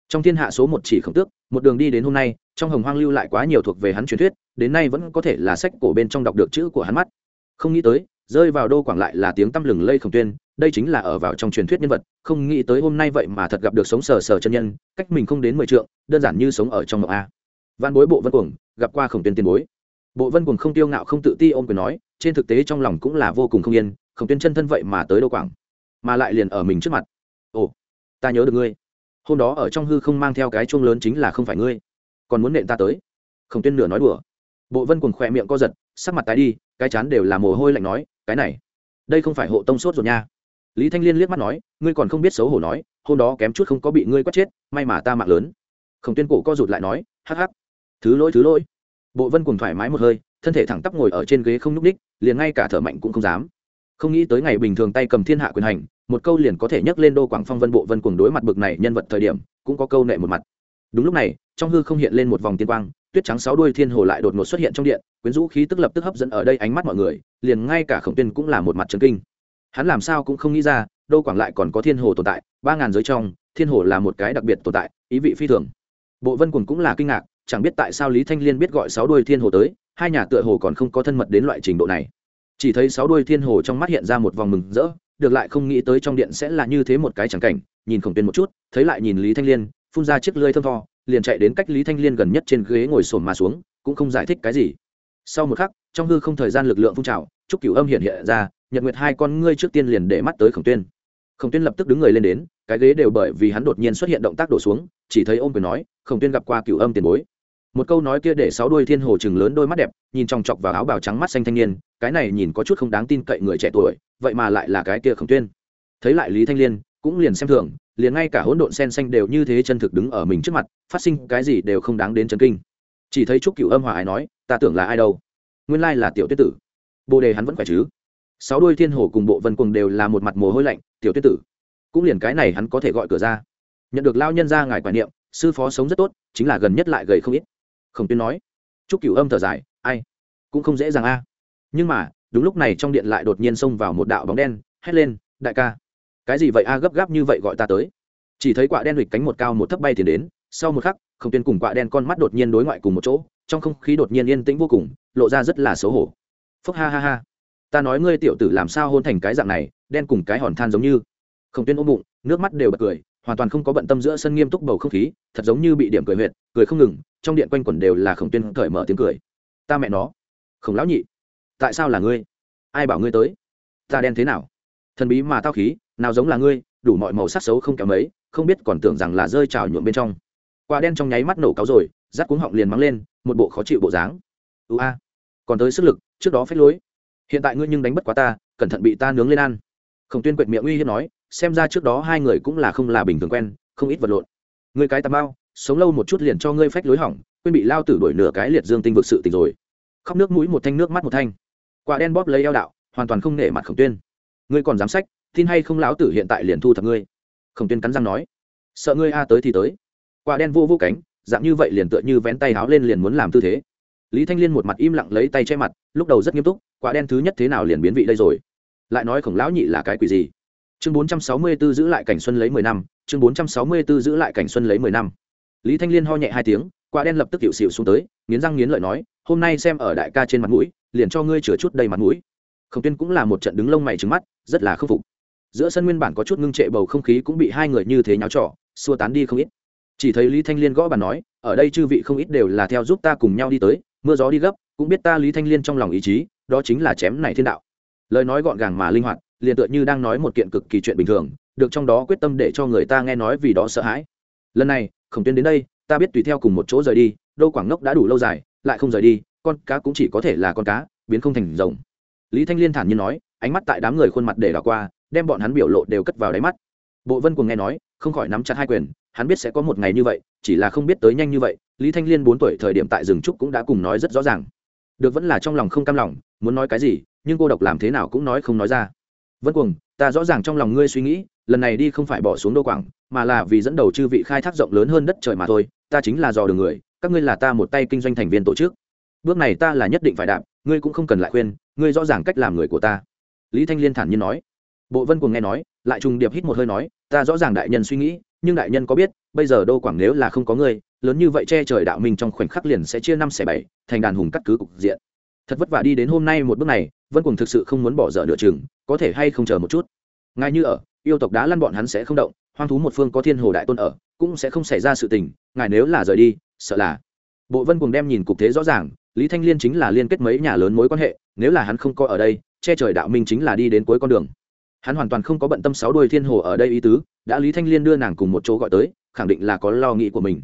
Trong thiên hạ số một chỉ khổng tước, một đường đi đến hôm nay, trong hồng hoang lưu lại quá nhiều thuộc về hắn truyền thuyết đến nay vẫn có thể là sách cổ bên trong đọc được chữ của hắn mắt. Không nghĩ tới, rơi vào đô quảng lại là tiếng tăm lừng lây khổng tuyên, đây chính là ở vào trong truyền thuyết nhân vật, không nghĩ tới hôm nay vậy mà thật gặp được sống sờ sờ chân nhân, cách mình không đến mười trượng, đơn giản như sống ở trong mộng a. Văn bối bộ vân cuồng, gặp qua khổng tuyên tiền bối. Bộ vân cuồng không tiêu ngạo không tự ti ôm quyền nói, trên thực tế trong lòng cũng là vô cùng không yên, khổng tuyên chân thân vậy mà tới đô quảng, mà lại liền ở mình trước mặt. Ồ, ta nhớ được ngươi. Hôm đó ở trong hư không mang theo cái chuông lớn chính là không phải ngươi. Còn muốn nện ta tới. Khổng tuyên nửa nói đùa bộ vân cùng khỏe miệng co giật, sắc mặt tái đi, cái chán đều là mồ hôi lạnh nói, cái này, đây không phải hộ tông sốt rồi nha. Lý thanh liên liếc mắt nói, ngươi còn không biết xấu hổ nói, hôm đó kém chút không có bị ngươi quát chết, may mà ta mạng lớn. Khổng tuyên cổ co rụt lại nói, hắc hắc, thứ lỗi thứ lỗi. Bộ vân cùng thoải mái một hơi, thân thể thẳng tắp ngồi ở trên ghế không nhúc ních liền ngay cả thở mạnh cũng không dám. Không nghĩ tới ngày bình thường tay cầm thiên hạ quyền hành, một câu liền có thể nhắc lên đô quảng phong vân bộ vân cùng đối mặt bực này nhân vật thời điểm, cũng có câu nệ một mặt. Đúng lúc này, trong hư không hiện lên một vòng tiên quang tuyết trắng sáu đuôi thiên hồ lại đột ngột xuất hiện trong điện, quyến rũ khí tức lập tức hấp dẫn ở đây ánh mắt mọi người, liền ngay cả khổng tuyên cũng là một mặt trấn kinh. Hắn làm sao cũng không nghĩ ra đô quảng lại còn có thiên hồ tồn tại, ba ngàn giới trong, thiên hồ là một cái đặc biệt tồn tại, ý vị phi thường. Bộ vân quần cũng là kinh ngạc, chẳng biết tại sao lý thanh liên biết gọi sáu đuôi thiên hồ tới, hai nhà tựa hồ còn không có thân mật đến loại trình độ này. Chỉ thấy sáu đuôi thiên hồ trong mắt hiện ra một vòng mừng rỡ, được lại không nghĩ tới trong điện sẽ là như thế một cái chẳng cảnh, nhìn khổng tuyên một chút, thấy lại nhìn lý thanh liên, phun ra chiếc lưỡi thơm tho liền chạy đến cách lý thanh liên gần nhất trên ghế ngồi sồn mà xuống, cũng không giải thích cái gì. Sau một khắc, trong hư không thời gian lực lượng phun trào, trúc cửu âm hiện hiện ra, nhật nguyệt hai con ngươi trước tiên liền để mắt tới khổng tuyên. Khổng tuyên lập tức đứng người lên đến, cái ghế đều bởi vì hắn đột nhiên xuất hiện động tác đổ xuống, chỉ thấy ôm quyền nói, khổng tuyên gặp qua cửu âm tiền bối. Một câu nói kia để sáu đuôi thiên hồ chừng lớn đôi mắt đẹp, nhìn chòng chọc vào áo bào trắng mắt xanh thanh niên, cái này nhìn có chút không đáng tin cậy người trẻ tuổi, vậy mà lại là cái kia khổng tuyên. Thấy lại lý thanh liên, cũng liền xem thường liền ngay cả hỗn độn sen xanh đều như thế chân thực đứng ở mình trước mặt, phát sinh cái gì đều không đáng đến chấn kinh. Chỉ thấy trúc cựu âm hòa ái nói, ta tưởng là ai đâu? Nguyên lai là tiểu tuyết tử. Bồ đề hắn vẫn khỏe chứ? Sáu đôi thiên hồ cùng bộ vân cùng đều là một mặt mồ hôi lạnh, tiểu tuyết tử. Cũng liền cái này hắn có thể gọi cửa ra. Nhận được lao nhân ra ngài quản niệm, sư phó sống rất tốt, chính là gần nhất lại gầy không ít. Khổng tuyên nói. Trúc cửu âm thở dài, ai? Cũng không dễ dàng a. Nhưng mà, đúng lúc này trong điện lại đột nhiên xông vào một đạo bóng đen, hét lên, đại ca cái gì vậy a, gấp gáp như vậy gọi ta tới. Chỉ thấy quạ đen hịch cánh một cao một thấp bay tiền đến, sau một khắc, khổng tuyên cùng quạ đen con mắt đột nhiên đối ngoại cùng một chỗ, trong không khí đột nhiên yên tĩnh vô cùng, lộ ra rất là xấu hổ. Phúc ha ha ha. Ta nói ngươi tiểu tử làm sao hôn thành cái dạng này, đen cùng cái hòn than giống như. Khổng tuyên ôm bụng, nước mắt đều bật cười, hoàn toàn không có bận tâm giữa sân nghiêm túc bầu không khí, thật giống như bị điểm cười huyệt, cười không ngừng, trong điện quanh quẩn đều là khổng tuyên cởi mở tiếng cười. Ta mẹ nó. Khổng lão nhị, tại sao là ngươi? Ai bảo ngươi tới? Ta đen thế nào? Thần bí mà tao khí nào giống là ngươi, đủ mọi màu sắc xấu không kém mấy, không biết còn tưởng rằng là rơi trào nhuộm bên trong. Quả đen trong nháy mắt nổ cáo rồi, rát cuống họng liền mắng lên, một bộ khó chịu bộ dáng. Ưu a, còn tới sức lực, trước đó phép lối. Hiện tại ngươi nhưng đánh bất quá ta, cẩn thận bị ta nướng lên ăn. Khổng tuyên quệt miệng uy hiếp nói, xem ra trước đó hai người cũng là không là bình thường quen, không ít vật lộn. Ngươi cái tà bao sống lâu một chút liền cho ngươi phách lối hỏng, quên bị lao tử đổi nửa cái liệt dương tinh vực sự tình rồi. Khóc nước mũi một thanh, nước mắt một thanh. Quả đen bóp lấy eo đạo, hoàn toàn không nể mặt khổng tuyên. Ngươi còn dám sách? Tin hay không lão tử hiện tại liền thu thập ngươi? Khổng tuyên cắn răng nói. Sợ ngươi a, tới thì tới. Quả đen vô vô cánh, dạng như vậy liền tựa như vén tay háo lên liền muốn làm tư thế. Lý thanh liên một mặt im lặng lấy tay che mặt, lúc đầu rất nghiêm túc, quả đen thứ nhất thế nào liền biến vị đây rồi. Lại nói khổng lão nhị là cái quỷ gì? Chương bốn trăm sáu mươi 464 giữ lại cảnh xuân lấy mười năm, chương bốn trăm sáu mươi 464 giữ lại cảnh xuân lấy mười năm. Lý thanh liên ho nhẹ hai tiếng, quả đen lập tức hiệu xịu xuống tới, nghiến răng nghiến lợi nói, hôm nay xem ở đại ca trên mặt mũi, liền cho ngươi chứa chút đầy mặt mũi. Khổng tuyên cũng là một trận đứng lông mày trứng mắt, rất là khâm phục giữa sân nguyên bản có chút ngưng trệ bầu không khí cũng bị hai người như thế nháo trọ xua tán đi không ít. Chỉ thấy lý thanh liên gõ bàn nói, ở đây chư vị không ít đều là theo giúp ta cùng nhau đi tới, mưa gió đi gấp, cũng biết ta lý thanh liên trong lòng ý chí, đó chính là chém này thiên đạo. Lời nói gọn gàng mà linh hoạt, liền tựa như đang nói một kiện cực kỳ chuyện bình thường, được trong đó quyết tâm để cho người ta nghe nói vì đó sợ hãi. Lần này, khổng tuyên đến đây, ta biết tùy theo cùng một chỗ rời đi đô quảng ngốc đã đủ lâu dài, lại không rời đi, con cá cũng chỉ có thể là con cá, biến không thành rồng. Lý thanh liên thản nhiên nói, ánh mắt tại đám người khuôn mặt để đảo qua đem bọn hắn biểu lộ đều cất vào đáy mắt. Bộ vân cùng nghe nói, không khỏi nắm chặt hai quyền, hắn biết sẽ có một ngày như vậy, chỉ là không biết tới nhanh như vậy, lý thanh liên bốn tuổi thời điểm tại rừng trúc cũng đã cùng nói rất rõ ràng. Được vẫn là trong lòng không cam lòng, muốn nói cái gì, nhưng cô độc làm thế nào cũng nói không nói ra. Vân cuồng, ta rõ ràng trong lòng ngươi suy nghĩ, lần này đi không phải bỏ xuống đô quảng, mà là vì dẫn đầu chư vị khai thác rộng lớn hơn đất trời mà thôi, ta chính là dò đường người, các ngươi là ta một tay kinh doanh thành viên tổ chức. Bước này ta là nhất định phải đạp, ngươi cũng không cần lại khuyên, ngươi rõ ràng cách làm người của ta. Lý thanh liên thản nhiên nói bộ vân cùng nghe nói, lại trùng điệp hít một hơi nói, ta rõ ràng đại nhân suy nghĩ, nhưng đại nhân có biết, bây giờ đô quảng nếu là không có ngươi, lớn như vậy che trời đạo minh trong khoảnh khắc liền sẽ chia năm xẻ bảy, thành đàn hùng cắt cứ cục diện. Thật vất vả đi đến hôm nay một bước này, vân cùng thực sự không muốn bỏ dở nửa chừng, có thể hay không chờ một chút. Ngay như ở, yêu tộc đã lăn bọn hắn sẽ không động, hoang thú một phương có thiên hồ đại tôn ở, cũng sẽ không xảy ra sự tình, ngài nếu là rời đi, sợ là. Bộ vân cùng đem nhìn cục thế rõ ràng, lý thanh liên chính là liên kết mấy nhà lớn mối quan hệ, nếu là hắn không có ở đây, che trời đạo minh chính là đi đến cuối con đường hắn hoàn toàn không có bận tâm sáu đuôi thiên hồ ở đây ý tứ, đã lý thanh liên đưa nàng cùng một chỗ gọi tới, khẳng định là có lo nghĩ của mình.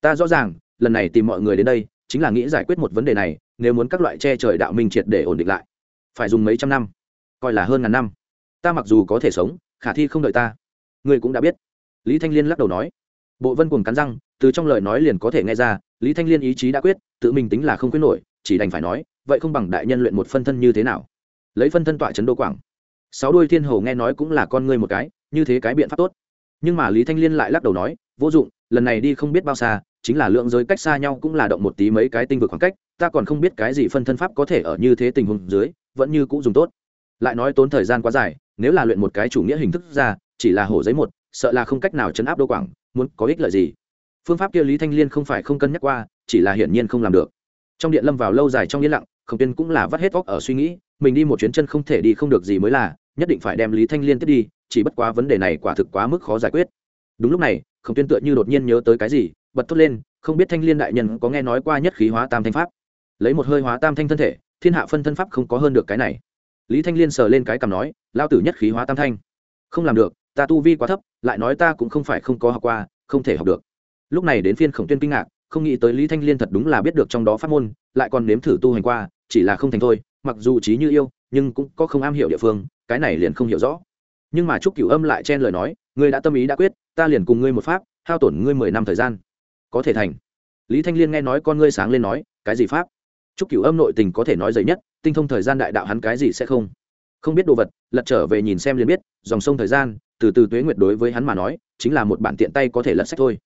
Ta rõ ràng, lần này tìm mọi người đến đây, chính là nghĩ giải quyết một vấn đề này, nếu muốn các loại che trời đạo minh triệt để ổn định lại. Phải dùng mấy trăm năm, coi là hơn ngàn năm. Ta mặc dù có thể sống, khả thi không đợi ta. Ngươi cũng đã biết. Lý thanh liên lắc đầu nói. Bộ vân cùng cắn răng, từ trong lời nói liền có thể nghe ra, lý thanh liên ý chí đã quyết, tự mình tính là không quyết nổi, chỉ đành phải nói, vậy không bằng đại nhân luyện một phân thân như thế nào? Lấy phân thân tọa chấn đô quảng sáu đôi thiên hồ nghe nói cũng là con ngươi một cái, như thế cái biện pháp tốt. Nhưng mà lý thanh liên lại lắc đầu nói, vô dụng, lần này đi không biết bao xa, chính là lượng giới cách xa nhau cũng là động một tí mấy cái tinh vực khoảng cách, ta còn không biết cái gì phân thân pháp có thể ở như thế tình huống dưới, vẫn như cũng dùng tốt. Lại nói tốn thời gian quá dài, nếu là luyện một cái chủ nghĩa hình thức ra, chỉ là hổ giấy một, sợ là không cách nào chấn áp đô quảng, muốn có ích lợi gì? Phương pháp kia lý thanh liên không phải không cân nhắc qua, chỉ là hiển nhiên không làm được. Trong điện lâm vào lâu dài trong yên lặng, khổng tiên cũng là vắt hết vóc ở suy nghĩ mình đi một chuyến chân không thể đi không được gì mới là, nhất định phải đem lý thanh liên tiếp đi, chỉ bất quá vấn đề này quả thực quá mức khó giải quyết. Đúng lúc này, khổng Tuyên tựa như đột nhiên nhớ tới cái gì, bật thốt lên, không biết thanh liên đại nhân có nghe nói qua nhất khí hóa tam thanh pháp? Lấy một hơi hóa tam thanh thân thể, thiên hạ phân thân pháp không có hơn được cái này. Lý thanh liên sờ lên cái cằm nói, lao tử nhất khí hóa tam thanh. Không làm được, ta tu vi quá thấp, lại nói ta cũng không phải không có học qua, không thể học được. Lúc này đến phiên khổng tuyên kinh ngạc, không nghĩ tới lý thanh liên thật đúng là biết được trong đó pháp môn, lại còn nếm thử tu hành qua, chỉ là không thành thôi mặc dù trí như yêu, nhưng cũng có không am hiểu địa phương, cái này liền không hiểu rõ. Nhưng mà trúc cửu âm lại chen lời nói, ngươi đã tâm ý đã quyết, ta liền cùng ngươi một pháp, hao tổn ngươi mười năm thời gian. Có thể thành. Lý thanh liên nghe nói con ngươi sáng lên nói, cái gì pháp? Trúc cửu âm nội tình có thể nói dày nhất, tinh thông thời gian đại đạo hắn cái gì sẽ không? Không biết đồ vật, lật trở về nhìn xem liền biết, dòng sông thời gian, từ từ tuế nguyệt đối với hắn mà nói, chính là một bản tiện tay có thể lật sách thôi.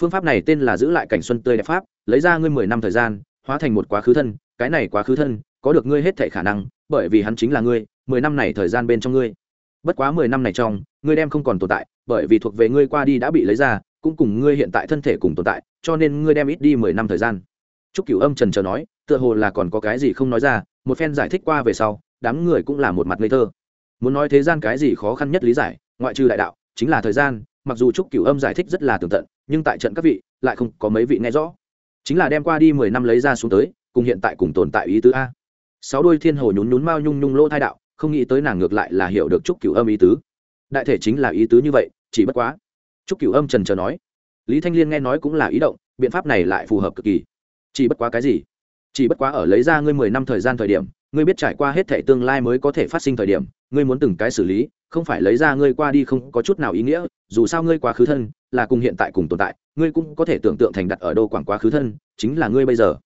Phương pháp này tên là giữ lại cảnh xuân tươi đẹp pháp, lấy ra ngươi mười năm thời gian, hóa thành một quá khứ thân, cái này quá khứ thân có được ngươi hết thể khả năng bởi vì hắn chính là ngươi mười năm này thời gian bên trong ngươi bất quá mười năm này trong ngươi đem không còn tồn tại bởi vì thuộc về ngươi qua đi đã bị lấy ra cũng cùng ngươi hiện tại thân thể cùng tồn tại cho nên ngươi đem ít đi mười năm thời gian Trúc Cửu Âm trần chờ nói, tựa hồ là còn có cái gì không nói ra, một phen giải thích qua về sau, đám người cũng là một mặt ngây thơ. Muốn nói thế gian cái gì khó khăn nhất lý giải, ngoại trừ đại đạo, chính là thời gian, mặc dù Trúc Cửu Âm giải thích rất là tường tận, nhưng tại trận các vị, lại không có mấy vị nghe rõ. Chính là đem qua đi mười năm lấy ra xuống tới, cùng hiện tại cùng tồn tại ý tứ a. Sáu đôi thiên hồ nhún nhún mao nhung nhung lỗ thai đạo, không nghĩ tới nàng ngược lại là hiểu được Trúc Cửu Âm ý tứ. Đại thể chính là ý tứ như vậy, chỉ bất quá. Trúc Cửu Âm trần trờ nói, lý thanh liên nghe nói cũng là ý động biện pháp này lại phù hợp cực kỳ chỉ bất quá cái gì chỉ bất quá ở lấy ra ngươi mười năm thời gian thời điểm ngươi biết trải qua hết thệ tương lai mới có thể phát sinh thời điểm ngươi muốn từng cái xử lý không phải lấy ra ngươi qua đi không có chút nào ý nghĩa dù sao ngươi quá khứ thân là cùng hiện tại cùng tồn tại ngươi cũng có thể tưởng tượng thành đặt ở đâu quảng quá khứ thân chính là ngươi bây giờ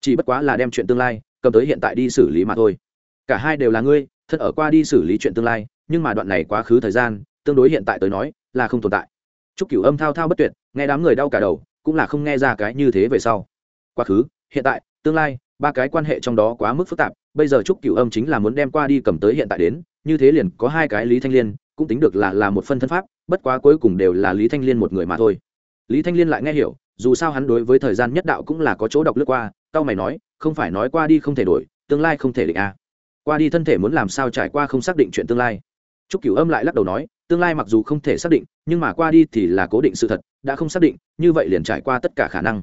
chỉ bất quá là đem chuyện tương lai cầm tới hiện tại đi xử lý mà thôi. Cả hai đều là ngươi, thật ở qua đi xử lý chuyện tương lai, nhưng mà đoạn này quá khứ thời gian, tương đối hiện tại tới nói, là không tồn tại. Chúc cửu âm thao thao bất tuyệt, nghe đám người đau cả đầu, cũng là không nghe ra cái như thế về sau. Quá khứ, hiện tại, tương lai, ba cái quan hệ trong đó quá mức phức tạp, bây giờ chúc cửu âm chính là muốn đem qua đi cầm tới hiện tại đến, như thế liền có hai cái lý thanh liên, cũng tính được là là một phân thân pháp, bất quá cuối cùng đều là lý thanh liên một người mà thôi. Lý thanh liên lại nghe hiểu, dù sao hắn đối với thời gian nhất đạo cũng là có chỗ đọc lướt qua, tao mày nói không phải nói qua đi không thể đổi tương lai không thể định à. qua đi thân thể muốn làm sao trải qua không xác định chuyện tương lai Trúc Cửu Âm lại lắc đầu nói, tương lai mặc dù không thể xác định, nhưng mà qua đi thì là cố định sự thật, đã không xác định, như vậy liền trải qua tất cả khả năng.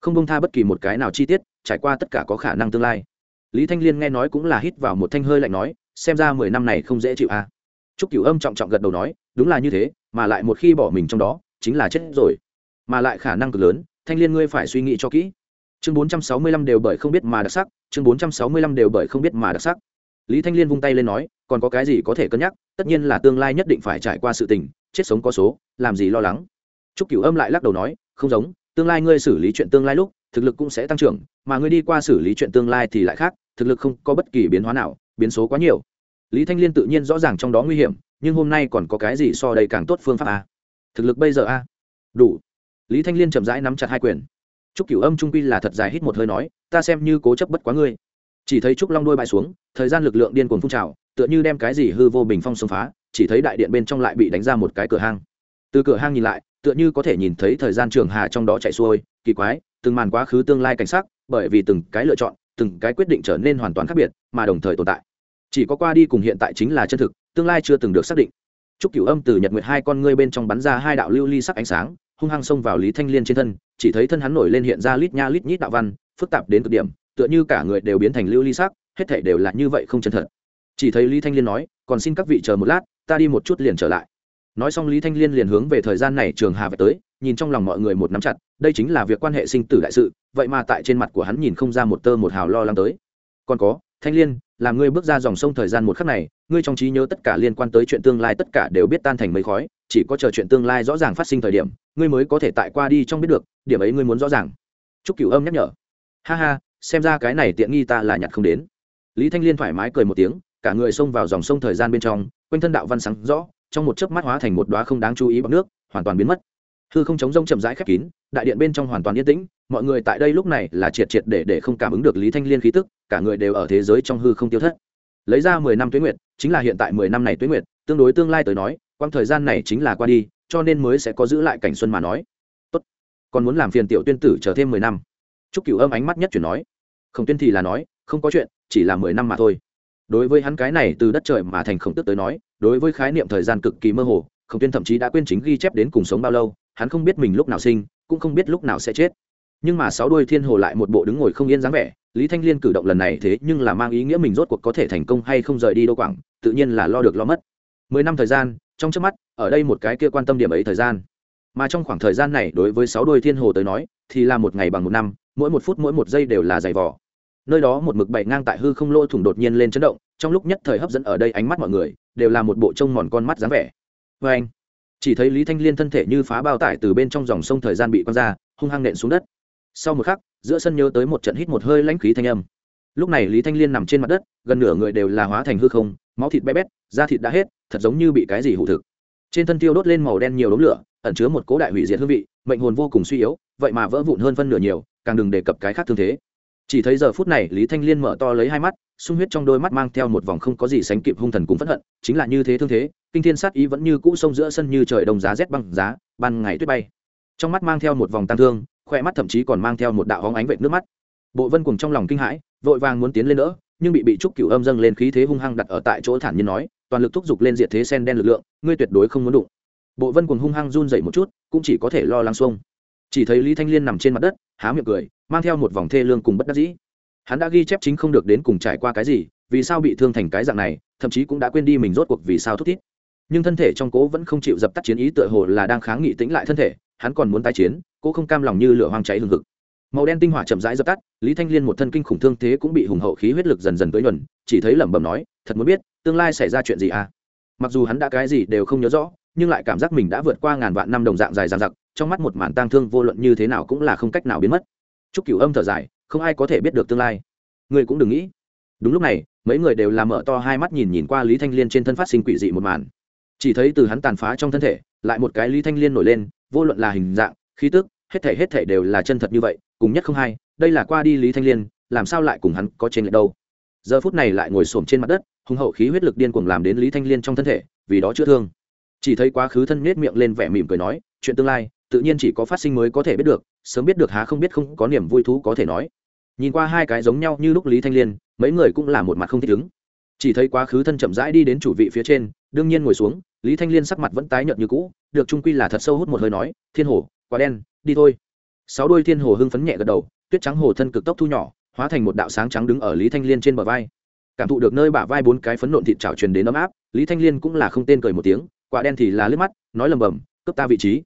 Không bông tha bất kỳ một cái nào chi tiết, trải qua tất cả có khả năng tương lai. Lý Thanh Liên nghe nói cũng là hít vào một thanh hơi lạnh nói, xem ra mười năm này không dễ chịu a. À. Trúc Cửu Âm trọng trọng gật đầu nói, đúng là như thế, mà lại một khi bỏ mình trong đó, chính là chết rồi. Mà lại khả năng cực lớn, Thanh Liên ngươi phải suy nghĩ cho kỹ. Chương 465 đều bởi không biết mà đặc sắc, chương 465 đều bởi không biết mà đặc sắc. Lý Thanh Liên vung tay lên nói, còn có cái gì có thể cân nhắc, tất nhiên là tương lai nhất định phải trải qua sự tình chết sống có số làm gì lo lắng. Trúc cửu âm lại lắc đầu nói không giống tương lai ngươi xử lý chuyện tương lai lúc thực lực cũng sẽ tăng trưởng mà ngươi đi qua xử lý chuyện tương lai thì lại khác thực lực không có bất kỳ biến hóa nào biến số quá nhiều. Lý thanh liên tự nhiên rõ ràng trong đó nguy hiểm nhưng hôm nay còn có cái gì so đây càng tốt phương pháp a? Thực lực bây giờ a? Đủ. Lý thanh liên chậm rãi nắm chặt hai quyền trúc cửu âm trung quy là thật dài hít một hơi nói ta xem như cố chấp bất quá ngươi. Chỉ thấy trúc long đôi bại xuống thời gian lực lượng điên cuồng phun trào tựa như đem cái gì hư vô bình phong xông phá chỉ thấy đại điện bên trong lại bị đánh ra một cái cửa hang. Từ cửa hang nhìn lại tựa như có thể nhìn thấy thời gian trường hà trong đó chạy xuôi kỳ quái từng màn quá khứ tương lai cảnh sắc bởi vì từng cái lựa chọn từng cái quyết định trở nên hoàn toàn khác biệt mà đồng thời tồn tại. Chỉ có qua đi cùng hiện tại chính là chân thực tương lai chưa từng được xác định. Trúc Cửu Âm từ Nhật Nguyệt hai con ngươi bên trong bắn ra hai đạo lưu ly sắc ánh sáng, hung hăng xông vào Lý Thanh Liên trên thân, chỉ thấy thân hắn nổi lên hiện ra lít nha lít nhít đạo văn, phức tạp đến cực điểm, tựa như cả người đều biến thành lưu ly sắc, hết thảy đều là như vậy không chân thật. Chỉ thấy lý thanh liên nói còn xin các vị chờ một lát ta đi một chút liền trở lại. Nói xong lý thanh liên liền hướng về thời gian này trường hà về tới nhìn trong lòng mọi người một nắm chặt đây chính là việc quan hệ sinh tử đại sự vậy mà tại trên mặt của hắn nhìn không ra một tơ một hào lo lắng tới. Còn có thanh liên làm ngươi bước ra dòng sông thời gian một khắc này, ngươi trong trí nhớ tất cả liên quan tới chuyện tương lai tất cả đều biết tan thành mây khói, chỉ có chờ chuyện tương lai rõ ràng phát sinh thời điểm, ngươi mới có thể tại qua đi trong biết được, điểm ấy ngươi muốn rõ ràng. Chúc cửu âm nhắc nhở. Ha ha, xem ra cái này tiện nghi ta là nhặt không đến. Lý thanh liên thoải mái cười một tiếng, cả người xông vào dòng sông thời gian bên trong, quanh thân đạo văn sáng rõ, trong một chớp mắt hóa thành một đóa không đáng chú ý bằng nước, hoàn toàn biến mất hư không chống rông chậm rãi khép kín, đại điện bên trong hoàn toàn yên tĩnh, mọi người tại đây lúc này là triệt triệt để để không cảm ứng được lý thanh liên khí tức, cả người đều ở thế giới trong hư không tiêu thất. Lấy ra mười năm tuyến nguyệt, chính là hiện tại mười năm này tuyến nguyệt, tương đối tương lai tới nói quang thời gian này chính là qua đi, cho nên mới sẽ có giữ lại cảnh xuân mà nói. Tốt. Còn muốn làm phiền tiểu tuyên tử chờ thêm mười năm. Chúc cửu âm ánh mắt nhất chuyển nói. Không tuyên thì là nói, không có chuyện, chỉ là mười năm mà thôi. Đối với hắn cái này từ đất trời mà thành khổng tức tới nói, đối với khái niệm thời gian cực kỳ mơ hồ khổng tuyên thậm chí đã quên chính ghi chép đến cùng sống bao lâu, hắn không biết mình lúc nào sinh, cũng không biết lúc nào sẽ chết. Nhưng mà sáu đuôi thiên hồ lại một bộ đứng ngồi không yên dáng vẻ, lý thanh liên cử động lần này thế nhưng là mang ý nghĩa mình rốt cuộc có thể thành công hay không rời đi đô quảng, tự nhiên là lo được lo mất. Mười năm thời gian, trong trước mắt, ở đây một cái kia quan tâm điểm ấy thời gian. Mà trong khoảng thời gian này đối với sáu đôi thiên hồ tới nói, thì là một ngày bằng một năm, mỗi một phút mỗi một giây đều là giày vỏ nơi đó một mực bậy ngang tại hư không lỗ thủng đột nhiên lên chấn động, trong lúc nhất thời hấp dẫn ở đây ánh mắt mọi người, đều là một bộ trông mòn con mắt dáng vẻ vê anh, chỉ thấy lý thanh liên thân thể như phá bao tải từ bên trong dòng sông thời gian bị quăng ra, hung hăng nện xuống đất. Sau một khắc, giữa sân nhớ tới một trận hít một hơi lãnh khí thanh âm. Lúc này lý thanh liên nằm trên mặt đất, gần nửa người đều là hóa thành hư không, máu thịt bé bét, da thịt đã hết, thật giống như bị cái gì hụ thực. Trên thân tiêu đốt lên màu đen nhiều đống lửa, ẩn chứa một cố đại hủy diệt hương vị, mệnh hồn vô cùng suy yếu, vậy mà vỡ vụn hơn phân nửa nhiều, càng đừng đề cập cái khác thương thế chỉ thấy giờ phút này lý thanh liên mở to lấy hai mắt, sung huyết trong đôi mắt mang theo một vòng không có gì sánh kịp hung thần cùng phẫn hận, chính là như thế thương thế, kinh thiên sát ý vẫn như cũ sông giữa sân như trời đông giá rét băng giá, ban ngày tuyết bay. Trong mắt mang theo một vòng tăng thương khoe mắt thậm chí còn mang theo một đạo hóng ánh vệt nước mắt. Bộ vân cùng trong lòng kinh hãi, vội vàng muốn tiến lên nữa nhưng bị bị trúc cửu âm dâng lên khí thế hung hăng đặt ở tại chỗ thản nhiên nói, toàn lực thúc giục lên diệt thế sen đen lực lượng, ngươi tuyệt đối không muốn đụng. Bộ vân cùng hung hăng run dậy một chút, cũng chỉ có thể lo lắng xuông chỉ thấy lý thanh liên nằm trên mặt đất, há miệng cười, mang theo một vòng thê lương cùng bất đắc dĩ. Hắn đã ghi chép chính không được đến cùng trải qua cái gì, vì sao bị thương thành cái dạng này, thậm chí cũng đã quên đi mình rốt cuộc vì sao thúc thiết nhưng thân thể trong cố vẫn không chịu dập tắt chiến ý tựa hồ là đang kháng nghị tĩnh lại thân thể, hắn còn muốn tái chiến, cố không cam lòng như lửa hoang cháy hừng hực. Màu đen tinh hỏa chậm rãi dập tắt, lý thanh liên một thân kinh khủng thương thế cũng bị hùng hậu khí huyết lực dần dần tới nhuần, chỉ thấy lẩm bẩm nói, thật muốn biết, tương lai xảy ra chuyện gì à? Mặc dù hắn đã cái gì đều không nhớ rõ nhưng lại cảm giác mình đã vượt qua ngàn vạn năm đồng dạng dài dằng dặc, trong mắt một màn tang thương vô luận như thế nào cũng là không cách nào biến mất. Chúc cửu âm thở dài, không ai có thể biết được tương lai. Người cũng đừng nghĩ. Đúng lúc này, mấy người đều làm mở to hai mắt nhìn nhìn qua lý thanh liên trên thân phát sinh quỷ dị một màn. Chỉ thấy từ hắn tàn phá trong thân thể, lại một cái lý thanh liên nổi lên, vô luận là hình dạng, khí tức, hết thể hết thể đều là chân thật như vậy, cùng nhất không hai, đây là qua đi lý thanh liên, làm sao lại cùng hắn có trên lệch đâu? Giờ phút này lại ngồi xổm trên mặt đất, hùng hậu khí huyết lực điên cuồng làm đến lý thanh liên trong thân thể, vì đó chữa thương chỉ thấy quá khứ thân nết miệng lên vẻ mỉm cười nói, chuyện tương lai, tự nhiên chỉ có phát sinh mới có thể biết được, sớm biết được há không biết không có niềm vui thú có thể nói. Nhìn qua hai cái giống nhau như lúc lý thanh liên, mấy người cũng là một mặt không thích ứng. Chỉ thấy quá khứ thân chậm rãi đi đến chủ vị phía trên, đương nhiên ngồi xuống, lý thanh liên sắc mặt vẫn tái nhợt như cũ, được trung quy là thật sâu hút một hơi nói, thiên hồ, quá đen, đi thôi. Sáu đôi thiên hồ hưng phấn nhẹ gật đầu, tuyết trắng hồ thân cực tốc thu nhỏ, hóa thành một đạo sáng trắng đứng ở lý thanh liên trên bờ vai. Cảm thụ được nơi bả vai bốn cái phấn nộn thịt chảo truyền đến ấm áp, lý thanh liên cũng là không tên cười một tiếng quả đen thì là liếc mắt, nói lầm bầm, cướp ta vị trí.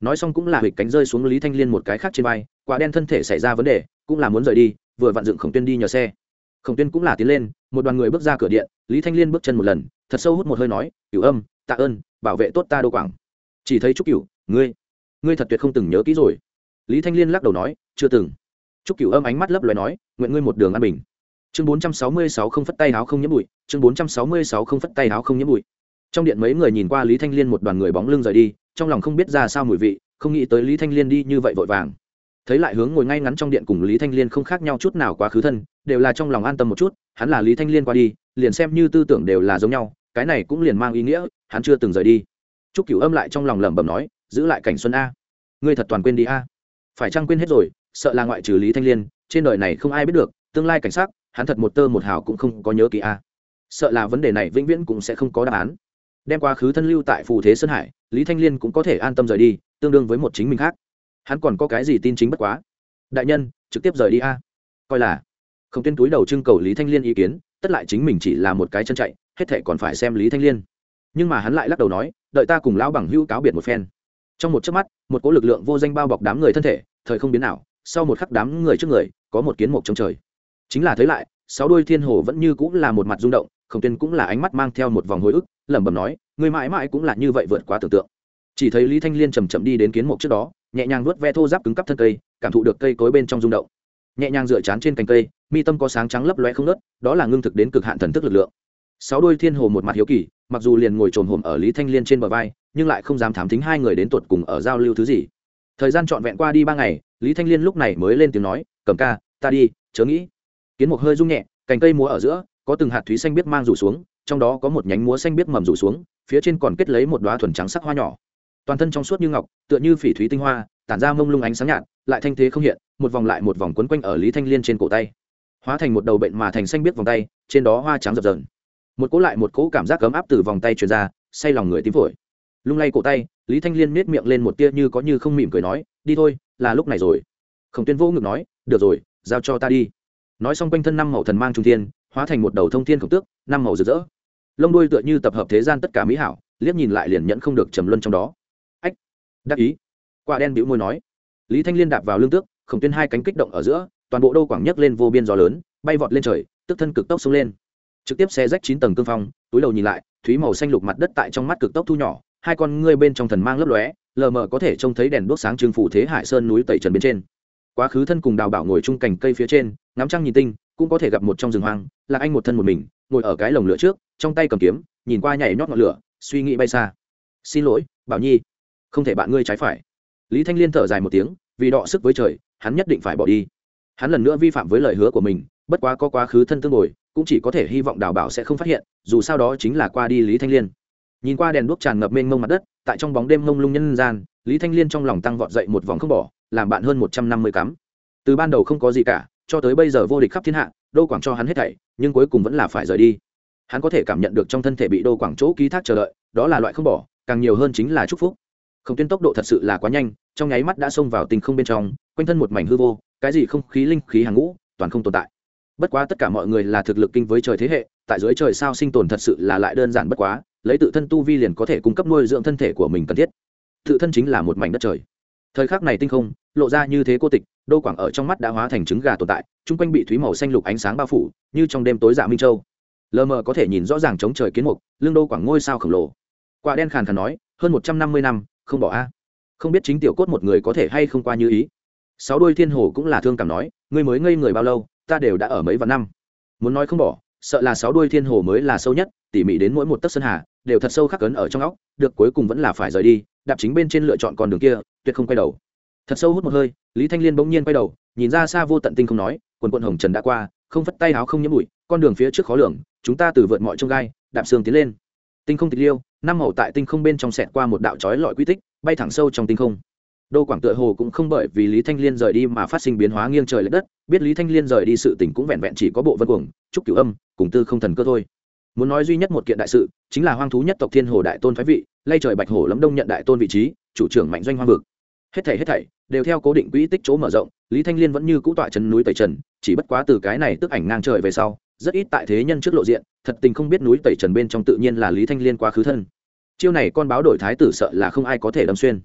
Nói xong cũng là hịch cánh rơi xuống lý thanh liên một cái khác trên vai, quả đen thân thể xảy ra vấn đề, cũng là muốn rời đi, vừa vặn dựng khổng tuyên đi nhờ xe. Khổng tuyên cũng là tiến lên, một đoàn người bước ra cửa điện, lý thanh liên bước chân một lần, thật sâu hút một hơi nói, cửu âm, tạ ơn, bảo vệ tốt ta đô quảng. Chỉ thấy trúc cửu, ngươi ngươi thật tuyệt không từng nhớ kỹ rồi. Lý thanh liên lắc đầu nói, chưa từng. Trúc cửu âm ánh mắt lấp loài nói, nguyện ngươi một đường an bình. Chương bốn trăm sáu mươi sáu không phất tay áo không nhiễm bụi, chương bốn trăm sáu mươi sáu không phất tay áo không nhiễm bụi trong điện mấy người nhìn qua lý thanh liên một đoàn người bóng lưng rời đi, trong lòng không biết ra sao mùi vị, không nghĩ tới lý thanh liên đi như vậy vội vàng. Thấy lại hướng ngồi ngay ngắn trong điện cùng lý thanh liên không khác nhau chút nào quá khứ thân, đều là trong lòng an tâm một chút, hắn là lý thanh liên qua đi, liền xem như tư tưởng đều là giống nhau, cái này cũng liền mang ý nghĩa, hắn chưa từng rời đi. T cửu âm lại trong lòng lẩm bẩm nói, giữ lại cảnh xuân a. Ngươi thật toàn quên đi a. Phải chăng quên hết rồi, sợ là ngoại trừ lý thanh liên, trên đời này không ai biết được, tương lai cảnh sát hắn thật một tơ một hào cũng không có nhớ kỹ a. Sợ là vấn đề này vĩnh viễn cũng sẽ không có đáp án đem quá khứ thân lưu tại phù thế sơn hải, lý thanh liên cũng có thể an tâm rời đi, tương đương với một chính mình khác. Hắn còn có cái gì tin chính bất quá? Đại nhân, trực tiếp rời đi a. Coi là không tuyên túi đầu trưng cầu lý thanh liên ý kiến, tất lại chính mình chỉ là một cái chân chạy, hết thệ còn phải xem lý thanh liên. Nhưng mà hắn lại lắc đầu nói, đợi ta cùng lão bằng hữu cáo biệt một phen. Trong một chớp mắt, một cỗ lực lượng vô danh bao bọc đám người thân thể, thời không biến nào sau một khắc đám người trước người, có một kiến mộc trong trời. Chính là thấy lại, sáu đôi thiên hồ vẫn như cũng là một mặt rung động không tuyên cũng là ánh mắt mang theo một vòng hồi ức, lẩm bẩm nói người mãi mãi cũng là như vậy vượt quá tưởng tượng. Chỉ thấy lý thanh liên chầm chậm đi đến kiến mục trước đó, nhẹ nhàng vuốt ve thô giáp cứng cắp thân cây, cảm thụ được cây cối bên trong rung động. Nhẹ nhàng dựa chán trên cành cây, mi tâm có sáng trắng lấp loe không nớt đó là ngưng thực đến cực hạn thần thức lực lượng. Sáu đôi thiên hồ một mặt hiếu kỳ, mặc dù liền ngồi trồn hồm ở lý thanh liên trên bờ vai, nhưng lại không dám thám thính hai người đến tuột cùng ở giao lưu thứ gì. Thời gian trọn vẹn qua đi ba ngày, lý thanh liên lúc này mới lên tiếng nói cầm ca, ta đi, chớ nghĩ. Kiến một hơi rung nhẹ, cành cây múa ở giữa có từng hạt thúy xanh biết mang rủ xuống, trong đó có một nhánh múa xanh biết mầm rủ xuống, phía trên còn kết lấy một đoá thuần trắng sắc hoa nhỏ. Toàn thân trong suốt như ngọc, tựa như phỉ thúy tinh hoa, tản ra mông lung ánh sáng nhạt, lại thanh thế không hiện, một vòng lại một vòng quấn quanh ở lý thanh liên trên cổ tay. Hóa thành một đầu bệnh mà thành xanh biết vòng tay, trên đó hoa trắng dập dờn một cỗ lại một cỗ cảm giác ấm áp từ vòng tay truyền ra, say lòng người tím phổi. Lung lay cổ tay, lý thanh liên miết miệng lên một tia như có như không mỉm cười nói, đi thôi, là lúc này rồi. Khổng tuyên vô ngực nói, được rồi, giao cho ta đi. Nói xong quanh thân năm màu thần mang trung thiên hóa thành một đầu thông thiên khổng tước, năm màu rực rỡ. Lông đuôi tựa như tập hợp thế gian tất cả mỹ hảo, liếc nhìn lại liền nhẫn không được trầm luân trong đó. Ách, đắc ý. Quả đen bĩu môi nói. Lý thanh liên đạp vào lương tước, khổng tuyên hai cánh kích động ở giữa, toàn bộ đô quảng nhấc lên vô biên gió lớn, bay vọt lên trời, tức thân cực tốc xông lên. Trực tiếp xe rách chín tầng cương phong, túi đầu nhìn lại, thúy màu xanh lục mặt đất tại trong mắt cực tốc thu nhỏ, hai con ngươi bên trong thần mang lấp lóe, lờ mờ có thể trông thấy đèn đuốc sáng trường phủ thế hải sơn núi tẩy trần bên trên. Quá khứ thân cùng đào bảo ngồi chung cành cây phía trên, ngắm trăng nhìn tinh cũng có thể gặp một trong rừng hoang, là anh một thân một mình, ngồi ở cái lồng lửa trước, trong tay cầm kiếm, nhìn qua nhảy nhót ngọn lửa, suy nghĩ bay xa. Xin lỗi, bảo nhi, không thể bạn ngươi trái phải. Lý thanh liên thở dài một tiếng, vì đọ sức với trời, hắn nhất định phải bỏ đi. Hắn lần nữa vi phạm với lời hứa của mình, bất quá có quá khứ thân tương ngồi cũng chỉ có thể hy vọng đào bảo sẽ không phát hiện, dù sao đó chính là qua đi lý thanh liên. Nhìn qua đèn đuốc tràn ngập mênh mông mặt đất, tại trong bóng đêm mông lung nhân gian, lý thanh liên trong lòng tăng vọt dậy một vòng không bỏ, làm bạn hơn một trăm năm mươi cắm. Từ ban đầu không có gì cả cho tới bây giờ vô địch khắp thiên hạ, đô quảng cho hắn hết thảy, nhưng cuối cùng vẫn là phải rời đi. Hắn có thể cảm nhận được trong thân thể bị đô quảng chỗ ký thác chờ đợi, đó là loại không bỏ, càng nhiều hơn chính là chúc phúc. Không tuyên tốc độ thật sự là quá nhanh, trong nháy mắt đã xông vào tình không bên trong, quanh thân một mảnh hư vô, cái gì không khí linh khí hàng ngũ, toàn không tồn tại. Bất quá tất cả mọi người là thực lực kinh với trời thế hệ, tại dưới trời sao sinh tồn thật sự là lại đơn giản bất quá, lấy tự thân tu vi liền có thể cung cấp nuôi dưỡng thân thể của mình cần thiết. Tự thân chính là một mảnh đất trời thời khắc này tinh không lộ ra như thế cô tịch, đô quảng ở trong mắt đã hóa thành trứng gà tồn tại, chung quanh bị thúy màu xanh lục ánh sáng bao phủ, như trong đêm tối dạ minh châu. Lờ mờ có thể nhìn rõ ràng chống trời kiến mục lương đô quảng ngôi sao khổng lồ. Quả đen khàn khàn nói, hơn một trăm năm mươi năm, không bỏ a. Không biết chính tiểu cốt một người có thể hay không qua như ý. Sáu đôi thiên hồ cũng là thương cảm nói, ngươi mới ngây người bao lâu, ta đều đã ở mấy vạn năm. Muốn nói không bỏ sợ là sáu đuôi thiên hồ mới là sâu nhất, tỉ mỉ đến mỗi một tấc sơn hà, đều thật sâu khắc cấn ở trong óc, được cuối cùng vẫn là phải rời đi, đạp chính bên trên lựa chọn con đường kia, tuyệt không quay đầu. Thật sâu hút một hơi, lý thanh liên bỗng nhiên quay đầu, nhìn ra xa vô tận tinh không nói, quần quận hồng trần đã qua, không vất tay áo không nhiễm bụi, con đường phía trước khó lường, chúng ta từ vượt mọi trông gai, đạp sương tiến lên. Tinh không tịch liêu, năm màu tại tinh không bên trong sẹt qua một đạo trói lọi quy tích, bay thẳng sâu trong tinh không đô quảng tựa hồ cũng không bởi vì lý thanh liên rời đi mà phát sinh biến hóa nghiêng trời lệch đất, biết lý thanh liên rời đi sự tình cũng vẹn vẹn chỉ có bộ vân cuồng, trúc cửu âm, cùng tư không thần cơ thôi. Muốn nói duy nhất một kiện đại sự, chính là hoang thú nhất tộc thiên hồ đại tôn phái vị, lay trời bạch hổ lẫm đông nhận đại tôn vị trí, chủ trưởng mạnh doanh hoang vực. Hết thảy hết thảy, đều theo cố định quỹ tích chỗ mở rộng, lý thanh liên vẫn như cũ tọa chân núi tẩy trần, chỉ bất quá từ cái này tức ảnh ngang trời về sau, rất ít tại thế nhân trước lộ diện, thật tình không biết núi tẩy trần bên trong tự nhiên là lý thanh liên quá khứ thân. Chiêu này con báo đổi thái tử sợ là không ai có thể đâm xuyên.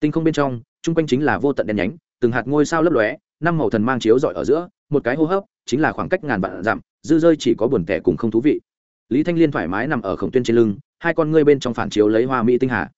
Tinh không bên trong chung quanh chính là vô tận đen nhánh, từng hạt ngôi sao lấp lóe, năm màu thần mang chiếu rọi ở giữa, một cái hô hấp, chính là khoảng cách ngàn vạn dặm, dư rơi chỉ có buồn tẻ cùng không thú vị. Lý thanh liên thoải mái nằm ở khổng tuyên trên lưng, hai con ngươi bên trong phản chiếu lấy hoa mỹ tinh hà.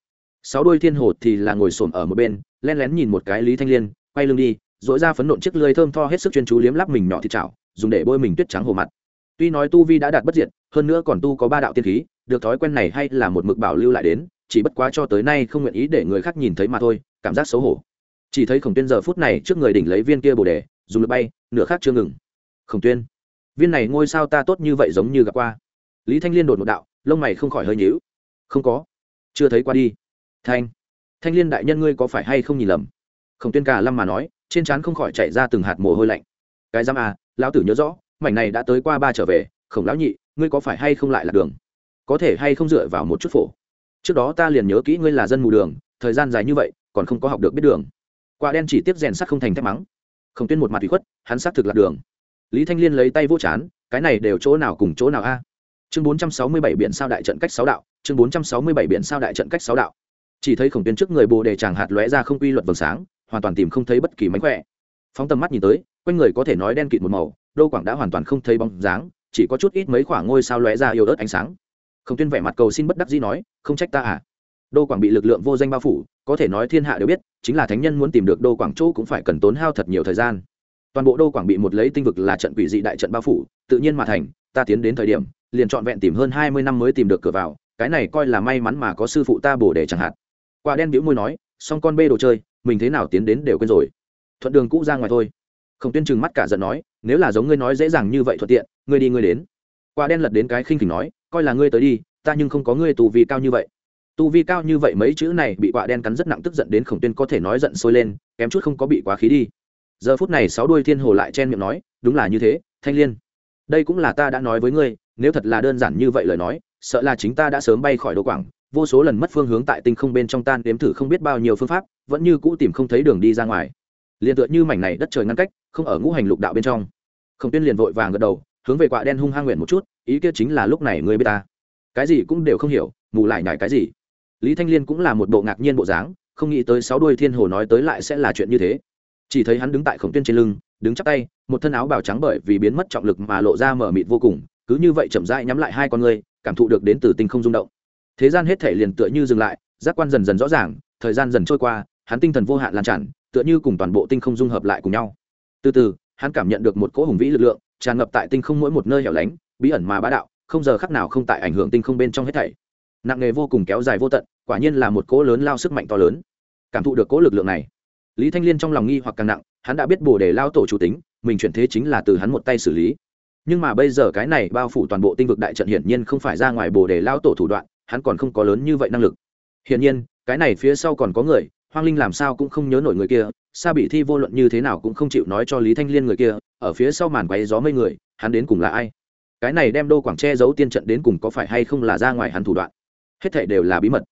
Sáu đôi thiên hồ thì là ngồi xổm ở một bên len lén nhìn một cái lý thanh liên, quay lưng đi dội ra phấn nộn chiếc lưới thơm tho hết sức chuyên chú liếm lắp mình nhỏ thịt chảo, dùng để bôi mình tuyết trắng hồ mặt. Tuy nói tu vi đã đạt bất diệt, hơn nữa còn tu có ba đạo tiên khí, được thói quen này hay là một mực bảo lưu lại đến, chỉ bất quá cho tới nay không nguyện ý để người khác nhìn thấy mà thôi cảm giác xấu hổ. Chỉ thấy khổng tuyên giờ phút này trước người đỉnh lấy viên kia bồ đề, dùng lực bay, nửa khác chưa ngừng. Khổng tuyên, viên này ngôi sao ta tốt như vậy giống như gặp qua. Lý thanh liên đột một đạo, lông mày không khỏi hơi nhíu. Không có. Chưa thấy qua đi. Thanh thanh liên đại nhân ngươi có phải hay không nhìn lầm? Khổng tuyên cả lâm mà nói, trên trán không khỏi chạy ra từng hạt mồ hôi lạnh. Cái giam à lão tử nhớ rõ, mảnh này đã tới qua ba trở về, khổng lão nhị, ngươi có phải hay không lại là đường? Có thể hay không dựa vào một chút phổ? Trước đó ta liền nhớ kỹ ngươi là dân mù đường, thời gian dài như vậy còn không có học được biết đường. Quả đen chỉ tiếp rèn sắt không thành thép mắng. Không tuyên một mặt ủy khuất, hắn xác thực lạc đường. Lý thanh liên lấy tay vô chán, cái này đều chỗ nào cùng chỗ nào a? Chương bốn trăm sáu mươi bảy biển sao đại trận cách sáu đạo, chương bốn trăm sáu mươi bảy biển sao đại trận cách sáu đạo. Chỉ thấy khổng tuyên trước người bồ đề chàng hạt lóe ra không quy luật vầng sáng, hoàn toàn tìm không thấy bất kỳ mánh khỏe. Phóng tầm mắt nhìn tới, quanh người có thể nói đen kịt một màu, đô quảng đã hoàn toàn không thấy bóng dáng, chỉ có chút ít mấy khoảng ngôi sao lóe ra yêu ớt ánh sáng. Khổng tuyên vẻ mặt cầu xin bất đắc dĩ nói, không trách ta à. Đô quảng bị lực lượng vô danh bao phủ có thể nói thiên hạ đều biết, chính là thánh nhân muốn tìm được đô quảng chỗ cũng phải cần tốn hao thật nhiều thời gian. Toàn bộ đô quảng bị một lấy tinh vực là trận quỷ dị đại trận bao phủ, tự nhiên mà thành, ta tiến đến thời điểm, liền trọn vẹn tìm hơn hai mươi năm mới tìm được cửa vào, cái này coi là may mắn mà có sư phụ ta bổ để chẳng hạn. Quả đen bĩu môi nói, xong con bê đồ chơi, mình thế nào tiến đến đều quên rồi. Thuận đường cũ ra ngoài thôi. Không tuyên chừng mắt cả giận nói, nếu là giống ngươi nói dễ dàng như vậy thuận tiện, ngươi đi ngươi đến. Quả đen lật đến cái khinh khỉnh nói, coi là ngươi tới đi, ta nhưng không có ngươi tù vì cao như vậy tu vi cao như vậy mấy chữ này bị quạ đen cắn rất nặng tức giận đến khổng tuyên có thể nói giận sôi lên, kém chút không có bị quá khí đi. Giờ phút này sáu đuôi thiên hồ lại chen miệng nói, đúng là như thế, thanh liên. Đây cũng là ta đã nói với ngươi, nếu thật là đơn giản như vậy lời nói, sợ là chính ta đã sớm bay khỏi đồ quảng. Vô số lần mất phương hướng tại tinh không bên trong tan đếm thử không biết bao nhiêu phương pháp, vẫn như cũ tìm không thấy đường đi ra ngoài. Liền tựa như mảnh này đất trời ngăn cách, không ở ngũ hành lục đạo bên trong. Khổng tuyên liền vội vàng gật đầu, hướng về quạ đen hung hăng nguyện một chút, ý kia chính là lúc này ngươi biết ta. Cái gì cũng đều không hiểu, mù lại nhải cái gì? Lý thanh liên cũng là một bộ ngạc nhiên bộ dáng, không nghĩ tới sáu đuôi thiên hồ nói tới lại sẽ là chuyện như thế. Chỉ thấy hắn đứng tại khổng tuyên trên lưng, đứng chắp tay, một thân áo bào trắng bởi vì biến mất trọng lực mà lộ ra mở mịt vô cùng, cứ như vậy chậm rãi nhắm lại hai con người cảm thụ được đến từ tinh không rung động. Thế gian hết thể liền tựa như dừng lại, giác quan dần dần rõ ràng, thời gian dần trôi qua, hắn tinh thần vô hạn lan tràn, tựa như cùng toàn bộ tinh không dung hợp lại cùng nhau. Từ từ, hắn cảm nhận được một cỗ hùng vĩ lực lượng, tràn ngập tại tinh không mỗi một nơi hẻo lánh, bí ẩn mà bá đạo, không giờ khắc nào không tại ảnh hưởng tinh không bên trong hết thảy nặng nghề vô cùng kéo dài vô tận, quả nhiên là một cỗ lớn lao sức mạnh to lớn. Cảm thụ được cỗ lực lượng này, lý thanh liên trong lòng nghi hoặc càng nặng, hắn đã biết bồ đề lao tổ chủ tính, mình chuyển thế chính là từ hắn một tay xử lý. Nhưng mà bây giờ cái này bao phủ toàn bộ tinh vực đại trận hiển nhiên không phải ra ngoài bồ đề lao tổ thủ đoạn, hắn còn không có lớn như vậy năng lực. Hiển nhiên, cái này phía sau còn có người, hoang linh làm sao cũng không nhớ nổi người kia, sa bị thi vô luận như thế nào cũng không chịu nói cho lý thanh liên người kia, ở phía sau màn quấy gió mây người, hắn đến cùng là ai? Cái này đem đô quảng che giấu tiên trận đến cùng có phải hay không là ra ngoài hắn thủ đoạn? Hết thảy đều là bí mật.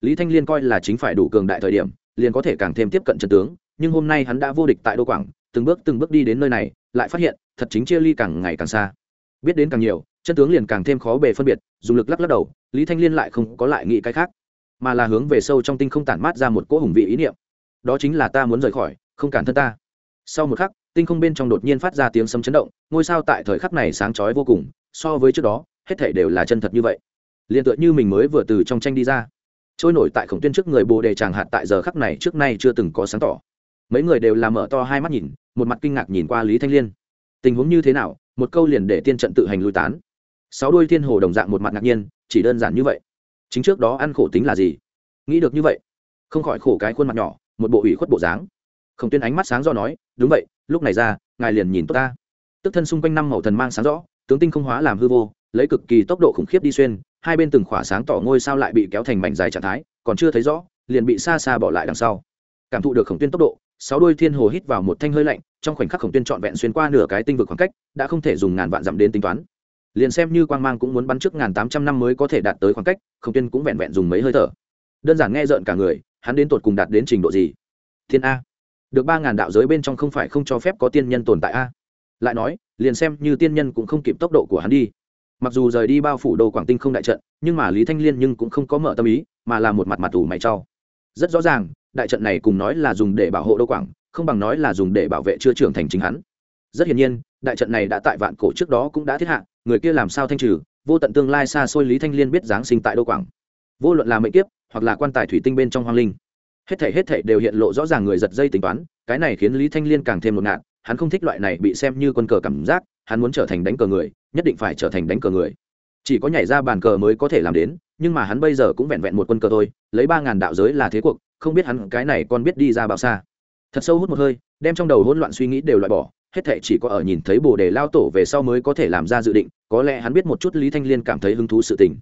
Lý thanh liên coi là chính phải đủ cường đại thời điểm, liền có thể càng thêm tiếp cận trận tướng, nhưng hôm nay hắn đã vô địch tại đô quảng, từng bước từng bước đi đến nơi này, lại phát hiện, thật chính chia ly càng ngày càng xa. Biết đến càng nhiều chân tướng liền càng thêm khó bề phân biệt, dùng lực lắc lắc đầu, lý thanh liên lại không có lại nghĩ cái khác, mà là hướng về sâu trong tinh không tản mát ra một cỗ hùng vị ý niệm. Đó chính là ta muốn rời khỏi, không cản thân ta. Sau một khắc, tinh không bên trong đột nhiên phát ra tiếng sấm chấn động, ngôi sao tại thời khắc này sáng chói vô cùng, so với trước đó, hết thể đều là chân thật như vậy liền tựa như mình mới vừa từ trong tranh đi ra. Trôi nổi tại khổng tuyên trước người bồ đề tràng hạt tại giờ khắc này trước nay chưa từng có sáng tỏ. Mấy người đều làm mở to hai mắt nhìn, một mặt kinh ngạc nhìn qua lý thanh liên. Tình huống như thế nào? Một câu liền để tiên trận tự hành lui tán. Sáu đôi thiên hồ đồng dạng một mặt ngạc nhiên, chỉ đơn giản như vậy. Chính trước đó ăn khổ tính là gì? Nghĩ được như vậy, không khỏi khổ cái khuôn mặt nhỏ, một bộ ủy khuất bộ dáng. Khổng tuyên ánh mắt sáng do nói, đúng vậy, lúc này ra, ngài liền nhìn tốt ta. Tức thân xung quanh năm màu thần mang sáng rõ, tướng tinh không hóa làm hư vô, lấy cực kỳ tốc độ khủng khiếp đi xuyên hai bên từng khỏa sáng tỏ ngôi sao lại bị kéo thành mảnh dài trạng thái, còn chưa thấy rõ, liền bị xa xa bỏ lại đằng sau. Cảm thụ được khổng tuyên tốc độ, sáu đôi thiên hồ hít vào một thanh hơi lạnh, trong khoảnh khắc khổng tuyên trọn vẹn xuyên qua nửa cái tinh vực khoảng cách, đã không thể dùng ngàn vạn dặm đến tính toán. Liền xem như quang mang cũng muốn bắn trước ngàn tám trăm năm mới có thể đạt tới khoảng cách, khổng tuyên cũng vẹn vẹn dùng mấy hơi thở. Đơn giản nghe rợn cả người, hắn đến tột cùng đạt đến trình độ gì? Thiên a. Được ba ngàn đạo giới bên trong không phải không cho phép có tiên nhân tồn tại a. Lại nói, liền xem như tiên nhân cũng không kịp tốc độ của hắn đi mặc dù rời đi bao phủ đồ quảng tinh không đại trận, nhưng mà lý thanh liên nhưng cũng không có mở tâm ý, mà là một mặt mặt tủ mày cho. Rất rõ ràng, đại trận này cùng nói là dùng để bảo hộ đô quảng, không bằng nói là dùng để bảo vệ chưa trưởng thành chính hắn. Rất hiển nhiên, đại trận này đã tại vạn cổ trước đó cũng đã thiết hạ, người kia làm sao thanh trừ, vô tận tương lai xa xôi lý thanh liên biết giáng sinh tại đô quảng. Vô luận là mệnh kiếp, hoặc là quan tài thủy tinh bên trong hoang linh, hết thể hết thể đều hiện lộ rõ ràng người giật dây tính toán, cái này khiến lý thanh liên càng thêm một ngạn hắn không thích loại này bị xem như quân cờ cảm giác, hắn muốn trở thành đánh cờ người nhất định phải trở thành đánh cờ người. Chỉ có nhảy ra bàn cờ mới có thể làm đến, nhưng mà hắn bây giờ cũng vẹn vẹn một quân cờ thôi, lấy ba ngàn đạo giới là thế cuộc, không biết hắn cái này còn biết đi ra bao xa. Thật sâu hút một hơi, đem trong đầu hỗn loạn suy nghĩ đều loại bỏ, hết thệ chỉ có ở nhìn thấy bồ đề lao tổ về sau mới có thể làm ra dự định, có lẽ hắn biết một chút lý thanh liên cảm thấy hứng thú sự tình.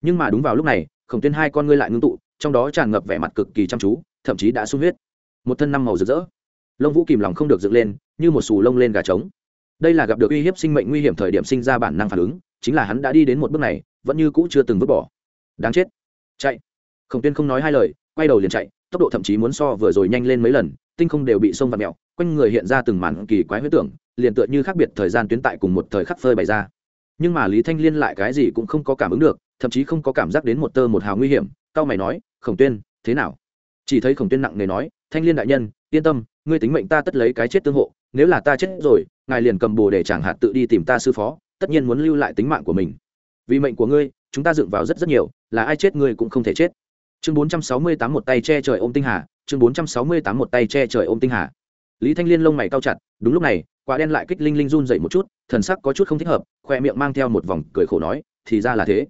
Nhưng mà đúng vào lúc này, khổng tuyên hai con ngươi lại ngưng tụ, trong đó tràn ngập vẻ mặt cực kỳ chăm chú, thậm chí đã sung huyết. Một thân năm màu rực rỡ. Lông vũ kìm lòng không được dựng lên, như một xù lông lên gà trống đây là gặp được uy hiếp sinh mệnh nguy hiểm thời điểm sinh ra bản năng phản ứng, chính là hắn đã đi đến một bước này, vẫn như cũ chưa từng vứt bỏ. Đáng chết. Chạy. Khổng tuyên không nói hai lời, quay đầu liền chạy, tốc độ thậm chí muốn so vừa rồi nhanh lên mấy lần, tinh không đều bị sông và mẹo quanh người hiện ra từng màn kỳ quái huyết tưởng, liền tựa như khác biệt thời gian tuyến tại cùng một thời khắc phơi bày ra. Nhưng mà lý thanh liên lại cái gì cũng không có cảm ứng được, thậm chí không có cảm giác đến một tơ một hào nguy hiểm cao mày nói, khổng tuyên, thế nào? Chỉ thấy khổng tuyên nặng nề nói, thanh liên đại nhân, yên tâm, ngươi tính mệnh ta tất lấy cái chết tương hộ, nếu là ta chết rồi ngài liền cầm bồ để chẳng hạt tự đi tìm ta sư phó, tất nhiên muốn lưu lại tính mạng của mình. Vì mệnh của ngươi, chúng ta dựng vào rất rất nhiều, là ai chết ngươi cũng không thể chết. Chương bốn trăm sáu mươi tám một tay che trời ôm tinh hà, chương bốn trăm sáu mươi tám một tay che trời ôm tinh hà. Lý thanh liên lông mày cao chặt, đúng lúc này, quả đen lại kích linh linh run dậy một chút, thần sắc có chút không thích hợp, khoe miệng mang theo một vòng cười khổ nói, thì ra là thế.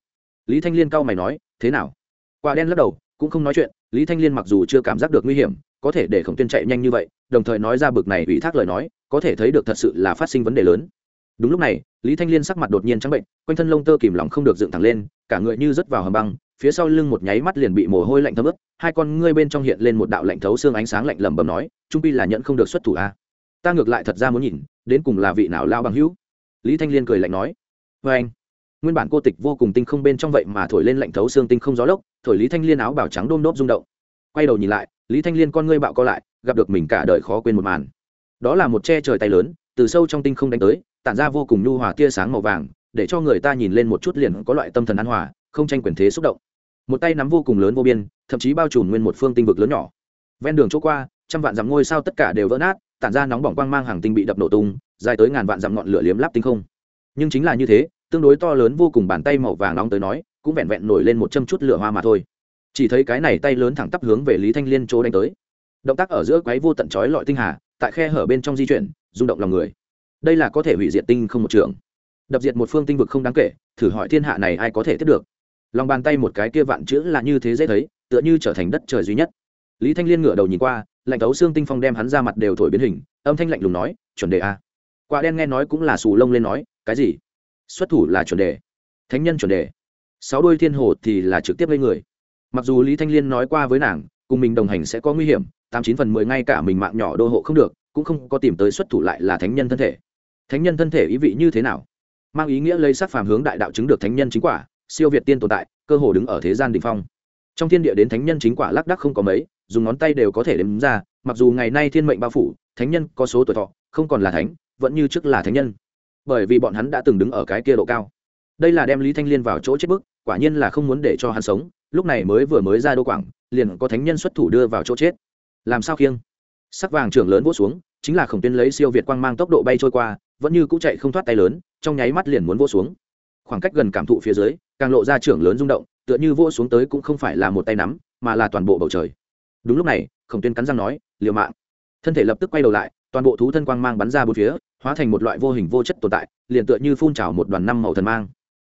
Lý thanh liên cau mày nói, thế nào? Quả đen lắc đầu, cũng không nói chuyện, lý thanh liên mặc dù chưa cảm giác được nguy hiểm có thể để khổng tuyên chạy nhanh như vậy, đồng thời nói ra bực này ủy thác lời nói, có thể thấy được thật sự là phát sinh vấn đề lớn đúng lúc này, lý thanh liên sắc mặt đột nhiên trắng bệnh, quanh thân lông tơ kìm lòng không được dựng thẳng lên, cả người như rớt vào hầm băng, phía sau lưng một nháy mắt liền bị mồ hôi lạnh thấm ướt, hai con ngươi bên trong hiện lên một đạo lạnh thấu xương ánh sáng lạnh lầm bầm nói, trung pi là nhận không được xuất thủ a à? ta ngược lại thật ra muốn nhìn, đến cùng là vị nào lao bằng hữu lý thanh liên cười lạnh nói vê anh, nguyên bản cô tịch vô cùng tinh không bên trong vậy mà thổi lên lạnh thấu xương tinh không gió lốc, thổi lý thanh liên áo bảo trắng đôm đốp rung động quay đầu nhìn lại, lý thanh liên con ngươi bạo co lại, gặp được mình cả đời khó quên một màn. Đó là một che trời tay lớn, từ sâu trong tinh không đánh tới, tản ra vô cùng nhu hòa tia sáng màu vàng, để cho người ta nhìn lên một chút liền có loại tâm thần an hòa, không tranh quyền thế xúc động. Một tay nắm vô cùng lớn vô biên, thậm chí bao trùm nguyên một phương tinh vực lớn nhỏ. Ven đường chỗ qua, trăm vạn dặm ngôi sao tất cả đều vỡ nát, tản ra nóng bỏng quang mang hàng tinh bị đập nổ tung, dài tới ngàn vạn dặm ngọn lửa liếm láp tinh không. Nhưng chính là như thế, tương đối to lớn vô cùng bàn tay màu vàng nóng tới nói, cũng vẹn vẹn nổi lên một châm chút lửa hoa mà thôi chỉ thấy cái này tay lớn thẳng tắp hướng về lý thanh liên chỗ đánh tới. Động tác ở giữa quáy vô tận trói lọi tinh hà, tại khe hở bên trong di chuyển, rung động lòng người. Đây là có thể hủy diệt tinh không một trường. Đập diệt một phương tinh vực không đáng kể, thử hỏi thiên hạ này ai có thể tiếp được? Lòng bàn tay một cái kia vạn chữ là như thế dễ thấy, tựa như trở thành đất trời duy nhất. Lý thanh liên ngửa đầu nhìn qua, lạnh tấu xương tinh phong đem hắn ra mặt đều thổi biến hình, âm thanh lạnh lùng nói, chuẩn đề a. Quả đen nghe nói cũng là xù lông lên nói, cái gì? Xuất thủ là chuẩn đề. Thánh nhân chuẩn đề. Sáu đôi thiên hồ thì là trực tiếp lên người mặc dù lý thanh liên nói qua với nàng, cùng mình đồng hành sẽ có nguy hiểm, tám chín phần mười ngay cả mình mạng nhỏ đô hộ không được, cũng không có tìm tới xuất thủ lại là thánh nhân thân thể. Thánh nhân thân thể ý vị như thế nào? Mang ý nghĩa lấy sắc phàm hướng đại đạo chứng được thánh nhân chính quả, siêu việt tiên tồn tại, cơ hồ đứng ở thế gian đình phong. Trong thiên địa đến thánh nhân chính quả lác đắc không có mấy, dùng ngón tay đều có thể đếm ra, mặc dù ngày nay thiên mệnh bao phủ, thánh nhân có số tuổi thọ, không còn là thánh, vẫn như trước là thánh nhân. Bởi vì bọn hắn đã từng đứng ở cái kia độ cao. Đây là đem lý thanh liên vào chỗ chết bức, quả nhiên là không muốn để cho hắn sống lúc này mới vừa mới ra đô quảng, liền có thánh nhân xuất thủ đưa vào chỗ chết. Làm sao khiêng? Sắc vàng trưởng lớn vỗ xuống, chính là khổng tuyên lấy siêu việt quang mang tốc độ bay trôi qua, vẫn như cũ chạy không thoát tay lớn, trong nháy mắt liền muốn vỗ xuống. Khoảng cách gần cảm thụ phía dưới, càng lộ ra trưởng lớn rung động, tựa như vỗ xuống tới cũng không phải là một tay nắm, mà là toàn bộ bầu trời. Đúng lúc này, khổng tuyên cắn răng nói, liều mạng. Thân thể lập tức quay đầu lại, toàn bộ thú thân quang mang bắn ra bốn phía, hóa thành một loại vô hình vô chất tồn tại, liền tựa như phun trào một đoàn năm màu thần mang.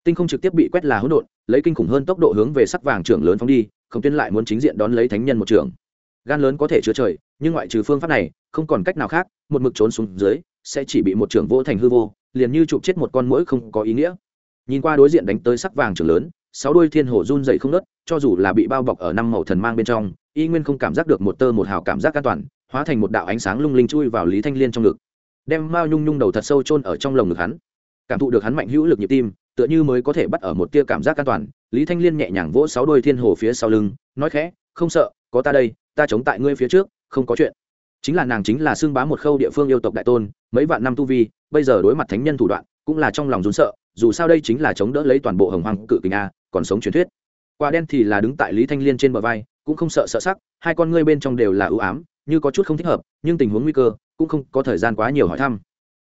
Tinh không trực tiếp bị quét là hỗn độn lấy kinh khủng hơn tốc độ hướng về sắc vàng trưởng lớn phóng đi, khổng tuyên lại muốn chính diện đón lấy thánh nhân một trưởng. gan lớn có thể chứa trời, nhưng ngoại trừ phương pháp này, không còn cách nào khác, một mực trốn xuống dưới, sẽ chỉ bị một trưởng vô thành hư vô, liền như chụp chết một con mũi không có ý nghĩa. Nhìn qua đối diện đánh tới sắc vàng trưởng lớn, sáu đôi thiên hồ run dậy không nớt cho dù là bị bao bọc ở năm màu thần mang bên trong, y nguyên không cảm giác được một tơ một hào cảm giác an toàn, hóa thành một đạo ánh sáng lung linh chui vào lý thanh liên trong ngực. Đem mao nhung nhung đầu thật sâu chôn ở trong lồng ngực hắn. Cảm thụ được hắn mạnh hữu lực nhịp tim tựa như mới có thể bắt ở một tia cảm giác an toàn. Lý thanh liên nhẹ nhàng vỗ sáu đôi thiên hồ phía sau lưng, nói khẽ, không sợ, có ta đây, ta chống tại ngươi phía trước, không có chuyện. Chính là nàng chính là xương bá một khâu địa phương yêu tộc đại tôn, mấy vạn năm tu vi, bây giờ đối mặt thánh nhân thủ đoạn, cũng là trong lòng rốn sợ, dù sao đây chính là chống đỡ lấy toàn bộ hồng hoàng cự kình a, còn sống truyền thuyết. Quả đen thì là đứng tại lý thanh liên trên bờ vai, cũng không sợ sợ sắc, hai con ngươi bên trong đều là ưu ám, như có chút không thích hợp, nhưng tình huống nguy cơ, cũng không có thời gian quá nhiều hỏi thăm.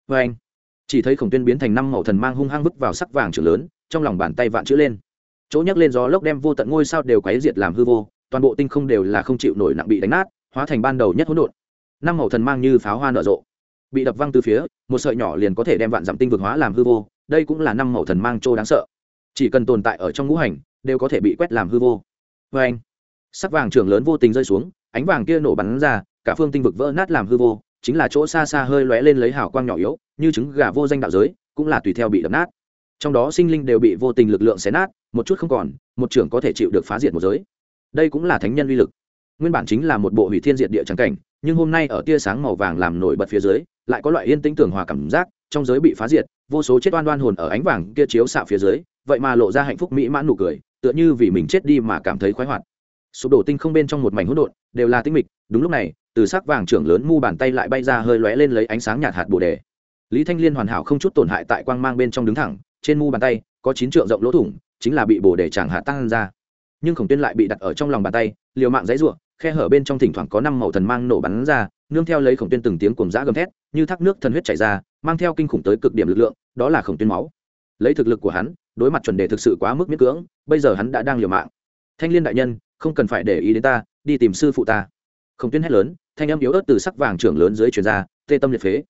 Vê anh chỉ thấy khổng tuyên biến thành năm màu thần mang hung hăng vứt vào sắc vàng trưởng lớn, trong lòng bàn tay vạn chữ lên. Chỗ nhấc lên gió lốc đem vô tận ngôi sao đều quấy diệt làm hư vô, toàn bộ tinh không đều là không chịu nổi nặng bị đánh nát, hóa thành ban đầu nhất hỗn độn. Năm màu thần mang như pháo hoa nở rộ, bị đập văng từ phía, một sợi nhỏ liền có thể đem vạn dặm tinh vực hóa làm hư vô, đây cũng là năm màu thần mang trô đáng sợ. Chỉ cần tồn tại ở trong ngũ hành, đều có thể bị quét làm hư vô. Vê anh sắc vàng trưởng lớn vô tình rơi xuống, ánh vàng kia nổ bắn ra, cả phương tinh vực vỡ nát làm hư vô chính là chỗ xa xa hơi lóe lên lấy hào quang nhỏ yếu, như trứng gà vô danh đạo giới, cũng là tùy theo bị đập nát. Trong đó sinh linh đều bị vô tình lực lượng xé nát, một chút không còn, một trưởng có thể chịu được phá diệt một giới. Đây cũng là thánh nhân uy lực. Nguyên bản chính là một bộ hủy thiên diệt địa trắng cảnh, nhưng hôm nay ở tia sáng màu vàng làm nổi bật phía dưới, lại có loại yên tĩnh tưởng hòa cảm giác, trong giới bị phá diệt, vô số chết oan oan hồn ở ánh vàng kia chiếu xạ phía dưới, vậy mà lộ ra hạnh phúc mỹ mãn nụ cười, tựa như vì mình chết đi mà cảm thấy khoái hoạt. Sụp đổ tinh không bên trong một mảnh hỗn độn, đều là tinh mịch, đúng lúc này từ sắc vàng trưởng lớn mu bàn tay lại bay ra hơi lóe lên lấy ánh sáng nhạt hạt bồ đề. Lý thanh liên hoàn hảo không chút tổn hại tại quang mang bên trong đứng thẳng, trên mu bàn tay có chín trượng rộng lỗ thủng, chính là bị bồ đề chẳng hạ tăng ra. Nhưng khổng tuyên lại bị đặt ở trong lòng bàn tay, liều mạng dãy ruộng khe hở bên trong thỉnh thoảng có năm màu thần mang nổ bắn ra, nương theo lấy khổng tuyên từng tiếng cùng giã gầm thét, như thác nước thần huyết chảy ra, mang theo kinh khủng tới cực điểm lực lượng, đó là khổng tuyên máu. Lấy thực lực của hắn, đối mặt chuẩn đề thực sự quá mức miễn cưỡng, bây giờ hắn đã đang liều mạng. Thanh liên đại nhân, không cần phải để ý đến ta, đi tìm sư phụ ta khổng tuyên hét lớn, thanh âm yếu ớt từ sắc vàng trưởng lớn dưới truyền ra, tê tâm liệt phế.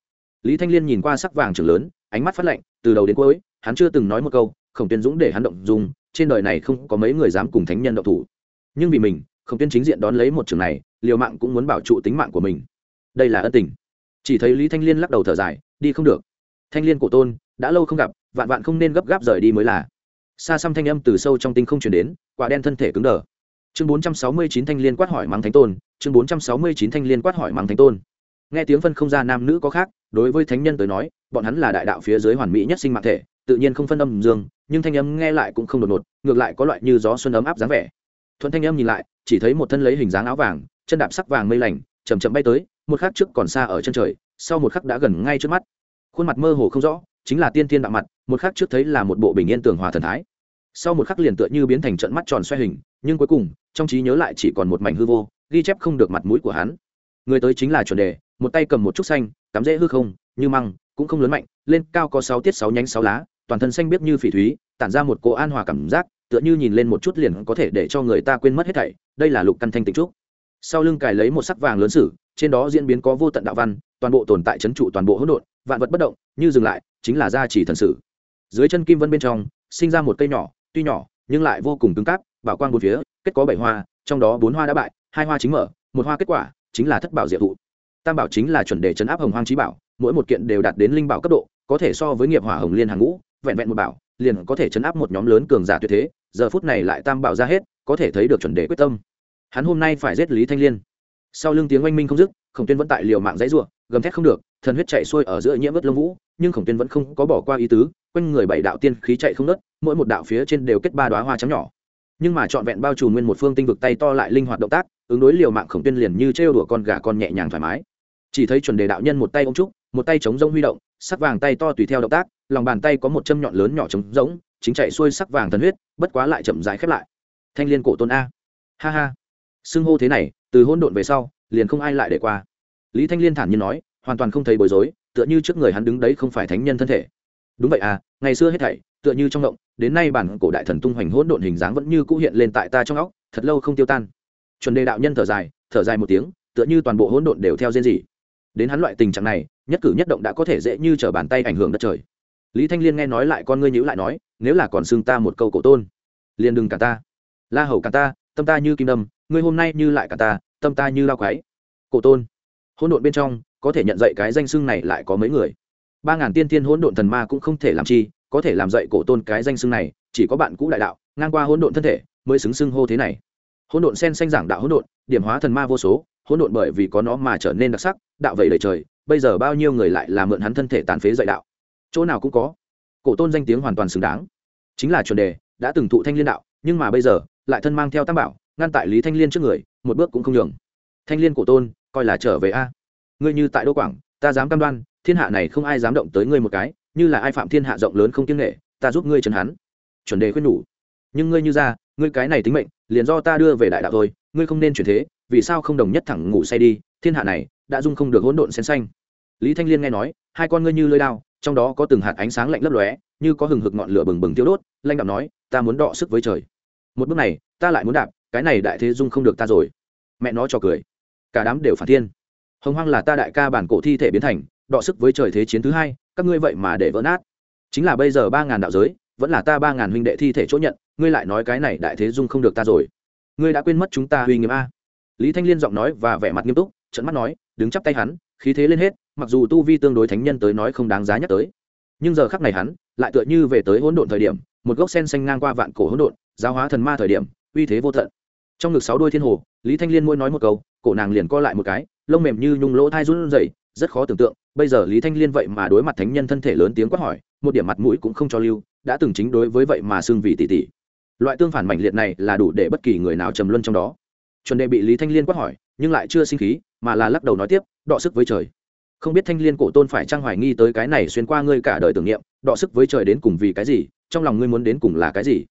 Lý thanh liên nhìn qua sắc vàng trưởng lớn, ánh mắt phát lạnh, từ đầu đến cuối, hắn chưa từng nói một câu, khổng tuyên dũng để hắn động dùng trên đời này không có mấy người dám cùng thánh nhân động thủ. Nhưng vì mình, khổng tuyên chính diện đón lấy một trường này, liều mạng cũng muốn bảo trụ tính mạng của mình. Đây là ân tình. Chỉ thấy lý thanh liên lắc đầu thở dài, đi không được. Thanh liên cổ tôn, đã lâu không gặp, vạn vạn không nên gấp gáp rời đi mới là. Xa xăm thanh âm từ sâu trong tinh không chuyển đến, quả đen thân thể cứng đờ. Chương bốn trăm sáu mươi chín thanh liên quát hỏi mắng thánh tôn chương bốn trăm sáu mươi chín thanh liên quát hỏi mắng thánh tôn. Nghe tiếng phân không ra nam nữ có khác, đối với thánh nhân tới nói, bọn hắn là đại đạo phía dưới hoàn mỹ nhất sinh mạng thể, tự nhiên không phân âm dương, nhưng thanh âm nghe lại cũng không đột ngột, ngược lại có loại như gió xuân ấm áp dáng vẻ. Thuận thanh âm nhìn lại, chỉ thấy một thân lấy hình dáng áo vàng, chân đạp sắc vàng mây lành chầm chậm bay tới, một khắc trước còn xa ở chân trời, sau một khắc đã gần ngay trước mắt. Khuôn mặt mơ hồ không rõ, chính là tiên tiên đạo mặt, một khắc trước thấy là một bộ bình yên tường hòa thần thái. Sau một khắc liền tựa như biến thành trận mắt tròn xoay hình, nhưng cuối cùng, trong trí nhớ lại chỉ còn một mảnh hư vô ghi chép không được mặt mũi của hắn. Người tới chính là chuẩn đề, một tay cầm một trúc xanh, cắm dễ hư không, như măng, cũng không lớn mạnh, lên cao có sáu tiết sáu nhánh sáu lá, toàn thân xanh biết như phỉ thúy, tản ra một cỗ an hòa cảm giác, tựa như nhìn lên một chút liền có thể để cho người ta quên mất hết thảy, đây là lục căn thanh tịnh trúc. Sau lưng cài lấy một sắc vàng lớn sử, trên đó diễn biến có vô tận đạo văn, toàn bộ tồn tại c trụ toàn bộ hỗn độn, vạn vật bất động, như dừng lại, chính là gia chỉ thần sử. Dưới chân kim vân bên trong, sinh ra một cây nhỏ, tuy nhỏ, nhưng lại vô cùng cứng cáp, bảo quang một phía, kết có bảy hoa, trong đó bốn hoa đã bại hai hoa chính mở, một hoa kết quả chính là thất bảo diệu thụ. Tam bảo chính là chuẩn đề chấn áp hồng hoang trí bảo, mỗi một kiện đều đạt đến linh bảo cấp độ, có thể so với nghiệp hỏa hồng liên hàng ngũ, vẹn vẹn một bảo, liền có thể chấn áp một nhóm lớn cường giả tuyệt thế, giờ phút này lại tam bảo ra hết, có thể thấy được chuẩn đề quyết tâm. Hắn hôm nay phải giết lý thanh liên. Sau lưng tiếng oanh minh không dứt, khổng tuyên vẫn tại liều mạng dãy ruộng gầm thét không được, thần huyết chạy xuôi ở giữa nhiễm vớt lông vũ, nhưng khổng tuyên vẫn không có bỏ qua ý tứ, quanh người bảy đạo tiên khí chạy không nớt mỗi một đạo phía trên đều kết ba đoá hoa trắng nhỏ. Nhưng mà trọn vẹn bao trùm nguyên một phương tinh vực tay to lại linh hoạt động tác ứng đối liều mạng khổng tuyên liền như trêu đùa con gà con nhẹ nhàng thoải mái. Chỉ thấy chuẩn đề đạo nhân một tay ôm trúc, một tay chống rông huy động, sắc vàng tay to tùy theo động tác, lòng bàn tay có một châm nhọn lớn nhỏ trống rỗng, chính chạy xuôi sắc vàng thần huyết, bất quá lại chậm rãi khép lại. Thanh liên cổ tôn a. Ha ha. Xưng hô thế này, từ hôn độn về sau, liền không ai lại để qua. Lý thanh liên thản nhiên nói, hoàn toàn không thấy bối rối, tựa như trước người hắn đứng đấy không phải thánh nhân thân thể. Đúng vậy à ngày xưa hết thảy, tựa như trong động đến nay bản cổ đại thần tung hoành hỗn độn hình dáng vẫn như cũ hiện lên tại ta trong óc, thật lâu không tiêu tan chuẩn đề đạo nhân thở dài thở dài một tiếng, tựa như toàn bộ hỗn độn đều theo riêng gì đến hắn loại tình trạng này, nhất cử nhất động đã có thể dễ như trở bàn tay ảnh hưởng đất trời. Lý thanh liên nghe nói lại con ngươi nhữ lại nói, nếu là còn xưng ta một câu cổ tôn, liền đừng cả ta. La hầu cả ta, tâm ta như kim đâm, ngươi hôm nay như lại cả ta, tâm ta như lao quái. Cổ tôn, hỗn độn bên trong, có thể nhận dạy cái danh xưng này lại có mấy người? Ba ngàn tiên thiên hỗn độn thần ma cũng không thể làm chi, có thể làm dạy cổ tôn cái danh xưng này, chỉ có bạn cũ đại đạo, ngang qua hỗn độn thân thể, mới xứng xưng hô thế này hỗn độn sen xanh giảng đạo hỗn độn, điểm hóa thần ma vô số, hỗn độn bởi vì có nó mà trở nên đặc sắc, đạo vậy đầy trời, bây giờ bao nhiêu người lại làm mượn hắn thân thể tàn phế dạy đạo. Chỗ nào cũng có. Cổ tôn danh tiếng hoàn toàn xứng đáng. Chính là chuẩn đề, đã từng thụ thanh liên đạo, nhưng mà bây giờ, lại thân mang theo tam bảo, ngăn tại lý thanh liên trước người, một bước cũng không nhường. Thanh liên cổ tôn, coi là trở về a. Ngươi như tại đô quảng, ta dám cam đoan, thiên hạ này không ai dám động tới ngươi một cái, như là ai phạm thiên hạ rộng lớn không kiêng nghệ ta giúp ngươi trấn hắn. Chuẩn đề khuyên nhủ. Nhưng ngươi như ra ngươi cái này tính mệnh, liền do ta đưa về đại đạo thôi, ngươi không nên chuyển thế, vì sao không đồng nhất thẳng ngủ say đi, thiên hạ này, đã dung không được hỗn độn sen xanh. Lý thanh liên nghe nói, hai con ngươi như lưỡi đao, trong đó có từng hạt ánh sáng lạnh lấp lóe, như có hừng hực ngọn lửa bừng bừng tiêu đốt lanh đạo nói, ta muốn đọ sức với trời. Một bước này, ta lại muốn đạp, cái này đại thế dung không được ta rồi. Mẹ nó cho cười. Cả đám đều phản thiên. Hồng hoang là ta đại ca bản cổ thi thể biến thành, đọ sức với trời thế chiến thứ hai, các ngươi vậy mà để vỡ nát. Chính là bây giờ ba ngàn đạo giới, vẫn là ta ba ngàn huynh đệ thi thể chỗ nhận ngươi lại nói cái này đại thế dung không được ta rồi. Ngươi đã quên mất chúng ta uy nghiêm a. Lý thanh liên giọng nói và vẻ mặt nghiêm túc trận mắt nói, đứng chắp tay hắn, khí thế lên hết, mặc dù tu vi tương đối thánh nhân tới nói không đáng giá nhắc tới. Nhưng giờ khắc này hắn, lại tựa như về tới hỗn độn thời điểm, một gốc sen xanh ngang qua vạn cổ hỗn độn, giáo hóa thần ma thời điểm, uy thế vô tận. Trong ngực sáu đôi thiên hồ, lý thanh liên mỗi nói một câu, cổ nàng liền co lại một cái, lông mềm như nhung lỗ thai run rẩy, rất khó tưởng tượng, bây giờ lý thanh liên vậy mà đối mặt thánh nhân thân thể lớn tiếng quát hỏi, một điểm mặt mũi cũng không cho lưu, đã từng chính đối với vậy mà xương vì tỷ tỷ loại tương phản mạnh liệt này là đủ để bất kỳ người nào trầm luân trong đó. Chuẩn đề bị lý thanh liên quát hỏi, nhưng lại chưa sinh khí, mà là lắc đầu nói tiếp, đọ sức với trời. Không biết thanh liên cổ tôn phải trang hoài nghi tới cái này xuyên qua ngươi cả đời tưởng niệm, đọ sức với trời đến cùng vì cái gì, trong lòng ngươi muốn đến cùng là cái gì?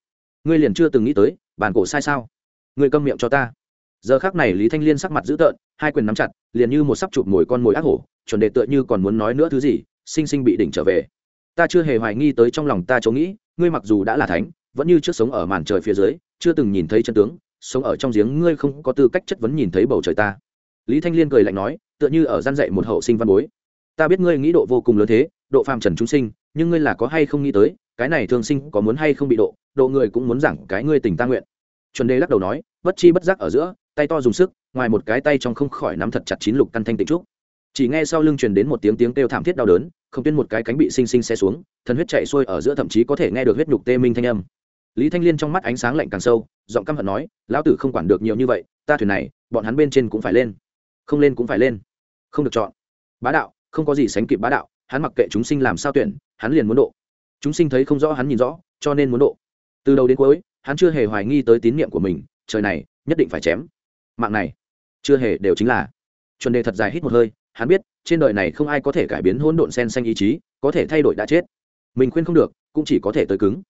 Ngươi liền chưa từng nghĩ tới, bản cổ sai sao? Ngươi câm miệng cho ta. Giờ khác này lý thanh liên sắc mặt dữ tợn, hai quyền nắm chặt, liền như một sắp chụp mồi con mồi ác hổ, chuẩn đề tựa như còn muốn nói nữa thứ gì, sinh sinh bị đỉnh trở về. Ta chưa hề hoài nghi tới trong lòng ta chỗ nghĩ, ngươi mặc dù đã là thánh vẫn như trước sống ở màn trời phía dưới, chưa từng nhìn thấy chân tướng, sống ở trong giếng ngươi không có tư cách chất vấn nhìn thấy bầu trời ta. Lý thanh liên cười lạnh nói, tựa như ở gian dạy một hậu sinh văn bối. Ta biết ngươi nghĩ độ vô cùng lớn thế, độ phàm trần chúng sinh, nhưng ngươi là có hay không nghĩ tới, cái này thường sinh có muốn hay không bị độ độ người cũng muốn giảng cái ngươi tình ta nguyện. Chuẩn đề lắc đầu nói, bất chi bất giác ở giữa, tay to dùng sức, ngoài một cái tay trong không khỏi nắm thật chặt chín lục căn thanh tịnh trúc. Chỉ nghe sau lưng truyền đến một tiếng tiếng kêu thảm thiết đau đớn, không tuyên một cái cánh bị xinh xinh xe xuống, thần huyết chạy xuôi ở giữa thậm chí có thể nghe được huyết nhục tê minh thanh âm lý thanh liên trong mắt ánh sáng lạnh càng sâu, giọng căm hận nói, lão tử không quản được nhiều như vậy, ta thuyền này, bọn hắn bên trên cũng phải lên. Không lên cũng phải lên. Không được chọn. Bá đạo, không có gì sánh kịp bá đạo, hắn mặc kệ chúng sinh làm sao tuyển, hắn liền muốn độ. Chúng sinh thấy không rõ, hắn nhìn rõ, cho nên muốn độ. Từ đầu đến cuối, hắn chưa hề hoài nghi tới tín nhiệm của mình, trời này, nhất định phải chém. Mạng này, chưa hề đều chính là. Chuẩn đề thật dài hít một hơi, hắn biết, trên đời này không ai có thể cải biến hỗn độn sen xanh ý chí, có thể thay đổi đã chết. Mình khuyên không được, cũng chỉ có thể tới cứng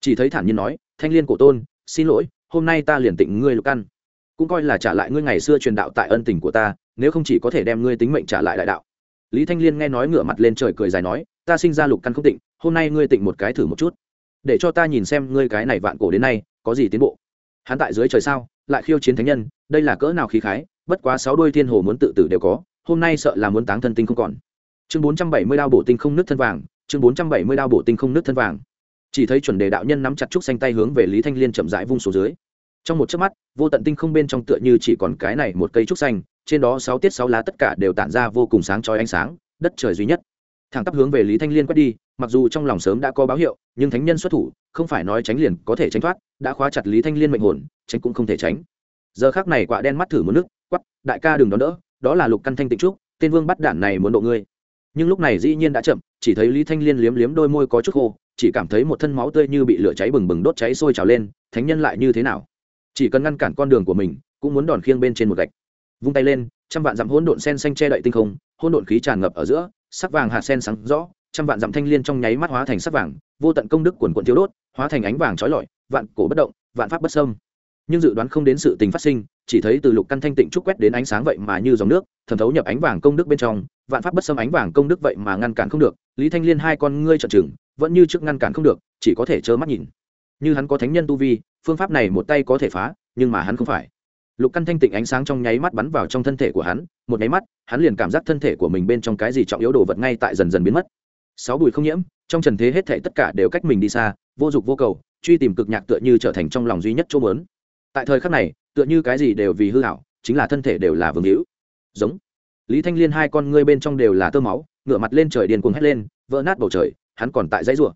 chỉ thấy thản nhiên nói, thanh liên cổ tôn, xin lỗi, hôm nay ta liền tịnh ngươi lục căn. Cũng coi là trả lại ngươi ngày xưa truyền đạo tại ân tình của ta, nếu không chỉ có thể đem ngươi tính mệnh trả lại đại đạo. Lý thanh liên nghe nói ngửa mặt lên trời cười dài nói, ta sinh ra lục căn không tịnh, hôm nay ngươi tịnh một cái thử một chút. Để cho ta nhìn xem ngươi cái này vạn cổ đến nay, có gì tiến bộ. Hắn tại dưới trời sao, lại khiêu chiến thánh nhân, đây là cỡ nào khí khái, bất quá sáu đôi thiên hồ muốn tự tử đều có, hôm nay sợ là muốn táng thân tinh không còn. Chương bốn trăm bảy mươi đao bổ tinh không nước thân vàng, chương bốn trăm bảy mươi đao bổ tinh không nước thân vàng chỉ thấy chuẩn đề đạo nhân nắm chặt trúc xanh tay hướng về lý thanh liên chậm rãi vung xuống dưới. Trong một chớp mắt, vô tận tinh không bên trong tựa như chỉ còn cái này một cây trúc xanh, trên đó sáu tiết sáu lá tất cả đều tản ra vô cùng sáng chói ánh sáng, đất trời duy nhất. Thẳng tắp hướng về lý thanh liên quét đi, mặc dù trong lòng sớm đã có báo hiệu, nhưng thánh nhân xuất thủ, không phải nói tránh liền có thể tránh thoát, đã khóa chặt lý thanh liên mệnh hồn, tránh cũng không thể tránh. Giờ khác này quạ đen mắt thử một nước quắp đại ca đừng đón đỡ, đó là lục căn thanh tịnh trúc, tên vương bắt đản này muốn độ ngươi. Nhưng lúc này dĩ nhiên đã chậm, chỉ thấy lý thanh liên liếm liếm đôi môi có chút khô chỉ cảm thấy một thân máu tươi như bị lửa cháy bừng bừng đốt cháy sôi trào lên, thánh nhân lại như thế nào? Chỉ cần ngăn cản con đường của mình, cũng muốn đòn khiêng bên trên một gạch. Vung tay lên, trăm vạn dặm hỗn độn sen xanh che đậy tinh không, hỗn độn khí tràn ngập ở giữa, sắc vàng hạt sen sáng rõ, trăm vạn dặm thanh liên trong nháy mắt hóa thành sắc vàng, vô tận công đức quần quận thiếu đốt, hóa thành ánh vàng trói lọi, vạn cổ bất động, vạn pháp bất sâm nhưng dự đoán không đến sự tình phát sinh, chỉ thấy từ lục căn thanh tịnh trúc quét đến ánh sáng vậy mà như dòng nước, thẩm thấu nhập ánh vàng công đức bên trong, vạn pháp bất xâm ánh vàng công đức vậy mà ngăn cản không được, lý thanh liên hai con ngươi trợn trừng vẫn như trước ngăn cản không được, chỉ có thể trơ mắt nhìn. Như hắn có thánh nhân tu vi, phương pháp này một tay có thể phá, nhưng mà hắn không phải. Lục căn thanh tịnh ánh sáng trong nháy mắt bắn vào trong thân thể của hắn, một nháy mắt, hắn liền cảm giác thân thể của mình bên trong cái gì trọng yếu đồ vật ngay tại dần dần biến mất. Sáu bùi không nhiễm, trong trần thế hết thể tất cả đều cách mình đi xa, vô dục vô cầu, truy tìm cực nhạc tựa như trở thành trong lòng duy nhất chỗ mớn tại thời khắc này, tựa như cái gì đều vì hư hảo, chính là thân thể đều là vương hữu. Giống. Lý thanh liên hai con ngươi bên trong đều là tơ máu, ngửa mặt lên trời điên cuồng hét lên, vỡ nát bầu trời hắn còn tại dãy rủa.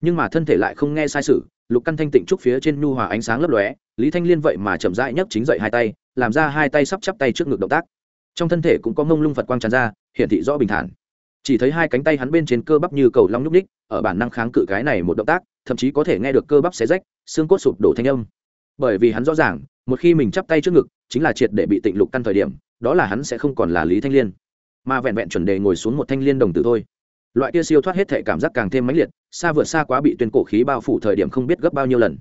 Nhưng mà thân thể lại không nghe sai sự, lục căn thanh tịnh trúc phía trên nhu hòa ánh sáng lấp lóe, lý thanh liên vậy mà chậm rãi nhấc chính dậy hai tay, làm ra hai tay sắp chắp tay trước ngực động tác. Trong thân thể cũng có mông lung phật quang tràn ra, hiển thị rõ bình thản. Chỉ thấy hai cánh tay hắn bên trên cơ bắp như cầu long nhúc ních ở bản năng kháng cự cái này một động tác, thậm chí có thể nghe được cơ bắp xé rách, xương cốt sụp đổ thanh âm. Bởi vì hắn rõ ràng, một khi mình chắp tay trước ngực, chính là triệt để bị tịnh lục căn thời điểm, đó là hắn sẽ không còn là lý thanh liên. Mà vẹn vẹn chuẩn đề ngồi xuống một thanh liên đồng tử thôi loại kia siêu thoát hết thể cảm giác càng thêm mãnh liệt, xa vượt xa quá bị tuyên cổ khí bao phủ thời điểm không biết gấp bao nhiêu lần.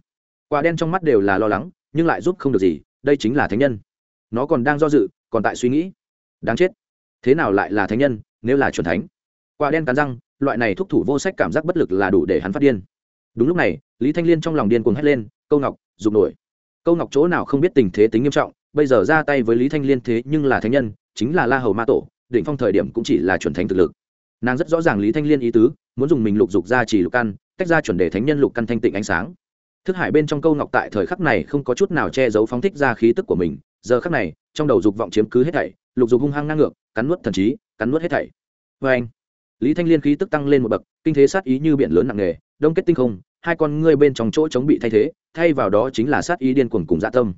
Quả đen trong mắt đều là lo lắng, nhưng lại giúp không được gì, đây chính là thánh nhân. Nó còn đang do dự, còn tại suy nghĩ. Đáng chết. Thế nào lại là thánh nhân, nếu là chuẩn thánh? Quả đen cắn răng, loại này thúc thủ vô sách cảm giác bất lực là đủ để hắn phát điên. Đúng lúc này, lý thanh liên trong lòng điên cuồng hét lên, câu ngọc, dục nổi. Câu ngọc chỗ nào không biết tình thế tính nghiêm trọng, bây giờ ra tay với lý thanh liên thế nhưng là thánh nhân, chính là la hầu ma tổ định phong thời điểm cũng chỉ là chuẩn thánh thực lực nàng rất rõ ràng lý thanh liên ý tứ, muốn dùng mình lục dục ra chỉ lục căn, tách ra chuẩn đề thánh nhân lục căn thanh tịnh ánh sáng. Thức hải bên trong câu ngọc tại thời khắc này không có chút nào che giấu phóng thích ra khí tức của mình, giờ khắc này, trong đầu dục vọng chiếm cứ hết thảy, lục dục hung hăng ngang ngược, cắn nuốt thần trí, cắn nuốt hết thảy. Vê anh, lý thanh liên khí tức tăng lên một bậc, kinh thế sát ý như biển lớn nặng nề, đông kết tinh không, hai con ngươi bên trong chỗ chống bị thay thế, thay vào đó chính là sát ý điên cuồng cùng dạ tâm.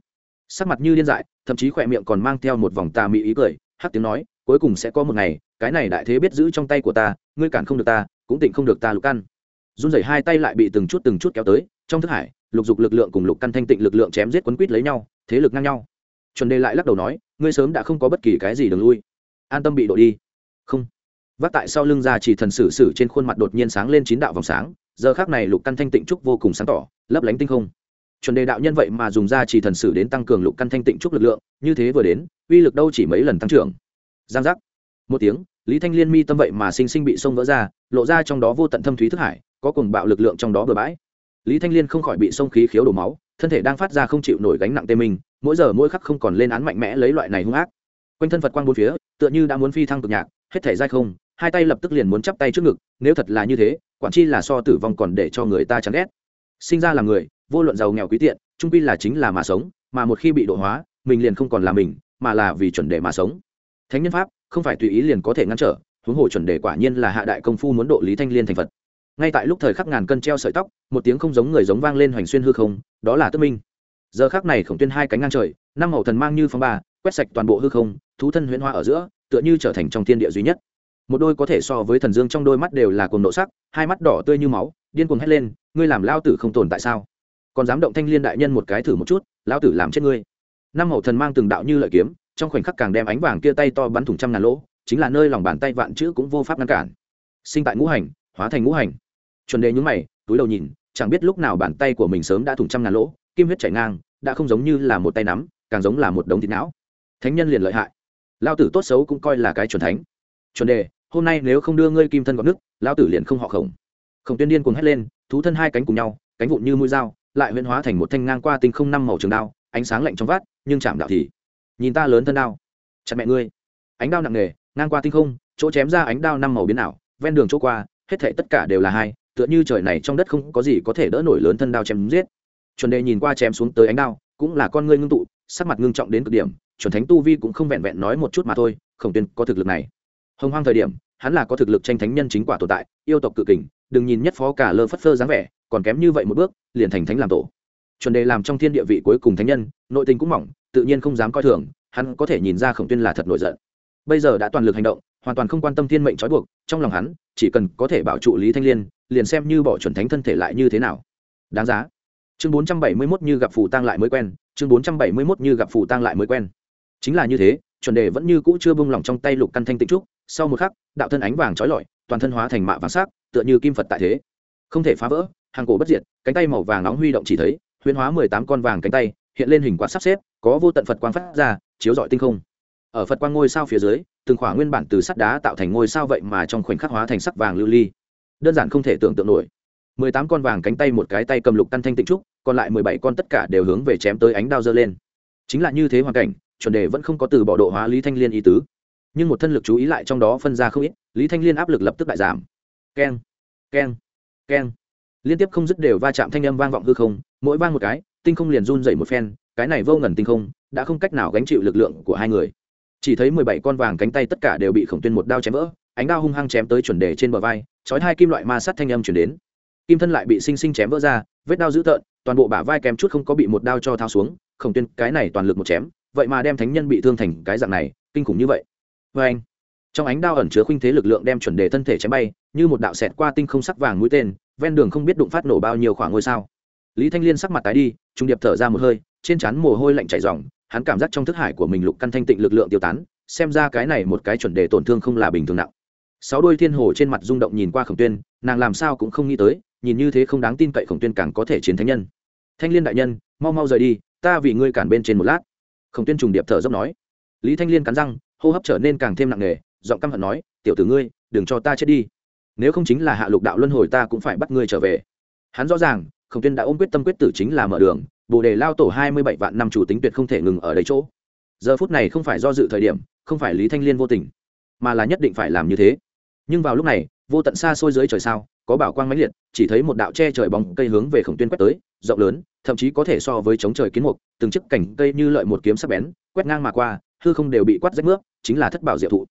Sắc mặt như điên dại, thậm chí khỏe miệng còn mang theo một vòng tà mị ý cười, hắc tiếng nói, cuối cùng sẽ có một ngày cái này đại thế biết giữ trong tay của ta, ngươi cản không được ta, cũng tịnh không được ta lục căn. Run rẩy hai tay lại bị từng chút từng chút kéo tới, trong thức hải, lục dục lực lượng cùng lục căn thanh tịnh lực lượng chém giết quấn quýt lấy nhau, thế lực ngang nhau. Chuẩn đề lại lắc đầu nói, ngươi sớm đã không có bất kỳ cái gì đường lui. An tâm bị đội đi. Không. Vác tại sau lưng ra chỉ thần sử sử trên khuôn mặt đột nhiên sáng lên chín đạo vòng sáng, giờ khác này lục căn thanh tịnh trúc vô cùng sáng tỏ, lấp lánh tinh không. Chuẩn đề đạo nhân vậy mà dùng ra chỉ thần sử đến tăng cường lục căn thanh tịnh trúc lực lượng, như thế vừa đến, uy lực đâu chỉ mấy lần tăng trưởng. Giang giác một tiếng, lý thanh liên mi tâm vậy mà sinh sinh bị sông vỡ ra, lộ ra trong đó vô tận thâm thúy thức hải, có cùng bạo lực lượng trong đó bừa bãi. Lý thanh liên không khỏi bị sông khí khiếu đổ máu, thân thể đang phát ra không chịu nổi gánh nặng tê mình, mỗi giờ mỗi khắc không còn lên án mạnh mẽ lấy loại này hung ác. Quanh thân phật quang bốn phía, tựa như đã muốn phi thăng cực nhạc, hết thể dai không, hai tay lập tức liền muốn chắp tay trước ngực, nếu thật là như thế, quản chi là so tử vong còn để cho người ta chán ghét. Sinh ra là người, vô luận giàu nghèo quý tiện trung quy là chính là mà sống, mà một khi bị độ hóa, mình liền không còn là mình, mà là vì chuẩn đề mà sống. Thánh nhân pháp không phải tùy ý liền có thể ngăn trở, huống hồ chuẩn đề quả nhiên là hạ đại công phu muốn độ lý thanh liên thành phật. Ngay tại lúc thời khắc ngàn cân treo sợi tóc, một tiếng không giống người giống vang lên hoành xuyên hư không, đó là tức minh. Giờ khắc này khổng tuyên hai cánh ngang trời, năm hậu thần mang như phong ba, quét sạch toàn bộ hư không, thú thân huyễn hoa ở giữa, tựa như trở thành trong thiên địa duy nhất. Một đôi có thể so với thần dương trong đôi mắt đều là cuồng nộ sắc, hai mắt đỏ tươi như máu, điên cuồng hét lên, ngươi làm lao tử không tồn tại sao? Còn dám động thanh liên đại nhân một cái thử một chút lao tử làm chết ngươi. Năm hậu thần mang từng đạo như lợi kiếm trong khoảnh khắc càng đem ánh vàng kia tay to bắn thủng trăm ngàn lỗ, chính là nơi lòng bàn tay vạn chữ cũng vô pháp ngăn cản. Sinh tại ngũ hành, hóa thành ngũ hành. Chuẩn đề nhúng mày, túi đầu nhìn, chẳng biết lúc nào bàn tay của mình sớm đã thủng trăm ngàn lỗ, kim huyết chảy ngang, đã không giống như là một tay nắm, càng giống là một đống thịt não. Thánh nhân liền lợi hại. Lao tử tốt xấu cũng coi là cái chuẩn thánh. Chuẩn đề hôm nay nếu không đưa ngươi kim thân gọt nước, lao tử liền không họ khổng. Khổng tuyên điên cuồng hét lên, thú thân hai cánh cùng nhau, cánh vụn như mũi dao, lại huyễn hóa thành một thanh ngang qua tinh không năm màu trường đao, ánh sáng lạnh trong vát nhưng chạm đạo thì nhìn ta lớn thân đao. Chặt mẹ ngươi. Ánh đao nặng nề, ngang qua tinh không, chỗ chém ra ánh đao năm màu biến ảo, ven đường chỗ qua, hết thảy tất cả đều là hai, tựa như trời này trong đất không có gì có thể đỡ nổi lớn thân đao chém giết. Chuẩn đề nhìn qua chém xuống tới ánh đao, cũng là con ngươi ngưng tụ, sắc mặt ngưng trọng đến cực điểm, chuẩn thánh tu vi cũng không vẹn vẹn nói một chút mà thôi, khổng tuyên có thực lực này. Hồng hoang thời điểm, hắn là có thực lực tranh thánh nhân chính quả tồn tại, yêu tộc cự kình, đừng nhìn nhất phó cả lơ phất phơ dáng vẻ, còn kém như vậy một bước, liền thành thánh làm tổ. Chuẩn đề làm trong thiên địa vị cuối cùng thánh nhân, nội tình cũng mỏng tự nhiên không dám coi thường, hắn có thể nhìn ra khổng tuyên là thật nổi giận. Bây giờ đã toàn lực hành động, hoàn toàn không quan tâm thiên mệnh trói buộc, trong lòng hắn, chỉ cần có thể bảo trụ lý thanh liên, liền xem như bỏ chuẩn thánh thân thể lại như thế nào. Đáng giá. Chương bốn trăm bảy mươi 471 như gặp phù tang lại mới quen, chương bốn trăm bảy mươi 471 như gặp phù tang lại mới quen. Chính là như thế, chuẩn đề vẫn như cũ chưa bung lỏng trong tay lục căn thanh tịnh trúc, sau một khắc, đạo thân ánh vàng trói lọi, toàn thân hóa thành mạ vàng sắc, tựa như kim phật tại thế. Không thể phá vỡ, hàng cổ bất diệt, cánh tay màu vàng nóng huy động chỉ thấy, huyễn hóa mười tám con vàng cánh tay, hiện lên hình quạt sắp xếp có vô tận phật quang phát ra, chiếu rọi tinh không. Ở phật quang ngôi sao phía dưới, từng khoảng nguyên bản từ sắt đá tạo thành ngôi sao vậy mà trong khoảnh khắc hóa thành sắc vàng lưu ly. Đơn giản không thể tưởng tượng nổi. Mười tám con vàng cánh tay một cái tay cầm lục căn thanh tịnh trúc, còn lại mười bảy con tất cả đều hướng về chém tới ánh đao dơ lên. Chính là như thế hoàn cảnh, chuẩn đề vẫn không có từ bỏ độ hóa lý thanh liên ý tứ. Nhưng một thân lực chú ý lại trong đó phân ra không ít, lý thanh liên áp lực lập tức đại giảm. Keng keng keng. Liên tiếp không dứt đều va chạm thanh âm vang vọng hư không, mỗi vang một cái, tinh không liền run dậy một phen cái này vô ngần tinh không, đã không cách nào gánh chịu lực lượng của hai người. Chỉ thấy mười bảy con vàng cánh tay tất cả đều bị khổng tuyên một đao chém vỡ, ánh đao hung hăng chém tới chuẩn đề trên bờ vai, chói hai kim loại ma sắt thanh âm chuyển đến. Kim thân lại bị sinh sinh chém vỡ ra, vết đao dữ tợn, toàn bộ bả vai kém chút không có bị một đao cho thao xuống, khổng tuyên cái này toàn lực một chém, vậy mà đem thánh nhân bị thương thành cái dạng này, kinh khủng như vậy. Vê anh, trong ánh đao ẩn chứa khuynh thế lực lượng đem chuẩn đề thân thể chém bay, như một đạo xẹt qua tinh không sắc vàng mũi tên, ven đường không biết đụng phát nổ bao nhiêu khoảng ngôi sao. Lý thanh liên sắc mặt tái đi trung điệp thở ra một hơi trên trán mồ hôi lạnh chảy ròng, hắn cảm giác trong thức hải của mình lục căn thanh tịnh lực lượng tiêu tán, xem ra cái này một cái chuẩn đề tổn thương không là bình thường nặng. Sáu đôi thiên hồ trên mặt rung động nhìn qua khổng tuyên, nàng làm sao cũng không nghĩ tới, nhìn như thế không đáng tin cậy khổng tuyên càng có thể chiến thánh nhân. Thanh liên đại nhân, mau mau rời đi, ta vì ngươi cản bên trên một lát. Khổng tuyên trùng điệp thở dốc nói. Lý thanh liên cắn răng, hô hấp trở nên càng thêm nặng nề, giọng căm hận nói, tiểu tử ngươi, đừng cho ta chết đi. Nếu không chính là hạ lục đạo luân hồi ta cũng phải bắt ngươi trở về. Hắn rõ ràng, khổng tuyên đã ôm quyết tâm quyết tử chính là mở đường bồ đề lao tổ hai mươi bảy vạn năm chủ tính tuyệt không thể ngừng ở đấy chỗ. Giờ phút này không phải do dự thời điểm, không phải lý thanh liên vô tình, mà là nhất định phải làm như thế. Nhưng vào lúc này, vô tận xa xôi dưới trời sao, có bảo quang mãnh liệt, chỉ thấy một đạo che trời bóng cây hướng về khổng tuyên quét tới, rộng lớn, thậm chí có thể so với chống trời kiến mục, từng chiếc cảnh cây như lợi một kiếm sắc bén, quét ngang mà qua, hư không đều bị quát rách nước, chính là thất bảo diệu thụ.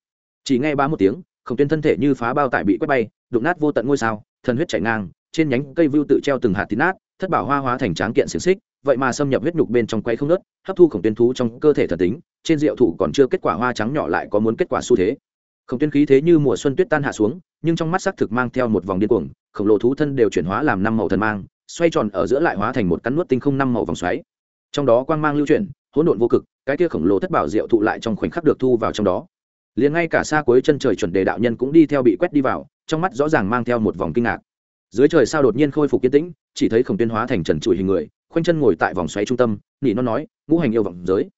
Chỉ nghe ba một tiếng, khổng tuyên thân thể như phá bao tải bị quét bay, đụng nát vô tận ngôi sao, thần huyết chảy ngang, trên nhánh cây vưu tự treo từng hạt tín nát, thất bảo hoa hóa thành tráng kiện xiềng xích vậy mà xâm nhập huyết nhục bên trong quay không nớt, hấp thu khổng tuyên thú trong cơ thể thần tính, trên diệu thụ còn chưa kết quả hoa trắng nhỏ lại có muốn kết quả xu thế. Khổng tuyên khí thế như mùa xuân tuyết tan hạ xuống, nhưng trong mắt xác thực mang theo một vòng điên cuồng, khổng lồ thú thân đều chuyển hóa làm năm màu thần mang, xoay tròn ở giữa lại hóa thành một cắn nuốt tinh không năm màu vòng xoáy. Trong đó quang mang lưu chuyển, hỗn độn vô cực, cái kia khổng lồ thất bảo diệu thụ lại trong khoảnh khắc được thu vào trong đó. Liền ngay cả xa cuối chân trời chuẩn đề đạo nhân cũng đi theo bị quét đi vào, trong mắt rõ ràng mang theo một vòng kinh ngạc. Dưới trời sao đột nhiên khôi phục yên tĩnh, chỉ thấy khổng tuyên hóa thành trần trụi hình người khoanh chân ngồi tại vòng xoáy trung tâm, nỉ nó nói, ngũ hành yêu vọng giới.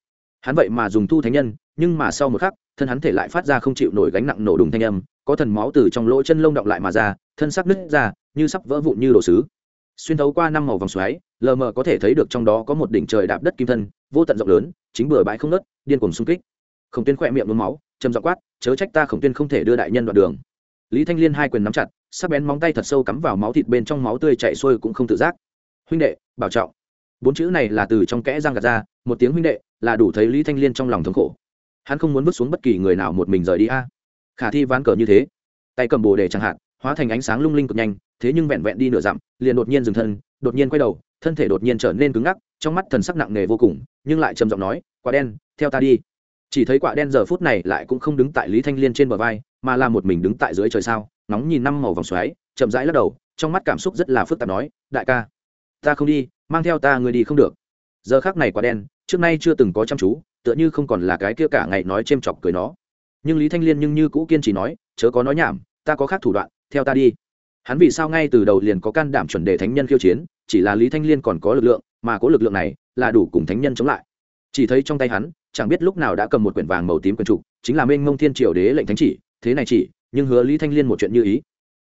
Hắn vậy mà dùng thu thánh nhân, nhưng mà sau một khắc, thân hắn thể lại phát ra không chịu nổi gánh nặng nổ đùng thanh âm, có thần máu từ trong lỗ chân lông động lại mà ra, thân sắc nứt ra, như sắp vỡ vụn như đồ sứ. Xuyên thấu qua năm màu vòng xoáy, lờ mờ có thể thấy được trong đó có một đỉnh trời đạp đất kim thân, vô tận rộng lớn, chính bừa bãi không nớt điên cuồng xung kích. Khổng tuyên khỏe miệng nôn máu châm dọ quát, chớ trách ta, khổng tuyên không thể đưa đại nhân đoạn đường. Lý thanh liên hai quyền nắm chặt, sắc bén móng tay thật sâu cắm vào máu thịt bên trong máu tươi chạy xuôi cũng không tự giác. Huynh đệ, bảo trọng bốn chữ này là từ trong kẽ răng gạt ra, một tiếng huynh đệ, là đủ thấy lý thanh liên trong lòng thống khổ. Hắn không muốn vứt xuống bất kỳ người nào một mình rời đi a. Khả thi ván cờ như thế. Tay cầm bồ đề chẳng hạn, hóa thành ánh sáng lung linh cực nhanh, thế nhưng vẹn vẹn đi nửa dặm, liền đột nhiên dừng thân, đột nhiên quay đầu, thân thể đột nhiên trở nên cứng ngắc, trong mắt thần sắc nặng nề vô cùng, nhưng lại trầm giọng nói, quả đen, theo ta đi. Chỉ thấy quả đen giờ phút này lại cũng không đứng tại lý thanh liên trên bờ vai, mà là một mình đứng tại dưới trời sao nóng nhìn năm màu vòng xoáy, chậm rãi lắc đầu, trong mắt cảm xúc rất là phức tạp nói, đại ca, ta không đi mang theo ta người đi không được. Giờ khác này quá đen, trước nay chưa từng có chăm chú, tựa như không còn là cái kia cả ngày nói chêm chọc cười nó. Nhưng lý thanh liên nhưng như cũ kiên trì nói, chớ có nói nhảm, ta có khác thủ đoạn, theo ta đi. Hắn vì sao ngay từ đầu liền có can đảm chuẩn đề thánh nhân khiêu chiến, chỉ là lý thanh liên còn có lực lượng, mà có lực lượng này là đủ cùng thánh nhân chống lại. Chỉ thấy trong tay hắn, chẳng biết lúc nào đã cầm một quyển vàng màu tím quyển trục, chính là Minh mông thiên triều đế lệnh thánh chỉ, thế này chỉ, nhưng hứa lý thanh liên một chuyện như ý.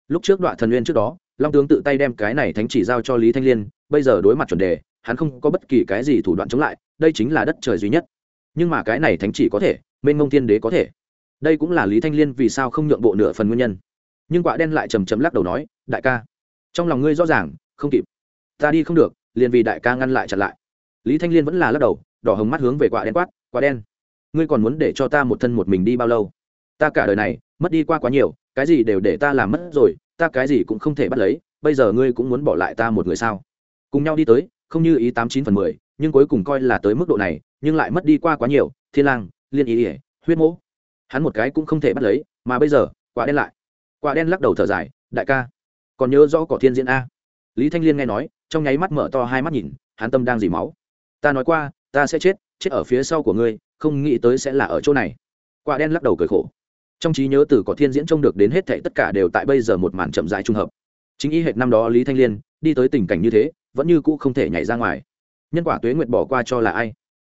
Lúc trước đoạn thần nguyên trước đó long tướng tự tay đem cái này thánh chỉ giao cho lý thanh liên, bây giờ đối mặt chuẩn đề, hắn không có bất kỳ cái gì thủ đoạn chống lại, đây chính là đất trời duy nhất. Nhưng mà cái này thánh chỉ có thể, mênh mông thiên đế có thể. Đây cũng là lý thanh liên vì sao không nhượng bộ nửa phần nguyên nhân. Nhưng quả đen lại chầm chầm lắc đầu nói, đại ca, trong lòng ngươi rõ ràng, không kịp. Ta đi không được, liền vì đại ca ngăn lại chặn lại. Lý thanh liên vẫn là lắc đầu, đỏ hồng mắt hướng về quả đen quát, quả đen, ngươi còn muốn để cho ta một thân một mình đi bao lâu? Ta cả đời này, mất đi qua quá nhiều, cái gì đều để ta làm mất rồi ta cái gì cũng không thể bắt lấy, bây giờ ngươi cũng muốn bỏ lại ta một người sao? Cùng nhau đi tới, không như ý tám chín phần mười, nhưng cuối cùng coi là tới mức độ này, nhưng lại mất đi qua quá nhiều, thiên lang, liên ý ỉa huyết mỗ. Hắn một cái cũng không thể bắt lấy, mà bây giờ, quả đen lại. Quả đen lắc đầu thở dài, đại ca, còn nhớ rõ cỏ thiên diễn a? Lý thanh liên nghe nói, trong nháy mắt mở to hai mắt nhìn, hắn tâm đang dì máu. Ta nói qua, ta sẽ chết chết ở phía sau của ngươi, không nghĩ tới sẽ là ở chỗ này. Quả đen lắc đầu cười khổ trong trí nhớ từ có thiên diễn trông được đến hết thảy tất cả đều tại bây giờ một màn chậm rãi trung hợp. Chính y hệt năm đó lý thanh liên, đi tới tình cảnh như thế, vẫn như cũ không thể nhảy ra ngoài. Nhân quả tuế nguyệt bỏ qua cho là ai?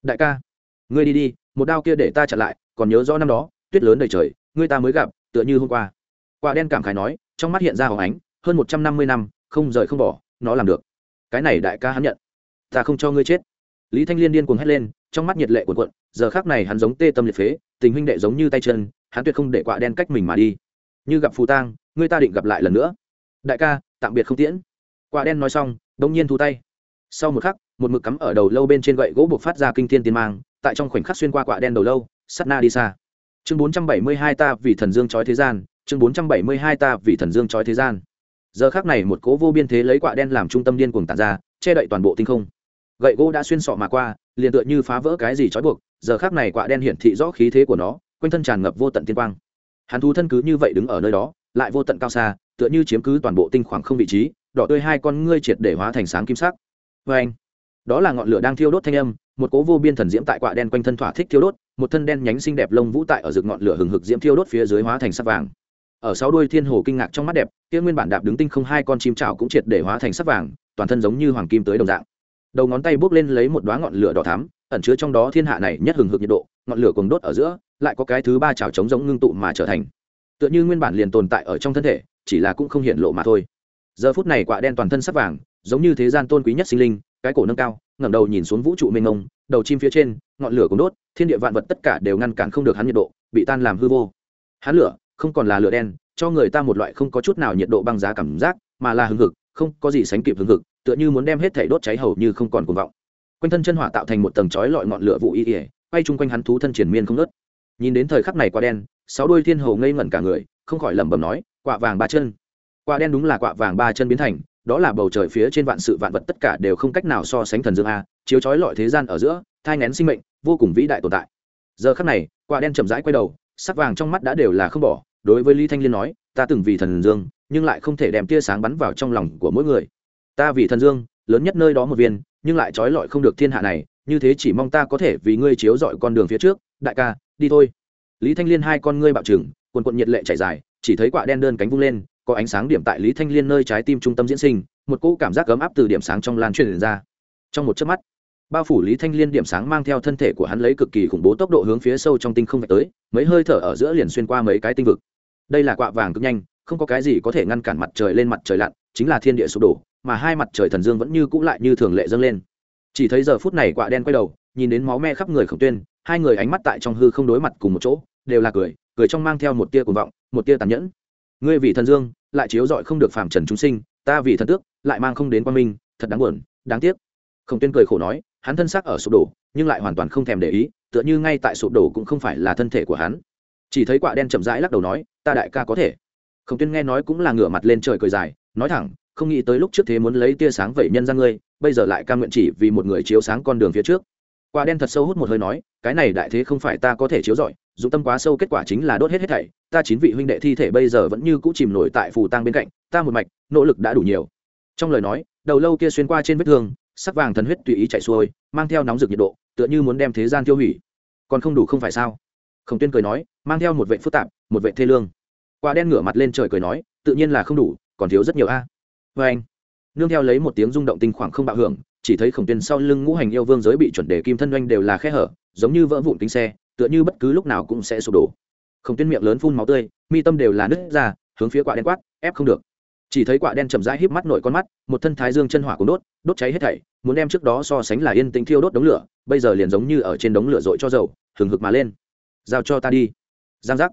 Đại ca, ngươi đi đi, một đao kia để ta chặn lại, còn nhớ rõ năm đó, tuyết lớn đầy trời, ngươi ta mới gặp, tựa như hôm qua. Quả đen cảm khái nói, trong mắt hiện ra hồng ánh, hơn một trăm năm mươi năm, không rời không bỏ, nó làm được. Cái này đại ca hắn nhận. Ta không cho ngươi chết. Lý thanh liên điên cuồng hét lên, trong mắt nhiệt lệ cuộn cuộn, giờ khác này hắn giống tê tâm liệt phế, tình huynh đệ giống như tay chân hắn tuyệt không để quạ đen cách mình mà đi. Như gặp phù tang người ta định gặp lại lần nữa. Đại ca, tạm biệt không tiễn. Quạ đen nói xong, đông nhiên thu tay. Sau một khắc, một mực cắm ở đầu lâu bên trên gậy gỗ buộc phát ra kinh thiên tiên mang, tại trong khoảnh khắc xuyên qua quạ đen đầu lâu sắt na đi xa. Chương bốn trăm bảy mươi hai ta vì thần dương trói thế gian, chương bốn trăm bảy mươi hai ta vì thần dương trói thế gian. Giờ khác này một cố vô biên thế lấy quạ đen làm trung tâm điên cuồng tàn ra, che đậy toàn bộ tinh không. Gậy gỗ đã xuyên sọ mà qua, liền tựa như phá vỡ cái gì trói buộc, giờ khác này quạ đen hiển thị rõ khí thế của nó quanh thân tràn ngập vô tận tiên quang. Hắn thú thân cứ như vậy đứng ở nơi đó, lại vô tận cao xa, tựa như chiếm cứ toàn bộ tinh khoảng không vị trí, đỏ tươi hai con ngươi triệt để hóa thành sáng kim sắc. Vê anh, đó là ngọn lửa đang thiêu đốt thanh âm, một cố vô biên thần diễm tại quạ đen quanh thân thỏa thích thiêu đốt, một thân đen nhánh xinh đẹp lông vũ tại ở rực ngọn lửa hừng hực diễm thiêu đốt phía dưới hóa thành sắc vàng. Ở sáu đuôi thiên hồ kinh ngạc trong mắt đẹp, kia nguyên bản đạp đứng tinh không hai con chim chảo cũng triệt để hóa thành sắc vàng, toàn thân giống như hoàng kim tới đồng dạng. Đầu ngón tay bốc lên lấy một đoá ngọn lửa đỏ thắm, ẩn chứa trong đó thiên hạ này nhất hừng hực nhiệt độ, ngọn lửa cùng đốt ở giữa lại có cái thứ ba chảo trống giống ngưng tụ mà trở thành. Tựa như nguyên bản liền tồn tại ở trong thân thể, chỉ là cũng không hiện lộ mà thôi. Giờ phút này quạ đen toàn thân sắc vàng, giống như thế gian tôn quý nhất sinh linh, cái cổ nâng cao, ngẩng đầu nhìn xuống vũ trụ mênh mông, đầu chim phía trên, ngọn lửa cũng đốt, thiên địa vạn vật tất cả đều ngăn cản không được hắn nhiệt độ, bị tan làm hư vô. Hắn lửa, không còn là lửa đen, cho người ta một loại không có chút nào nhiệt độ băng giá cảm giác, mà là hừng hực, không có gì sánh kịp hừng hực, tựa như muốn đem hết thể đốt cháy hầu như không còn cuồng vọng. Quanh thân chân hỏa tạo thành một tầng chói lọi ngọn lửa vụ y ỉa bay chung quanh hắn thú thân triển miên không nớt nhìn đến thời khắc này quả đen, sáu đôi thiên hồ ngây ngẩn cả người, không khỏi lẩm bẩm nói quạ vàng ba chân. Quả đen đúng là quạ vàng ba chân biến thành, đó là bầu trời phía trên vạn sự vạn vật tất cả đều không cách nào so sánh thần dương a, chiếu chói lọi thế gian ở giữa, thai ngén sinh mệnh, vô cùng vĩ đại tồn tại. Giờ khắc này, quả đen chậm rãi quay đầu, sắc vàng trong mắt đã đều là không bỏ, đối với lý thanh liên nói, ta từng vì thần dương, nhưng lại không thể đem tia sáng bắn vào trong lòng của mỗi người. Ta vì thần dương, lớn nhất nơi đó một viên, nhưng lại trói lọi không được thiên hạ này, như thế chỉ mong ta có thể vì ngươi chiếu dọi con đường phía trước, đại ca đi thôi. Lý thanh liên hai con ngươi bạo trừng, quần quận nhiệt lệ chảy dài, chỉ thấy quả đen đơn cánh vung lên, có ánh sáng điểm tại lý thanh liên nơi trái tim trung tâm diễn sinh, một cỗ cảm giác ấm áp từ điểm sáng trong lan truyền ra. Trong một chớp mắt, bao phủ lý thanh liên điểm sáng mang theo thân thể của hắn lấy cực kỳ khủng bố tốc độ hướng phía sâu trong tinh không phải tới, mấy hơi thở ở giữa liền xuyên qua mấy cái tinh vực. Đây là quạ vàng cực nhanh, không có cái gì có thể ngăn cản mặt trời lên mặt trời lặn, chính là thiên địa sụp đổ, mà hai mặt trời thần dương vẫn như cũ lại như thường lệ dâng lên. Chỉ thấy giờ phút này quạ đen quay đầu, nhìn đến máu me khắp người khổng tuyên hai người ánh mắt tại trong hư không đối mặt cùng một chỗ, đều là cười cười trong mang theo một tia cuồng vọng, một tia tàn nhẫn. Ngươi vì thần dương, lại chiếu dọi không được phàm trần chúng sinh, ta vì thần tước, lại mang không đến quan minh, thật đáng buồn, đáng tiếc. Khổng tuyên cười khổ nói, hắn thân xác ở sụp đổ, nhưng lại hoàn toàn không thèm để ý, tựa như ngay tại sụp đổ cũng không phải là thân thể của hắn. Chỉ thấy quạ đen chậm rãi lắc đầu nói, ta đại ca có thể. Khổng tuyên nghe nói cũng là ngửa mặt lên trời cười dài, nói thẳng, không nghĩ tới lúc trước thế muốn lấy tia sáng vẩy nhân ra ngươi, bây giờ lại cam nguyện chỉ vì một người chiếu sáng con đường phía trước quả đen thật sâu hút một hơi nói, cái này đại thế không phải ta có thể chiếu rọi dù tâm quá sâu kết quả chính là đốt hết hết thảy. Ta chín vị huynh đệ thi thể bây giờ vẫn như cũ chìm nổi tại phù tang bên cạnh, ta một mạch, nỗ lực đã đủ nhiều. Trong lời nói, đầu lâu kia xuyên qua trên vết thương, sắc vàng thần huyết tùy ý chạy xuôi, mang theo nóng rực nhiệt độ, tựa như muốn đem thế gian tiêu hủy. Còn không đủ không phải sao? Khổng tuyên cười nói, mang theo một vệ phức tạp, một vệ thê lương. Quả đen ngửa mặt lên trời cười nói, tự nhiên là không đủ, còn thiếu rất nhiều a. Vê anh nương theo lấy một tiếng rung động tinh khoảng không bạo hưởng chỉ thấy khổng tuyên sau lưng ngũ hành yêu vương giới bị chuẩn đề kim thân doanh đều là khe hở, giống như vỡ vụn kính xe, tựa như bất cứ lúc nào cũng sẽ sụp đổ. Khổng tuyên miệng lớn phun máu tươi, mi tâm đều là nứt ra, hướng phía quả đen quát, ép không được. Chỉ thấy quả đen chậm rãi híp mắt nổi con mắt, một thân thái dương chân hỏa cũng đốt đốt cháy hết thảy, muốn đem trước đó so sánh là yên tĩnh thiêu đốt đống lửa, bây giờ liền giống như ở trên đống lửa dội cho dầu, hừng hực mà lên. Giao cho ta đi. Giang giác.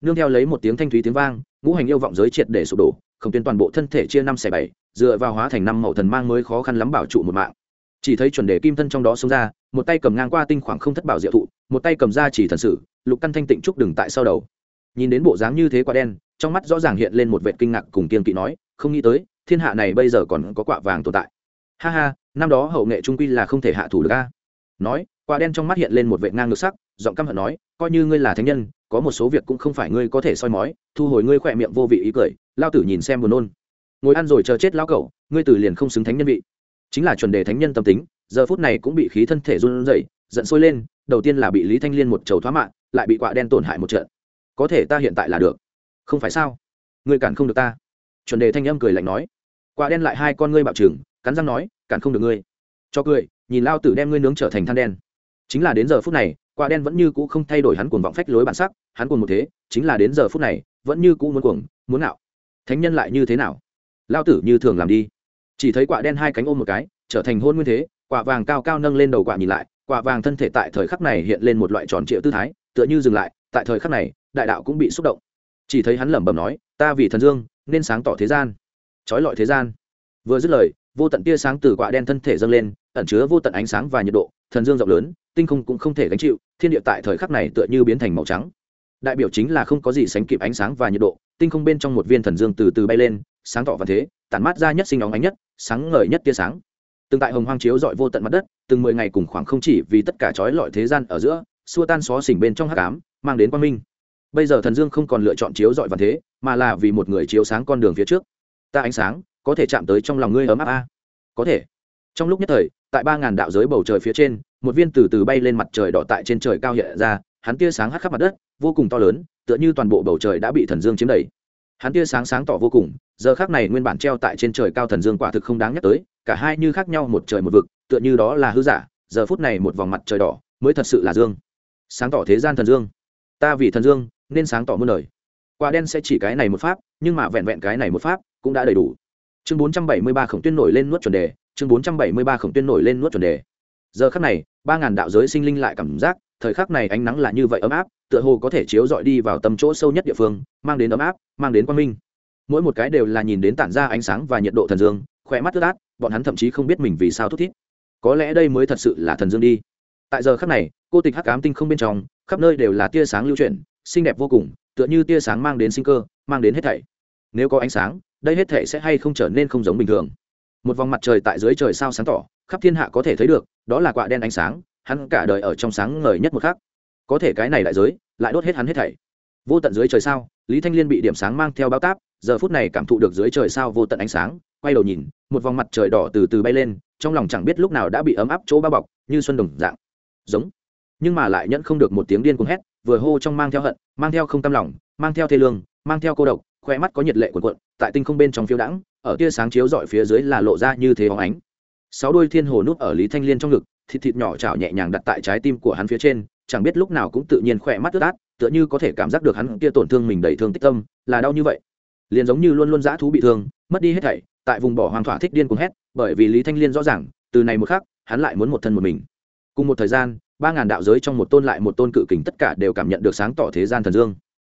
Nương theo lấy một tiếng thanh thúy tiếng vang, ngũ hành yêu vọng giới triệt để sụp đổ, khổng tuyên toàn bộ thân thể chia năm xẻ bảy dựa vào hóa thành năm màu thần mang mới khó khăn lắm bảo trụ một mạng. Chỉ thấy chuẩn đề kim thân trong đó xông ra, một tay cầm ngang qua tinh khoảng không thất bảo diệu thụ, một tay cầm ra chỉ thần sử, lục căn thanh tịnh trúc đừng tại sau đầu. Nhìn đến bộ dáng như thế quả đen, trong mắt rõ ràng hiện lên một vệ kinh ngạc cùng kiên kỵ nói, không nghĩ tới, thiên hạ này bây giờ còn có quả vàng tồn tại. Ha ha, năm đó hậu nghệ trung quy là không thể hạ thủ được a. Nói, quả đen trong mắt hiện lên một vệ ngang ngược sắc, giọng căm hận nói, coi như ngươi là thánh nhân, có một số việc cũng không phải ngươi có thể soi mói, thu hồi ngươi khỏe miệng vô vị ý cười. Lao tử nhìn xem buồn nôn ngồi ăn rồi chờ chết lão cậu ngươi tử liền không xứng thánh nhân vị. Chính là chuẩn đề thánh nhân tâm tính, giờ phút này cũng bị khí thân thể run rẩy, giận sôi lên, đầu tiên là bị lý thanh liên một trầu thoá mạng, lại bị quạ đen tổn hại một trận. Có thể ta hiện tại là được. Không phải sao? Ngươi cản không được ta. Chuẩn đề thanh âm cười lạnh nói. Quạ đen lại hai con ngươi bạo trừng, cắn răng nói, cản không được ngươi. Cho cười, nhìn lao tử đem ngươi nướng trở thành than đen. Chính là đến giờ phút này, quạ đen vẫn như cũ không thay đổi hắn cuồng vọng phách lối bản sắc, hắn cuồng một thế, chính là đến giờ phút này, vẫn như cũ muốn cuồng, muốn nạo thánh nhân lại như thế nào? Lao tử như thường làm đi. Chỉ thấy quả đen hai cánh ôm một cái, trở thành hôn nguyên thế, quả vàng cao cao nâng lên đầu quả nhìn lại, quả vàng thân thể tại thời khắc này hiện lên một loại tròn triệu tư thái, tựa như dừng lại, tại thời khắc này, đại đạo cũng bị xúc động. Chỉ thấy hắn lẩm bẩm nói, ta vì thần dương, nên sáng tỏ thế gian. Trói lọi thế gian. Vừa dứt lời, vô tận tia sáng từ quả đen thân thể dâng lên, ẩn chứa vô tận ánh sáng và nhiệt độ, thần dương rộng lớn, tinh không cũng không thể gánh chịu, thiên địa tại thời khắc này tựa như biến thành màu trắng. Đại biểu chính là không có gì sánh kịp ánh sáng và nhiệt độ, tinh không bên trong một viên thần dương từ từ bay lên sáng tỏ và thế, tản mát ra nhất sinh óng ánh nhất, sáng ngời nhất tia sáng. Từng tại hồng hoang chiếu dọi vô tận mặt đất, từng mười ngày cùng khoảng không chỉ vì tất cả trói lọi thế gian ở giữa, xua tan xó xỉnh bên trong hắc ám, mang đến quang minh. Bây giờ thần dương không còn lựa chọn chiếu dọi và thế, mà là vì một người chiếu sáng con đường phía trước. Ta ánh sáng, có thể chạm tới trong lòng ngươi ấm áp a. Có thể. Trong lúc nhất thời, tại ba ngàn đạo giới bầu trời phía trên, một viên từ từ bay lên mặt trời đỏ tại trên trời cao hiện ra, hắn tia sáng hắt khắp mặt đất, vô cùng to lớn, tựa như toàn bộ bầu trời đã bị thần dương chiếm đầy hắn tia sáng sáng tỏ vô cùng, giờ khác này nguyên bản treo tại trên trời cao thần dương quả thực không đáng nhắc tới, cả hai như khác nhau một trời một vực, tựa như đó là hư giả, giờ phút này một vòng mặt trời đỏ mới thật sự là dương. Sáng tỏ thế gian thần dương. Ta vì thần dương, nên sáng tỏ muôn đời. Quả đen sẽ chỉ cái này một pháp, nhưng mà vẹn vẹn cái này một pháp cũng đã đầy đủ. Chương bốn trăm bảy mươi ba khổng tuyên nổi lên nuốt chuẩn đề, chương bốn trăm bảy mươi ba khổng tuyên nổi lên nuốt chuẩn đề. Giờ khắc này, ba ngàn đạo giới sinh linh lại cảm giác thời khắc này ánh nắng là như vậy ấm áp, tựa hồ có thể chiếu dọi đi vào tầm chỗ sâu nhất địa phương, mang đến ấm áp, mang đến quang minh. Mỗi một cái đều là nhìn đến tản ra ánh sáng và nhiệt độ thần dương, khỏe mắt tức át, bọn hắn thậm chí không biết mình vì sao thút thít. Có lẽ đây mới thật sự là thần dương đi. Tại giờ khắc này, cô tịch hắc ám tinh không bên trong, khắp nơi đều là tia sáng lưu chuyển, xinh đẹp vô cùng, tựa như tia sáng mang đến sinh cơ, mang đến hết thảy. Nếu có ánh sáng, đây hết thảy sẽ hay không trở nên không giống bình thường. Một vòng mặt trời tại dưới trời sao sáng tỏ, khắp thiên hạ có thể thấy được, đó là quạ đen ánh sáng hắn cả đời ở trong sáng ngời nhất một khắc. Có thể cái này đại giới, lại đốt hết hắn hết thảy. Vô tận dưới trời sao, lý thanh liên bị điểm sáng mang theo bao táp, giờ phút này cảm thụ được dưới trời sao vô tận ánh sáng, quay đầu nhìn, một vòng mặt trời đỏ từ từ bay lên, trong lòng chẳng biết lúc nào đã bị ấm áp chỗ bao bọc, như xuân đồng dạng. Giống. Nhưng mà lại nhận không được một tiếng điên cuồng hét, vừa hô trong mang theo hận, mang theo không tâm lòng, mang theo thê lương, mang theo cô độc, khoe mắt có nhiệt lệ cuộn cuộn, tại tinh không bên trong phiêu đãng, ở tia sáng chiếu dọi phía dưới là lộ ra như thế hóng ánh. Sáu đôi thiên hồ núp ở lý thanh liên trong ngực thịt thịt nhỏ chảo nhẹ nhàng đặt tại trái tim của hắn phía trên, chẳng biết lúc nào cũng tự nhiên khỏe mắt ướt át, tựa như có thể cảm giác được hắn kia tổn thương mình đầy thương tích tâm, là đau như vậy. Liền giống như luôn luôn dã thú bị thương, mất đi hết thảy, tại vùng bỏ hoàng thỏa thích điên cuồng hét, bởi vì lý thanh liên rõ ràng, từ này một khắc, hắn lại muốn một thân một mình. Cùng một thời gian, ba ngàn đạo giới trong một tôn lại một tôn cự kình tất cả đều cảm nhận được sáng tỏ thế gian thần dương.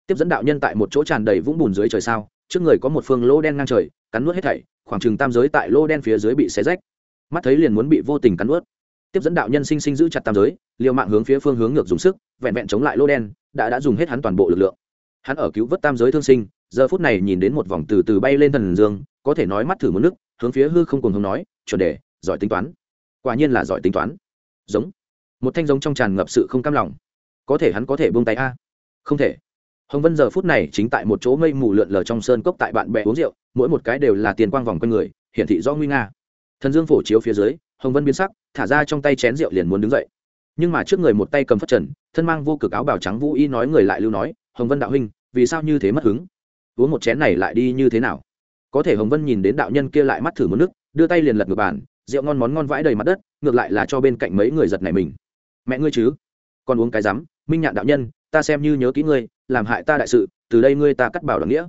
Tiếp dẫn đạo nhân tại một chỗ tràn đầy vũng bùn dưới trời sao, trước người có một phương lỗ đen ngang trời, cắn nuốt hết thảy, khoảng chừng tam giới tại lỗ đen phía dưới bị xé rách. Mắt thấy liền muốn bị vô tình cắn nuốt tiếp dẫn đạo nhân sinh sinh giữ chặt tam giới, liều mạng hướng phía phương hướng ngược dùng sức, vẹn vẹn chống lại lô đen, đã đã dùng hết hắn toàn bộ lực lượng. Hắn ở cứu vớt tam giới thương sinh, giờ phút này nhìn đến một vòng từ từ bay lên thần dương, có thể nói mắt thử một nước, hướng phía hư không cùng hướng nói, chuẩn đề, giỏi tính toán. Quả nhiên là giỏi tính toán. Giống. Một thanh giống trong tràn ngập sự không cam lòng. Có thể hắn có thể buông tay a? Không thể. Hồng vân giờ phút này chính tại một chỗ mây mù lượn lờ trong sơn cốc tại bạn bè uống rượu, mỗi một cái đều là tiền quang vòng quanh người, hiển thị do nguy nga. Thần dương phổ chiếu phía dưới hồng vân biến sắc, thả ra trong tay chén rượu liền muốn đứng dậy. Nhưng mà trước người một tay cầm phất trần, thân mang vô cực áo bào trắng vũ y nói người lại lưu nói, hồng vân đạo huynh, vì sao như thế mất hứng? Uống một chén này lại đi như thế nào? Có thể hồng vân nhìn đến đạo nhân kia lại mắt thử một nước, đưa tay liền lật ngược bàn, rượu ngon món ngon vãi đầy mặt đất, ngược lại là cho bên cạnh mấy người giật này mình. Mẹ ngươi chứ? Còn uống cái rắm, minh nhạn đạo nhân, ta xem như nhớ kỹ ngươi, làm hại ta đại sự, từ đây ngươi ta cắt bảo đoàn nghĩa.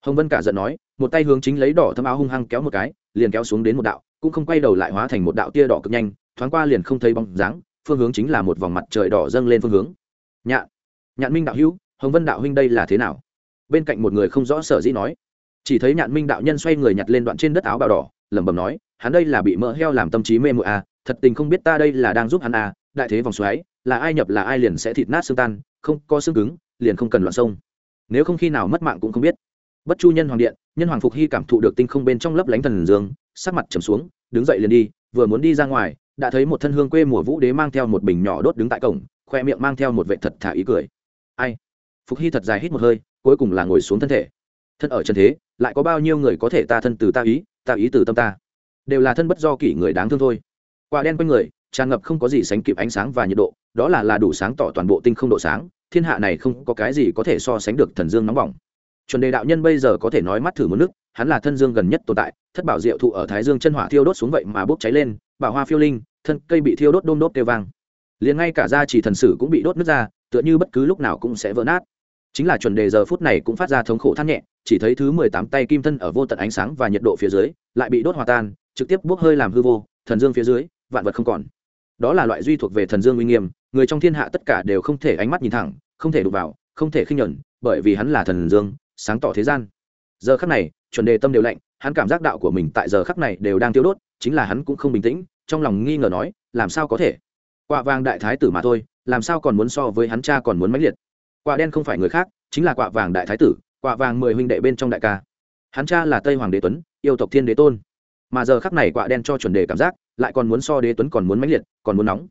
Hồng vân cả giận nói, một tay hướng chính lấy đỏ thâm áo hung hăng kéo một cái, liền kéo xuống đến một đạo cũng không quay đầu lại hóa thành một đạo tia đỏ cực nhanh, thoáng qua liền không thấy bóng dáng, phương hướng chính là một vòng mặt trời đỏ dâng lên phương hướng. Nhạn nhạn minh đạo hữu, hồng vân đạo huynh đây là thế nào? Bên cạnh một người không rõ sở dĩ nói. Chỉ thấy nhạn minh đạo nhân xoay người nhặt lên đoạn trên đất áo bào đỏ, lẩm bẩm nói, hắn đây là bị mỡ heo làm tâm trí mê mụa à thật tình không biết ta đây là đang giúp hắn à đại thế vòng xoáy, là ai nhập là ai liền sẽ thịt nát xương tan, không có xương cứng, liền không cần loạn sông. Nếu không khi nào mất mạng cũng không biết. Bất chu nhân hoàng điện, nhân hoàng phục hy cảm thụ được tinh không bên trong lấp lánh thần dương sắc mặt trầm xuống, đứng dậy liền đi, vừa muốn đi ra ngoài, đã thấy một thân hương quê mùa vũ đế mang theo một bình nhỏ đốt đứng tại cổng, khoe miệng mang theo một vệ thật thả ý cười. Ai? Phục hy thật dài hít một hơi, cuối cùng là ngồi xuống thân thể. Thân ở trần thế, lại có bao nhiêu người có thể ta thân từ ta ý ta ý từ tâm ta? Đều là thân bất do kỷ người đáng thương thôi. Quả đen quanh người, tràn ngập không có gì sánh kịp ánh sáng và nhiệt độ, đó là là đủ sáng tỏ toàn bộ tinh không độ sáng, thiên hạ này không có cái gì có thể so sánh được thần dương nóng bỏng chuẩn đề đạo nhân bây giờ có thể nói mắt thử một nước, hắn là thân dương gần nhất tồn tại, thất bảo diệu thụ ở thái dương chân hỏa thiêu đốt xuống vậy mà bốc cháy lên, bảo hoa phiêu linh, thân cây bị thiêu đốt đôm đốt kêu vang. Liền ngay cả gia chỉ thần sử cũng bị đốt nước ra, tựa như bất cứ lúc nào cũng sẽ vỡ nát. Chính là chuẩn đề giờ phút này cũng phát ra thống khổ than nhẹ, chỉ thấy thứ mười tám tay kim thân ở vô tận ánh sáng và nhiệt độ phía dưới, lại bị đốt hòa tan, trực tiếp bốc hơi làm hư vô, thần dương phía dưới, vạn vật không còn. Đó là loại duy thuộc về thần dương uy nghiêm, người trong thiên hạ tất cả đều không thể ánh mắt nhìn thẳng, không thể đụng vào, không thể khinh nhẫn bởi vì hắn là thần dương sáng tỏ thế gian. Giờ khắc này, chuẩn đề tâm đều lạnh, hắn cảm giác đạo của mình tại giờ khắc này đều đang tiêu đốt, chính là hắn cũng không bình tĩnh, trong lòng nghi ngờ nói, làm sao có thể? Quả vàng đại thái tử mà thôi, làm sao còn muốn so với hắn cha còn muốn mãnh liệt? Quả đen không phải người khác, chính là quả vàng đại thái tử, quả vàng mười huynh đệ bên trong đại ca. Hắn cha là tây hoàng đế tuấn, yêu tộc thiên đế tôn. Mà giờ khắc này quả đen cho chuẩn đề cảm giác, lại còn muốn so đế tuấn còn muốn mãnh liệt, còn muốn nóng.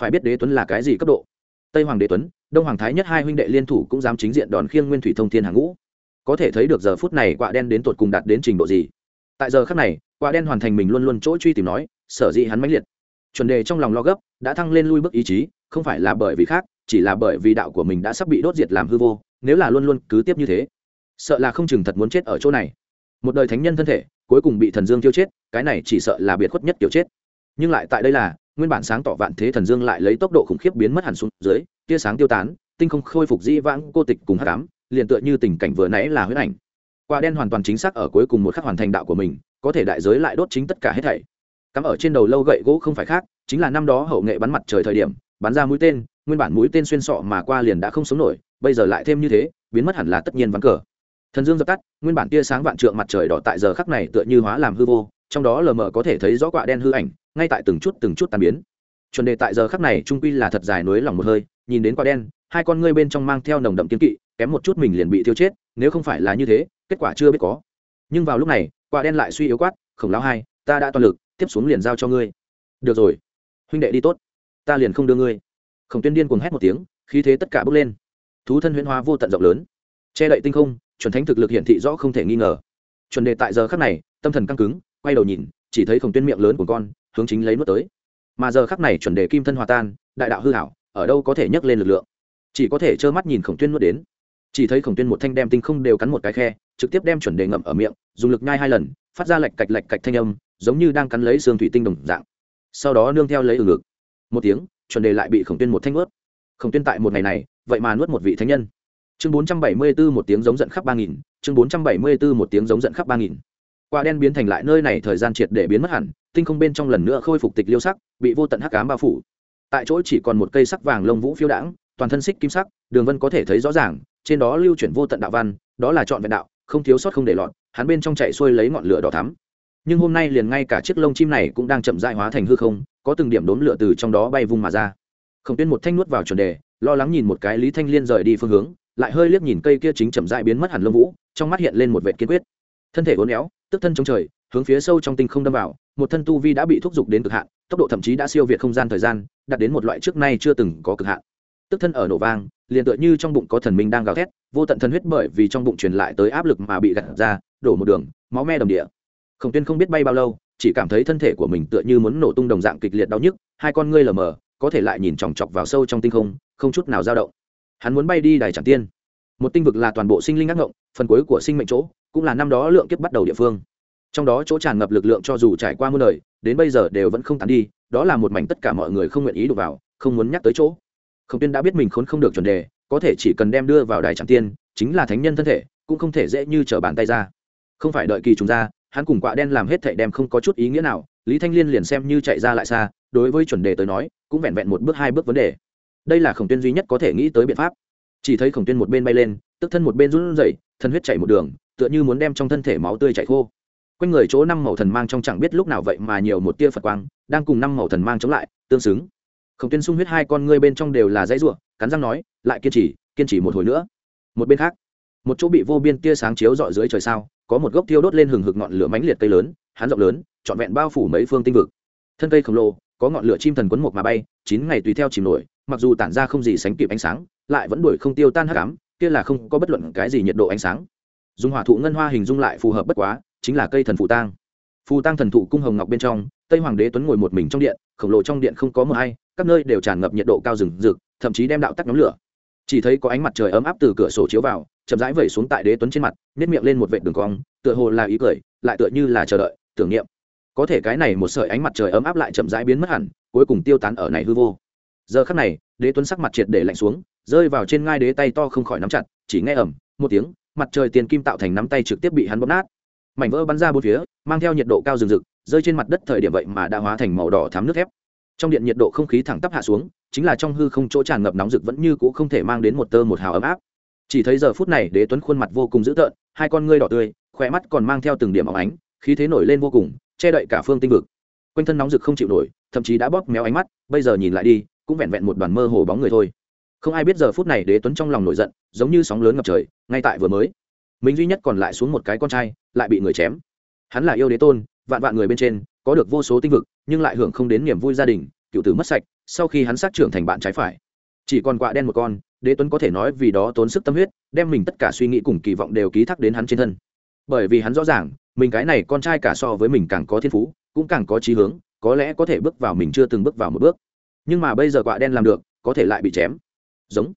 Phải biết đế tuấn là cái gì cấp độ? Tây hoàng đế tuấn, đông hoàng thái nhất hai huynh đệ liên thủ cũng dám chính diện đòn khiêng nguyên thủy thông thiên hàng ngũ có thể thấy được giờ phút này quạ đen đến tột cùng đạt đến trình độ gì. Tại giờ khắc này, quạ đen hoàn thành mình luôn luôn chỗ truy tìm nói, sở dĩ hắn mãnh liệt. Chuẩn đề trong lòng lo gấp, đã thăng lên lui bước ý chí, không phải là bởi vì khác, chỉ là bởi vì đạo của mình đã sắp bị đốt diệt làm hư vô, nếu là luôn luôn cứ tiếp như thế, sợ là không chừng thật muốn chết ở chỗ này. Một đời thánh nhân thân thể, cuối cùng bị thần dương tiêu chết, cái này chỉ sợ là biệt khuất nhất kiểu chết. Nhưng lại tại đây là, nguyên bản sáng tỏ vạn thế thần dương lại lấy tốc độ khủng khiếp biến mất hẳn xuống dưới, tia sáng tiêu tán, tinh không khôi phục di vãng cô tịch cùng hát cám liền tựa như tình cảnh vừa nãy là huyết ảnh. Quả đen hoàn toàn chính xác ở cuối cùng một khắc hoàn thành đạo của mình, có thể đại giới lại đốt chính tất cả hết thảy. Cắm ở trên đầu lâu gậy gỗ không phải khác, chính là năm đó hậu nghệ bắn mặt trời thời điểm, bắn ra mũi tên, nguyên bản mũi tên xuyên sọ mà qua liền đã không sống nổi, bây giờ lại thêm như thế, biến mất hẳn là tất nhiên vắng cờ. Thần dương dập tắt, nguyên bản tia sáng vạn trượng mặt trời đỏ tại giờ khắc này tựa như hóa làm hư vô, trong đó lờ mờ có thể thấy rõ quạ đen hư ảnh, ngay tại từng chút từng chút tàn biến. Chuẩn đề tại giờ khắc này trung quy là thật dài nối lòng một hơi, nhìn đến quạ đen, hai con ngươi bên trong mang theo nồng đậm kiên kỵ kém một chút mình liền bị tiêu chết, nếu không phải là như thế, kết quả chưa biết có. Nhưng vào lúc này, quả đen lại suy yếu quát, khổng lão hai, ta đã toàn lực, tiếp xuống liền giao cho ngươi. Được rồi, huynh đệ đi tốt, ta liền không đưa ngươi. Khổng tuyên điên cuồng hét một tiếng, khí thế tất cả bước lên. Thú thân huyễn hóa vô tận rộng lớn, che đậy tinh không, chuẩn thánh thực lực hiển thị rõ không thể nghi ngờ. Chuẩn đề tại giờ khắc này, tâm thần căng cứng, quay đầu nhìn, chỉ thấy khổng tuyên miệng lớn của con, hướng chính lấy nuốt tới. Mà giờ khắc này chuẩn đề kim thân hòa tan, đại đạo hư hảo ở đâu có thể nhấc lên lực lượng? Chỉ có thể trơ mắt nhìn khổng tuyên nuốt đến chỉ thấy khổng tuyên một thanh đem tinh không đều cắn một cái khe, trực tiếp đem chuẩn đề ngậm ở miệng, dùng lực nhai hai lần, phát ra lạch cạch lạch cạch thanh âm, giống như đang cắn lấy xương thủy tinh đồng dạng. Sau đó nương theo lấy ở ngực. Một tiếng, chuẩn đề lại bị khổng tuyên một thanh ướt khổng tuyên tại một ngày này, vậy mà nuốt một vị thánh nhân. Chương bốn trăm bảy mươi bốn một tiếng giống giận khắp ba nghìn, chương bốn trăm bảy mươi bốn một tiếng giống giận khắp ba nghìn. Quả đen biến thành lại nơi này thời gian triệt để biến mất hẳn, tinh không bên trong lần nữa khôi phục tịch liêu sắc, bị vô tận hắc cám bao phủ. Tại chỗ chỉ còn một cây sắc vàng lông vũ phiêu đãng, toàn thân xích kim sắc, đường vân có thể thấy rõ ràng trên đó lưu chuyển vô tận đạo văn, đó là chọn vẹn đạo, không thiếu sót không để lọt, hắn bên trong chạy xuôi lấy ngọn lửa đỏ thắm. Nhưng hôm nay liền ngay cả chiếc lông chim này cũng đang chậm dại hóa thành hư không, có từng điểm đốm lửa từ trong đó bay vung mà ra. Khổng tuyên một thanh nuốt vào chuẩn đề, lo lắng nhìn một cái lý thanh liên rời đi phương hướng, lại hơi liếc nhìn cây kia chính chậm dại biến mất hẳn lông vũ, trong mắt hiện lên một vệ kiên quyết. Thân thể uốn éo, tức thân trong trời, hướng phía sâu trong tinh không đâm vào, một thân tu vi đã bị thúc giục đến cực hạn, tốc độ thậm chí đã siêu việt không gian thời gian, đạt đến một loại trước nay chưa từng có cực hạn tức thân ở nổ vang, liền tựa như trong bụng có thần minh đang gào thét, vô tận thần huyết bởi vì trong bụng truyền lại tới áp lực mà bị gặt ra, đổ một đường, máu me đồng địa. Khổng tuyên không biết bay bao lâu, chỉ cảm thấy thân thể của mình tựa như muốn nổ tung đồng dạng kịch liệt đau nhức, hai con ngươi lờ mờ, có thể lại nhìn chòng chọc vào sâu trong tinh không không chút nào dao động. Hắn muốn bay đi đài tràng tiên. Một tinh vực là toàn bộ sinh linh ác ngộng, phần cuối của sinh mệnh chỗ, cũng là năm đó lượng kiếp bắt đầu địa phương. Trong đó chỗ tràn ngập lực lượng cho dù trải qua muôn đời, đến bây giờ đều vẫn không tán đi, đó là một mảnh tất cả mọi người không nguyện ý đụng vào, không muốn nhắc tới chỗ khổng tiên đã biết mình khốn không được chuẩn đề, có thể chỉ cần đem đưa vào đài tràng tiên, chính là thánh nhân thân thể, cũng không thể dễ như trở bàn tay ra. Không phải đợi kỳ trùng ra, hắn cùng quạ đen làm hết thảy đem không có chút ý nghĩa nào, lý thanh liên liền xem như chạy ra lại xa, đối với chuẩn đề tới nói, cũng vẹn vẹn một bước hai bước vấn đề. Đây là khổng tuyên duy nhất có thể nghĩ tới biện pháp. Chỉ thấy khổng tuyên một bên bay lên, tức thân một bên run rẩy, thân huyết chảy một đường, tựa như muốn đem trong thân thể máu tươi chảy khô. Quanh người chỗ năm màu thần mang trong chẳng biết lúc nào vậy mà nhiều một tia phật quang, đang cùng năm màu thần mang chống lại, tương xứng khổng tuyên sung huyết hai con ngươi bên trong đều là dãy ruộng cắn răng nói, lại kiên trì kiên trì một hồi nữa. Một bên khác, một chỗ bị vô biên tia sáng chiếu dọi dưới trời sao, có một gốc thiêu đốt lên hừng hực ngọn lửa mãnh liệt cây lớn, hắn rộng lớn, trọn vẹn bao phủ mấy phương tinh vực. Thân cây khổng lồ, có ngọn lửa chim thần quấn một mà bay, chín ngày tùy theo chìm nổi, mặc dù tản ra không gì sánh kịp ánh sáng, lại vẫn đuổi không tiêu tan hắc ám, kia là không có bất luận cái gì nhiệt độ ánh sáng. Dùng hỏa thụ ngân hoa hình dung lại phù hợp bất quá, chính là cây thần phù tang. Phù tang thần thụ cung hồng ngọc bên trong, tây hoàng đế tuấn ngồi một mình trong điện, khổng lồ trong điện không có mờ hay các nơi đều tràn ngập nhiệt độ cao rừng rực, thậm chí đem đạo tắc nhóm lửa. Chỉ thấy có ánh mặt trời ấm áp từ cửa sổ chiếu vào, chậm rãi vẩy xuống tại đế tuấn trên mặt nếp miệng lên một vệt đường cong, tựa hồ là ý cười, lại tựa như là chờ đợi, tưởng niệm. Có thể cái này một sợi ánh mặt trời ấm áp lại chậm rãi biến mất hẳn, cuối cùng tiêu tán ở này hư vô. Giờ khắc này, đế tuấn sắc mặt triệt để lạnh xuống, rơi vào trên ngai đế tay to không khỏi nắm chặt, chỉ nghe ẩm một tiếng, mặt trời tiền kim tạo thành nắm tay trực tiếp bị hắn bóp nát. Mảnh vỡ bắn ra bốn phía, mang theo nhiệt độ cao rừng rực, rơi trên mặt đất thời điểm vậy mà đã hóa thành màu đỏ thám nước thép trong điện nhiệt độ không khí thẳng tắp hạ xuống, chính là trong hư không chỗ tràn ngập nóng rực vẫn như cũ không thể mang đến một tơ một hào ấm áp. Chỉ thấy giờ phút này, đế tuấn khuôn mặt vô cùng dữ tợn, hai con ngươi đỏ tươi khỏe mắt còn mang theo từng điểm óng ánh, khí thế nổi lên vô cùng, che đậy cả phương tinh vực. Quanh thân nóng rực không chịu nổi, thậm chí đã bóp méo ánh mắt, bây giờ nhìn lại đi, cũng vẹn vẹn một đoàn mơ hồ bóng người thôi. Không ai biết giờ phút này đế tuấn trong lòng nổi giận, giống như sóng lớn ngập trời, ngay tại vừa mới. Mình duy nhất còn lại xuống một cái con trai, lại bị người chém. Hắn là yêu đế tôn, vạn vạn người bên trên, có được vô số tinh vực nhưng lại hưởng không đến niềm vui gia đình, cựu tử mất sạch, sau khi hắn sát trưởng thành bạn trái phải. Chỉ còn quạ đen một con, đế tuấn có thể nói vì đó tốn sức tâm huyết, đem mình tất cả suy nghĩ cùng kỳ vọng đều ký thác đến hắn trên thân. Bởi vì hắn rõ ràng, mình cái này con trai cả so với mình càng có thiên phú, cũng càng có trí hướng, có lẽ có thể bước vào mình chưa từng bước vào một bước. Nhưng mà bây giờ quạ đen làm được, có thể lại bị chém. Giống.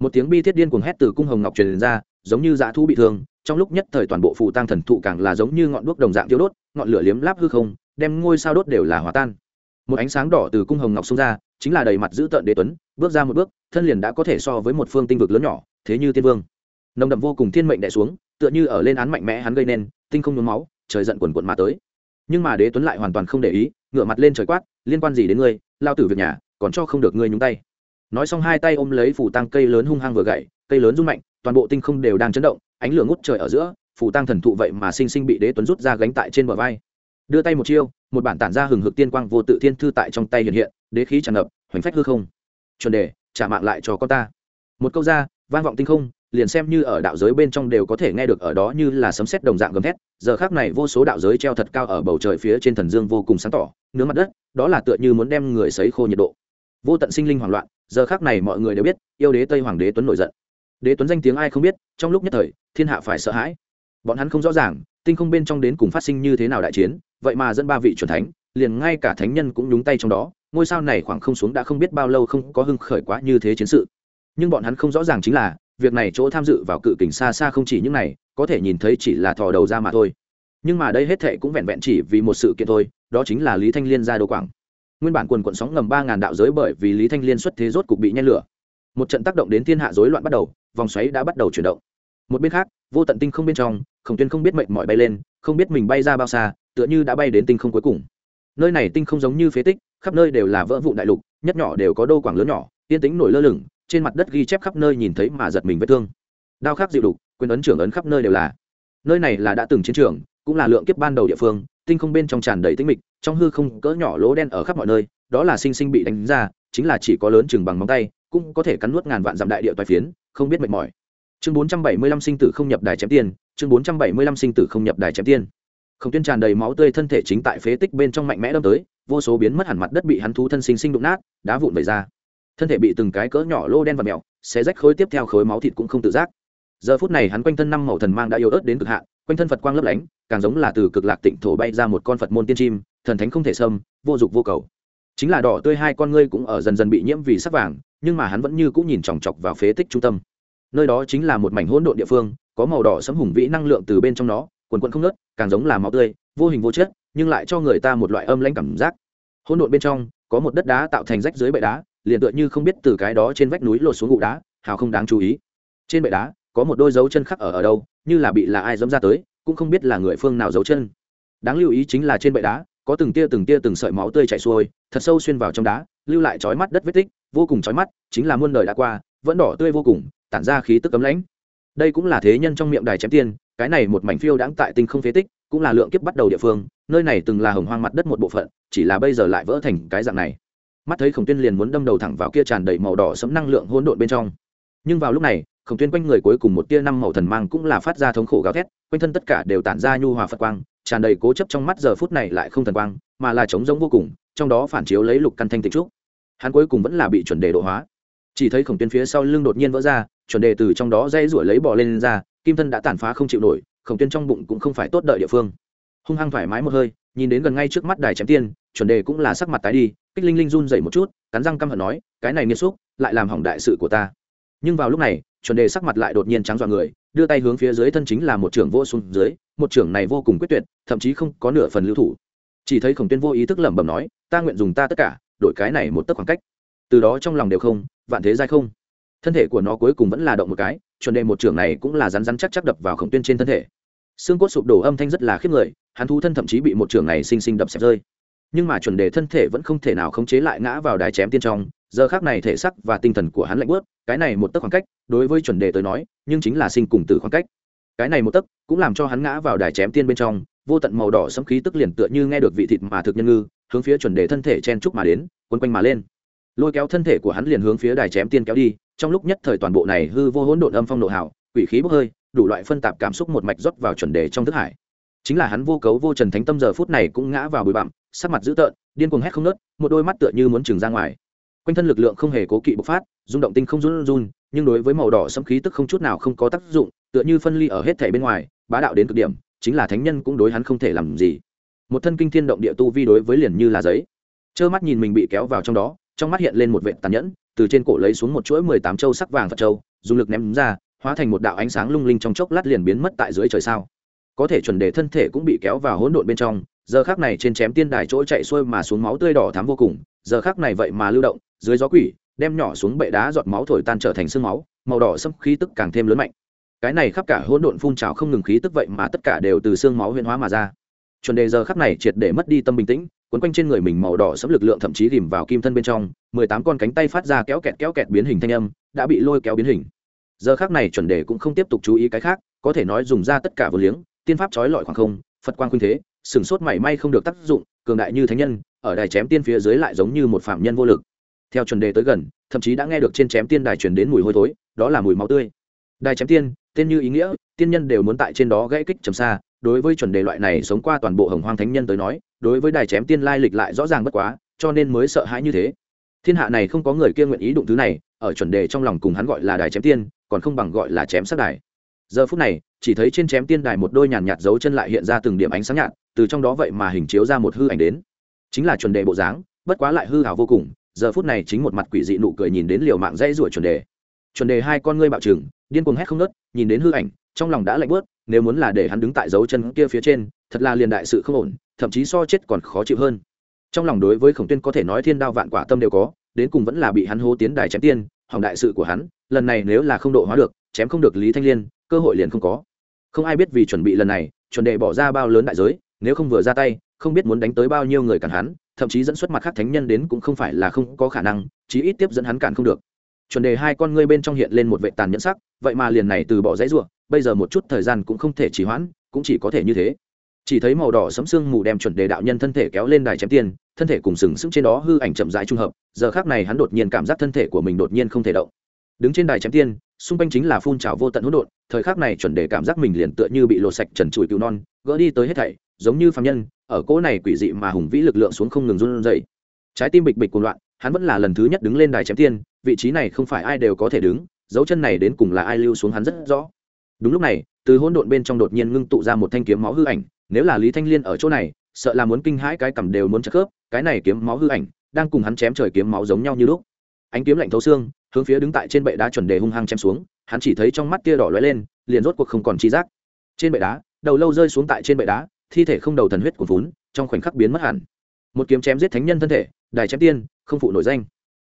Một tiếng bi thiết điên cuồng hét từ cung hồng ngọc truyền ra, giống như dã thú bị thương, trong lúc nhất thời toàn bộ phù tăng thần thụ càng là giống như ngọn đuốc đồng dạng tiêu đốt, ngọn lửa liếm láp hư không đem ngôi sao đốt đều là hòa tan. Một ánh sáng đỏ từ cung hồng ngọc xông ra, chính là đầy mặt dữ tợn đế tuấn, bước ra một bước, thân liền đã có thể so với một phương tinh vực lớn nhỏ, thế như tiên vương. Nồng đậm vô cùng thiên mệnh đẻ xuống, tựa như ở lên án mạnh mẽ hắn gây nên, tinh không nhuốm máu, trời giận quần quận mà tới. Nhưng mà đế tuấn lại hoàn toàn không để ý ngựa mặt lên trời quát, liên quan gì đến ngươi? Lao tử việc nhà, còn cho không được ngươi nhúng tay. Nói xong hai tay ôm lấy phủ tăng cây lớn hung hăng vừa gậy, cây lớn rung mạnh, toàn bộ tinh không đều đang chấn động, ánh lửa ngút trời ở giữa, phủ tăng thần thụ vậy mà sinh sinh bị đế tuấn rút ra gánh tại trên bờ vai đưa tay một chiêu, một bản tản ra hừng hực tiên quang vô tự thiên thư tại trong tay hiện hiện, đế khí tràn ngập, hoành phách hư không. Chuẩn đề, trả mạng lại cho con ta. Một câu ra, vang vọng tinh không, liền xem như ở đạo giới bên trong đều có thể nghe được ở đó như là sấm sét đồng dạng gầm thét. Giờ khác này vô số đạo giới treo thật cao ở bầu trời phía trên thần dương vô cùng sáng tỏ, nướng mặt đất, đó là tựa như muốn đem người sấy khô nhiệt độ. Vô tận sinh linh hoảng loạn, giờ khác này mọi người đều biết, yêu đế tây hoàng đế tuấn nổi giận. Đế tuấn danh tiếng ai không biết, trong lúc nhất thời, thiên hạ phải sợ hãi. Bọn hắn không rõ ràng tinh không bên trong đến cùng phát sinh như thế nào đại chiến, vậy mà dẫn ba vị c thánh, liền ngay cả thánh nhân cũng nhúng tay trong đó, ngôi sao này khoảng không xuống đã không biết bao lâu không có hưng khởi quá như thế chiến sự. Nhưng bọn hắn không rõ ràng chính là, việc này chỗ tham dự vào cự kình xa xa không chỉ những này, có thể nhìn thấy chỉ là thò đầu ra mà thôi. Nhưng mà đây hết thệ cũng vẹn vẹn chỉ vì một sự kiện thôi, đó chính là lý thanh liên ra đồ quảng. Nguyên bản quần quận sóng ngầm ba ngàn đạo giới bởi vì lý thanh liên xuất thế rốt cục bị nhen lửa. Một trận tác động đến thiên hạ rối loạn bắt đầu, vòng xoáy đã bắt đầu chuyển động. Một bên khác, vô tận tinh không bên trong khổng tuyên không biết mệnh mọi bay lên, không biết mình bay ra bao xa, tựa như đã bay đến tinh không cuối cùng. Nơi này tinh không giống như phế tích, khắp nơi đều là vỡ vụ đại lục, nhất nhỏ đều có đô quảng lớn nhỏ, yên tĩnh nổi lơ lửng, trên mặt đất ghi chép khắp nơi nhìn thấy mà giật mình vết thương. Đao khắc dịu đục, quyền ấn trưởng ấn khắp nơi đều là. Nơi này là đã từng chiến trường, cũng là lượng kiếp ban đầu địa phương, tinh không bên trong tràn đầy tinh mịch, trong hư không cỡ nhỏ lỗ đen ở khắp mọi nơi, đó là sinh sinh bị đánh ra, chính là chỉ có lớn chừng bằng móng tay, cũng có thể cắn nuốt ngàn vạn dặm đại địa toài phiến, không biết mệt mỏi. Chương bốn trăm bảy mươi lăm sinh tử không nhập đài chém tiền chương bốn trăm bảy mươi lăm sinh tử không nhập đài chém tiên, không tuyên tràn đầy máu tươi thân thể chính tại phế tích bên trong mạnh mẽ đâm tới vô số biến mất hẳn mặt đất bị hắn thú thân sinh sinh đụng nát đá vụn vẩy ra. Thân thể bị từng cái cỡ nhỏ lô đen và mèo xé rách khối tiếp theo khối máu thịt cũng không tự giác. Giờ phút này hắn quanh thân năm màu thần mang đã yếu ớt đến cực hạn quanh thân phật quang lấp lánh càng giống là từ cực lạc tịnh thổ bay ra một con phật môn tiên chim thần thánh không thể xâm vô dụng vô cầu. Chính là đỏ tươi hai con ngươi cũng ở dần dần bị nhiễm vì sắc vàng nhưng mà hắn vẫn như cũng nhìn chòng chọc vào phế tích trung tâm. Nơi đó chính là một mảnh hỗn độn địa phương có màu đỏ sấm hùng vĩ năng lượng từ bên trong nó, quần quần không nớt càng giống là máu tươi, vô hình vô chất, nhưng lại cho người ta một loại âm lãnh cảm giác. Hỗn độn bên trong, có một đất đá tạo thành rách dưới bệ đá, liền tựa như không biết từ cái đó trên vách núi lột xuống ngụ đá, hào không đáng chú ý. Trên bệ đá, có một đôi dấu chân khắc ở ở đâu, như là bị là ai dẫm ra tới, cũng không biết là người phương nào dấu chân. Đáng lưu ý chính là trên bệ đá, có từng tia từng tia từng sợi máu tươi chảy xuôi, thật sâu xuyên vào trong đá, lưu lại chói mắt đất vết tích, vô cùng chói mắt, chính là muôn đời đã qua, vẫn đỏ tươi vô cùng, tản ra khí tức cấm lãnh đây cũng là thế nhân trong miệng đài chém tiên, cái này một mảnh phiêu đãng tại tinh không phế tích, cũng là lượng kiếp bắt đầu địa phương, nơi này từng là hồng hoang mặt đất một bộ phận, chỉ là bây giờ lại vỡ thành cái dạng này. Mắt thấy khổng tuyên liền muốn đâm đầu thẳng vào kia tràn đầy màu đỏ sẫm năng lượng hỗn độn bên trong. Nhưng vào lúc này, khổng tuyên quanh người cuối cùng một tia năm màu thần mang cũng là phát ra thống khổ gào thét, quanh thân tất cả đều tản ra nhu hòa phật quang, tràn đầy cố chấp trong mắt giờ phút này lại không thần quang, mà là trống giống vô cùng, trong đó phản chiếu lấy lục căn thanh tịch trúc. Hắn cuối cùng vẫn là bị chuẩn đề độ hóa chỉ thấy khổng tuyên phía sau lưng đột nhiên vỡ ra chuẩn đề từ trong đó dây ruổi lấy bỏ lên, lên ra kim thân đã tàn phá không chịu nổi khổng tuyên trong bụng cũng không phải tốt đợi địa phương. Hung hăng thoải mái một hơi nhìn đến gần ngay trước mắt đài chém tiên chuẩn đề cũng là sắc mặt tái đi kích linh linh run dậy một chút cắn răng căm hận nói cái này nghiêm xúc lại làm hỏng đại sự của ta. Nhưng vào lúc này chuẩn đề sắc mặt lại đột nhiên trắng dọa người đưa tay hướng phía dưới thân chính là một trưởng vô xuống dưới một trưởng này vô cùng quyết tuyệt thậm chí không có nửa phần lưu thủ. Chỉ thấy khổng tuyên vô ý thức lẩm bẩm nói ta nguyện dùng ta tất cả đổi cái này một tấc khoảng cách. Từ đó trong lòng đều không vạn thế giai không? Thân thể của nó cuối cùng vẫn là động một cái, chuẩn đề một trưởng này cũng là rắn rắn chắc chắc đập vào khổng tuyên trên thân thể. Xương cốt sụp đổ âm thanh rất là khiếp người, hắn thú thân thậm chí bị một trưởng này xinh xinh đập xẹp rơi. Nhưng mà chuẩn đề thân thể vẫn không thể nào khống chế lại ngã vào đài chém tiên trong, giờ khác này thể sắc và tinh thần của hắn lạnh bớt cái này một tấc khoảng cách, đối với chuẩn đề tới nói, nhưng chính là sinh cùng tử khoảng cách. Cái này một tấc cũng làm cho hắn ngã vào đài chém tiên bên trong, vô tận màu đỏ sấm khí tức liền tựa như nghe được vị thịt mà thực nhân ngư, hướng phía chuẩn đề thân thể chen trúc mà đến, quấn quanh mà lên lôi kéo thân thể của hắn liền hướng phía đài chém tiên kéo đi, trong lúc nhất thời toàn bộ này hư vô hỗn độn âm phong nộ hào, quỷ khí bốc hơi, đủ loại phân tạp cảm xúc một mạch rót vào chuẩn đề trong thức hải. Chính là hắn vô cấu vô trần thánh tâm giờ phút này cũng ngã vào bụi bặm, sắc mặt dữ tợn, điên cuồng hét không nớt, một đôi mắt tựa như muốn trừng ra ngoài. Quanh thân lực lượng không hề cố kỵ bộc phát, rung động tinh không run run, nhưng đối với màu đỏ sẫm khí tức không chút nào không có tác dụng, tựa như phân ly ở hết thể bên ngoài, bá đạo đến cực điểm, chính là thánh nhân cũng đối hắn không thể làm gì. Một thân kinh thiên động địa tu vi đối với liền như là giấy. Trơ mắt nhìn mình bị kéo vào trong đó trong mắt hiện lên một vệ tàn nhẫn, từ trên cổ lấy xuống một chuỗi mười tám châu sắc vàng phật châu, dùng lực ném ra, hóa thành một đạo ánh sáng lung linh trong chốc lát liền biến mất tại dưới trời sao. Có thể chuẩn đề thân thể cũng bị kéo vào hỗn độn bên trong, giờ khác này trên chém tiên đài chỗ chạy xuôi mà xuống máu tươi đỏ thắm vô cùng, giờ khác này vậy mà lưu động, dưới gió quỷ, đem nhỏ xuống bệ đá giọt máu thổi tan trở thành sương máu, màu đỏ sâm khí tức càng thêm lớn mạnh. Cái này khắp cả hỗn độn phun trào không ngừng khí tức vậy mà tất cả đều từ xương máu huyên hóa mà ra. Chuẩn đề giờ khắc này triệt để mất đi tâm bình tĩnh quấn quanh trên người mình màu đỏ sẫm lực lượng thậm chí ghìm vào kim thân bên trong, mười tám con cánh tay phát ra kéo kẹt kéo kẹt biến hình thanh âm, đã bị lôi kéo biến hình. Giờ khắc này chuẩn đề cũng không tiếp tục chú ý cái khác, có thể nói dùng ra tất cả vô liếng, tiên pháp trói lọi khoảng không, phật quang khuynh thế, sừng sốt mảy may không được tác dụng, cường đại như thánh nhân, ở đài chém tiên phía dưới lại giống như một phạm nhân vô lực. Theo chuẩn đề tới gần, thậm chí đã nghe được trên chém tiên đài truyền đến mùi hôi thối, đó là mùi máu tươi. Đài chém tiên, tên như ý nghĩa, tiên nhân đều muốn tại trên đó gãy kích trầm xa, đối với chuẩn đề loại này sống qua toàn bộ hồng hoang thánh nhân tới nói đối với đài chém tiên lai lịch lại rõ ràng bất quá, cho nên mới sợ hãi như thế. Thiên hạ này không có người kia nguyện ý đụng thứ này, ở chuẩn đề trong lòng cùng hắn gọi là đài chém tiên, còn không bằng gọi là chém sát đài. Giờ phút này, chỉ thấy trên chém tiên đài một đôi nhàn nhạt dấu chân lại hiện ra từng điểm ánh sáng nhạt, từ trong đó vậy mà hình chiếu ra một hư ảnh đến. Chính là chuẩn đề bộ dáng, bất quá lại hư hào vô cùng, giờ phút này chính một mặt quỷ dị nụ cười nhìn đến liều mạng dây rủa chuẩn đề. Chuẩn đề hai con ngươi bạo trừng, điên cuồng hét không nớt nhìn đến hư ảnh, trong lòng đã lạnh bớt nếu muốn là để hắn đứng tại dấu chân kia phía trên, thật là liền đại sự không ổn thậm chí so chết còn khó chịu hơn. Trong lòng đối với khổng tuyên có thể nói thiên đao vạn quả tâm đều có, đến cùng vẫn là bị hắn hô tiến đài chém tiên hỏng đại sự của hắn, lần này nếu là không độ hóa được, chém không được lý thanh liên, cơ hội liền không có. Không ai biết vì chuẩn bị lần này, chuẩn đệ bỏ ra bao lớn đại giới, nếu không vừa ra tay, không biết muốn đánh tới bao nhiêu người cản hắn, thậm chí dẫn xuất mặt khác thánh nhân đến cũng không phải là không có khả năng, chí ít tiếp dẫn hắn cản không được. Chuẩn đề hai con ngươi bên trong hiện lên một vệ tàn nhẫn sắc, vậy mà liền này từ bỏ dãy ruộng bây giờ một chút thời gian cũng không thể trì hoãn, cũng chỉ có thể như thế chỉ thấy màu đỏ sấm sương mù đem chuẩn đề đạo nhân thân thể kéo lên đài chém tiền thân thể cùng sừng sững trên đó hư ảnh chậm rãi trung hợp, giờ khác này hắn đột nhiên cảm giác thân thể của mình đột nhiên không thể động. Đứng trên đài chém tiên, xung quanh chính là phun trào vô tận hỗn độn, thời khắc này chuẩn đề cảm giác mình liền tựa như bị lột sạch trần trụi cứu non, gỡ đi tới hết thảy, giống như phàm nhân, ở cỗ này quỷ dị mà hùng vĩ lực lượng xuống không ngừng run dậy trái tim bịch bịch cuồng loạn, hắn vẫn là lần thứ nhất đứng lên đài chém tiên, vị trí này không phải ai đều có thể đứng, dấu chân này đến cùng là ai lưu xuống hắn rất rõ. Đúng lúc này, từ hỗn độn bên trong đột nhiên ngưng tụ ra một thanh kiếm máu hư ảnh nếu là lý thanh liên ở chỗ này, sợ là muốn kinh hãi cái cầm đều muốn chặt khớp, cái này kiếm máu hư ảnh, đang cùng hắn chém trời kiếm máu giống nhau như lúc. Ánh kiếm lạnh thấu xương, hướng phía đứng tại trên bệ đá chuẩn đề hung hăng chém xuống, hắn chỉ thấy trong mắt tia đỏ lóe lên, liền rốt cuộc không còn chi giác. Trên bệ đá, đầu lâu rơi xuống tại trên bệ đá, thi thể không đầu thần huyết của vốn trong khoảnh khắc biến mất hẳn. Một kiếm chém giết thánh nhân thân thể, đài chém tiên, không phụ nổi danh.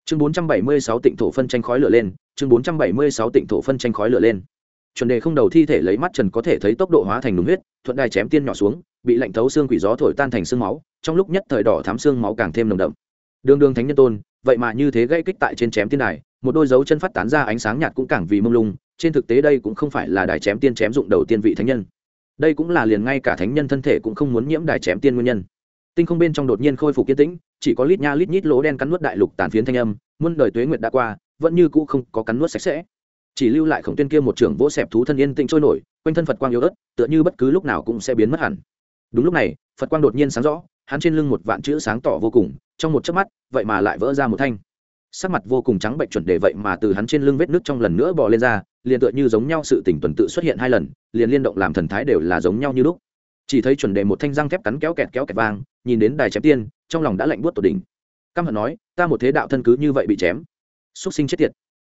Chương bốn trăm bảy mươi sáu tịnh thổ phân tranh khói lửa lên, chương bốn trăm bảy mươi sáu tịnh thổ phân tranh khói lửa lên chuẩn đề không đầu thi thể lấy mắt trần có thể thấy tốc độ hóa thành đúng huyết, thuận đài chém tiên nhỏ xuống, bị lạnh thấu xương quỷ gió thổi tan thành xương máu, trong lúc nhất thời đỏ thám xương máu càng thêm nồng đậm. Đường đường thánh nhân tôn, vậy mà như thế gây kích tại trên chém tiên đài, một đôi dấu chân phát tán ra ánh sáng nhạt cũng càng vì mông lung, trên thực tế đây cũng không phải là đài chém tiên chém dụng đầu tiên vị thánh nhân. Đây cũng là liền ngay cả thánh nhân thân thể cũng không muốn nhiễm đài chém tiên nguyên nhân. Tinh không bên trong đột nhiên khôi phục kiên tĩnh, chỉ có lít nha lít nhít lỗ đen cắn nuốt đại lục tàn phiến thanh âm, muôn đời tuế nguyệt đã qua, vẫn như cũ không có cắn nuốt sạch sẽ chỉ lưu lại khổng tuyên kia một trưởng vỗ xẹp thú thân yên tĩnh trôi nổi, quanh thân phật quang yếu ớt, tựa như bất cứ lúc nào cũng sẽ biến mất hẳn. Đúng lúc này, phật quang đột nhiên sáng rõ, hắn trên lưng một vạn chữ sáng tỏ vô cùng, trong một chớp mắt, vậy mà lại vỡ ra một thanh. Sắc mặt vô cùng trắng bệnh chuẩn đề vậy mà từ hắn trên lưng vết nước trong lần nữa bò lên ra, liền tựa như giống nhau sự tỉnh tuần tự xuất hiện hai lần, liền liên động làm thần thái đều là giống nhau như lúc. Chỉ thấy chuẩn đề một thanh răng thép cắn kéo kẹt kéo kẹt vang, nhìn đến đài chém tiên, trong lòng đã lạnh buốt tột đỉnh. Căm hận nói, ta một thế đạo thân cứ như vậy bị chém xúc sinh chết tiệt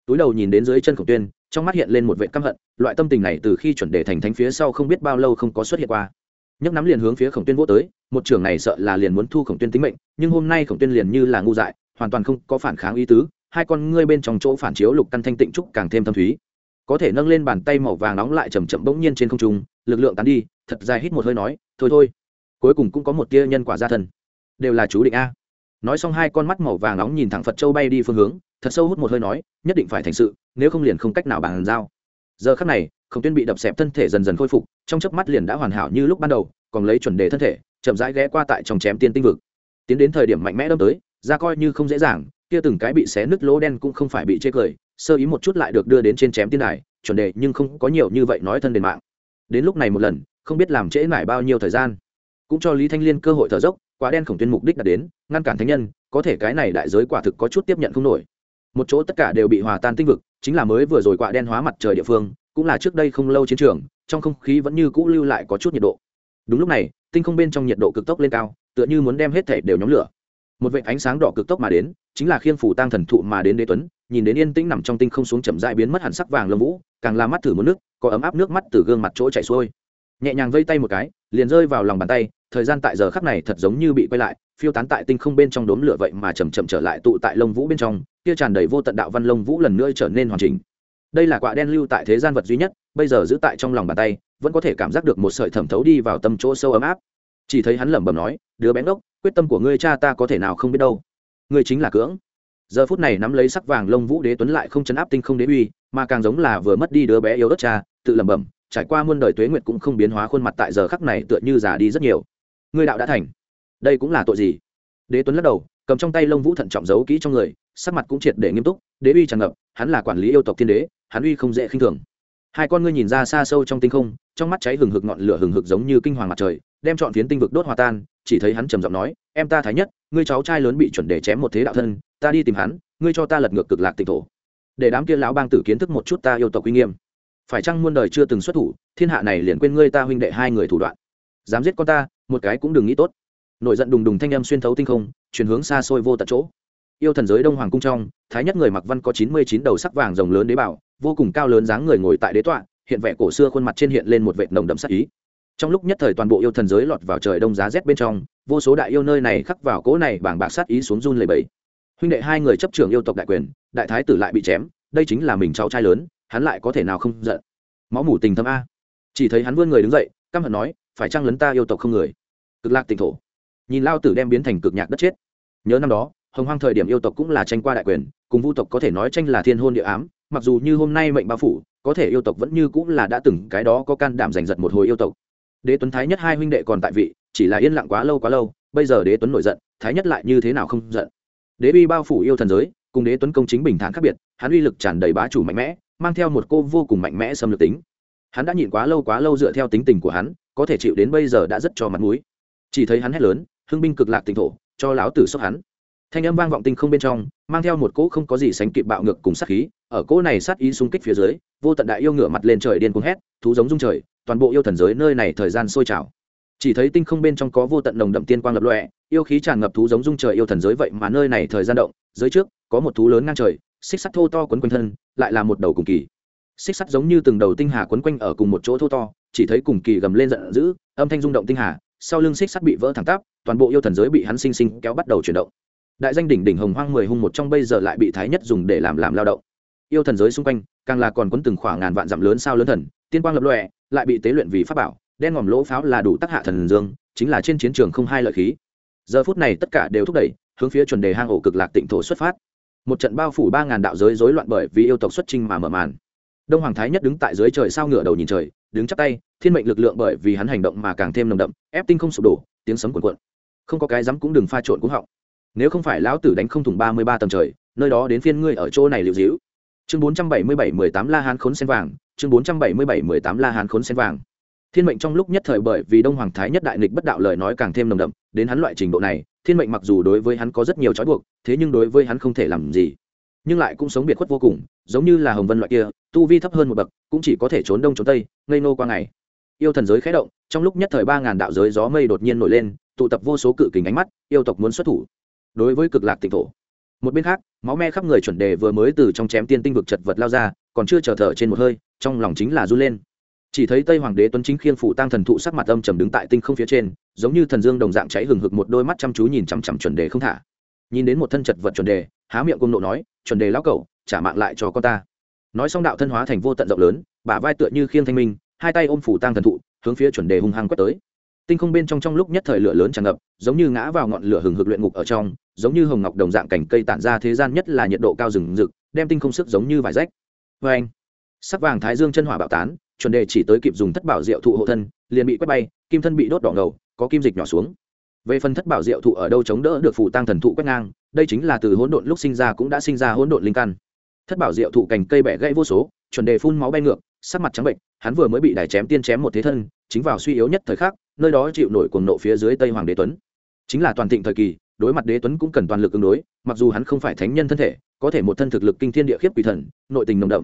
túi đầu nhìn đến dưới chân khổng tuyên trong mắt hiện lên một vệ căm hận loại tâm tình này từ khi chuẩn đề thành thánh phía sau không biết bao lâu không có xuất hiện qua. Nhấc nắm liền hướng phía khổng tuyên vô tới một trưởng này sợ là liền muốn thu khổng tuyên tính mệnh nhưng hôm nay khổng tuyên liền như là ngu dại hoàn toàn không có phản kháng ý tứ hai con ngươi bên trong chỗ phản chiếu lục căn thanh tịnh trúc càng thêm thâm thúy. Có thể nâng lên bàn tay màu vàng nóng lại chầm chậm bỗng nhiên trên không trung lực lượng tán đi thật dài hít một hơi nói thôi thôi cuối cùng cũng có một tia nhân quả gia thần, đều là chú định a. Nói xong hai con mắt màu vàng nóng nhìn thẳng phật châu bay đi phương hướng thật sâu hút một hơi nói, nhất định phải thành sự, nếu không liền không cách nào bàn giao. Giờ khắc này, khổng tuyên bị đập xẹp thân thể dần dần khôi phục, trong chớp mắt liền đã hoàn hảo như lúc ban đầu, còn lấy chuẩn đề thân thể, chậm rãi ghé qua tại trong chém tiên tinh vực. Tiến đến thời điểm mạnh mẽ đâm tới, ra coi như không dễ dàng, kia từng cái bị xé nứt lỗ đen cũng không phải bị chê cười, sơ ý một chút lại được đưa đến trên chém tiên đài, chuẩn đề nhưng không có nhiều như vậy nói thân đền mạng. Đến lúc này một lần, không biết làm trễ mải bao nhiêu thời gian. Cũng cho lý thanh liên cơ hội thở dốc, quả đen khổng tuyên mục đích đạt đến, ngăn cản thánh nhân, có thể cái này đại giới quả thực có chút tiếp nhận không nổi một chỗ tất cả đều bị hòa tan tinh vực, chính là mới vừa rồi quạ đen hóa mặt trời địa phương, cũng là trước đây không lâu chiến trường, trong không khí vẫn như cũ lưu lại có chút nhiệt độ. Đúng lúc này, tinh không bên trong nhiệt độ cực tốc lên cao, tựa như muốn đem hết thể đều nhóm lửa. Một vệ ánh sáng đỏ cực tốc mà đến, chính là khiên phủ tăng thần thụ mà đến đế tuấn, nhìn đến yên tĩnh nằm trong tinh không xuống chậm dại biến mất hẳn sắc vàng lâm vũ, càng làm mắt thử một nước, có ấm áp nước mắt từ gương mặt chỗ chảy xuôi. Nhẹ nhàng vây tay một cái, liền rơi vào lòng bàn tay, thời gian tại giờ khắc này thật giống như bị quay lại phiêu tán tại tinh không bên trong đốm lửa vậy mà chầm chậm trở lại tụ tại lông vũ bên trong, kia tràn đầy vô tận đạo văn lông vũ lần nữa trở nên hoàn chỉnh. Đây là quả đen lưu tại thế gian vật duy nhất, bây giờ giữ tại trong lòng bàn tay, vẫn có thể cảm giác được một sợi thẩm thấu đi vào tâm chỗ sâu ấm áp. Chỉ thấy hắn lẩm bẩm nói, đứa bé ngốc, quyết tâm của ngươi cha ta có thể nào không biết đâu. Ngươi chính là cưỡng. Giờ phút này nắm lấy sắc vàng lông vũ đế tuấn lại không chấn áp tinh không đế uy, mà càng giống là vừa mất đi đứa bé yếu đất cha, tự lẩm bẩm, trải qua muôn đời tuế nguyệt cũng không biến hóa khuôn mặt tại giờ khắc này tựa như già đi rất nhiều. Ngươi đạo đã thành đây cũng là tội gì? Đế tuấn lắc đầu, cầm trong tay lông vũ thận trọng giấu kỹ trong người, sắc mặt cũng triệt để nghiêm túc, đế uy tràn ngập, hắn là quản lý yêu tộc thiên đế, hắn uy không dễ khinh thường. Hai con ngươi nhìn ra xa sâu trong tinh không, trong mắt cháy hừng hực ngọn lửa hừng hực giống như kinh hoàng mặt trời, đem chọn phiến tinh vực đốt hòa tan, chỉ thấy hắn trầm giọng nói, em ta thái nhất, ngươi cháu trai lớn bị chuẩn để chém một thế đạo thân, ta đi tìm hắn, ngươi cho ta lật ngược cực lạc tịnh thổ. Để đám kia lão bang tử kiến thức một chút ta yêu tộc uy nghiêm. Phải chăng muôn đời chưa từng xuất thủ, thiên hạ này liền quên ngươi ta huynh đệ hai người thủ đoạn. Dám giết con ta, một cái cũng đừng nghĩ tốt nổi giận đùng đùng thanh âm xuyên thấu tinh không, chuyển hướng xa xôi vô tận chỗ. Yêu thần giới đông hoàng cung trong, thái nhất người mặc văn có chín mươi chín đầu sắc vàng rồng lớn đế bảo, vô cùng cao lớn dáng người ngồi tại đế tọa, hiện vẻ cổ xưa khuôn mặt trên hiện lên một vệt nồng đậm sắc ý. Trong lúc nhất thời toàn bộ yêu thần giới lọt vào trời đông giá rét bên trong, vô số đại yêu nơi này khắc vào cỗ này bảng bạc sát ý xuống run lầy bẫy huynh đệ hai người chấp trưởng yêu tộc đại quyền, đại thái tử lại bị chém, đây chính là mình cháu trai lớn, hắn lại có thể nào không giận? Máu mủ tình thâm a. Chỉ thấy hắn vươn người đứng dậy, căm hận nói, phải chăng lấn ta yêu tộc không người? Cực lạc tỉnh thổ nhìn lao tử đem biến thành cực nhạc đất chết. Nhớ năm đó, hồng hoang thời điểm yêu tộc cũng là tranh qua đại quyền, cùng vu tộc có thể nói tranh là thiên hôn địa ám, mặc dù như hôm nay mệnh bao phủ, có thể yêu tộc vẫn như cũng là đã từng cái đó có can đảm giành giật một hồi yêu tộc. Đế tuấn thái nhất hai huynh đệ còn tại vị, chỉ là yên lặng quá lâu quá lâu, bây giờ đế tuấn nổi giận, thái nhất lại như thế nào không giận? Đế uy bao phủ yêu thần giới, cùng đế tuấn công chính bình thản khác biệt, hắn uy lực tràn đầy bá chủ mạnh mẽ, mang theo một cô vô cùng mạnh mẽ xâm lược tính. Hắn đã nhịn quá lâu quá lâu dựa theo tính tình của hắn, có thể chịu đến bây giờ đã rất cho mặt mũi. Chỉ thấy hắn hét lớn hưng binh cực lạc tỉnh thổ, cho lão tử sốc hắn. Thanh âm vang vọng tinh không bên trong, mang theo một cỗ không có gì sánh kịp bạo ngược cùng sát khí, ở cỗ này sát ý xung kích phía dưới, vô tận đại yêu ngửa mặt lên trời điên cuồng hét, thú giống rung trời, toàn bộ yêu thần giới nơi này thời gian sôi trào. Chỉ thấy tinh không bên trong có vô tận đồng đậm tiên quang lập lọe yêu khí tràn ngập thú giống rung trời yêu thần giới vậy mà nơi này thời gian động, giới trước, có một thú lớn ngang trời, xích sắt thô to quấn quanh thân, lại là một đầu cùng kỳ. Xích sắt giống như từng đầu tinh hà quấn quanh ở cùng một chỗ thô to, chỉ thấy cùng kỳ gầm lên giận dữ, âm thanh rung động tinh hà sau lưng xích sắt bị vỡ thẳng tắp, toàn bộ yêu thần giới bị hắn sinh sinh kéo bắt đầu chuyển động. Đại danh đỉnh đỉnh hồng hoang mười hung một trong bây giờ lại bị thái nhất dùng để làm làm lao động. Yêu thần giới xung quanh, càng là còn quấn từng khoảng ngàn vạn dặm lớn sao lớn thần, tiên quang lập lòe, lại bị tế luyện vì pháp bảo, đen ngòm lỗ pháo là đủ tác hạ thần dương, chính là trên chiến trường không hai lợi khí. Giờ phút này tất cả đều thúc đẩy, hướng phía chuẩn đề hang ổ cực lạc tịnh thổ xuất phát. Một trận bao phủ ba ngàn đạo giới rối loạn bởi vì yêu tộc xuất trinh mà mở màn đông hoàng thái nhất đứng tại dưới trời sao ngựa đầu nhìn trời, đứng chắp tay, thiên mệnh lực lượng bởi vì hắn hành động mà càng thêm nồng đậm, ép tinh không sụp đổ, tiếng sấm cuồn cuộn. Không có cái dám cũng đừng pha trộn cũng họng. Nếu không phải lão tử đánh không thủng ba mươi ba tầng trời, nơi đó đến phiên ngươi ở chỗ này liệu dĩu chương bốn trăm bảy mươi bảy mười tám la hán khốn sen vàng, chương bốn trăm bảy mươi bảy mười tám la hán khốn sen vàng. Thiên mệnh trong lúc nhất thời bởi vì đông hoàng thái nhất đại nghịch bất đạo lời nói càng thêm nồng đậm, đến hắn loại trình độ này, thiên mệnh mặc dù đối với hắn có rất nhiều trói buộc, thế nhưng đối với hắn không thể làm gì nhưng lại cũng sống biệt khuất vô cùng, giống như là hồng vân loại kia, tu vi thấp hơn một bậc, cũng chỉ có thể trốn đông trốn tây, ngây nô qua ngày. Yêu thần giới khé động, trong lúc nhất thời ba ngàn đạo giới gió mây đột nhiên nổi lên, tụ tập vô số cự kình ánh mắt, yêu tộc muốn xuất thủ. Đối với cực lạc tịnh thổ, một bên khác, máu me khắp người chuẩn đề vừa mới từ trong chém tiên tinh vực chật vật lao ra, còn chưa chờ thở trên một hơi, trong lòng chính là run lên. Chỉ thấy tây hoàng đế tuấn chính khiêng phụ tăng thần thụ sắc mặt âm trầm đứng tại tinh không phía trên, giống như thần dương đồng dạng cháy hừng hực một đôi mắt chăm chú nhìn chằm chằm chuẩn đề không thả. Nhìn đến một thân chật vật chuẩn đề há miệng cung nộ nói, chuẩn đề lão cẩu, trả mạng lại cho con ta. Nói xong đạo thân hóa thành vô tận rộng lớn, bả vai tựa như khiêng thanh minh, hai tay ôm phủ tang thần thụ, hướng phía chuẩn đề hung hăng quét tới. Tinh không bên trong trong lúc nhất thời lửa lớn tràn ngập, giống như ngã vào ngọn lửa hừng hực luyện ngục ở trong, giống như hồng ngọc đồng dạng cảnh cây tản ra thế gian nhất là nhiệt độ cao rừng rực, đem tinh không sức giống như vải rách. Vê anh, sắc vàng thái dương chân hỏa bạo tán, chuẩn đề chỉ tới kịp dùng thất bảo diệu thụ hộ thân, liền bị quét bay, kim thân bị đốt đỏ ngầu, có kim dịch nhỏ xuống. Về phần thất bảo diệu thụ ở đâu chống đỡ được phủ tăng thần thụ quét ngang đây chính là từ hỗn độn lúc sinh ra cũng đã sinh ra hỗn độn linh căn. Thất bảo diệu thụ cành cây bẻ gãy vô số, chuẩn đề phun máu bay ngược, sắc mặt trắng bệnh, hắn vừa mới bị đài chém tiên chém một thế thân, chính vào suy yếu nhất thời khắc, nơi đó chịu nổi cuồng nộ phía dưới tây hoàng đế tuấn. Chính là toàn thịnh thời kỳ, đối mặt đế tuấn cũng cần toàn lực ứng đối, mặc dù hắn không phải thánh nhân thân thể, có thể một thân thực lực kinh thiên địa khiếp quỷ thần, nội tình nồng đậm.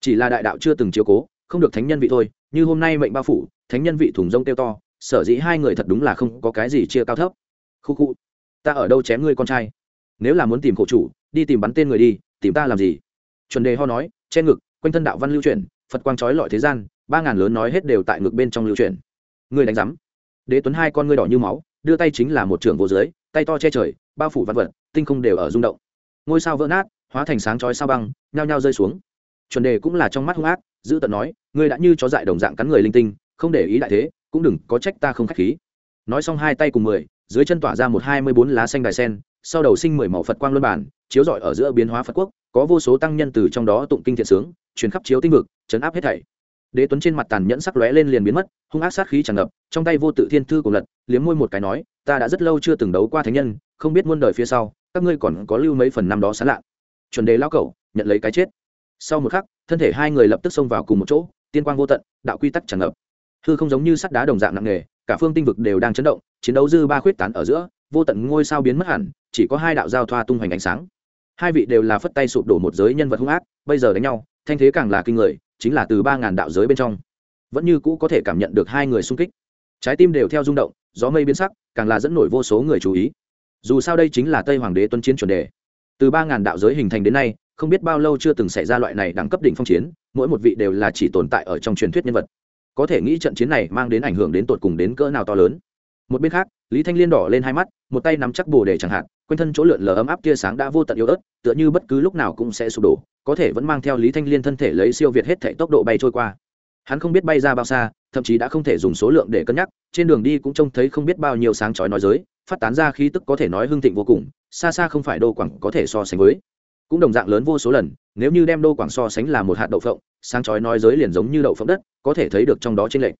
Chỉ là đại đạo chưa từng chiếu cố, không được thánh nhân vị thôi, như hôm nay mệnh bao phủ, thánh nhân vị thùng rông tiêu to, sở dĩ hai người thật đúng là không có cái gì chia cao thấp. Khu khu, ta ở đâu chém ngươi con trai? Nếu là muốn tìm khổ chủ, đi tìm bắn tên người đi, tìm ta làm gì? Chuẩn đề ho nói, che ngực, quanh thân đạo văn lưu chuyển, phật quang trói lọi thế gian, ba ngàn lớn nói hết đều tại ngực bên trong lưu chuyển. Người đánh giám. Đế tuấn hai con ngươi đỏ như máu, đưa tay chính là một trường vô dưới, tay to che trời, bao phủ văn vật, tinh không đều ở rung động. Ngôi sao vỡ nát, hóa thành sáng chói sao băng, nhao nhao rơi xuống. Chuẩn đề cũng là trong mắt hung ác, giữ tận nói, ngươi đã như chó dại đồng dạng cắn người linh tinh, không để ý đại thế, cũng đừng có trách ta không khách khí. Nói xong hai tay cùng mười, dưới chân tỏa ra một hai mươi bốn lá xanh đài sen sau đầu sinh mười màu phật quang luân bản, chiếu rọi ở giữa biến hóa phật quốc, có vô số tăng nhân từ trong đó tụng kinh thiện sướng, truyền khắp chiếu tinh vực chấn áp hết thảy. Đế tuấn trên mặt tàn nhẫn sắc lóe lên liền biến mất, hung ác sát khí tràn ngập, trong tay vô tự thiên thư cùng lật, liếm môi một cái nói, ta đã rất lâu chưa từng đấu qua thánh nhân, không biết muôn đời phía sau, các ngươi còn có lưu mấy phần năm đó sán lạ. Chuẩn đề lao cẩu, nhận lấy cái chết. Sau một khắc, thân thể hai người lập tức xông vào cùng một chỗ, tiên quang vô tận, đạo quy tắc tràn ngập. Hư không giống như sắt đá đồng dạng nặng nề, cả phương tinh vực đều đang chấn động, chiến đấu dư ba khuyết tán ở giữa vô tận ngôi sao biến mất hẳn, chỉ có hai đạo giao thoa tung hoành ánh sáng. Hai vị đều là phất tay sụp đổ một giới nhân vật hung ác, bây giờ đánh nhau, thanh thế càng là kinh người, chính là từ ba ngàn đạo giới bên trong, vẫn như cũ có thể cảm nhận được hai người xung kích. Trái tim đều theo rung động, gió mây biến sắc, càng là dẫn nổi vô số người chú ý. Dù sao đây chính là tây hoàng đế tuân chiến chuẩn đề. Từ ba ngàn đạo giới hình thành đến nay, không biết bao lâu chưa từng xảy ra loại này đẳng cấp đỉnh phong chiến, mỗi một vị đều là chỉ tồn tại ở trong truyền thuyết nhân vật. Có thể nghĩ trận chiến này mang đến ảnh hưởng đến tột cùng đến cỡ nào to lớn một bên khác, lý thanh liên đỏ lên hai mắt, một tay nắm chắc bồ đề chẳng hạn, quanh thân chỗ lượn lờ ấm áp tia sáng đã vô tận yếu ớt, tựa như bất cứ lúc nào cũng sẽ sụp đổ, có thể vẫn mang theo lý thanh liên thân thể lấy siêu việt hết thể tốc độ bay trôi qua. Hắn không biết bay ra bao xa, thậm chí đã không thể dùng số lượng để cân nhắc, trên đường đi cũng trông thấy không biết bao nhiêu sáng chói nói giới phát tán ra khí tức có thể nói hưng thịnh vô cùng, xa xa không phải đô quảng có thể so sánh với. Cũng đồng dạng lớn vô số lần, nếu như đem đô quảng so sánh là một hạt đậu phộng, sáng chói nói giới liền giống như đậu phộng đất, có thể thấy được trong đó trên lệch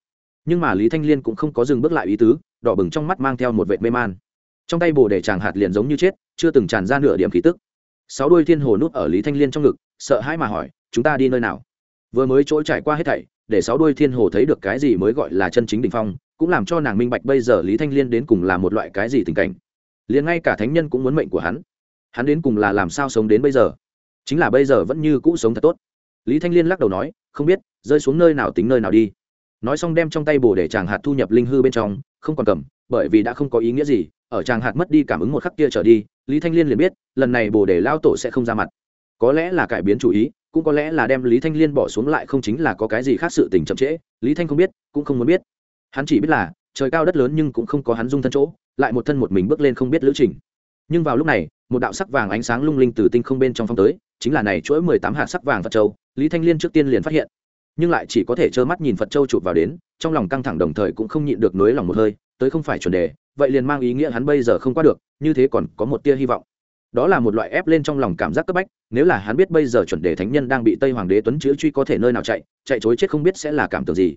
nhưng mà lý thanh liên cũng không có dừng bước lại ý tứ, đỏ bừng trong mắt mang theo một vệ mê man. Trong tay bồ để chàng hạt liền giống như chết, chưa từng tràn ra nửa điểm khí tức. Sáu đuôi thiên hồ núp ở lý thanh liên trong ngực, sợ hãi mà hỏi, chúng ta đi nơi nào? Vừa mới chỗ trải qua hết thảy, để sáu đuôi thiên hồ thấy được cái gì mới gọi là chân chính đình phong, cũng làm cho nàng minh bạch bây giờ lý thanh liên đến cùng là một loại cái gì tình cảnh. Liền ngay cả thánh nhân cũng muốn mệnh của hắn. Hắn đến cùng là làm sao sống đến bây giờ? Chính là bây giờ vẫn như cũ sống thật tốt. Lý thanh liên lắc đầu nói, không biết, rơi xuống nơi nào tính nơi nào đi nói xong đem trong tay bồ để chàng hạt thu nhập linh hư bên trong, không còn cầm, bởi vì đã không có ý nghĩa gì, ở chàng hạt mất đi cảm ứng một khắc kia trở đi, lý thanh liên liền biết, lần này bồ để lao tổ sẽ không ra mặt. Có lẽ là cải biến chủ ý, cũng có lẽ là đem lý thanh liên bỏ xuống lại không chính là có cái gì khác sự tình chậm trễ, lý thanh không biết, cũng không muốn biết. Hắn chỉ biết là, trời cao đất lớn nhưng cũng không có hắn dung thân chỗ, lại một thân một mình bước lên không biết lữ trình. Nhưng vào lúc này, một đạo sắc vàng ánh sáng lung linh từ tinh không bên trong phong tới, chính là này chuỗi mười tám hạt sắc vàng phật châu, lý thanh liên trước tiên liền phát hiện nhưng lại chỉ có thể trơ mắt nhìn phật châu chụp vào đến, trong lòng căng thẳng đồng thời cũng không nhịn được nối lòng một hơi, tới không phải chuẩn đề, vậy liền mang ý nghĩa hắn bây giờ không qua được, như thế còn có một tia hy vọng. Đó là một loại ép lên trong lòng cảm giác cấp bách, nếu là hắn biết bây giờ chuẩn đề thánh nhân đang bị tây hoàng đế tuấn chữ truy có thể nơi nào chạy chạy chối chết không biết sẽ là cảm tưởng gì.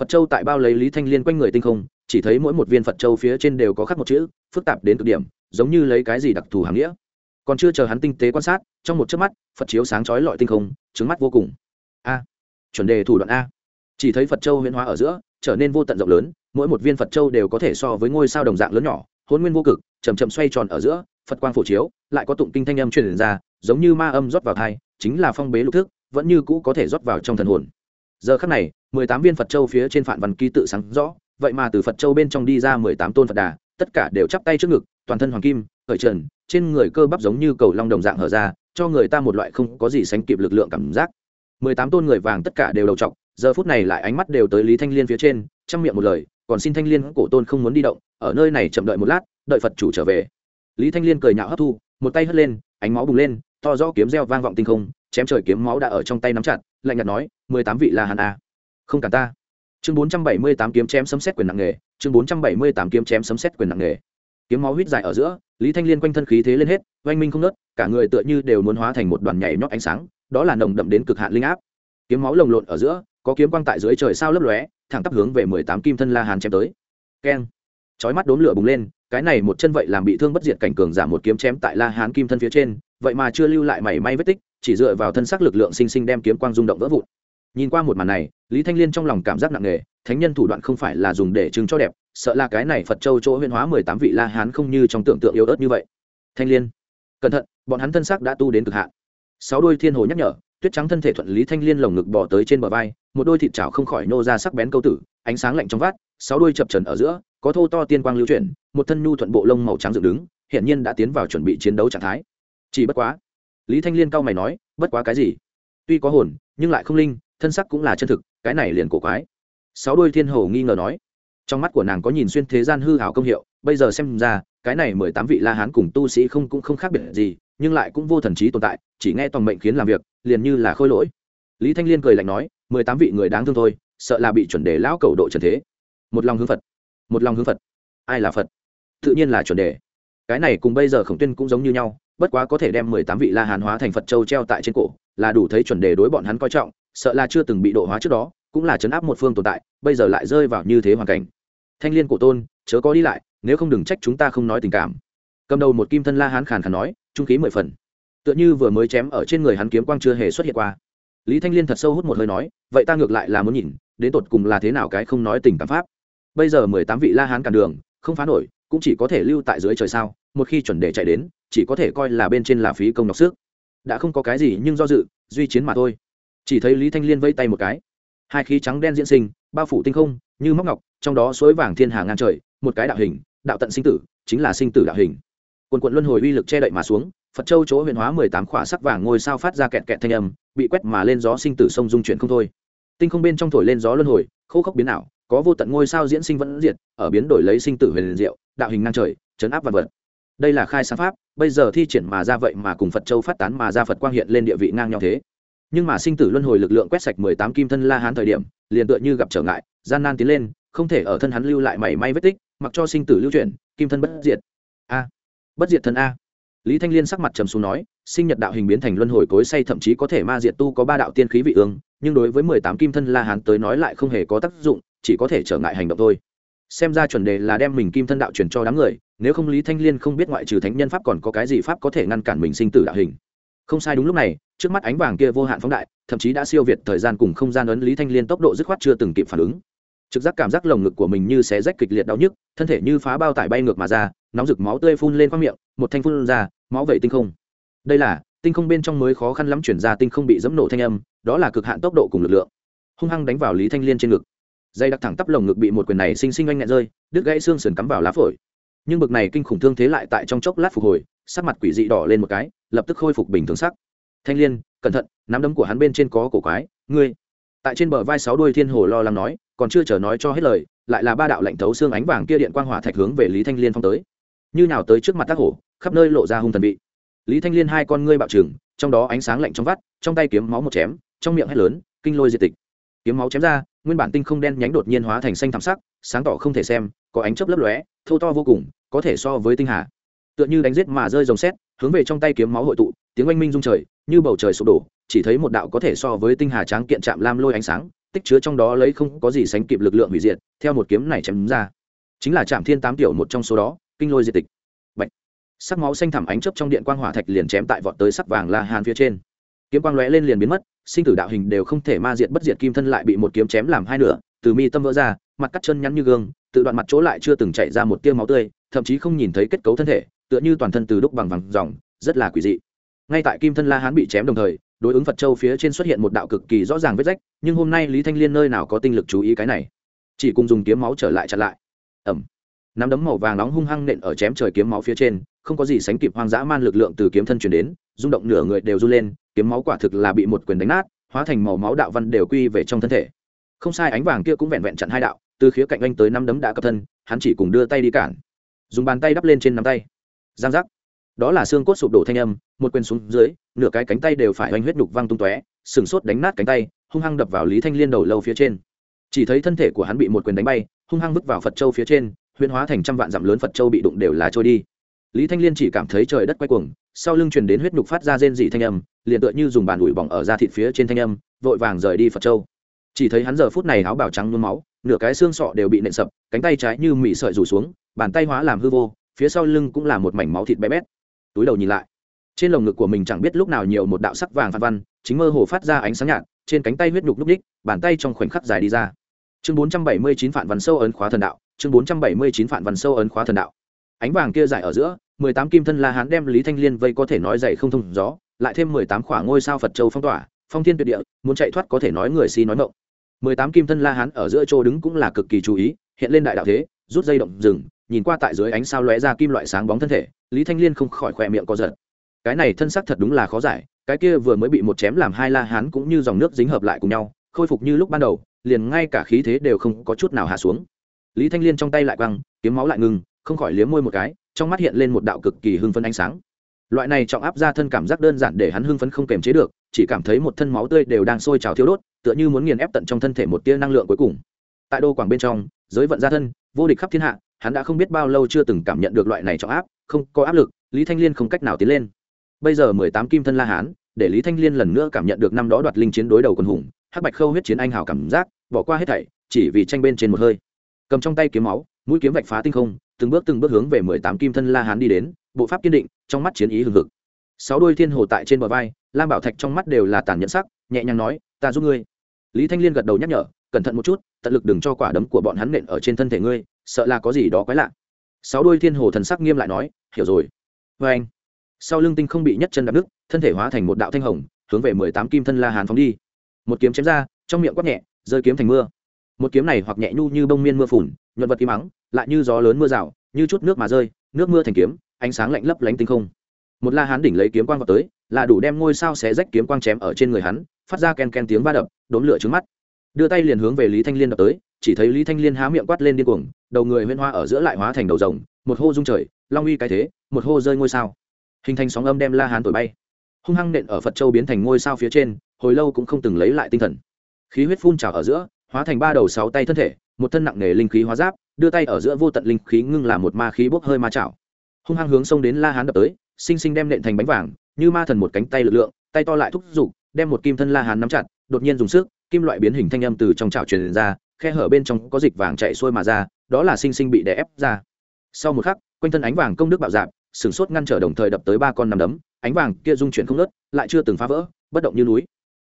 Phật châu tại bao lấy lý thanh liên quanh người tinh không, chỉ thấy mỗi một viên phật châu phía trên đều có khắc một chữ, phức tạp đến cực điểm, giống như lấy cái gì đặc thù hàm nghĩa. Còn chưa chờ hắn tinh tế quan sát, trong một chớp mắt, phật chiếu sáng chói lọi tinh không trứng mắt vô cùng. A chuẩn đề thủ đoạn a. Chỉ thấy phật châu huyễn hóa ở giữa, trở nên vô tận rộng lớn, mỗi một viên phật châu đều có thể so với ngôi sao đồng dạng lớn nhỏ, hôn nguyên vô cực chầm chậm xoay tròn ở giữa, phật quang phổ chiếu, lại có tụng kinh thanh âm truyền ra, giống như ma âm rót vào thai, chính là phong bế lục thức, vẫn như cũ có thể rót vào trong thần hồn. Giờ khắc này, mười tám viên phật châu phía trên phản văn ký tự sáng rõ, vậy mà từ phật châu bên trong đi ra mười tám tôn phật đà, tất cả đều chắp tay trước ngực, toàn thân hoàng kim, khởi trần, trên người cơ bắp giống như cầu long đồng dạng hở ra, cho người ta một loại không có gì sánh kịp lực lượng cảm giác mười tám tôn người vàng tất cả đều đầu trọc, giờ phút này lại ánh mắt đều tới lý thanh liên phía trên trong miệng một lời, còn xin thanh liên cổ tôn không muốn đi động, ở nơi này chậm đợi một lát, đợi phật chủ trở về. Lý thanh liên cười nhạo hấp thu, một tay hất lên, ánh máu bùng lên, to rõ kiếm reo vang vọng tinh không, chém trời kiếm máu đã ở trong tay nắm chặt, lạnh nhạt nói, mười tám vị là hàn a à? không cả ta. Chương bốn trăm bảy mươi tám kiếm chém sấm xét quyền nặng nghề, chương bốn trăm bảy mươi tám kiếm chém sấm xét quyền nặng nghề kiếm máu huýt dài ở giữa, lý thanh liên quanh thân khí thế lên hết, oanh minh không nớt cả người tựa như đều muốn hóa thành một đoàn nhảy nhót ánh sáng, đó là nồng đậm đến cực hạn linh áp. Kiếm máu lồng lộn ở giữa, có kiếm quang tại dưới trời sao lấp lóe, thẳng tắp hướng về mười tám kim thân la hàn chém tới. Keng. Chói mắt đốn lửa bùng lên, cái này một chân vậy làm bị thương bất diệt cảnh cường giảm một kiếm chém tại la hán kim thân phía trên, vậy mà chưa lưu lại mảy may vết tích, chỉ dựa vào thân xác lực lượng sinh sinh đem kiếm quang rung động vỡ vụn nhìn qua một màn này, lý thanh liên trong lòng cảm giác nặng nề, thánh nhân thủ đoạn không phải là dùng để chứng cho đẹp, sợ là cái này phật châu chỗ huyên hóa mười tám vị la hán không như trong tưởng tượng yếu ớt như vậy. Thanh liên, cẩn thận, bọn hắn thân xác đã tu đến cực hạn. Sáu đôi thiên hồ nhắc nhở, tuyết trắng thân thể thuận lý thanh liên lồng ngực bỏ tới trên bờ vai, một đôi thịt chảo không khỏi nô ra sắc bén câu tử, ánh sáng lạnh trong vát sáu đôi chập trần ở giữa, có thô to tiên quang lưu chuyển, một thân nhu thuận bộ lông màu trắng dựng đứng hiện nhiên đã tiến vào chuẩn bị chiến đấu trạng thái. Chỉ bất quá, lý thanh liên cao mày nói, bất quá cái gì? Tuy có hồn, nhưng lại không linh thân sắc cũng là chân thực, cái này liền cổ quái. Sáu đôi thiên hồ nghi ngờ nói. Trong mắt của nàng có nhìn xuyên thế gian hư hảo công hiệu, bây giờ xem ra, cái này mười tám vị la hán cùng tu sĩ không cũng không khác biệt gì, nhưng lại cũng vô thần trí tồn tại, chỉ nghe toàn mệnh khiến làm việc, liền như là khôi lỗi. Lý thanh liên cười lạnh nói, mười tám vị người đáng thương thôi, sợ là bị chuẩn đề lão cầu độ trần thế. Một lòng hướng phật, một lòng hướng phật. Ai là phật? Tự nhiên là chuẩn đề. Cái này cùng bây giờ khổng tuyên cũng giống như nhau, bất quá có thể đem mười tám vị la hán hóa thành phật châu treo tại trên cổ, là đủ thấy chuẩn đề đối bọn hắn coi trọng sợ là chưa từng bị độ hóa trước đó, cũng là chấn áp một phương tồn tại, bây giờ lại rơi vào như thế hoàn cảnh. Thanh liên cổ tôn, chớ có đi lại, nếu không đừng trách chúng ta không nói tình cảm. Cầm đầu một kim thân la hán khàn khàn nói, trung khí mười phần. Tựa như vừa mới chém ở trên người hắn kiếm quang chưa hề xuất hiện qua. Lý thanh liên thật sâu hút một hơi nói, vậy ta ngược lại là muốn nhìn, đến tột cùng là thế nào cái không nói tình cảm pháp. Bây giờ mười tám vị la hán cản đường, không phá nổi, cũng chỉ có thể lưu tại dưới trời sao, một khi chuẩn đề chạy đến, chỉ có thể coi là bên trên là phí công nhọc sức. Đã không có cái gì nhưng do dự, duy chiến mà thôi chỉ thấy lý thanh liên vây tay một cái. Hai khí trắng đen diễn sinh, bao phủ tinh không, như móc ngọc, trong đó suối vàng thiên hà ngang trời, một cái đạo hình, đạo tận sinh tử, chính là sinh tử đạo hình. Quần quận luân hồi uy lực che đậy mà xuống, phật châu chỗ huyền hóa mười tám khỏa sắc vàng ngôi sao phát ra kẹt kẹt thanh âm, bị quét mà lên gió sinh tử sông dung chuyển không thôi. Tinh không bên trong thổi lên gió luân hồi, khô khốc biến ảo, có vô tận ngôi sao diễn sinh vẫn diệt, ở biến đổi lấy sinh tử huyền diệu, đạo hình ngang trời, chấn áp vật vật. Đây là khai sáng pháp, bây giờ thi triển mà ra vậy mà cùng phật châu phát tán mà ra phật quang hiện lên địa vị ngang nhau thế nhưng mà sinh tử luân hồi lực lượng quét sạch mười tám kim thân la hán thời điểm, liền tựa như gặp trở ngại, gian nan tiến lên, không thể ở thân hắn lưu lại mảy may vết tích, mặc cho sinh tử lưu chuyển, kim thân bất diệt. A. Bất diệt thân a. Lý thanh liên sắc mặt trầm xuống nói, sinh nhật đạo hình biến thành luân hồi cối say thậm chí có thể ma diệt tu có ba đạo tiên khí vị ương, nhưng đối với mười tám kim thân la hán tới nói lại không hề có tác dụng, chỉ có thể trở ngại hành động thôi. Xem ra chuẩn đề là đem mình kim thân đạo truyền cho đám người, nếu không lý thanh liên không biết ngoại trừ thánh nhân pháp còn có cái gì pháp có thể ngăn cản mình sinh tử đạo hình không sai đúng lúc này, trước mắt ánh vàng kia vô hạn phóng đại, thậm chí đã siêu việt thời gian cùng không gian ấn lý thanh liên tốc độ dứt khoát chưa từng kịp phản ứng. Trực giác cảm giác lồng ngực của mình như xé rách kịch liệt đau nhức, thân thể như phá bao tải bay ngược mà ra, nóng rực máu tươi phun lên khoang miệng, một thanh phun ra, máu vẩy tinh không. Đây là, tinh không bên trong mới khó khăn lắm chuyển ra tinh không bị dẫm nổ thanh âm, đó là cực hạn tốc độ cùng lực lượng. Hung hăng đánh vào lý thanh liên trên ngực. Dây đặc thẳng tắp lồng ngực bị một quyền này xinh xinh oanh nhẹ rơi, đứt gãy xương sườn cắm vào lá phổi. Nhưng bực này kinh khủng thương thế lại tại trong chốc lát phục hồi sắc mặt quỷ dị đỏ lên một cái, lập tức khôi phục bình thường sắc. Thanh liên, cẩn thận, nắm đấm của hắn bên trên có cổ quái, ngươi. Tại trên bờ vai sáu đuôi thiên hồ lo lắng nói, còn chưa chờ nói cho hết lời, lại là ba đạo lạnh thấu xương ánh vàng kia điện quang hỏa thạch hướng về lý thanh liên phong tới. Như nào tới trước mặt tác hổ, khắp nơi lộ ra hung thần bị. lý thanh liên hai con ngươi bạo trừng, trong đó ánh sáng lạnh trong vắt, trong tay kiếm máu một chém, trong miệng hét lớn, kinh lôi diệt tịch. Kiếm máu chém ra, nguyên bản tinh không đen nhánh đột nhiên hóa thành xanh thảm sắc, sáng tỏ không thể xem, có ánh chớp lấp lóe, thô to vô cùng, có thể so với tinh hà tựa như đánh giết mà rơi rồng xét, hướng về trong tay kiếm máu hội tụ, tiếng oanh minh rung trời, như bầu trời sụp đổ, chỉ thấy một đạo có thể so với tinh hà tráng kiện chạm lam lôi ánh sáng, tích chứa trong đó lấy không có gì sánh kịp lực lượng hủy diệt, theo một kiếm này chém ra. Chính là trạm thiên tám tiểu một trong số đó, kinh lôi diệt tịch. Bạch. sắc máu xanh thẳm ánh chớp trong điện quang hỏa thạch liền chém tại vọt tới sắc vàng la hàn phía trên. Kiếm quang lóe lên liền biến mất, sinh tử đạo hình đều không thể ma diệt bất diệt kim thân lại bị một kiếm chém làm hai nửa, từ mi tâm vỡ ra, mặt cắt chân nhắn như gương, tự đoạn mặt chỗ lại chưa từng chảy ra một tia máu tươi, thậm chí không nhìn thấy kết cấu thân thể tựa như toàn thân từ đúc bằng vàng dòng, rất là quỷ dị. Ngay tại kim thân la hán bị chém đồng thời, đối ứng phật châu phía trên xuất hiện một đạo cực kỳ rõ ràng vết rách, nhưng hôm nay lý thanh liên nơi nào có tinh lực chú ý cái này? Chỉ cùng dùng kiếm máu trở lại chặn lại. Ẩm nắm đấm màu vàng nóng hung hăng nện ở chém trời kiếm máu phía trên, không có gì sánh kịp hoang dã man lực lượng từ kiếm thân chuyển đến, rung động nửa người đều run lên, kiếm máu quả thực là bị một quyền đánh nát, hóa thành màu máu đạo văn đều quy về trong thân thể. Không sai, ánh vàng kia cũng vẹn vẹn chặn hai đạo, từ khía cạnh anh tới năm đấm đã cấp thân, hắn chỉ cùng đưa tay đi cản. Dùng bàn tay đắp lên trên nắm tay giang giác. Đó là xương cốt sụp đổ thanh âm, một quyền xuống dưới, nửa cái cánh tay đều phải oanh huyết đục văng tung tóe, sừng sốt đánh nát cánh tay, hung hăng đập vào lý thanh liên đầu lâu phía trên. Chỉ thấy thân thể của hắn bị một quyền đánh bay, hung hăng vứt vào phật châu phía trên, huyễn hóa thành trăm vạn dặm lớn phật châu bị đụng đều là trôi đi. Lý thanh liên chỉ cảm thấy trời đất quay cuồng, sau lưng truyền đến huyết nhục phát ra rên dị thanh âm, liền tựa như dùng bàn ủi bỏng ở da thịt phía trên thanh âm, vội vàng rời đi phật châu. Chỉ thấy hắn giờ phút này áo bào trắng nhuốm máu, nửa cái xương sọ đều bị nện sập, cánh tay trái như mị sợi rủ xuống, bàn tay hóa làm hư vô phía sau lưng cũng là một mảnh máu thịt bé bét. Túi đầu nhìn lại, trên lồng ngực của mình chẳng biết lúc nào nhiều một đạo sắc vàng phan văn, chính mơ hồ phát ra ánh sáng nhạt, trên cánh tay huyết nhục lúc ních bàn tay trong khoảnh khắc dài đi ra. Chương bốn trăm bảy mươi chín phản văn sâu ấn khóa thần đạo, chương bốn trăm bảy mươi chín phản văn sâu ấn khóa thần đạo. Ánh vàng kia dài ở giữa, mười tám kim thân la hán đem lý thanh liên vây có thể nói dày không thông gió, lại thêm mười tám khỏa ngôi sao phật châu phong tỏa, phong thiên tuyệt địa, muốn chạy thoát có thể nói người si nói ngộng. mười tám kim thân la hán ở giữa chỗ đứng cũng là cực kỳ chú ý, hiện lên đại đạo thế, rút dây động rừng nhìn qua tại dưới ánh sao lóe ra kim loại sáng bóng thân thể, lý thanh liên không khỏi khỏe miệng co giật. Cái này thân sắc thật đúng là khó giải, cái kia vừa mới bị một chém làm hai la hán cũng như dòng nước dính hợp lại cùng nhau, khôi phục như lúc ban đầu, liền ngay cả khí thế đều không có chút nào hạ xuống. Lý thanh liên trong tay lại quăng, kiếm máu lại ngừng, không khỏi liếm môi một cái, trong mắt hiện lên một đạo cực kỳ hưng phấn ánh sáng. Loại này trọng áp ra thân cảm giác đơn giản để hắn hưng phấn không kềm chế được, chỉ cảm thấy một thân máu tươi đều đang sôi trào thiếu đốt, tựa như muốn nghiền ép tận trong thân thể một tia năng lượng cuối cùng. Tại đô quảng bên trong giới vận gia thân, vô địch khắp thiên hạ, hắn đã không biết bao lâu chưa từng cảm nhận được loại này trọng áp, không có áp lực, lý thanh liên không cách nào tiến lên. Bây giờ mười tám kim thân la hán, để lý thanh liên lần nữa cảm nhận được năm đó đoạt linh chiến đối đầu quân hùng, hắc bạch khâu huyết chiến anh hào cảm giác, bỏ qua hết thảy, chỉ vì tranh bên trên một hơi. Cầm trong tay kiếm máu, mũi kiếm vạch phá tinh không, từng bước từng bước hướng về mười tám kim thân la hán đi đến, bộ pháp kiên định, trong mắt chiến ý hừng hực. Sáu đôi thiên hồ tại trên bờ vai, lam bảo thạch trong mắt đều là tàn nhẫn sắc, nhẹ nhàng nói, ta giúp ngươi. Lý thanh liên gật đầu nhắc nhở cẩn thận một chút, tận lực đừng cho quả đấm của bọn hắn nện ở trên thân thể ngươi, sợ là có gì đó quái lạ. Sáu đôi thiên hồ thần sắc nghiêm lại nói, hiểu rồi. Vê anh. Sau lưng tinh không bị nhất chân đạp nước thân thể hóa thành một đạo thanh hồng, hướng về mười tám kim thân la hán phóng đi. Một kiếm chém ra, trong miệng quát nhẹ, rơi kiếm thành mưa. Một kiếm này hoặc nhẹ nhu như bông miên mưa phùn, nhuận vật im mắng lại như gió lớn mưa rào, như chút nước mà rơi, nước mưa thành kiếm, ánh sáng lạnh lấp lánh tinh không. Một la hán đỉnh lấy kiếm quang vào tới, là đủ đem ngôi sao xé rách kiếm quang chém ở trên người hắn, phát ra ken ken tiếng va đập, đốn lửa trứng mắt đưa tay liền hướng về lý thanh liên đập tới, chỉ thấy lý thanh liên há miệng quát lên điên cuồng, đầu người huyên hoa ở giữa lại hóa thành đầu rồng, một hô rung trời, long uy cái thế, một hô rơi ngôi sao. Hình thành sóng âm đem la hán thổi bay. Hung hăng nện ở phật châu biến thành ngôi sao phía trên, hồi lâu cũng không từng lấy lại tinh thần. Khí huyết phun trào ở giữa, hóa thành ba đầu sáu tay thân thể, một thân nặng nề linh khí hóa giáp, đưa tay ở giữa vô tận linh khí ngưng là một ma khí bốc hơi ma chảo hung hăng hướng sông đến la hán đập tới, sinh sinh đem nện thành bánh vàng, như ma thần một cánh tay lực lượng, tay to lại thúc giục, đem một kim thân la hán nắm chặt, đột nhiên dùng sức kim loại biến hình thanh âm từ trong chảo truyền ra, khe hở bên trong có dịch vàng chạy xuôi mà ra, đó là sinh sinh bị đè ép ra. Sau một khắc, quanh thân ánh vàng công đức bạo dạp sửng sốt ngăn trở đồng thời đập tới ba con nằm đấm, ánh vàng kia dung chuyển không nớt lại chưa từng phá vỡ, bất động như núi.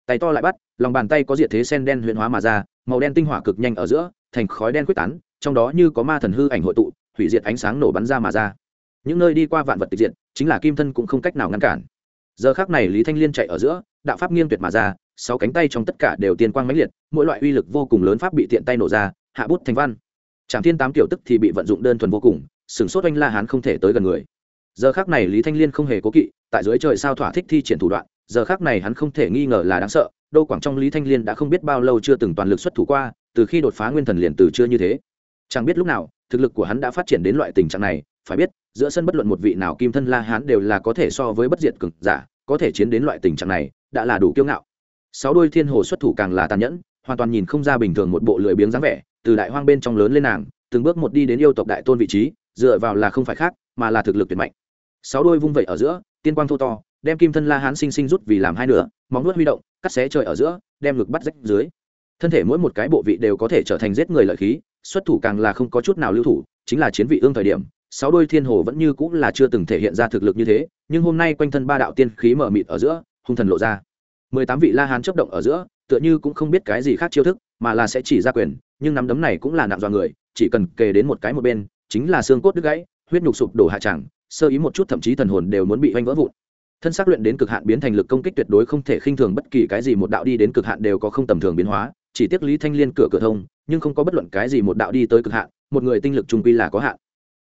Tay to lại bắt, lòng bàn tay có diệt thế sen đen huyện hóa mà ra, màu đen tinh hỏa cực nhanh ở giữa, thành khói đen quyết tán, trong đó như có ma thần hư ảnh hội tụ, hủy diệt ánh sáng nổ bắn ra mà ra. Những nơi đi qua vạn vật tịch diệt, chính là kim thân cũng không cách nào ngăn cản. Giờ khác này lý thanh liên chạy ở giữa đạo pháp nghiêng tuyệt mà ra, sáu cánh tay trong tất cả đều tiên quang mãnh liệt, mỗi loại uy lực vô cùng lớn pháp bị tiện tay nổ ra, hạ bút thành văn. Trảm thiên tám tiểu tức thì bị vận dụng đơn thuần vô cùng sửng sốt oanh la hán không thể tới gần người. Giờ khác này lý thanh liên không hề cố kỵ, tại dưới trời sao thỏa thích thi triển thủ đoạn, giờ khác này hắn không thể nghi ngờ là đáng sợ, đô quảng trong lý thanh liên đã không biết bao lâu chưa từng toàn lực xuất thủ qua, từ khi đột phá nguyên thần liền từ chưa như thế. Chẳng biết lúc nào, thực lực của hắn đã phát triển đến loại tình trạng này, phải biết, giữa sân bất luận một vị nào kim thân la hán đều là có thể so với bất diệt cực giả, có thể chiến đến loại tình trạng này đã là đủ kiêu ngạo. Sáu đôi thiên hồ xuất thủ càng là tàn nhẫn, hoàn toàn nhìn không ra bình thường một bộ lười biếng dáng vẻ, từ đại hoang bên trong lớn lên nàng, từng bước một đi đến yêu tộc đại tôn vị trí, dựa vào là không phải khác, mà là thực lực tuyệt mạnh. Sáu đôi vung vẩy ở giữa, tiên quang thô to, đem kim thân la hán sinh sinh rút vì làm hai nửa, móng nuốt huy động, cắt xé trời ở giữa, đem ngực bắt rách dưới. Thân thể mỗi một cái bộ vị đều có thể trở thành giết người lợi khí, xuất thủ càng là không có chút nào lưu thủ, chính là chiến vị ương thời điểm. Sáu đôi thiên hồ vẫn như cũng là chưa từng thể hiện ra thực lực như thế, nhưng hôm nay quanh thân ba đạo tiên khí mở mịt ở giữa hung thần lộ ra. Mười tám vị la hán chấp động ở giữa, tựa như cũng không biết cái gì khác chiêu thức, mà là sẽ chỉ ra quyền, nhưng nắm đấm này cũng là nặng dọa người, chỉ cần kề đến một cái một bên, chính là xương cốt đứt gãy, huyết nhục sụp đổ hạ tràng sơ ý một chút thậm chí thần hồn đều muốn bị oanh vỡ vụn. Thân xác luyện đến cực hạn biến thành lực công kích tuyệt đối không thể khinh thường bất kỳ cái gì một đạo đi đến cực hạn đều có không tầm thường biến hóa, chỉ tiếc lý thanh liên cửa cửa thông, nhưng không có bất luận cái gì một đạo đi tới cực hạn, một người tinh lực trung quy là có hạn.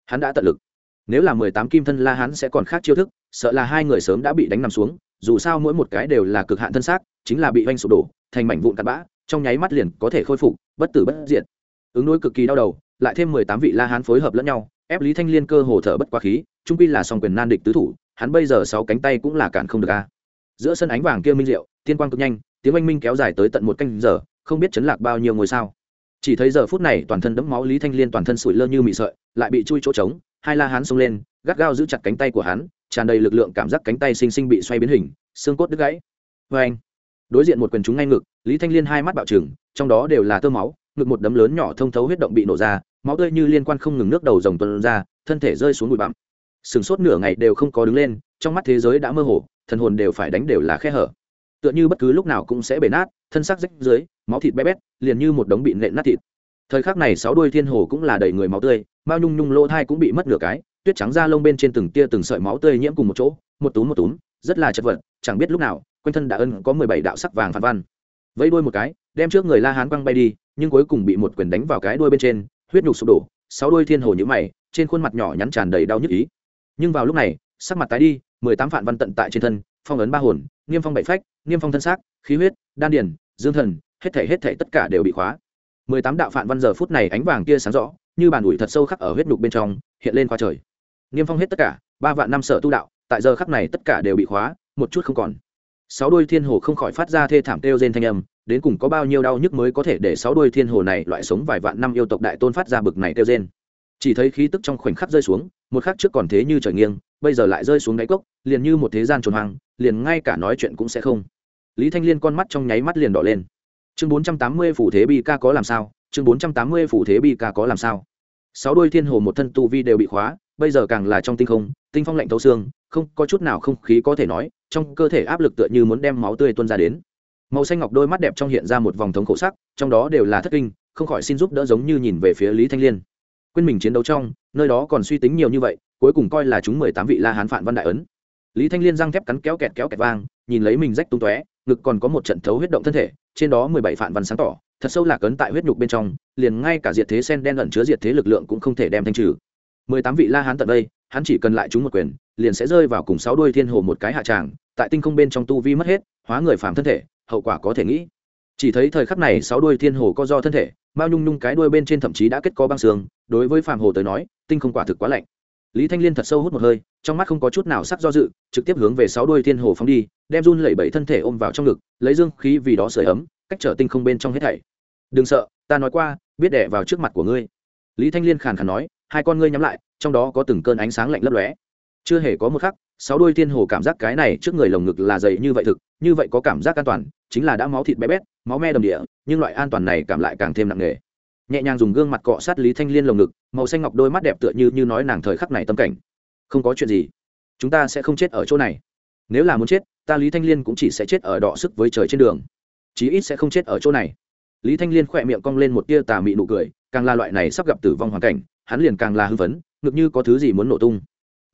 Hắn đã tận lực. Nếu là mười tám kim thân la hắn sẽ còn khác chiêu thức, sợ là hai người sớm đã bị đánh nằm xuống dù sao mỗi một cái đều là cực hạn thân xác, chính là bị oanh sụp đổ, thành mảnh vụn cặn bã, trong nháy mắt liền có thể khôi phục, bất tử bất diệt. Ứng đối cực kỳ đau đầu, lại thêm mười tám vị la hán phối hợp lẫn nhau, ép lý thanh liên cơ hồ thở bất quá khí, trung quy là song quyền nan địch tứ thủ, hắn bây giờ sáu cánh tay cũng là cản không được a. Giữa sân ánh vàng kia minh diệu, tiên quang cực nhanh, tiếng oanh minh kéo dài tới tận một canh giờ, không biết chấn lạc bao nhiêu ngôi sao. Chỉ thấy giờ phút này, toàn thân đẫm máu lý thanh liên toàn thân sủi lơ như mị sợi, lại bị chui chỗ trống, hai la hán xông lên, gắt gao giữ chặt cánh tay của hắn tràn đầy lực lượng cảm giác cánh tay sinh sinh bị xoay biến hình, xương cốt đứt gãy. Vê anh, đối diện một quyền chúng ngay ngực, lý thanh liên hai mắt bạo trừng, trong đó đều là tơ máu, ngực một đấm lớn nhỏ thông thấu huyết động bị nổ ra, máu tươi như liên quan không ngừng nước đầu rồng tuần ra, thân thể rơi xuống bụi bặm. Sừng sốt nửa ngày đều không có đứng lên, trong mắt thế giới đã mơ hồ, thần hồn đều phải đánh đều là khe hở. Tựa như bất cứ lúc nào cũng sẽ bể nát, thân xác rách dưới máu thịt bé bét, liền như một đống bị nện nát thịt. Thời khắc này sáu đuôi thiên hồ cũng là đầy người máu tươi, mao nhung nhung lỗ thai cũng bị mất nửa cái tuyết trắng da lông bên trên từng tia từng sợi máu tươi nhiễm cùng một chỗ, một túm một túm, rất là chật vật, chẳng biết lúc nào, quanh thân đã ân có mười bảy đạo sắc vàng phản văn. Vẫy đuôi một cái, đem trước người la hán quăng bay đi, nhưng cuối cùng bị một quyền đánh vào cái đuôi bên trên, huyết nhục sụp đổ, sáu đuôi thiên hồ nhữ mày, trên khuôn mặt nhỏ nhắn tràn đầy đau nhức ý. Nhưng vào lúc này, sắc mặt tái đi, mười tám phản văn tận tại trên thân, phong ấn ba hồn, niêm phong bảy phách, niêm phong thân xác, khí huyết, đan điền, dương thần, hết thể hết thể tất cả đều bị khóa. Mười tám đạo phản văn giờ phút này ánh vàng kia sáng rõ, như bàn ủi thật sâu khắc ở huyết nhục bên trong, hiện lên qua trời niêm phong hết tất cả, ba vạn năm sở tu đạo, tại giờ khắc này tất cả đều bị khóa, một chút không còn. Sáu đôi thiên hồ không khỏi phát ra thê thảm kêu trên thanh âm, đến cùng có bao nhiêu đau nhức mới có thể để sáu đôi thiên hồ này loại sống vài vạn năm yêu tộc đại tôn phát ra bực này kêu trên chỉ thấy khí tức trong khoảnh khắc rơi xuống, một khắc trước còn thế như trời nghiêng, bây giờ lại rơi xuống đáy cốc, liền như một thế gian trồn hoang, liền ngay cả nói chuyện cũng sẽ không. Lý thanh liên con mắt trong nháy mắt liền đỏ lên. Chương bốn trăm tám mươi phủ thế bi ca có làm sao? Chương bốn trăm tám mươi phủ thế bi ca có làm sao? Sáu đôi thiên hồ một thân tu vi đều bị khóa bây giờ càng là trong tinh không, tinh phong lạnh thấu xương, không, có chút nào không khí có thể nói, trong cơ thể áp lực tựa như muốn đem máu tươi tuôn ra đến. Màu xanh ngọc đôi mắt đẹp trong hiện ra một vòng thống khổ sắc, trong đó đều là thất kinh, không khỏi xin giúp đỡ giống như nhìn về phía lý thanh liên. Quên mình chiến đấu trong, nơi đó còn suy tính nhiều như vậy, cuối cùng coi là chúng mười tám vị la hán phản văn đại ấn. Lý thanh liên răng thép cắn kéo kẹt kéo kẹt vang, nhìn lấy mình rách tung tóe, ngực còn có một trận thấu huyết động thân thể, trên đó mười bảy phản văn sáng tỏ, thật sâu lạc ấn tại huyết nhục bên trong, liền ngay cả diệt thế sen đen ẩn chứa diệt thế lực lượng cũng không thể đem thanh trừ mười tám vị la hán tận đây, hắn chỉ cần lại chúng một quyền, liền sẽ rơi vào cùng sáu đuôi thiên hồ một cái hạ tràng, tại tinh không bên trong tu vi mất hết, hóa người phàm thân thể, hậu quả có thể nghĩ. Chỉ thấy thời khắc này sáu đuôi thiên hồ co do thân thể, mao nhung nhung cái đuôi bên trên thậm chí đã kết có băng xương, đối với phàm hồ tới nói, tinh không quả thực quá lạnh. Lý thanh liên thật sâu hút một hơi, trong mắt không có chút nào sắc do dự, trực tiếp hướng về sáu đuôi thiên hồ phóng đi, đem run lẩy bẩy thân thể ôm vào trong ngực, lấy dương khí vì đó sưởi ấm, cách trở tinh không bên trong hết thảy. Đừng sợ, ta nói qua, biết đẻ vào trước mặt của ngươi. Lý thanh liên khàn khàn nói hai con ngươi nhắm lại, trong đó có từng cơn ánh sáng lạnh lấp lóe. Chưa hề có một khắc, sáu đôi thiên hồ cảm giác cái này trước người lồng ngực là dày như vậy thực, như vậy có cảm giác an toàn, chính là đã máu thịt bé bét, máu me đầm địa, nhưng loại an toàn này cảm lại càng thêm nặng nề. Nhẹ nhàng dùng gương mặt cọ sát lý thanh liên lồng ngực, màu xanh ngọc đôi mắt đẹp tựa như như nói nàng thời khắc này tâm cảnh. Không có chuyện gì. Chúng ta sẽ không chết ở chỗ này. Nếu là muốn chết, ta lý thanh liên cũng chỉ sẽ chết ở đọ sức với trời trên đường. Chí ít sẽ không chết ở chỗ này. Lý thanh liên khỏe miệng cong lên một tia tà mị nụ cười, càng là loại này sắp gặp tử vong hoàn cảnh hắn liền càng là hưng phấn ngực như có thứ gì muốn nổ tung.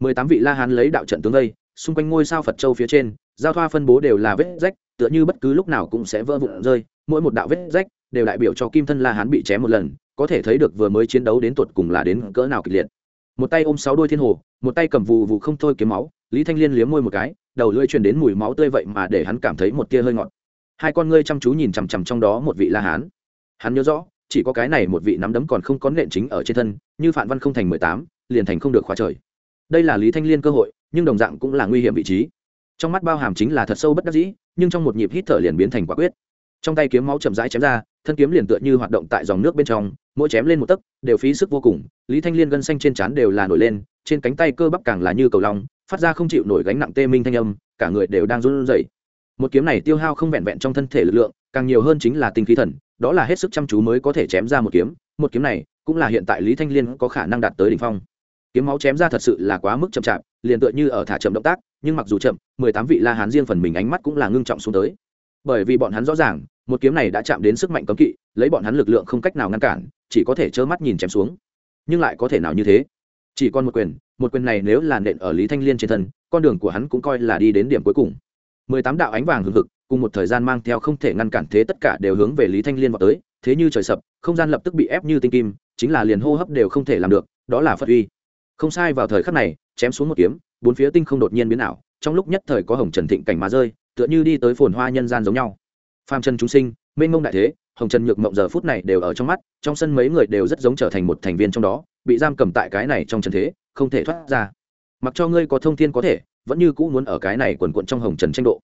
Mười tám vị la hán lấy đạo trận tướng đây xung quanh ngôi sao phật châu phía trên, giao thoa phân bố đều là vết rách, tựa như bất cứ lúc nào cũng sẽ vỡ vụn rơi, mỗi một đạo vết rách đều đại biểu cho kim thân la hán bị chém một lần, có thể thấy được vừa mới chiến đấu đến tuột cùng là đến cỡ nào kịch liệt. Một tay ôm sáu đôi thiên hồ, một tay cầm vù vù không thôi kiếm máu, lý thanh liên liếm môi một cái, đầu lưỡi truyền đến mùi máu tươi vậy mà để hắn cảm thấy một tia hơi ngọt. Hai con ngươi chăm chú nhìn chằm chằm trong đó một vị la hán. Hắn nhớ rõ chỉ có cái này một vị nắm đấm còn không có nện chính ở trên thân, như phạm văn không thành mười tám, liền thành không được khóa trời. Đây là lý thanh liên cơ hội, nhưng đồng dạng cũng là nguy hiểm vị trí. Trong mắt bao hàm chính là thật sâu bất đắc dĩ, nhưng trong một nhịp hít thở liền biến thành quả quyết. Trong tay kiếm máu chậm rãi chém ra, thân kiếm liền tựa như hoạt động tại dòng nước bên trong, mỗi chém lên một tấc, đều phí sức vô cùng. Lý thanh liên gân xanh trên trán đều là nổi lên, trên cánh tay cơ bắp càng là như cầu long, phát ra không chịu nổi gánh nặng tê minh thanh âm, cả người đều đang run rẩy. Một kiếm này tiêu hao không vẹn vẹn trong thân thể lực lượng, càng nhiều hơn chính là tinh khí thần đó là hết sức chăm chú mới có thể chém ra một kiếm một kiếm này cũng là hiện tại lý thanh liên có khả năng đạt tới đỉnh phong. Kiếm máu chém ra thật sự là quá mức chậm chạp, liền tựa như ở thả chậm động tác, nhưng mặc dù chậm, mười tám vị la hán riêng phần mình ánh mắt cũng là ngưng trọng xuống tới. Bởi vì bọn hắn rõ ràng, một kiếm này đã chạm đến sức mạnh cấm kỵ, lấy bọn hắn lực lượng không cách nào ngăn cản, chỉ có thể trơ mắt nhìn chém xuống. Nhưng lại có thể nào như thế? Chỉ còn một quyền một quyền này nếu là nện ở lý thanh liên trên thân, con đường của hắn cũng coi là đi đến điểm cuối cùng mười tám đạo ánh vàng hừng hực, cùng một thời gian mang theo không thể ngăn cản thế tất cả đều hướng về lý thanh liên vào tới, thế như trời sập, không gian lập tức bị ép như tinh kim, chính là liền hô hấp đều không thể làm được, đó là phật uy. Không sai vào thời khắc này, chém xuống một kiếm, bốn phía tinh không đột nhiên biến ảo, trong lúc nhất thời có hồng trần thịnh cảnh mà rơi, tựa như đi tới phồn hoa nhân gian giống nhau. Phàm trần chúng sinh, mênh mông đại thế, hồng trần nhược mộng giờ phút này đều ở trong mắt, trong sân mấy người đều rất giống trở thành một thành viên trong đó, bị giam cầm tại cái này trong trần thế, không thể thoát ra. Mặc cho ngươi có thông thiên có thể vẫn như cũ muốn ở cái này quần quận trong hồng trần tranh độ.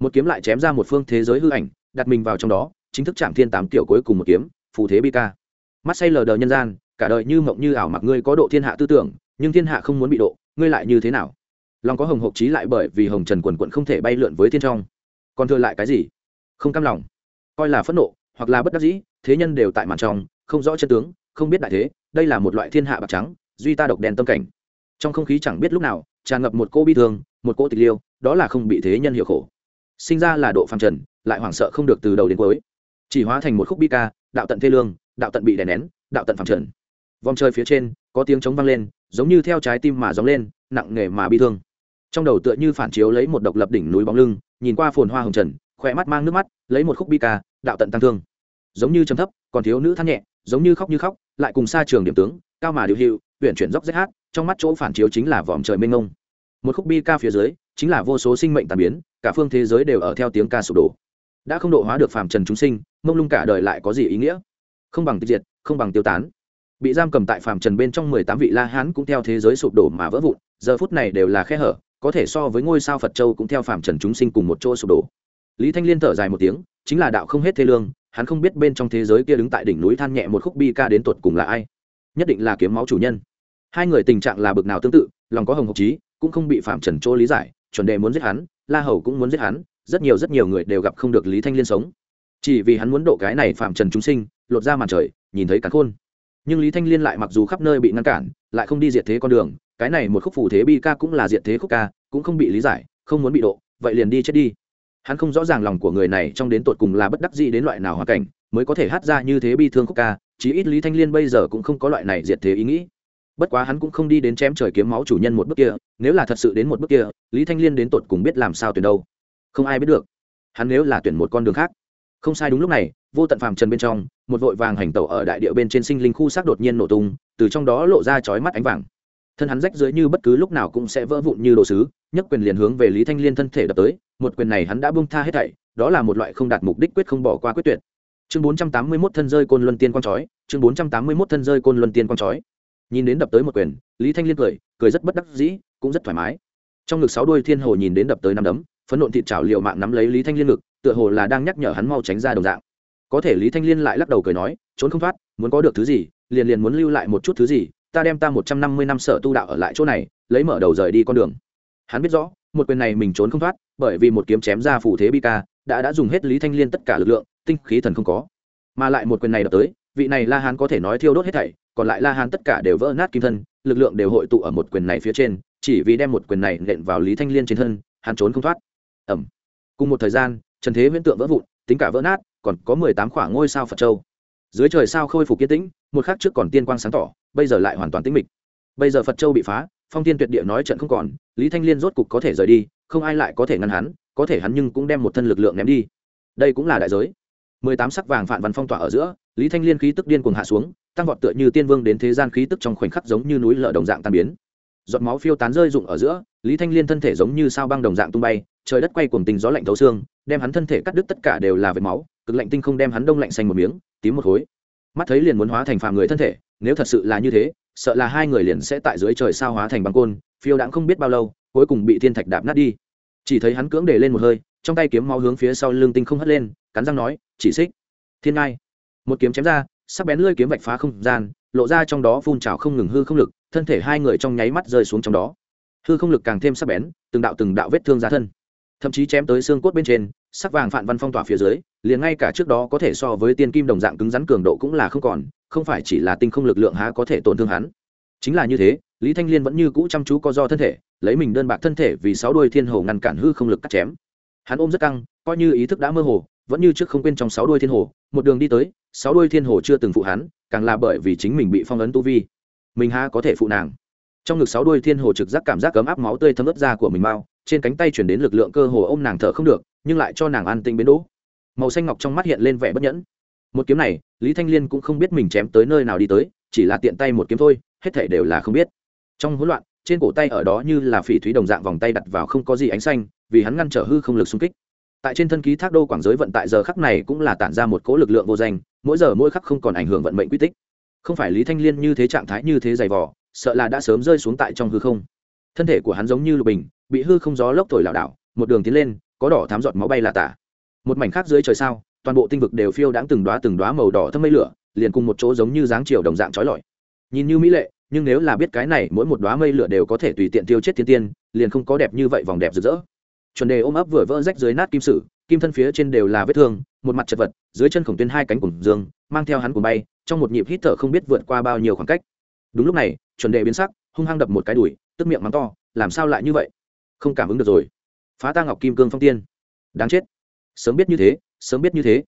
Một kiếm lại chém ra một phương thế giới hư ảnh, đặt mình vào trong đó, chính thức chạm thiên tám kiểu cuối cùng một kiếm, phù thế bi ca. Mắt say lờ đờ nhân gian, cả đời như mộng như ảo mặc ngươi có độ thiên hạ tư tưởng, nhưng thiên hạ không muốn bị độ, ngươi lại như thế nào? Lòng có hồng hộc trí lại bởi vì hồng trần quần quận không thể bay lượn với thiên trong. Còn thừa lại cái gì? Không cam lòng. Coi là phẫn nộ, hoặc là bất đắc dĩ, thế nhân đều tại màn trong, không rõ chân tướng, không biết đại thế, đây là một loại thiên hạ bạc trắng, duy ta độc đèn tâm cảnh trong không khí chẳng biết lúc nào tràn ngập một cô bi thương, một cô tịch liêu, đó là không bị thế nhân hiểu khổ. Sinh ra là độ phàm trần, lại hoảng sợ không được từ đầu đến cuối. Chỉ hóa thành một khúc bi ca, đạo tận thê lương, đạo tận bị đè nén, đạo tận phàm trần. Vòng trời phía trên, có tiếng trống vang lên, giống như theo trái tim mà gióng lên, nặng nề mà bi thương. Trong đầu tựa như phản chiếu lấy một độc lập đỉnh núi bóng lưng, nhìn qua phồn hoa hồng trần khỏe mắt mang nước mắt, lấy một khúc bi ca, đạo tận tăng thương. Giống như trầm thấp, còn thiếu nữ than nhẹ, giống như khóc như khóc, lại cùng xa trường điểm tướng, cao mà điều hiệu huyện chuyển dốc rách hát trong mắt chỗ phản chiếu chính là vòm trời mênh mông. Một khúc bi ca phía dưới, chính là vô số sinh mệnh tàn biến, cả phương thế giới đều ở theo tiếng ca sụp đổ. Đã không độ hóa được phàm trần chúng sinh, mông lung cả đời lại có gì ý nghĩa? Không bằng tiêu diệt, không bằng tiêu tán. Bị giam cầm tại phàm trần bên trong mười tám vị la hán cũng theo thế giới sụp đổ mà vỡ vụn, giờ phút này đều là khe hở, có thể so với ngôi sao phật châu cũng theo phàm trần chúng sinh cùng một chỗ sụp đổ. Lý thanh liên thở dài một tiếng, chính là đạo không hết thế lương, hắn không biết bên trong thế giới kia đứng tại đỉnh núi than nhẹ một khúc bi ca đến tuột cùng là ai, nhất định là kiếm máu chủ nhân hai người tình trạng là bực nào tương tự, lòng có hồng hộc trí cũng không bị phạm trần chỗ lý giải, chuẩn đề muốn giết hắn, la hầu cũng muốn giết hắn, rất nhiều rất nhiều người đều gặp không được lý thanh liên sống. Chỉ vì hắn muốn độ cái này phạm trần chúng sinh, lột ra màn trời, nhìn thấy cắn khôn. Nhưng lý thanh liên lại mặc dù khắp nơi bị ngăn cản, lại không đi diệt thế con đường, cái này một khúc phù thế bi ca cũng là diệt thế khúc ca, cũng không bị lý giải, không muốn bị độ, vậy liền đi chết đi. Hắn không rõ ràng lòng của người này trong đến tột cùng là bất đắc dĩ đến loại nào hoàn cảnh, mới có thể hát ra như thế bi thương khúc ca, chí ít lý thanh liên bây giờ cũng không có loại này diệt thế ý nghĩ bất quá hắn cũng không đi đến chém trời kiếm máu chủ nhân một bước kia, nếu là thật sự đến một bước kia, lý thanh liên đến tột cùng biết làm sao tuyển đâu. Không ai biết được. Hắn nếu là tuyển một con đường khác. Không sai đúng lúc này, vô tận phàm trần bên trong, một vội vàng hành tẩu ở đại địa bên trên sinh linh khu xác đột nhiên nổ tung, từ trong đó lộ ra chói mắt ánh vàng. Thân hắn rách dưới như bất cứ lúc nào cũng sẽ vỡ vụn như đồ sứ, nhấc quyền liền hướng về lý thanh liên thân thể đập tới, một quyền này hắn đã bung tha hết thảy, đó là một loại không đạt mục đích quyết không bỏ qua quyết tuyệt. Chương bốn trăm tám mươi mốt thân rơi côn luân tiên quang chói, chương bốn trăm tám mươi mốt thân rơi côn luân tiên quang chói nhìn đến đập tới một quyền, lý thanh liên cười cười rất bất đắc dĩ, cũng rất thoải mái. Trong ngực sáu đuôi thiên hồ nhìn đến đập tới năm đấm, phấn nộn thịt chảo liệu mạng nắm lấy lý thanh liên ngực, tựa hồ là đang nhắc nhở hắn mau tránh ra đồng dạng. Có thể lý thanh liên lại lắc đầu cười nói, trốn không thoát, muốn có được thứ gì, liền liền muốn lưu lại một chút thứ gì, ta đem ta một trăm năm mươi năm sở tu đạo ở lại chỗ này, lấy mở đầu rời đi con đường. Hắn biết rõ, một quyền này mình trốn không thoát, bởi vì một kiếm chém ra phủ thế bi ca, đã đã dùng hết lý thanh liên tất cả lực lượng, tinh khí thần không có. Mà lại một quyền này đập tới vị này la hán có thể nói thiêu đốt hết thảy, còn lại la hán tất cả đều vỡ nát kim thân, lực lượng đều hội tụ ở một quyền này phía trên, chỉ vì đem một quyền này nện vào lý thanh liên trên thân, hắn trốn không thoát. Ẩm cùng một thời gian, trần thế huyễn tượng vỡ vụn, tính cả vỡ nát, còn có mười tám khoảng ngôi sao phật châu. Dưới trời sao khôi phục kiên tĩnh, một khắc trước còn tiên quang sáng tỏ, bây giờ lại hoàn toàn tĩnh mịch. Bây giờ phật châu bị phá, phong tiên tuyệt địa nói trận không còn, lý thanh liên rốt cục có thể rời đi, không ai lại có thể ngăn hắn, có thể hắn nhưng cũng đem một thân lực lượng ném đi. Đây cũng là đại giới mười tám sắc vàng phản văn phong tỏa ở giữa, lý thanh liên khí tức điên cuồng hạ xuống, tăng vọt tựa như tiên vương đến thế gian khí tức trong khoảnh khắc giống như núi lở đồng dạng tan biến. Giọt máu phiêu tán rơi rụng ở giữa, lý thanh liên thân thể giống như sao băng đồng dạng tung bay, trời đất quay cuồng tình gió lạnh thấu xương, đem hắn thân thể cắt đứt tất cả đều là vệt máu, cực lạnh tinh không đem hắn đông lạnh xanh một miếng, tím một khối. Mắt thấy liền muốn hóa thành phàm người thân thể, nếu thật sự là như thế, sợ là hai người liền sẽ tại dưới trời sao hóa thành băng côn, phiêu đãng không biết bao lâu, cuối cùng bị thiên thạch đạp nát đi. Chỉ thấy hắn cưỡng để lên một hơi, trong tay kiếm máu hướng phía sau lưng tinh không hất lên, cắn răng nói chỉ xích. Thiên ngai. Một kiếm chém ra, sắc bén lơi kiếm vạch phá không gian, lộ ra trong đó phun trào không ngừng hư không lực, thân thể hai người trong nháy mắt rơi xuống trong đó. Hư không lực càng thêm sắc bén, từng đạo từng đạo vết thương ra thân. Thậm chí chém tới xương cốt bên trên, sắc vàng phạn văn phong tỏa phía dưới, liền ngay cả trước đó có thể so với tiên kim đồng dạng cứng rắn cường độ cũng là không còn, không phải chỉ là tinh không lực lượng há có thể tổn thương hắn. Chính là như thế, lý thanh liên vẫn như cũ chăm chú co do thân thể, lấy mình đơn bạc thân thể vì sáu đuôi thiên hồ ngăn cản hư không lực cắt chém. Hắn ôm rất căng, coi như ý thức đã mơ hồ vẫn như trước không quên trong sáu đuôi thiên hồ, một đường đi tới, sáu đuôi thiên hồ chưa từng phụ hắn, càng là bởi vì chính mình bị phong ấn tu vi. Mình há có thể phụ nàng? Trong ngực sáu đuôi thiên hồ trực giác cảm giác cấm áp máu tươi thấm ướt da của mình mau, trên cánh tay chuyển đến lực lượng cơ hồ ôm nàng thở không được, nhưng lại cho nàng an tinh biến đỗ. Màu xanh ngọc trong mắt hiện lên vẻ bất nhẫn. Một kiếm này, lý thanh liên cũng không biết mình chém tới nơi nào đi tới, chỉ là tiện tay một kiếm thôi, hết thể đều là không biết. Trong hỗn loạn, trên cổ tay ở đó như là phỉ thúy đồng dạng vòng tay đặt vào không có gì ánh xanh, vì hắn ngăn trở hư không lực xung kích tại trên thân ký thác đô quảng giới vận tại giờ khắc này cũng là tản ra một cỗ lực lượng vô danh, mỗi giờ mỗi khắc không còn ảnh hưởng vận mệnh quy tích. Không phải lý thanh liên như thế trạng thái như thế dày vỏ sợ là đã sớm rơi xuống tại trong hư không. Thân thể của hắn giống như lục bình, bị hư không gió lốc thổi lảo đảo, một đường tiến lên, có đỏ thám giọt máu bay là tả. Một mảnh khác dưới trời sao, toàn bộ tinh vực đều phiêu đãng từng đoá từng đoá màu đỏ thâm mây lửa, liền cùng một chỗ giống như dáng chiều đồng dạng trói lọi. Nhìn như mỹ lệ, nhưng nếu là biết cái này, mỗi một đoá mây lửa đều có thể tùy tiện tiêu chết thiên tiên, liền không có đẹp như vậy vòng đẹp rực rỡ chuẩn đề ôm ấp vừa vỡ rách dưới nát kim sử, kim thân phía trên đều là vết thương, một mặt chật vật, dưới chân khổng tuyên hai cánh cùng dương, mang theo hắn cùng bay, trong một nhịp hít thở không biết vượt qua bao nhiêu khoảng cách. Đúng lúc này, chuẩn đề biến sắc, hung hăng đập một cái đùi, tức miệng mắng to, làm sao lại như vậy? Không cảm ứng được rồi. Phá ta ngọc kim cương phong tiên. Đáng chết. Sớm biết như thế, sớm biết như thế.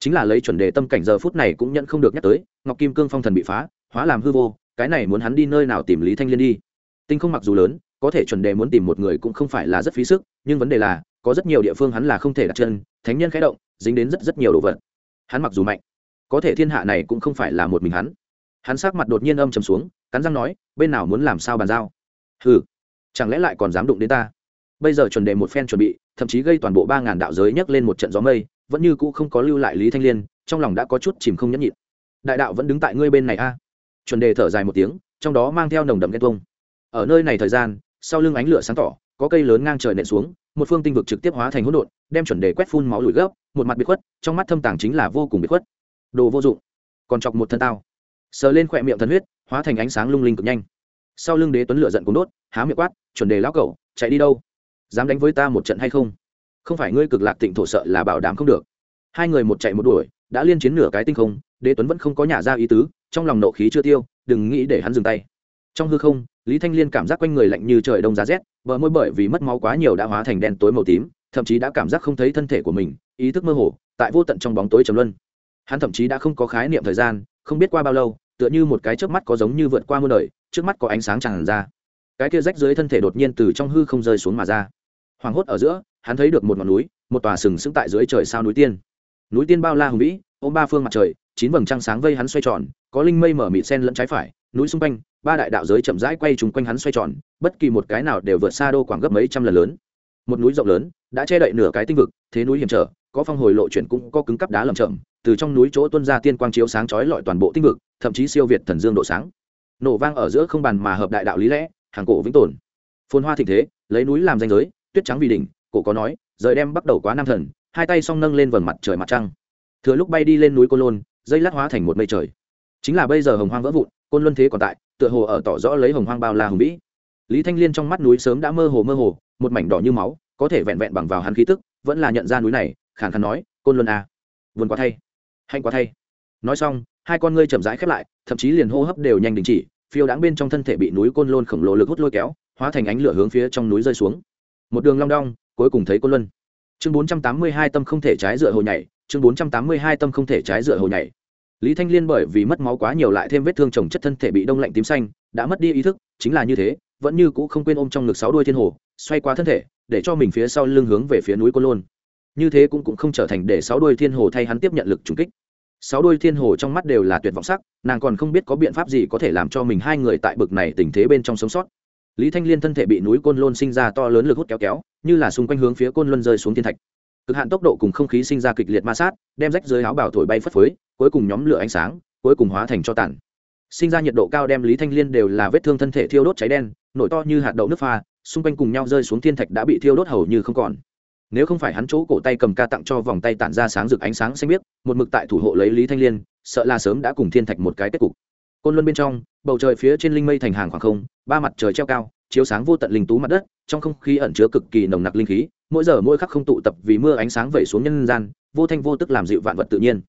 Chính là lấy chuẩn đề tâm cảnh giờ phút này cũng nhận không được nhắc tới, ngọc kim cương phong thần bị phá, hóa làm hư vô, cái này muốn hắn đi nơi nào tìm lý thanh liên đi. Tinh không mặc dù lớn có thể chuẩn đề muốn tìm một người cũng không phải là rất phí sức, nhưng vấn đề là, có rất nhiều địa phương hắn là không thể đặt chân, thánh nhân khẽ động, dính đến rất rất nhiều đồ vật. Hắn mặc dù mạnh, có thể thiên hạ này cũng không phải là một mình hắn. Hắn sắc mặt đột nhiên âm trầm xuống, cắn răng nói, bên nào muốn làm sao bàn giao? Hừ, chẳng lẽ lại còn dám đụng đến ta? Bây giờ chuẩn đề một phen chuẩn bị, thậm chí gây toàn bộ ba ngàn đạo giới nhấc lên một trận gió mây, vẫn như cũ không có lưu lại lý thanh liên, trong lòng đã có chút chìm không nhẫn nhịn. Đại đạo vẫn đứng tại ngươi bên này a. Chuẩn đề thở dài một tiếng, trong đó mang theo nồng đậm ghen tuông. Ở nơi này thời gian sau lưng ánh lửa sáng tỏ, có cây lớn ngang trời nện xuống, một phương tinh vực trực tiếp hóa thành hỗn độn, đem chuẩn đề quét phun máu lùi gấp, một mặt bị khuất, trong mắt thâm tàng chính là vô cùng bị khuất. Đồ vô dụng. Còn chọc một thân tao. Sờ lên khỏe miệng thần huyết, hóa thành ánh sáng lung linh cực nhanh. Sau lưng đế tuấn lửa giận cũng đốt, há miệng quát, chuẩn đề lão cẩu, chạy đi đâu? Dám đánh với ta một trận hay không? Không phải ngươi cực lạc tịnh thổ sợ là bảo đảm không được. Hai người một chạy một đuổi, đã liên chiến nửa cái tinh không, đế tuấn vẫn không có nhả ra ý tứ, trong lòng nộ khí chưa tiêu, đừng nghĩ để hắn dừng tay. Trong hư không lý thanh liên cảm giác quanh người lạnh như trời đông giá rét vợ môi bởi vì mất máu quá nhiều đã hóa thành đen tối màu tím, thậm chí đã cảm giác không thấy thân thể của mình, ý thức mơ hồ, tại vô tận trong bóng tối trầm luân. Hắn thậm chí đã không có khái niệm thời gian, không biết qua bao lâu, tựa như một cái trước mắt có giống như vượt qua muôn đời, trước mắt có ánh sáng tràn ra. Cái kia rách dưới thân thể đột nhiên từ trong hư không rơi xuống mà ra. Hoảng hốt ở giữa, hắn thấy được một ngọn núi, một tòa sừng sững tại dưới trời sao núi tiên. Núi tiên bao la hùng vĩ, ôm ba phương mặt trời, chín vầng trăng sáng vây hắn xoay tròn, có linh mây mở mịt sen lẫn trái phải núi xung quanh, ba đại đạo giới chậm rãi quay trùng quanh hắn xoay tròn, bất kỳ một cái nào đều vượt xa đô quảng gấp mấy trăm lần lớn. Một núi rộng lớn, đã che đậy nửa cái tinh vực, thế núi hiểm trở, có phong hồi lộ chuyển cũng có cứng cắp đá lầm chậm từ trong núi chỗ tuân ra tiên quang chiếu sáng chói lọi toàn bộ tinh vực, thậm chí siêu việt thần dương độ sáng. Nổ vang ở giữa không bàn mà hợp đại đạo lý lẽ, hàng cổ vĩnh tồn. Phồn hoa thịnh thế, lấy núi làm danh giới, tuyết trắng vì đỉnh, cổ có nói, rời đem bắt đầu quá nam thần, hai tay song nâng lên vầng mặt trời mặt trăng. Thừa lúc bay đi lên núi côn lôn, dây lát hóa thành một mây trời. Chính là bây giờ hồng hoang vỡ vụn côn luân thế còn tại, tựa hồ ở tỏ rõ lấy hồng hoang bao la hùng vĩ. Lý thanh liên trong mắt núi sớm đã mơ hồ mơ hồ, một mảnh đỏ như máu, có thể vẹn vẹn bằng vào hắn khí tức, vẫn là nhận ra núi này, khàn khàn nói, côn luân à. vườn quá thay, hạnh quá thay. Nói xong, hai con ngươi chậm rãi khép lại, thậm chí liền hô hấp đều nhanh đình chỉ, phiêu đáng bên trong thân thể bị núi côn lôn khổng lồ lực hút lôi kéo, hóa thành ánh lửa hướng phía trong núi rơi xuống. Một đường long đong, cuối cùng thấy côn luân. Chương bốn trăm tám mươi hai tâm không thể trái dựa hồ nhảy, chương bốn trăm tám mươi hai tâm không thể trái dựa hồ nhảy lý thanh liên bởi vì mất máu quá nhiều lại thêm vết thương trồng chất thân thể bị đông lạnh tím xanh, đã mất đi ý thức, chính là như thế, vẫn như cũ không quên ôm trong ngực sáu đuôi thiên hồ, xoay qua thân thể, để cho mình phía sau lưng hướng về phía núi côn lôn. Như thế cũng cũng không trở thành để sáu đuôi thiên hồ thay hắn tiếp nhận lực trùng kích. Sáu đuôi thiên hồ trong mắt đều là tuyệt vọng sắc, nàng còn không biết có biện pháp gì có thể làm cho mình hai người tại bực này tình thế bên trong sống sót. Lý thanh liên thân thể bị núi côn lôn sinh ra to lớn lực hút kéo kéo, như là xung quanh hướng phía côn luân rơi xuống thiên thạch. Cực hạn tốc độ cùng không khí sinh ra kịch liệt ma sát, đem rách dưới áo bảo thổi bay phất phới cuối cùng nhóm lửa ánh sáng, cuối cùng hóa thành cho tàn. Sinh ra nhiệt độ cao đem lý thanh liên đều là vết thương thân thể thiêu đốt cháy đen, nổi to như hạt đậu nước pha, xung quanh cùng nhau rơi xuống thiên thạch đã bị thiêu đốt hầu như không còn. Nếu không phải hắn chỗ cổ tay cầm ca tặng cho vòng tay tản ra sáng rực ánh sáng xanh biếc, một mực tại thủ hộ lấy lý thanh liên, sợ là sớm đã cùng thiên thạch một cái kết cục. Côn luân bên trong, bầu trời phía trên linh mây thành hàng khoảng không, ba mặt trời treo cao, chiếu sáng vô tận linh tú mặt đất, trong không khí ẩn chứa cực kỳ nồng nặc linh khí, mỗi giờ mỗi khắc không tụ tập vì mưa ánh sáng vẩy xuống nhân gian, vô thanh vô tức làm dịu vạn vật tự nhiên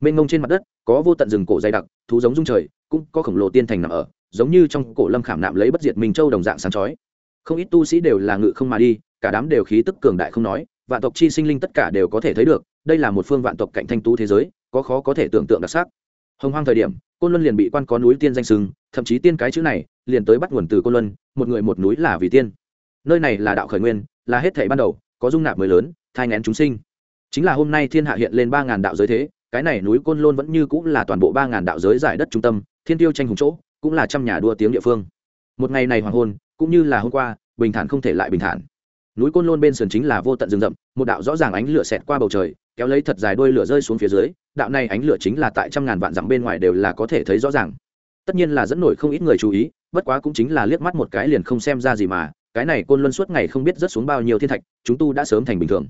mênh mông trên mặt đất, có vô tận rừng cổ dày đặc, thú giống dung trời, cũng có khổng lồ tiên thành nằm ở, giống như trong cổ lâm khảm nạm lấy bất diệt minh châu đồng dạng sáng chói. Không ít tu sĩ đều là ngự không mà đi, cả đám đều khí tức cường đại không nói, vạn tộc chi sinh linh tất cả đều có thể thấy được, đây là một phương vạn tộc cạnh thanh tú thế giới, có khó có thể tưởng tượng đặc sắc. Hồng hoang thời điểm, côn luân liền bị quan có núi tiên danh sừng, thậm chí tiên cái chữ này, liền tới bắt nguồn từ côn luân, một người một núi là vì tiên. Nơi này là đạo khởi nguyên, là hết thể ban đầu, có dung nạp mới lớn, thai ngén chúng sinh. Chính là hôm nay thiên hạ hiện lên ba ngàn đạo giới thế cái này núi côn lôn vẫn như cũng là toàn bộ ba ngàn đạo giới giải đất trung tâm, thiên tiêu tranh hùng chỗ, cũng là trăm nhà đua tiếng địa phương. Một ngày này hoàng hôn, cũng như là hôm qua, bình thản không thể lại bình thản. Núi côn lôn bên sườn chính là vô tận rừng rậm, một đạo rõ ràng ánh lửa xẹt qua bầu trời, kéo lấy thật dài đôi lửa rơi xuống phía dưới, đạo này ánh lửa chính là tại trăm ngàn vạn dặm bên ngoài đều là có thể thấy rõ ràng. Tất nhiên là dẫn nổi không ít người chú ý, bất quá cũng chính là liếc mắt một cái liền không xem ra gì mà, cái này côn luân suốt ngày không biết rớt xuống bao nhiêu thiên thạch, chúng tu đã sớm thành bình thường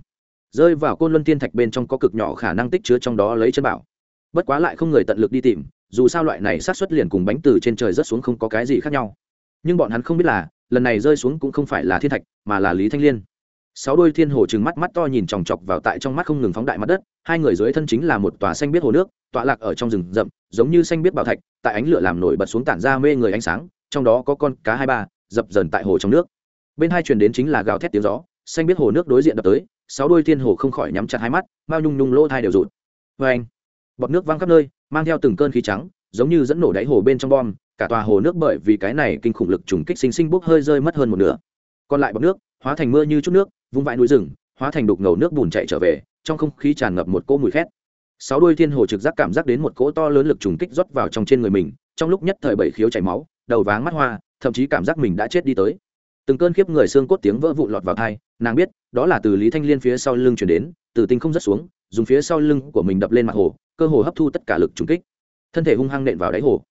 rơi vào côn luân thiên thạch bên trong có cực nhỏ khả năng tích chứa trong đó lấy chân bảo. Bất quá lại không người tận lực đi tìm, dù sao loại này sát xuất liền cùng bánh từ trên trời rớt xuống không có cái gì khác nhau. Nhưng bọn hắn không biết là, lần này rơi xuống cũng không phải là thiên thạch, mà là lý thanh liên. Sáu đôi thiên hồ trừng mắt mắt to nhìn chòng chọc vào tại trong mắt không ngừng phóng đại mặt đất, hai người dưới thân chính là một tòa xanh biết hồ nước, tọa lạc ở trong rừng rậm, giống như xanh biết bảo thạch, tại ánh lửa làm nổi bật xuống tản ra mê người ánh sáng, trong đó có con cá hai ba, dập dần tại hồ trong nước. Bên hai truyền đến chính là gào thét tiếng gió, xanh biết hồ nước đối diện đập tới sáu đôi thiên hồ không khỏi nhắm chặt hai mắt, mao nhung nhung lỗ thai đều rụt. Vê anh, bọt nước văng khắp nơi, mang theo từng cơn khí trắng, giống như dẫn nổ đáy hồ bên trong bom, cả tòa hồ nước bởi vì cái này kinh khủng lực trùng kích sinh sinh bốc hơi rơi mất hơn một nửa. Còn lại bọt nước, hóa thành mưa như chút nước, vung vãi núi rừng, hóa thành đục ngầu nước bùn chạy trở về, trong không khí tràn ngập một cỗ mùi khét. Sáu đôi thiên hồ trực giác cảm giác đến một cỗ to lớn lực trùng kích rót vào trong trên người mình, trong lúc nhất thời bảy khiếu chảy máu, đầu váng mắt hoa, thậm chí cảm giác mình đã chết đi tới từng cơn khiếp người xương cốt tiếng vỡ vụn lọt vào thai, nàng biết, đó là từ lý thanh liên phía sau lưng chuyển đến, từ tinh không rất xuống, dùng phía sau lưng của mình đập lên mặt hồ, cơ hồ hấp thu tất cả lực trúng kích. Thân thể hung hăng nện vào đáy hồ.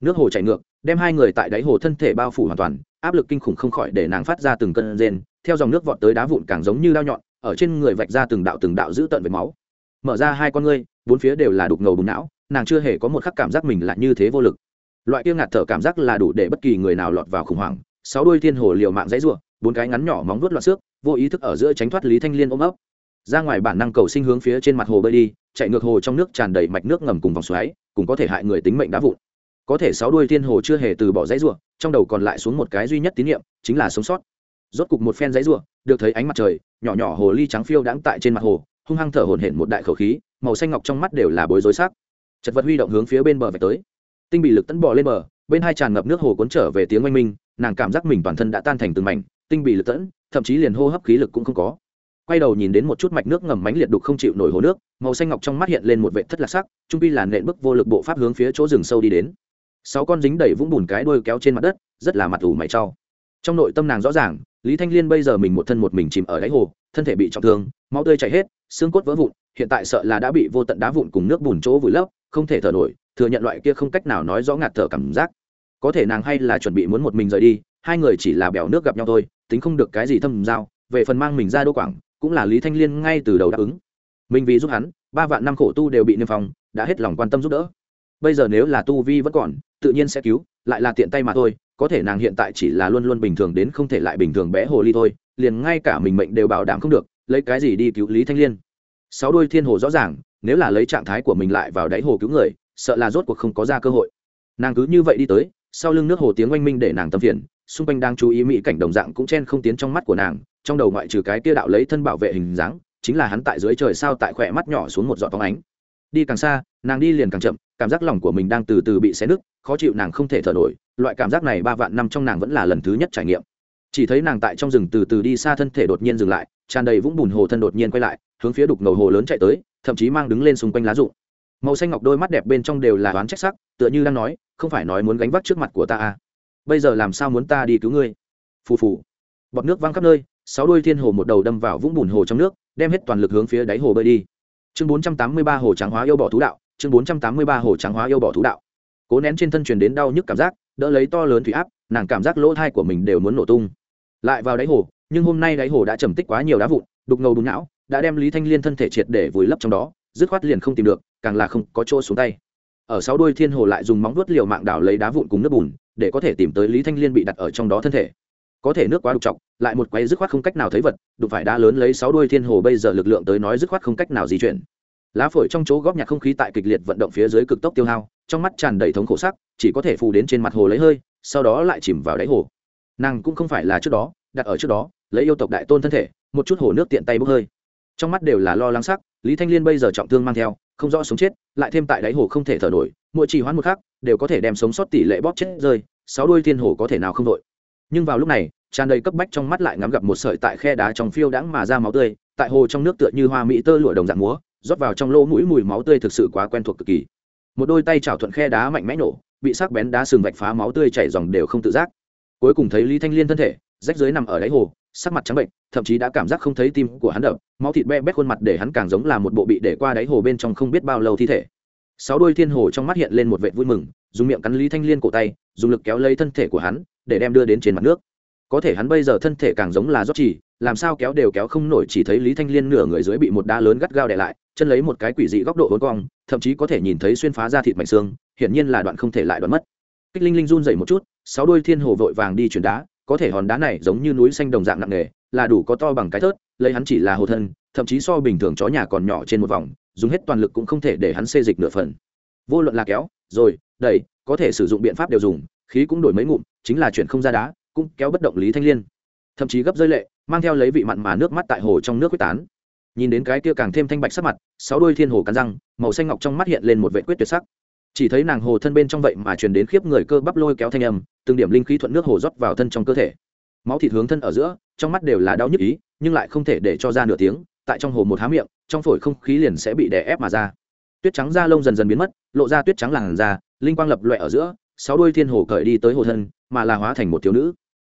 Nước hồ chảy ngược, đem hai người tại đáy hồ thân thể bao phủ hoàn toàn, áp lực kinh khủng không khỏi để nàng phát ra từng cơn rên, theo dòng nước vọt tới đá vụn càng giống như đao nhọn, ở trên người vạch ra từng đạo từng đạo giữ tận với máu. Mở ra hai con ngươi, bốn phía đều là đục ngầu bùng não, nàng chưa hề có một khắc cảm giác mình là như thế vô lực. Loại kia ngạt thở cảm giác là đủ để bất kỳ người nào lọt vào khủng hoảng sáu đôi thiên hồ liều mạng dãy rủa, bốn cái ngắn nhỏ móng vuốt loạn xước vô ý thức ở giữa tránh thoát lý thanh liên ôm ấp. Ra ngoài bản năng cầu sinh hướng phía trên mặt hồ bơi đi chạy ngược hồ trong nước tràn đầy mạch nước ngầm cùng vòng xoáy cùng có thể hại người tính mệnh đá vụn. Có thể sáu đuôi thiên hồ chưa hề từ bỏ dãy rủa, trong đầu còn lại xuống một cái duy nhất tín niệm, chính là sống sót. Rốt cục một phen dãy rủa, được thấy ánh mặt trời nhỏ nhỏ hồ ly trắng phiêu đãng tại trên mặt hồ hung hăng thở hổn hển một đại khẩu khí màu xanh ngọc trong mắt đều là bối rối sắc. Chật vật huy động hướng phía bên bờ về tới. Tinh bị lực tấn bò lên bờ bên hai tràn ngập nước hồ cuốn trở về tiếng oanh minh, nàng cảm giác mình toàn thân đã tan thành từng mảnh, tinh bị lực tẫn, thậm chí liền hô hấp khí lực cũng không có. Quay đầu nhìn đến một chút mạch nước ngầm mánh liệt đục không chịu nổi hồ nước, màu xanh ngọc trong mắt hiện lên một vệ thất lạc sắc, trung pi là nện bức vô lực bộ pháp hướng phía chỗ rừng sâu đi đến. Sáu con dính đẩy vũng bùn cái đuôi kéo trên mặt đất, rất là mặt ủ mày trau. Trong nội tâm nàng rõ ràng, lý thanh liên bây giờ mình một thân một mình chìm ở đáy hồ, thân thể bị trọng thương, máu tươi chảy hết, xương cốt vỡ vụn, hiện tại sợ là đã bị vô tận đá vụn cùng nước bùn chỗ vùi lấp, không thể thở nổi, thừa nhận loại kia không cách nào nói rõ ngạt thở cảm giác có thể nàng hay là chuẩn bị muốn một mình rời đi, hai người chỉ là bèo nước gặp nhau thôi, tính không được cái gì thâm giao, về phần mang mình ra đô quảng, cũng là lý thanh liên ngay từ đầu đáp ứng. Mình vì giúp hắn, ba vạn năm khổ tu đều bị niêm phong, đã hết lòng quan tâm giúp đỡ. Bây giờ nếu là tu vi vẫn còn, tự nhiên sẽ cứu, lại là tiện tay mà thôi, có thể nàng hiện tại chỉ là luôn luôn bình thường đến không thể lại bình thường bé hồ ly thôi, liền ngay cả mình mệnh đều bảo đảm không được, lấy cái gì đi cứu lý thanh liên? Sáu đôi thiên hồ rõ ràng, nếu là lấy trạng thái của mình lại vào đáy hồ cứu người, sợ là rốt cuộc không có ra cơ hội. Nàng cứ như vậy đi tới sau lưng nước hồ tiếng oanh minh để nàng tâm phiền, xung quanh đang chú ý mỹ cảnh đồng dạng cũng chen không tiến trong mắt của nàng, trong đầu ngoại trừ cái kia đạo lấy thân bảo vệ hình dáng, chính là hắn tại dưới trời sao tại khỏe mắt nhỏ xuống một giọt phóng ánh. Đi càng xa, nàng đi liền càng chậm, cảm giác lòng của mình đang từ từ bị xé nứt, khó chịu nàng không thể thở nổi, loại cảm giác này ba vạn năm trong nàng vẫn là lần thứ nhất trải nghiệm. Chỉ thấy nàng tại trong rừng từ từ đi xa thân thể đột nhiên dừng lại, tràn đầy vũng bùn hồ thân đột nhiên quay lại, hướng phía đục ngầu hồ lớn chạy tới, thậm chí mang đứng lên xung quanh lá rụng màu xanh ngọc đôi mắt đẹp bên trong đều là oán trách sắc, tựa như đang nói, không phải nói muốn gánh vác trước mặt của ta à. Bây giờ làm sao muốn ta đi cứu ngươi? Phù phù. Bọt nước văng khắp nơi, sáu đuôi thiên hồ một đầu đâm vào vũng bùn hồ trong nước, đem hết toàn lực hướng phía đáy hồ bơi đi. Chương bốn trăm tám mươi ba hồ trắng hóa yêu bỏ thú đạo, chương bốn trăm tám mươi ba hồ trắng hóa yêu bỏ thú đạo. Cố nén trên thân truyền đến đau nhức cảm giác, đỡ lấy to lớn thủy áp, nàng cảm giác lỗ thai của mình đều muốn nổ tung. Lại vào đáy hồ, nhưng hôm nay đáy hồ đã trầm tích quá nhiều đá vụn, đục ngầu đúng não, đã đem lý thanh liên thân thể triệt để vùi lấp trong đó, dứt khoát liền không tìm được càng là không có chỗ xuống tay. Ở sáu đuôi thiên hồ lại dùng móng vuốt liều mạng đảo lấy đá vụn cùng nước bùn, để có thể tìm tới lý thanh liên bị đặt ở trong đó thân thể. Có thể nước quá đục trọng lại một quay dứt khoát không cách nào thấy vật, đụng phải đá lớn lấy sáu đuôi thiên hồ bây giờ lực lượng tới nói dứt khoát không cách nào di chuyển. Lá phổi trong chỗ góp nhặt không khí tại kịch liệt vận động phía dưới cực tốc tiêu hao, trong mắt tràn đầy thống khổ sắc, chỉ có thể phù đến trên mặt hồ lấy hơi, sau đó lại chìm vào đáy hồ. Nàng cũng không phải là trước đó, đặt ở trước đó, lấy yêu tộc đại tôn thân thể, một chút hồ nước tiện tay bốc hơi. Trong mắt đều là lo lắng sắc, lý thanh liên bây giờ trọng thương mang theo không rõ sống chết lại thêm tại đáy hồ không thể thở nổi mỗi chỉ hoãn một khắc, đều có thể đem sống sót tỷ lệ bóp chết rơi sáu đuôi thiên hồ có thể nào không đội. Nhưng vào lúc này tràn đầy cấp bách trong mắt lại ngắm gặp một sợi tại khe đá trong phiêu đãng mà ra máu tươi tại hồ trong nước tựa như hoa mỹ tơ lụa đồng dạng múa rót vào trong lỗ mũi mùi máu tươi thực sự quá quen thuộc cực kỳ. Một đôi tay chảo thuận khe đá mạnh mẽ nổ bị sắc bén đá sừng vạch phá máu tươi chảy dòng đều không tự giác. Cuối cùng thấy lý thanh liên thân thể rách dưới nằm ở đáy hồ sắc mặt trắng bệnh, thậm chí đã cảm giác không thấy tim của hắn đập, máu thịt be bét khuôn mặt để hắn càng giống là một bộ bị để qua đáy hồ bên trong không biết bao lâu thi thể. Sáu đôi thiên hồ trong mắt hiện lên một vệ vui mừng, dùng miệng cắn lý thanh liên cổ tay, dùng lực kéo lấy thân thể của hắn, để đem đưa đến trên mặt nước. Có thể hắn bây giờ thân thể càng giống là rót chỉ, làm sao kéo đều kéo không nổi chỉ thấy lý thanh liên nửa người dưới bị một đá lớn gắt gao đè lại, chân lấy một cái quỷ dị góc độ hốn cong, thậm chí có thể nhìn thấy xuyên phá ra thịt mảnh xương, hiển nhiên là đoạn không thể lại đoạn mất. Kích linh linh run dậy một chút, sáu đôi thiên hồ vội vàng đi chuyển đá có thể hòn đá này giống như núi xanh đồng dạng nặng nề, là đủ có to bằng cái thớt, lấy hắn chỉ là hồ thân, thậm chí so bình thường chó nhà còn nhỏ trên một vòng, dùng hết toàn lực cũng không thể để hắn xê dịch nửa phần. Vô luận là kéo, rồi, đẩy, có thể sử dụng biện pháp đều dùng, khí cũng đổi mấy ngụm, chính là chuyện không ra đá, cũng kéo bất động lý thanh liên. Thậm chí gấp rơi lệ, mang theo lấy vị mặn mà nước mắt tại hồ trong nước quyết tán. Nhìn đến cái kia càng thêm thanh bạch sắc mặt, sáu đôi thiên hồ cắn răng, màu xanh ngọc trong mắt hiện lên một vệ quyết tuyệt sắc chỉ thấy nàng hồ thân bên trong vậy mà truyền đến khiếp người cơ bắp lôi kéo thanh âm, từng điểm linh khí thuận nước hồ rót vào thân trong cơ thể. Máu thịt hướng thân ở giữa, trong mắt đều là đau nhức ý, nhưng lại không thể để cho ra nửa tiếng, tại trong hồ một há miệng, trong phổi không khí liền sẽ bị đè ép mà ra. Tuyết trắng da lông dần dần biến mất, lộ ra tuyết trắng làn da, linh quang lập loẹ ở giữa, sáu đuôi thiên hồ cởi đi tới hồ thân, mà là hóa thành một thiếu nữ.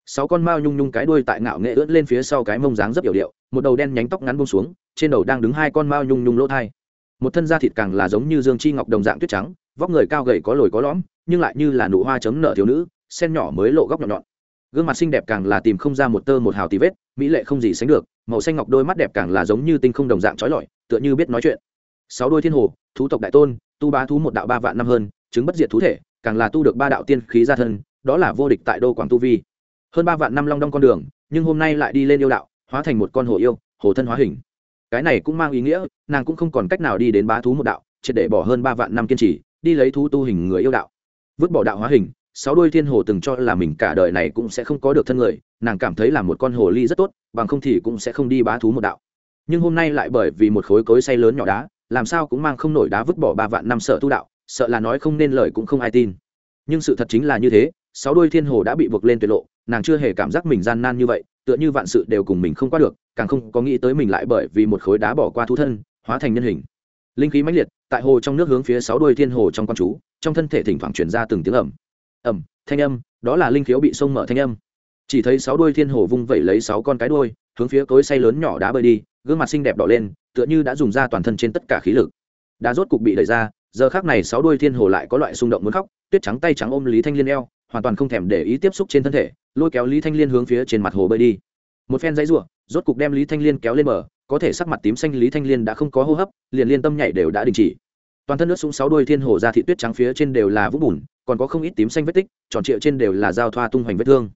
Sáu con mao nhung nhung cái đuôi tại ngạo nghệ ướt lên phía sau cái mông dáng rất hiểu điệu, một đầu đen nhánh tóc ngắn bông xuống, trên đầu đang đứng hai con mao nhung nhung lỗ thai một thân da thịt càng là giống như dương chi ngọc đồng dạng tuyết trắng, vóc người cao gầy có lồi có lõm, nhưng lại như là nụ hoa chấm nở thiếu nữ, sen nhỏ mới lộ góc nhọn nhọn. Gương mặt xinh đẹp càng là tìm không ra một tơ một hào tì vết, mỹ lệ không gì sánh được, màu xanh ngọc đôi mắt đẹp càng là giống như tinh không đồng dạng trói lọi, tựa như biết nói chuyện. Sáu đôi thiên hồ, thú tộc đại tôn, tu bá thú một đạo ba vạn năm hơn, chứng bất diệt thú thể, càng là tu được ba đạo tiên khí gia thân, đó là vô địch tại đô quảng tu vi. Hơn ba vạn năm long đong con đường, nhưng hôm nay lại đi lên yêu đạo, hóa thành một con hồ yêu, hồ thân hóa hình cái này cũng mang ý nghĩa, nàng cũng không còn cách nào đi đến bá thú một đạo, triệt để bỏ hơn ba vạn năm kiên trì, đi lấy thú tu hình người yêu đạo. Vứt bỏ đạo hóa hình, sáu đôi thiên hồ từng cho là mình cả đời này cũng sẽ không có được thân người, nàng cảm thấy là một con hồ ly rất tốt, bằng không thì cũng sẽ không đi bá thú một đạo. Nhưng hôm nay lại bởi vì một khối cối say lớn nhỏ đá, làm sao cũng mang không nổi đá vứt bỏ ba vạn năm sợ tu đạo, sợ là nói không nên lời cũng không ai tin. Nhưng sự thật chính là như thế, sáu đôi thiên hồ đã bị buộc lên tuyệt lộ, nàng chưa hề cảm giác mình gian nan như vậy tựa như vạn sự đều cùng mình không qua được, càng không có nghĩ tới mình lại bởi vì một khối đá bỏ qua thú thân, hóa thành nhân hình. Linh khí mãnh liệt, tại hồ trong nước hướng phía sáu đôi thiên hồ trong con chú, trong thân thể thỉnh thoảng chuyển ra từng tiếng ẩm ẩm thanh âm, đó là linh khiếu bị sông mở thanh âm. Chỉ thấy sáu đôi thiên hồ vung vẩy lấy sáu con cái đôi hướng phía cối say lớn nhỏ đá bơi đi, gương mặt xinh đẹp đỏ lên, tựa như đã dùng ra toàn thân trên tất cả khí lực. Đá rốt cục bị đẩy ra, giờ khác này sáu đôi thiên hồ lại có loại xung động muốn khóc, tuyết trắng tay trắng ôm lý thanh liên eo, hoàn toàn không thèm để ý tiếp xúc trên thân thể lôi kéo lý thanh liên hướng phía trên mặt hồ bơi đi. Một phen dãy r rốt cục đem lý thanh liên kéo lên bờ, có thể sắc mặt tím xanh lý thanh liên đã không có hô hấp, liền liên tâm nhảy đều đã đình chỉ. Toàn thân nước súng sáu đôi thiên hồ ra thị tuyết trắng phía trên đều là vũng bùn, còn có không ít tím xanh vết tích, tròn triệu trên đều là dao thoa tung hoành vết thương.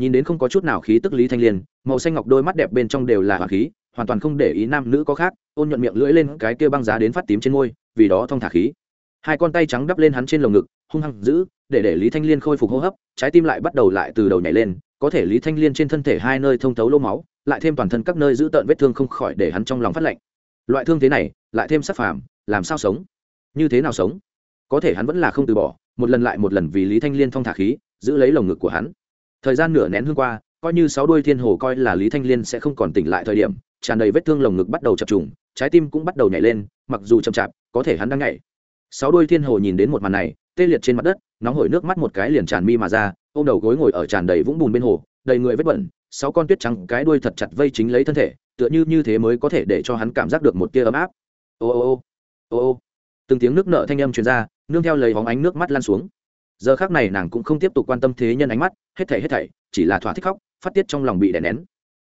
Nhìn đến không có chút nào khí tức lý thanh liên, màu xanh ngọc đôi mắt đẹp bên trong đều là hỏa khí, hoàn toàn không để ý nam nữ có khác, ôn nhuận miệng lưỡi lên cái kia băng giá đến phát tím trên môi, vì đó thong thả khí hai con tay trắng đắp lên hắn trên lồng ngực, hung hăng giữ, để để lý thanh liên khôi phục hô hấp, trái tim lại bắt đầu lại từ đầu nhảy lên, có thể lý thanh liên trên thân thể hai nơi thông thấu lô máu, lại thêm toàn thân các nơi giữ tợn vết thương không khỏi để hắn trong lòng phát lạnh. Loại thương thế này, lại thêm sắc phàm, làm sao sống? Như thế nào sống? Có thể hắn vẫn là không từ bỏ, một lần lại một lần vì lý thanh liên thong thả khí, giữ lấy lồng ngực của hắn. Thời gian nửa nén hương qua, coi như sáu đuôi thiên hồ coi là lý thanh liên sẽ không còn tỉnh lại thời điểm, tràn đầy vết thương lồng ngực bắt đầu chập trùng, trái tim cũng bắt đầu nhảy lên, mặc dù chậm chạp, có thể hắn đang nhảy sáu đôi thiên hồ nhìn đến một màn này, tê liệt trên mặt đất, nóng hổi nước mắt một cái liền tràn mi mà ra, ôm đầu gối ngồi ở tràn đầy vũng bùn bên hồ, đầy người vết bẩn, sáu con tuyết trắng cái đuôi thật chặt vây chính lấy thân thể, tựa như như thế mới có thể để cho hắn cảm giác được một tia ấm áp. Ô ô ô ô ô. Từng tiếng nước nợ thanh âm truyền ra, nương theo lấy hóng ánh nước mắt lan xuống. Giờ khác này nàng cũng không tiếp tục quan tâm thế nhân ánh mắt, hết thảy hết thảy, chỉ là thỏa thích khóc, phát tiết trong lòng bị đè nén.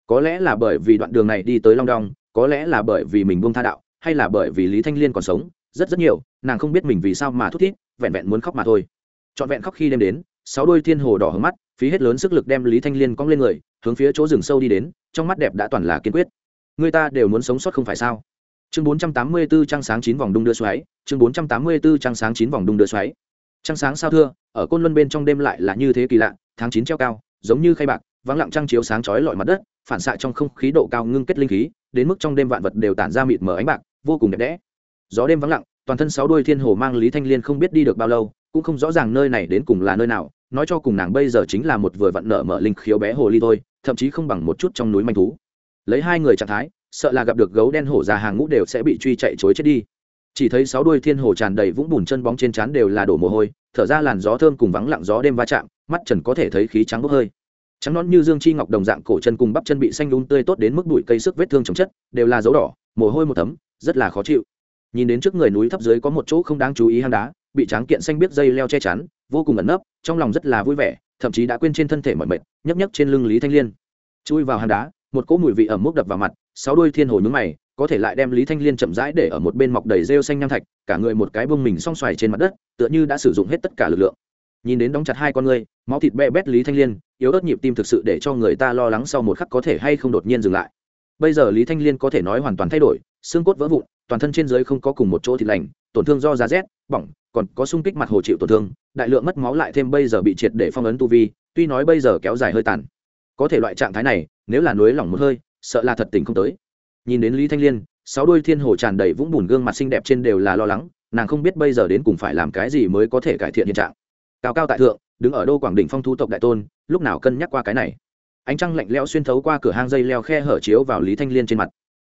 Có lẽ là bởi vì đoạn đường này đi tới long đong, có lẽ là bởi vì mình buông tha đạo, hay là bởi vì lý thanh liên còn sống rất rất nhiều, nàng không biết mình vì sao mà thút thít, vẹn vẹn muốn khóc mà thôi. Trọn vẹn khóc khi đêm đến, sáu đôi thiên hồ đỏ hướng mắt, phí hết lớn sức lực đem lý thanh liên cong lên người, hướng phía chỗ rừng sâu đi đến, trong mắt đẹp đã toàn là kiên quyết. Người ta đều muốn sống sót không phải sao? Chương bốn trăm tám mươi 484 trăng sáng chín vòng đung đưa xoáy, chương bốn trăm tám mươi 484 trăng sáng chín vòng đung đưa xoáy. Trăng sáng sao thưa, ở côn luân bên trong đêm lại là như thế kỳ lạ, tháng chín treo cao, giống như khay bạc, vắng lặng trăng chiếu sáng chói lọi mặt đất, phản xạ trong không khí độ cao ngưng kết linh khí, đến mức trong đêm vạn vật đều tản ra mịt mờ ánh bạc, vô cùng đẹp đẽ gió đêm vắng lặng, toàn thân sáu đuôi thiên hồ mang lý thanh liên không biết đi được bao lâu, cũng không rõ ràng nơi này đến cùng là nơi nào, nói cho cùng nàng bây giờ chính là một vừa vặn nợ mở linh khiếu bé hồ ly thôi, thậm chí không bằng một chút trong núi manh thú. Lấy hai người trạng thái, sợ là gặp được gấu đen hổ già hàng ngũ đều sẽ bị truy chạy chối chết đi. Chỉ thấy sáu đuôi thiên hồ tràn đầy vũng bùn chân bóng trên trán đều là đổ mồ hôi, thở ra làn gió thơm cùng vắng lặng gió đêm va chạm, mắt trần có thể thấy khí trắng bốc hơi. Trắng nón như dương chi ngọc đồng dạng cổ chân cùng bắp chân bị xanh lún tươi tốt đến mức bụi cây sức vết thương chồng chất, đều là dấu đỏ, mồ hôi một tấm, rất là khó chịu nhìn đến trước người núi thấp dưới có một chỗ không đáng chú ý hang đá, bị tráng kiện xanh biết dây leo che chắn, vô cùng ẩn nấp, trong lòng rất là vui vẻ, thậm chí đã quên trên thân thể mọi mệt nhấp nhấp trên lưng lý thanh liên. Chui vào hang đá, một cỗ mùi vị ẩm mốc đập vào mặt, sáu đuôi thiên hồ nhúng mày, có thể lại đem lý thanh liên chậm rãi để ở một bên mọc đầy rêu xanh nham thạch, cả người một cái bông mình song xoài trên mặt đất, tựa như đã sử dụng hết tất cả lực lượng. Nhìn đến đóng chặt hai con ngươi, máu thịt be bét lý thanh liên, yếu ớt nhịp tim thực sự để cho người ta lo lắng sau một khắc có thể hay không đột nhiên dừng lại. Bây giờ lý thanh liên có thể nói hoàn toàn thay đổi, xương cốt vỡ vụn toàn thân trên dưới không có cùng một chỗ thịt lành, tổn thương do giá rét, bỏng, còn có sung kích mặt hồ chịu tổn thương, đại lượng mất máu lại thêm bây giờ bị triệt để phong ấn tu vi, tuy nói bây giờ kéo dài hơi tàn. Có thể loại trạng thái này, nếu là núi lỏng một hơi, sợ là thật tình không tới. Nhìn đến lý thanh liên, sáu đôi thiên hồ tràn đầy vũng bùn gương mặt xinh đẹp trên đều là lo lắng, nàng không biết bây giờ đến cùng phải làm cái gì mới có thể cải thiện hiện trạng. Cao cao tại thượng, đứng ở đô quảng đỉnh phong thu tộc đại tôn, lúc nào cân nhắc qua cái này? Ánh trăng lạnh lẽo xuyên thấu qua cửa hang dây leo khe hở chiếu vào lý thanh liên trên mặt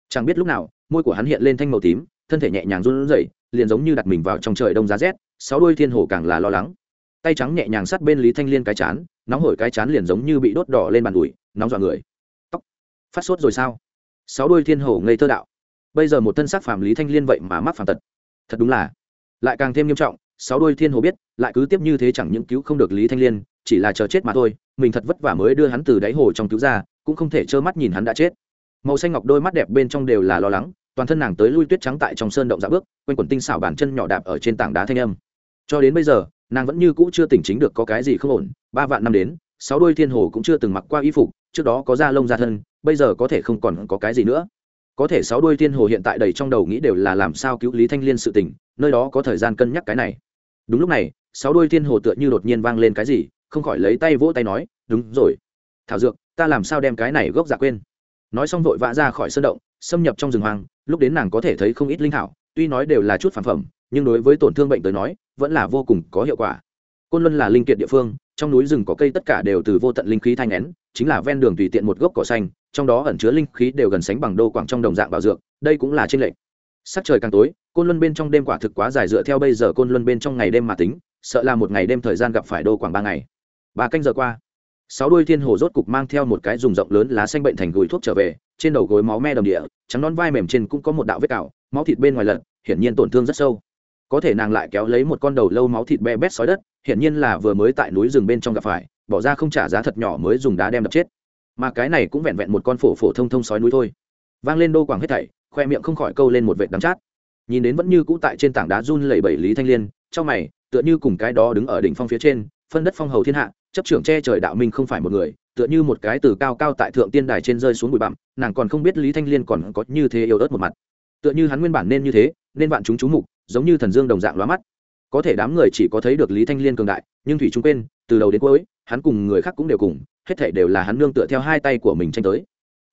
chẳng biết lúc nào, môi của hắn hiện lên thanh màu tím, thân thể nhẹ nhàng run rẩy, liền giống như đặt mình vào trong trời đông giá rét, sáu đôi thiên hồ càng là lo lắng. Tay trắng nhẹ nhàng sát bên lý thanh liên cái chán, nóng hổi cái chán liền giống như bị đốt đỏ lên bàn ủi, nóng dọa người. Tóc, phát sốt rồi sao? Sáu đôi thiên hồ ngây thơ đạo. Bây giờ một thân xác phàm lý thanh liên vậy mà mắc phàm tật. Thật đúng là. Lại càng thêm nghiêm trọng, sáu đôi thiên hồ biết, lại cứ tiếp như thế chẳng những cứu không được lý thanh liên, chỉ là chờ chết mà thôi, mình thật vất vả mới đưa hắn từ đáy hồ trong cứu ra, cũng không thể trơ mắt nhìn hắn đã chết màu xanh ngọc đôi mắt đẹp bên trong đều là lo lắng, toàn thân nàng tới lui tuyết trắng tại trong sơn động dạ bước q u a n quần tinh xảo bàn chân nhỏ đạp ở trên tảng đá thanh âm. Cho đến bây giờ, nàng vẫn như cũ chưa tỉnh chính được có cái gì không ổn, ba vạn năm đến, sáu đôi thiên hồ cũng chưa từng mặc qua y phục, trước đó có da lông da thân, bây giờ có thể không còn có cái gì nữa. Có thể sáu đôi thiên hồ hiện tại đầy trong đầu nghĩ đều là làm sao cứu lý thanh liên sự tỉnh nơi đó có thời gian cân nhắc cái này. Đúng lúc này, sáu đôi thiên hồ tựa như đột nhiên vang lên cái gì, không khỏi lấy tay vỗ tay nói, đúng rồi. Thảo dược, ta làm sao đem cái này gốc giả quên? Nói xong vội vã ra khỏi sân động, xâm nhập trong rừng hoang, lúc đến nàng có thể thấy không ít linh thảo, tuy nói đều là chút phản phẩm, nhưng đối với tổn thương bệnh tới nói, vẫn là vô cùng có hiệu quả. Côn luân là linh kiệt địa phương, trong núi rừng có cây tất cả đều từ vô tận linh khí thanh nén chính là ven đường tùy tiện một gốc cỏ xanh, trong đó ẩn chứa linh khí đều gần sánh bằng đô quảng trong đồng dạng bảo dược, đây cũng là trên lệnh sắc trời càng tối, côn luân bên trong đêm quả thực quá dài dựa theo bây giờ côn luân bên trong ngày đêm mà tính, sợ là một ngày đêm thời gian gặp phải đô quảng ba ngày. Ba canh giờ qua sáu đuôi thiên hồ rốt cục mang theo một cái dùng rộng lớn lá xanh bệnh thành gối thuốc trở về, trên đầu gối máu me đồng địa, trắng non vai mềm trên cũng có một đạo vết cào, máu thịt bên ngoài lật, hiển nhiên tổn thương rất sâu. Có thể nàng lại kéo lấy một con đầu lâu máu thịt be bét sói đất, hiển nhiên là vừa mới tại núi rừng bên trong gặp phải, bỏ ra không trả giá thật nhỏ mới dùng đá đem đập chết. Mà cái này cũng vẹn vẹn một con phổ phổ thông thông sói núi thôi. Vang lên đô quảng hết thảy, khoe miệng không khỏi câu lên một vệt đắng chát. Nhìn đến vẫn như cũ tại trên tảng đá run lẩy bẩy lý thanh liên, trong mày, tựa như cùng cái đó đứng ở đỉnh phong phía trên phân đất phong hầu thiên hạ, chấp trưởng che trời đạo minh không phải một người, tựa như một cái từ cao cao tại thượng tiên đài trên rơi xuống bụi bặm, nàng còn không biết lý thanh liên còn có như thế yêu ớt một mặt. Tựa như hắn nguyên bản nên như thế, nên bạn chúng chú mục, giống như thần dương đồng dạng lóa mắt. Có thể đám người chỉ có thấy được lý thanh liên cường đại, nhưng thủy chúng quên, từ đầu đến cuối, hắn cùng người khác cũng đều cùng, hết thể đều là hắn nương tựa theo hai tay của mình tranh tới.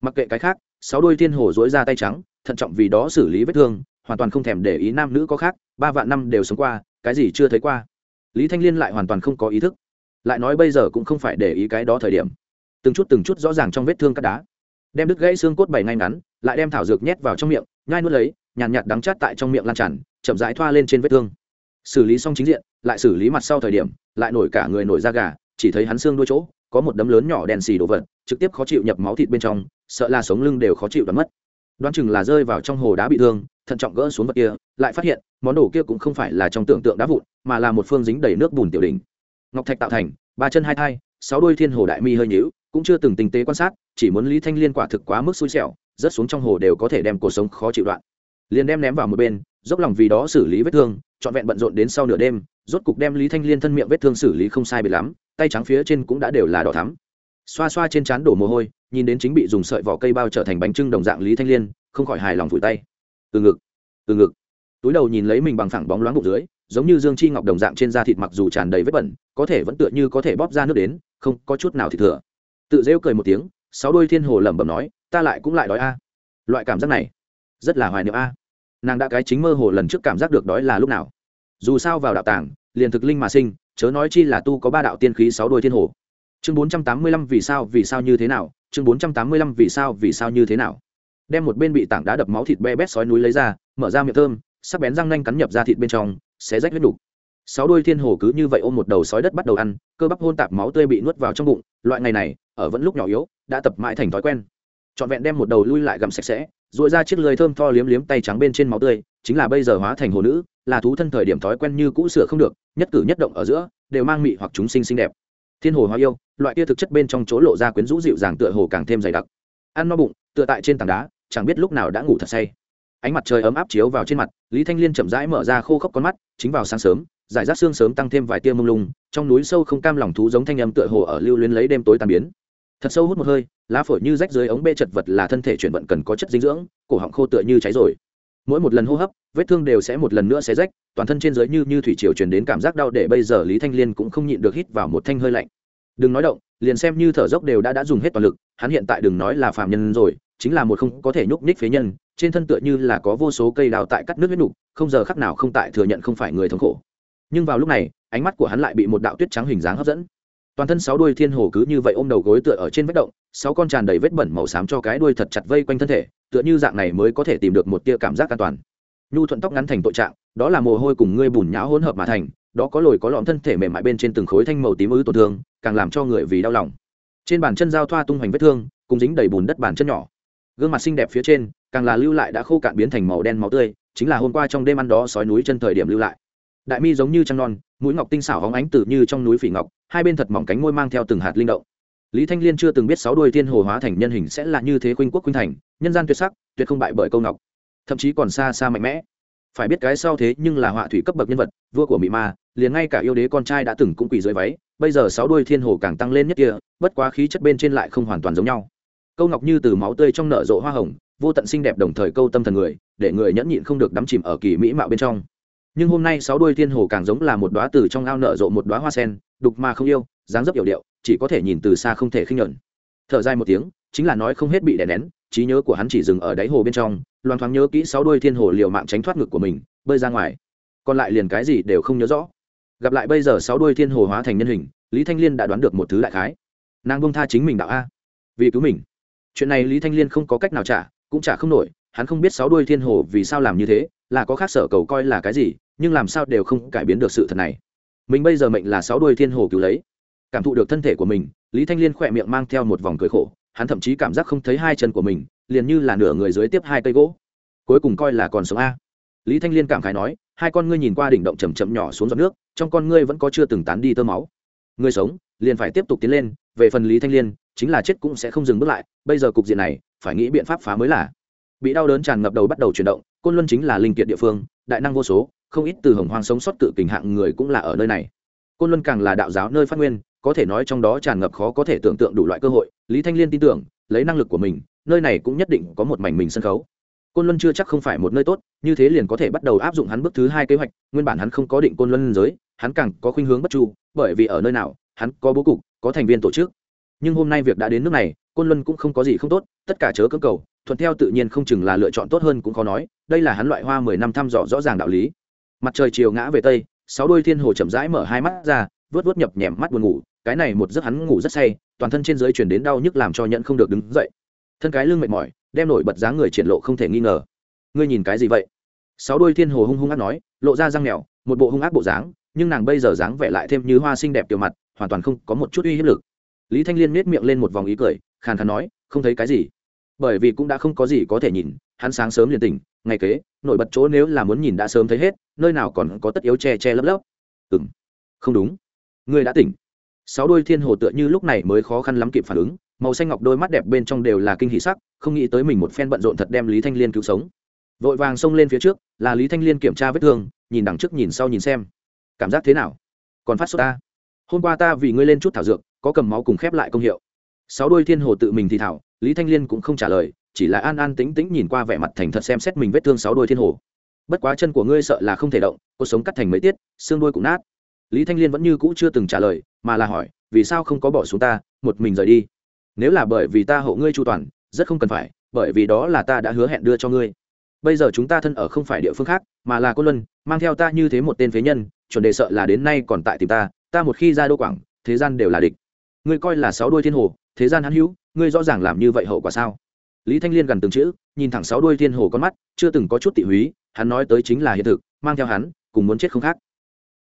Mặc kệ cái khác, sáu đôi thiên hồ dối ra tay trắng, thận trọng vì đó xử lý vết thương, hoàn toàn không thèm để ý nam nữ có khác, ba vạn năm đều sống qua, cái gì chưa thấy qua lý thanh liên lại hoàn toàn không có ý thức. Lại nói bây giờ cũng không phải để ý cái đó thời điểm. Từng chút từng chút rõ ràng trong vết thương cắt đá. Đem đứt gãy xương cốt bảy ngay ngắn, lại đem thảo dược nhét vào trong miệng, nhai nuốt lấy, nhàn nhạt đắng chát tại trong miệng lan tràn, chậm rãi thoa lên trên vết thương. Xử lý xong chính diện, lại xử lý mặt sau thời điểm, lại nổi cả người nổi da gà, chỉ thấy hắn xương đuôi chỗ, có một đấm lớn nhỏ đèn xì đổ vật, trực tiếp khó chịu nhập máu thịt bên trong, sợ là sống lưng đều khó chịu đắm mất đoán chừng là rơi vào trong hồ đá bị thương, thận trọng gỡ xuống vật kia, lại phát hiện, món đồ kia cũng không phải là trong tưởng tượng đá vụn, mà là một phương dính đầy nước bùn tiểu đỉnh. Ngọc thạch tạo thành, ba chân hai thai, sáu đôi thiên hồ đại mi hơi nhữu cũng chưa từng tinh tế quan sát, chỉ muốn lý thanh liên quả thực quá mức xui xẻo, rớt xuống trong hồ đều có thể đem cuộc sống khó chịu đoạn. Liền đem ném vào một bên, dốc lòng vì đó xử lý vết thương, trọn vẹn bận rộn đến sau nửa đêm, rốt cục đem lý thanh liên thân miệng vết thương xử lý không sai bị lắm, tay trắng phía trên cũng đã đều là đỏ thắm xoa xoa trên trán đổ mồ hôi, nhìn đến chính bị dùng sợi vỏ cây bao trở thành bánh trưng đồng dạng lý thanh liên, không khỏi hài lòng vùi tay. Từ ngực từ ngực. Túi đầu nhìn lấy mình bằng phẳng bóng loáng bụng dưới, giống như dương chi ngọc đồng dạng trên da thịt mặc dù tràn đầy vết bẩn, có thể vẫn tựa như có thể bóp ra nước đến, không có chút nào thì thừa. Tự rêu cười một tiếng, sáu đôi thiên hồ lẩm bẩm nói, ta lại cũng lại đói a. Loại cảm giác này, rất là hoài niệm a. Nàng đã cái chính mơ hồ lần trước cảm giác được đói là lúc nào. Dù sao vào đạo tàng, liền thực linh mà sinh, chớ nói chi là tu có ba đạo tiên khí sáu đôi thiên hồ chương bốn trăm tám mươi lăm vì sao vì sao như thế nào? Chương bốn trăm tám mươi lăm vì sao vì sao như thế nào? Đem một bên bị tảng đá đập máu thịt be bét sói núi lấy ra, mở ra miệng thơm, sắc bén răng nanh cắn nhập ra thịt bên trong, xé rách huyết đục sáu đôi thiên hồ cứ như vậy ôm một đầu sói đất bắt đầu ăn, cơ bắp hôn tạp máu tươi bị nuốt vào trong bụng, loại ngày này, ở vẫn lúc nhỏ yếu, đã tập mãi thành thói quen. Trọn vẹn đem một đầu lui lại gặm sạch sẽ dội ra chiếc lưới thơm tho liếm liếm tay trắng bên trên máu tươi, chính là bây giờ hóa thành hồ nữ, là thú thân thời điểm thói quen như cũ sửa không được, nhất cử nhất động ở giữa, đều mang mị hoặc chúng sinh xinh đẹp thiên hồ hoa yêu, loại kia thực chất bên trong chỗ lộ ra quyến rũ dịu dàng tựa hồ càng thêm dày đặc. Ăn no bụng, tựa tại trên tảng đá, chẳng biết lúc nào đã ngủ thật say. Ánh mặt trời ấm áp chiếu vào trên mặt, lý thanh liên chậm rãi mở ra khô khốc con mắt, chính vào sáng sớm, giải rác xương sớm tăng thêm vài tia mông lung, trong núi sâu không cam lòng thú giống thanh âm tựa hồ ở lưu luyến lấy đêm tối tàn biến. Thật sâu hút một hơi, lá phổi như rách dưới ống bê chật vật là thân thể chuyển vận cần có chất dinh dưỡng, cổ họng khô tựa như cháy rồi mỗi một lần hô hấp, vết thương đều sẽ một lần nữa xé rách, toàn thân trên dưới như như thủy triều truyền đến cảm giác đau để bây giờ lý thanh liên cũng không nhịn được hít vào một thanh hơi lạnh. Đừng nói động, liền xem như thở dốc đều đã đã dùng hết toàn lực, hắn hiện tại đừng nói là phạm nhân rồi, chính là một không có thể nhúc nhích phế nhân, trên thân tựa như là có vô số cây đào tại cắt nước huyết nục, không giờ khắc nào không tại thừa nhận không phải người thống khổ. Nhưng vào lúc này, ánh mắt của hắn lại bị một đạo tuyết trắng hình dáng hấp dẫn toàn thân sáu đuôi thiên hồ cứ như vậy ôm đầu gối tựa ở trên vết động, sáu con tràn đầy vết bẩn màu xám cho cái đuôi thật chặt vây quanh thân thể, tựa như dạng này mới có thể tìm được một tia cảm giác an toàn. Nhu thuận tóc ngắn thành tội trạng, đó là mồ hôi cùng ngươi bùn nhão hỗn hợp mà thành, đó có lồi có lõm thân thể mềm mại bên trên từng khối thanh màu tím ứ tổn thương, càng làm cho người vì đau lòng. Trên bàn chân giao thoa tung hoành vết thương, cùng dính đầy bùn đất bàn chân nhỏ. Gương mặt xinh đẹp phía trên, càng là lưu lại đã khô cạn biến thành màu đen máu tươi, chính là hôm qua trong đêm ăn đó sói núi chân thời điểm lưu lại đại mi giống như trăng non, mũi ngọc tinh xảo hóng ánh từ như trong núi phỉ ngọc, hai bên thật mỏng cánh môi mang theo từng hạt linh động. Lý thanh liên chưa từng biết sáu đôi thiên hồ hóa thành nhân hình sẽ là như thế khuynh quốc khuynh thành, nhân gian tuyệt sắc, tuyệt không bại bởi câu ngọc. Thậm chí còn xa xa mạnh mẽ. Phải biết cái sau thế nhưng là họa thủy cấp bậc nhân vật, vua của mỹ ma, liền ngay cả yêu đế con trai đã từng cũng quỳ dưới váy, bây giờ sáu đôi thiên hồ càng tăng lên nhất kia, bất quá khí chất bên trên lại không hoàn toàn giống nhau. Câu ngọc như từ máu tươi trong nở rộ hoa hồng, vô tận xinh đẹp đồng thời câu tâm thần người, để người nhẫn nhịn không được đắm chìm ở kỳ mỹ mạo bên trong nhưng hôm nay sáu đuôi thiên hồ càng giống là một đoá từ trong ao nở rộ một đoá hoa sen, đục mà không yêu, dáng dấp yểu điệu, chỉ có thể nhìn từ xa không thể khinh nhẫn thở dài một tiếng, chính là nói không hết bị đè nén, trí nhớ của hắn chỉ dừng ở đáy hồ bên trong, loan thoáng nhớ kỹ sáu đuôi thiên hồ liều mạng tránh thoát ngực của mình, bơi ra ngoài. Còn lại liền cái gì đều không nhớ rõ. Gặp lại bây giờ sáu đuôi thiên hồ hóa thành nhân hình, lý thanh liên đã đoán được một thứ đại khái. Nàng bông tha chính mình đạo a. Vì cứu mình. Chuyện này lý thanh liên không có cách nào trả, cũng trả không nổi, hắn không biết sáu đuôi thiên hồ vì sao làm như thế, là có khác sở cầu coi là cái gì nhưng làm sao đều không cải biến được sự thật này. Mình bây giờ mệnh là sáu đuôi thiên hồ cứu lấy. Cảm thụ được thân thể của mình, lý thanh liên khỏe miệng mang theo một vòng cười khổ, hắn thậm chí cảm giác không thấy hai chân của mình, liền như là nửa người dưới tiếp hai cây gỗ. Cuối cùng coi là còn sống a. Lý thanh liên cảm khái nói, hai con ngươi nhìn qua đỉnh động chầm chậm nhỏ xuống giọt nước, trong con ngươi vẫn có chưa từng tán đi tơ máu. Người sống, liền phải tiếp tục tiến lên, về phần lý thanh liên, chính là chết cũng sẽ không dừng bước lại, bây giờ cục diện này, phải nghĩ biện pháp phá mới là. Bị đau đớn tràn ngập đầu bắt đầu chuyển động, côn luân chính là linh kiệt địa phương, đại năng vô số không ít từ hồng hoang sống sót cự kình hạng người cũng là ở nơi này. Côn luân càng là đạo giáo nơi phát nguyên, có thể nói trong đó tràn ngập khó có thể tưởng tượng đủ loại cơ hội, lý thanh liên tin tưởng, lấy năng lực của mình, nơi này cũng nhất định có một mảnh mình sân khấu. Côn luân chưa chắc không phải một nơi tốt, như thế liền có thể bắt đầu áp dụng hắn bước thứ hai kế hoạch, nguyên bản hắn không có định côn luân giới, hắn càng có khuynh hướng bất chu, bởi vì ở nơi nào, hắn có bố cục, có thành viên tổ chức. Nhưng hôm nay việc đã đến nước này, côn luân cũng không có gì không tốt, tất cả chớ cơ cầu, thuận theo tự nhiên không chừng là lựa chọn tốt hơn cũng khó nói, đây là hắn loại hoa mười năm thăm dò rõ ràng đạo lý mặt trời chiều ngã về tây, sáu đôi thiên hồ chậm rãi mở hai mắt ra, vớt vớt nhập nhèm mắt buồn ngủ, cái này một giấc hắn ngủ rất say, toàn thân trên dưới chuyển đến đau nhức làm cho nhận không được đứng dậy. Thân cái lưng mệt mỏi, đem nổi bật dáng người triển lộ không thể nghi ngờ. Ngươi nhìn cái gì vậy? Sáu đôi thiên hồ hung hung ác nói, lộ ra răng mèo một bộ hung ác bộ dáng, nhưng nàng bây giờ dáng vẻ lại thêm như hoa xinh đẹp kiểu mặt, hoàn toàn không có một chút uy hiếp lực. Lý thanh liên nết miệng lên một vòng ý cười, khàn khàn nói, không thấy cái gì. Bởi vì cũng đã không có gì có thể nhìn, hắn sáng sớm liền tỉnh ngày kế, nổi bật chỗ nếu là muốn nhìn đã sớm thấy hết, nơi nào còn có tất yếu che che lấp lấp. Ừ m không đúng. Ngươi đã tỉnh. Sáu đôi thiên hồ tựa như lúc này mới khó khăn lắm kịp phản ứng, màu xanh ngọc đôi mắt đẹp bên trong đều là kinh hỷ sắc, không nghĩ tới mình một phen bận rộn thật đem lý thanh liên cứu sống. Vội vàng xông lên phía trước, là lý thanh liên kiểm tra vết thương, nhìn đằng trước nhìn sau nhìn xem. Cảm giác thế nào? Còn phát sốt ta? Hôm qua ta vì ngươi lên chút thảo dược, có cầm máu cùng khép lại công hiệu. Sáu đôi thiên hồ tự mình thì thảo, lý thanh liên cũng không trả lời chỉ là an an tĩnh tĩnh nhìn qua vẻ mặt thành thật xem xét mình vết thương sáu đôi thiên hồ. Bất quá chân của ngươi sợ là không thể động, cuộc sống cắt thành mấy tiết, xương đôi cũng nát. Lý thanh liên vẫn như cũ chưa từng trả lời, mà là hỏi, vì sao không có bỏ xuống ta, một mình rời đi? Nếu là bởi vì ta hộ ngươi chu toàn, rất không cần phải, bởi vì đó là ta đã hứa hẹn đưa cho ngươi. Bây giờ chúng ta thân ở không phải địa phương khác, mà là cô luân, mang theo ta như thế một tên phế nhân, chuẩn đề sợ là đến nay còn tại tìm ta ta một khi ra đô quảng, thế gian đều là địch. Ngươi coi là sáu đôi thiên hồ, thế gian hắn hữu, ngươi rõ ràng làm như vậy hậu quả sao? Lý thanh liên gần từng chữ, nhìn thẳng sáu đôi thiên hồ con mắt, chưa từng có chút tị húy, hắn nói tới chính là hiện thực, mang theo hắn, cùng muốn chết không khác.